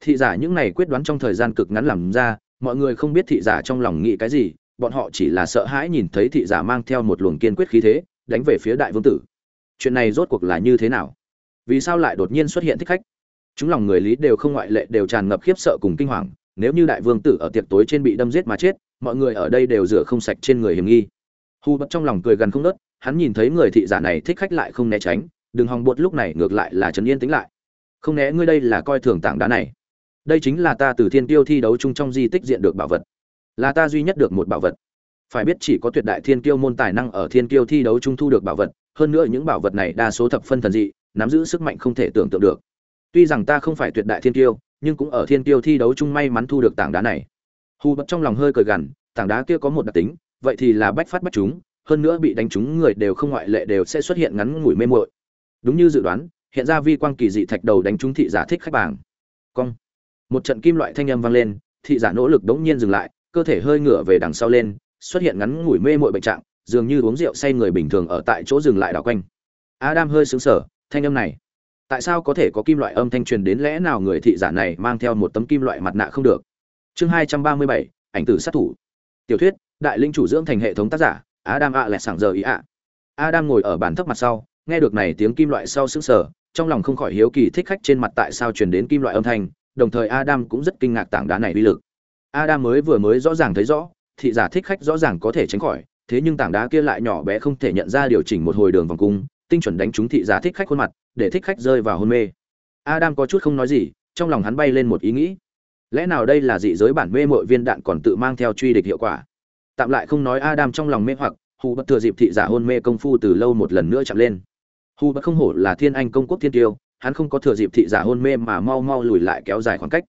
Thị giả những này quyết đoán trong thời gian cực ngắn làm ra, mọi người không biết thị giả trong lòng nghĩ cái gì, bọn họ chỉ là sợ hãi nhìn thấy thị giả mang theo một luồng kiên quyết khí thế, đánh về phía đại vương tử. Chuyện này rốt cuộc là như thế nào? Vì sao lại đột nhiên xuất hiện thích khách? Chúng lòng người lý đều không ngoại lệ đều tràn ngập khiếp sợ cùng kinh hoàng, nếu như đại vương tử ở tiệc tối trên bị đâm giết mà chết, mọi người ở đây đều rửa không sạch trên người hiểm nghi hu bất trong lòng cười gần không nớt, hắn nhìn thấy người thị giả này thích khách lại không né tránh, đừng hòng buột lúc này ngược lại là trấn yên tĩnh lại. Không né ngươi đây là coi thường tảng đá này. Đây chính là ta từ thiên tiêu thi đấu chung trong di tích diện được bảo vật. Là ta duy nhất được một bảo vật. Phải biết chỉ có tuyệt đại thiên tiêu môn tài năng ở thiên tiêu thi đấu chung thu được bảo vật, hơn nữa những bảo vật này đa số thập phân thần dị, nắm giữ sức mạnh không thể tưởng tượng được. Tuy rằng ta không phải tuyệt đại thiên tiêu nhưng cũng ở thiên tiêu thi đấu chung may mắn thu được tảng đá này. Hù bật trong lòng hơi cười gằn tảng đá kia có một đặc tính vậy thì là bách phát bách chúng, hơn nữa bị đánh trúng người đều không ngoại lệ đều sẽ xuất hiện ngắn ngủi mê muội. Đúng như dự đoán, hiện ra vi quang kỳ dị thạch đầu đánh trúng thị giả thích khách bảng. Cong. Một trận kim loại thanh âm vang lên, thị giả nỗ lực đống nhiên dừng lại, cơ thể hơi ngửa về đằng sau lên, xuất hiện ngắn ngủi mê muội bệnh trạng, dường như uống rượu say người bình thường ở tại chỗ dừng lại đảo quanh. Adam hơi sững sờ, thanh âm này. Tại sao có thể có kim loại âm thanh truyền đến lẽ nào người thị giả này mang theo một tấm kim loại mặt nạ không được? Chương hai trăm ba mươi bảy, ảnh tử sát thủ. Tiểu thuyết đại linh chủ dưỡng thành hệ thống tác giả, adam ạ lẹ sảng giờ ý ạ. Adam ngồi ở bàn thấp mặt sau, nghe được này tiếng kim loại sau sững sờ, trong lòng không khỏi hiếu kỳ thích khách trên mặt tại sao truyền đến kim loại âm thanh, đồng thời adam cũng rất kinh ngạc tảng đá này uy lực. Adam mới vừa mới rõ ràng thấy rõ, thị giả thích khách rõ ràng có thể tránh khỏi, thế nhưng tảng đá kia lại nhỏ bé không thể nhận ra điều chỉnh một hồi đường vòng cung, tinh chuẩn đánh trúng thị giả thích khách khuôn mặt, để thích khách rơi vào hôn mê. Adam có chút không nói gì, trong lòng hắn bay lên một ý nghĩ. Lẽ nào đây là dị giới bản mê mội viên đạn còn tự mang theo truy địch hiệu quả? Tạm lại không nói adam trong lòng mê hoặc, hù bất thừa dịp thị giả hôn mê công phu từ lâu một lần nữa chạm lên. Hù bất không hổ là thiên anh công quốc thiên tiêu, hắn không có thừa dịp thị giả hôn mê mà mau mau lùi lại kéo dài khoảng cách.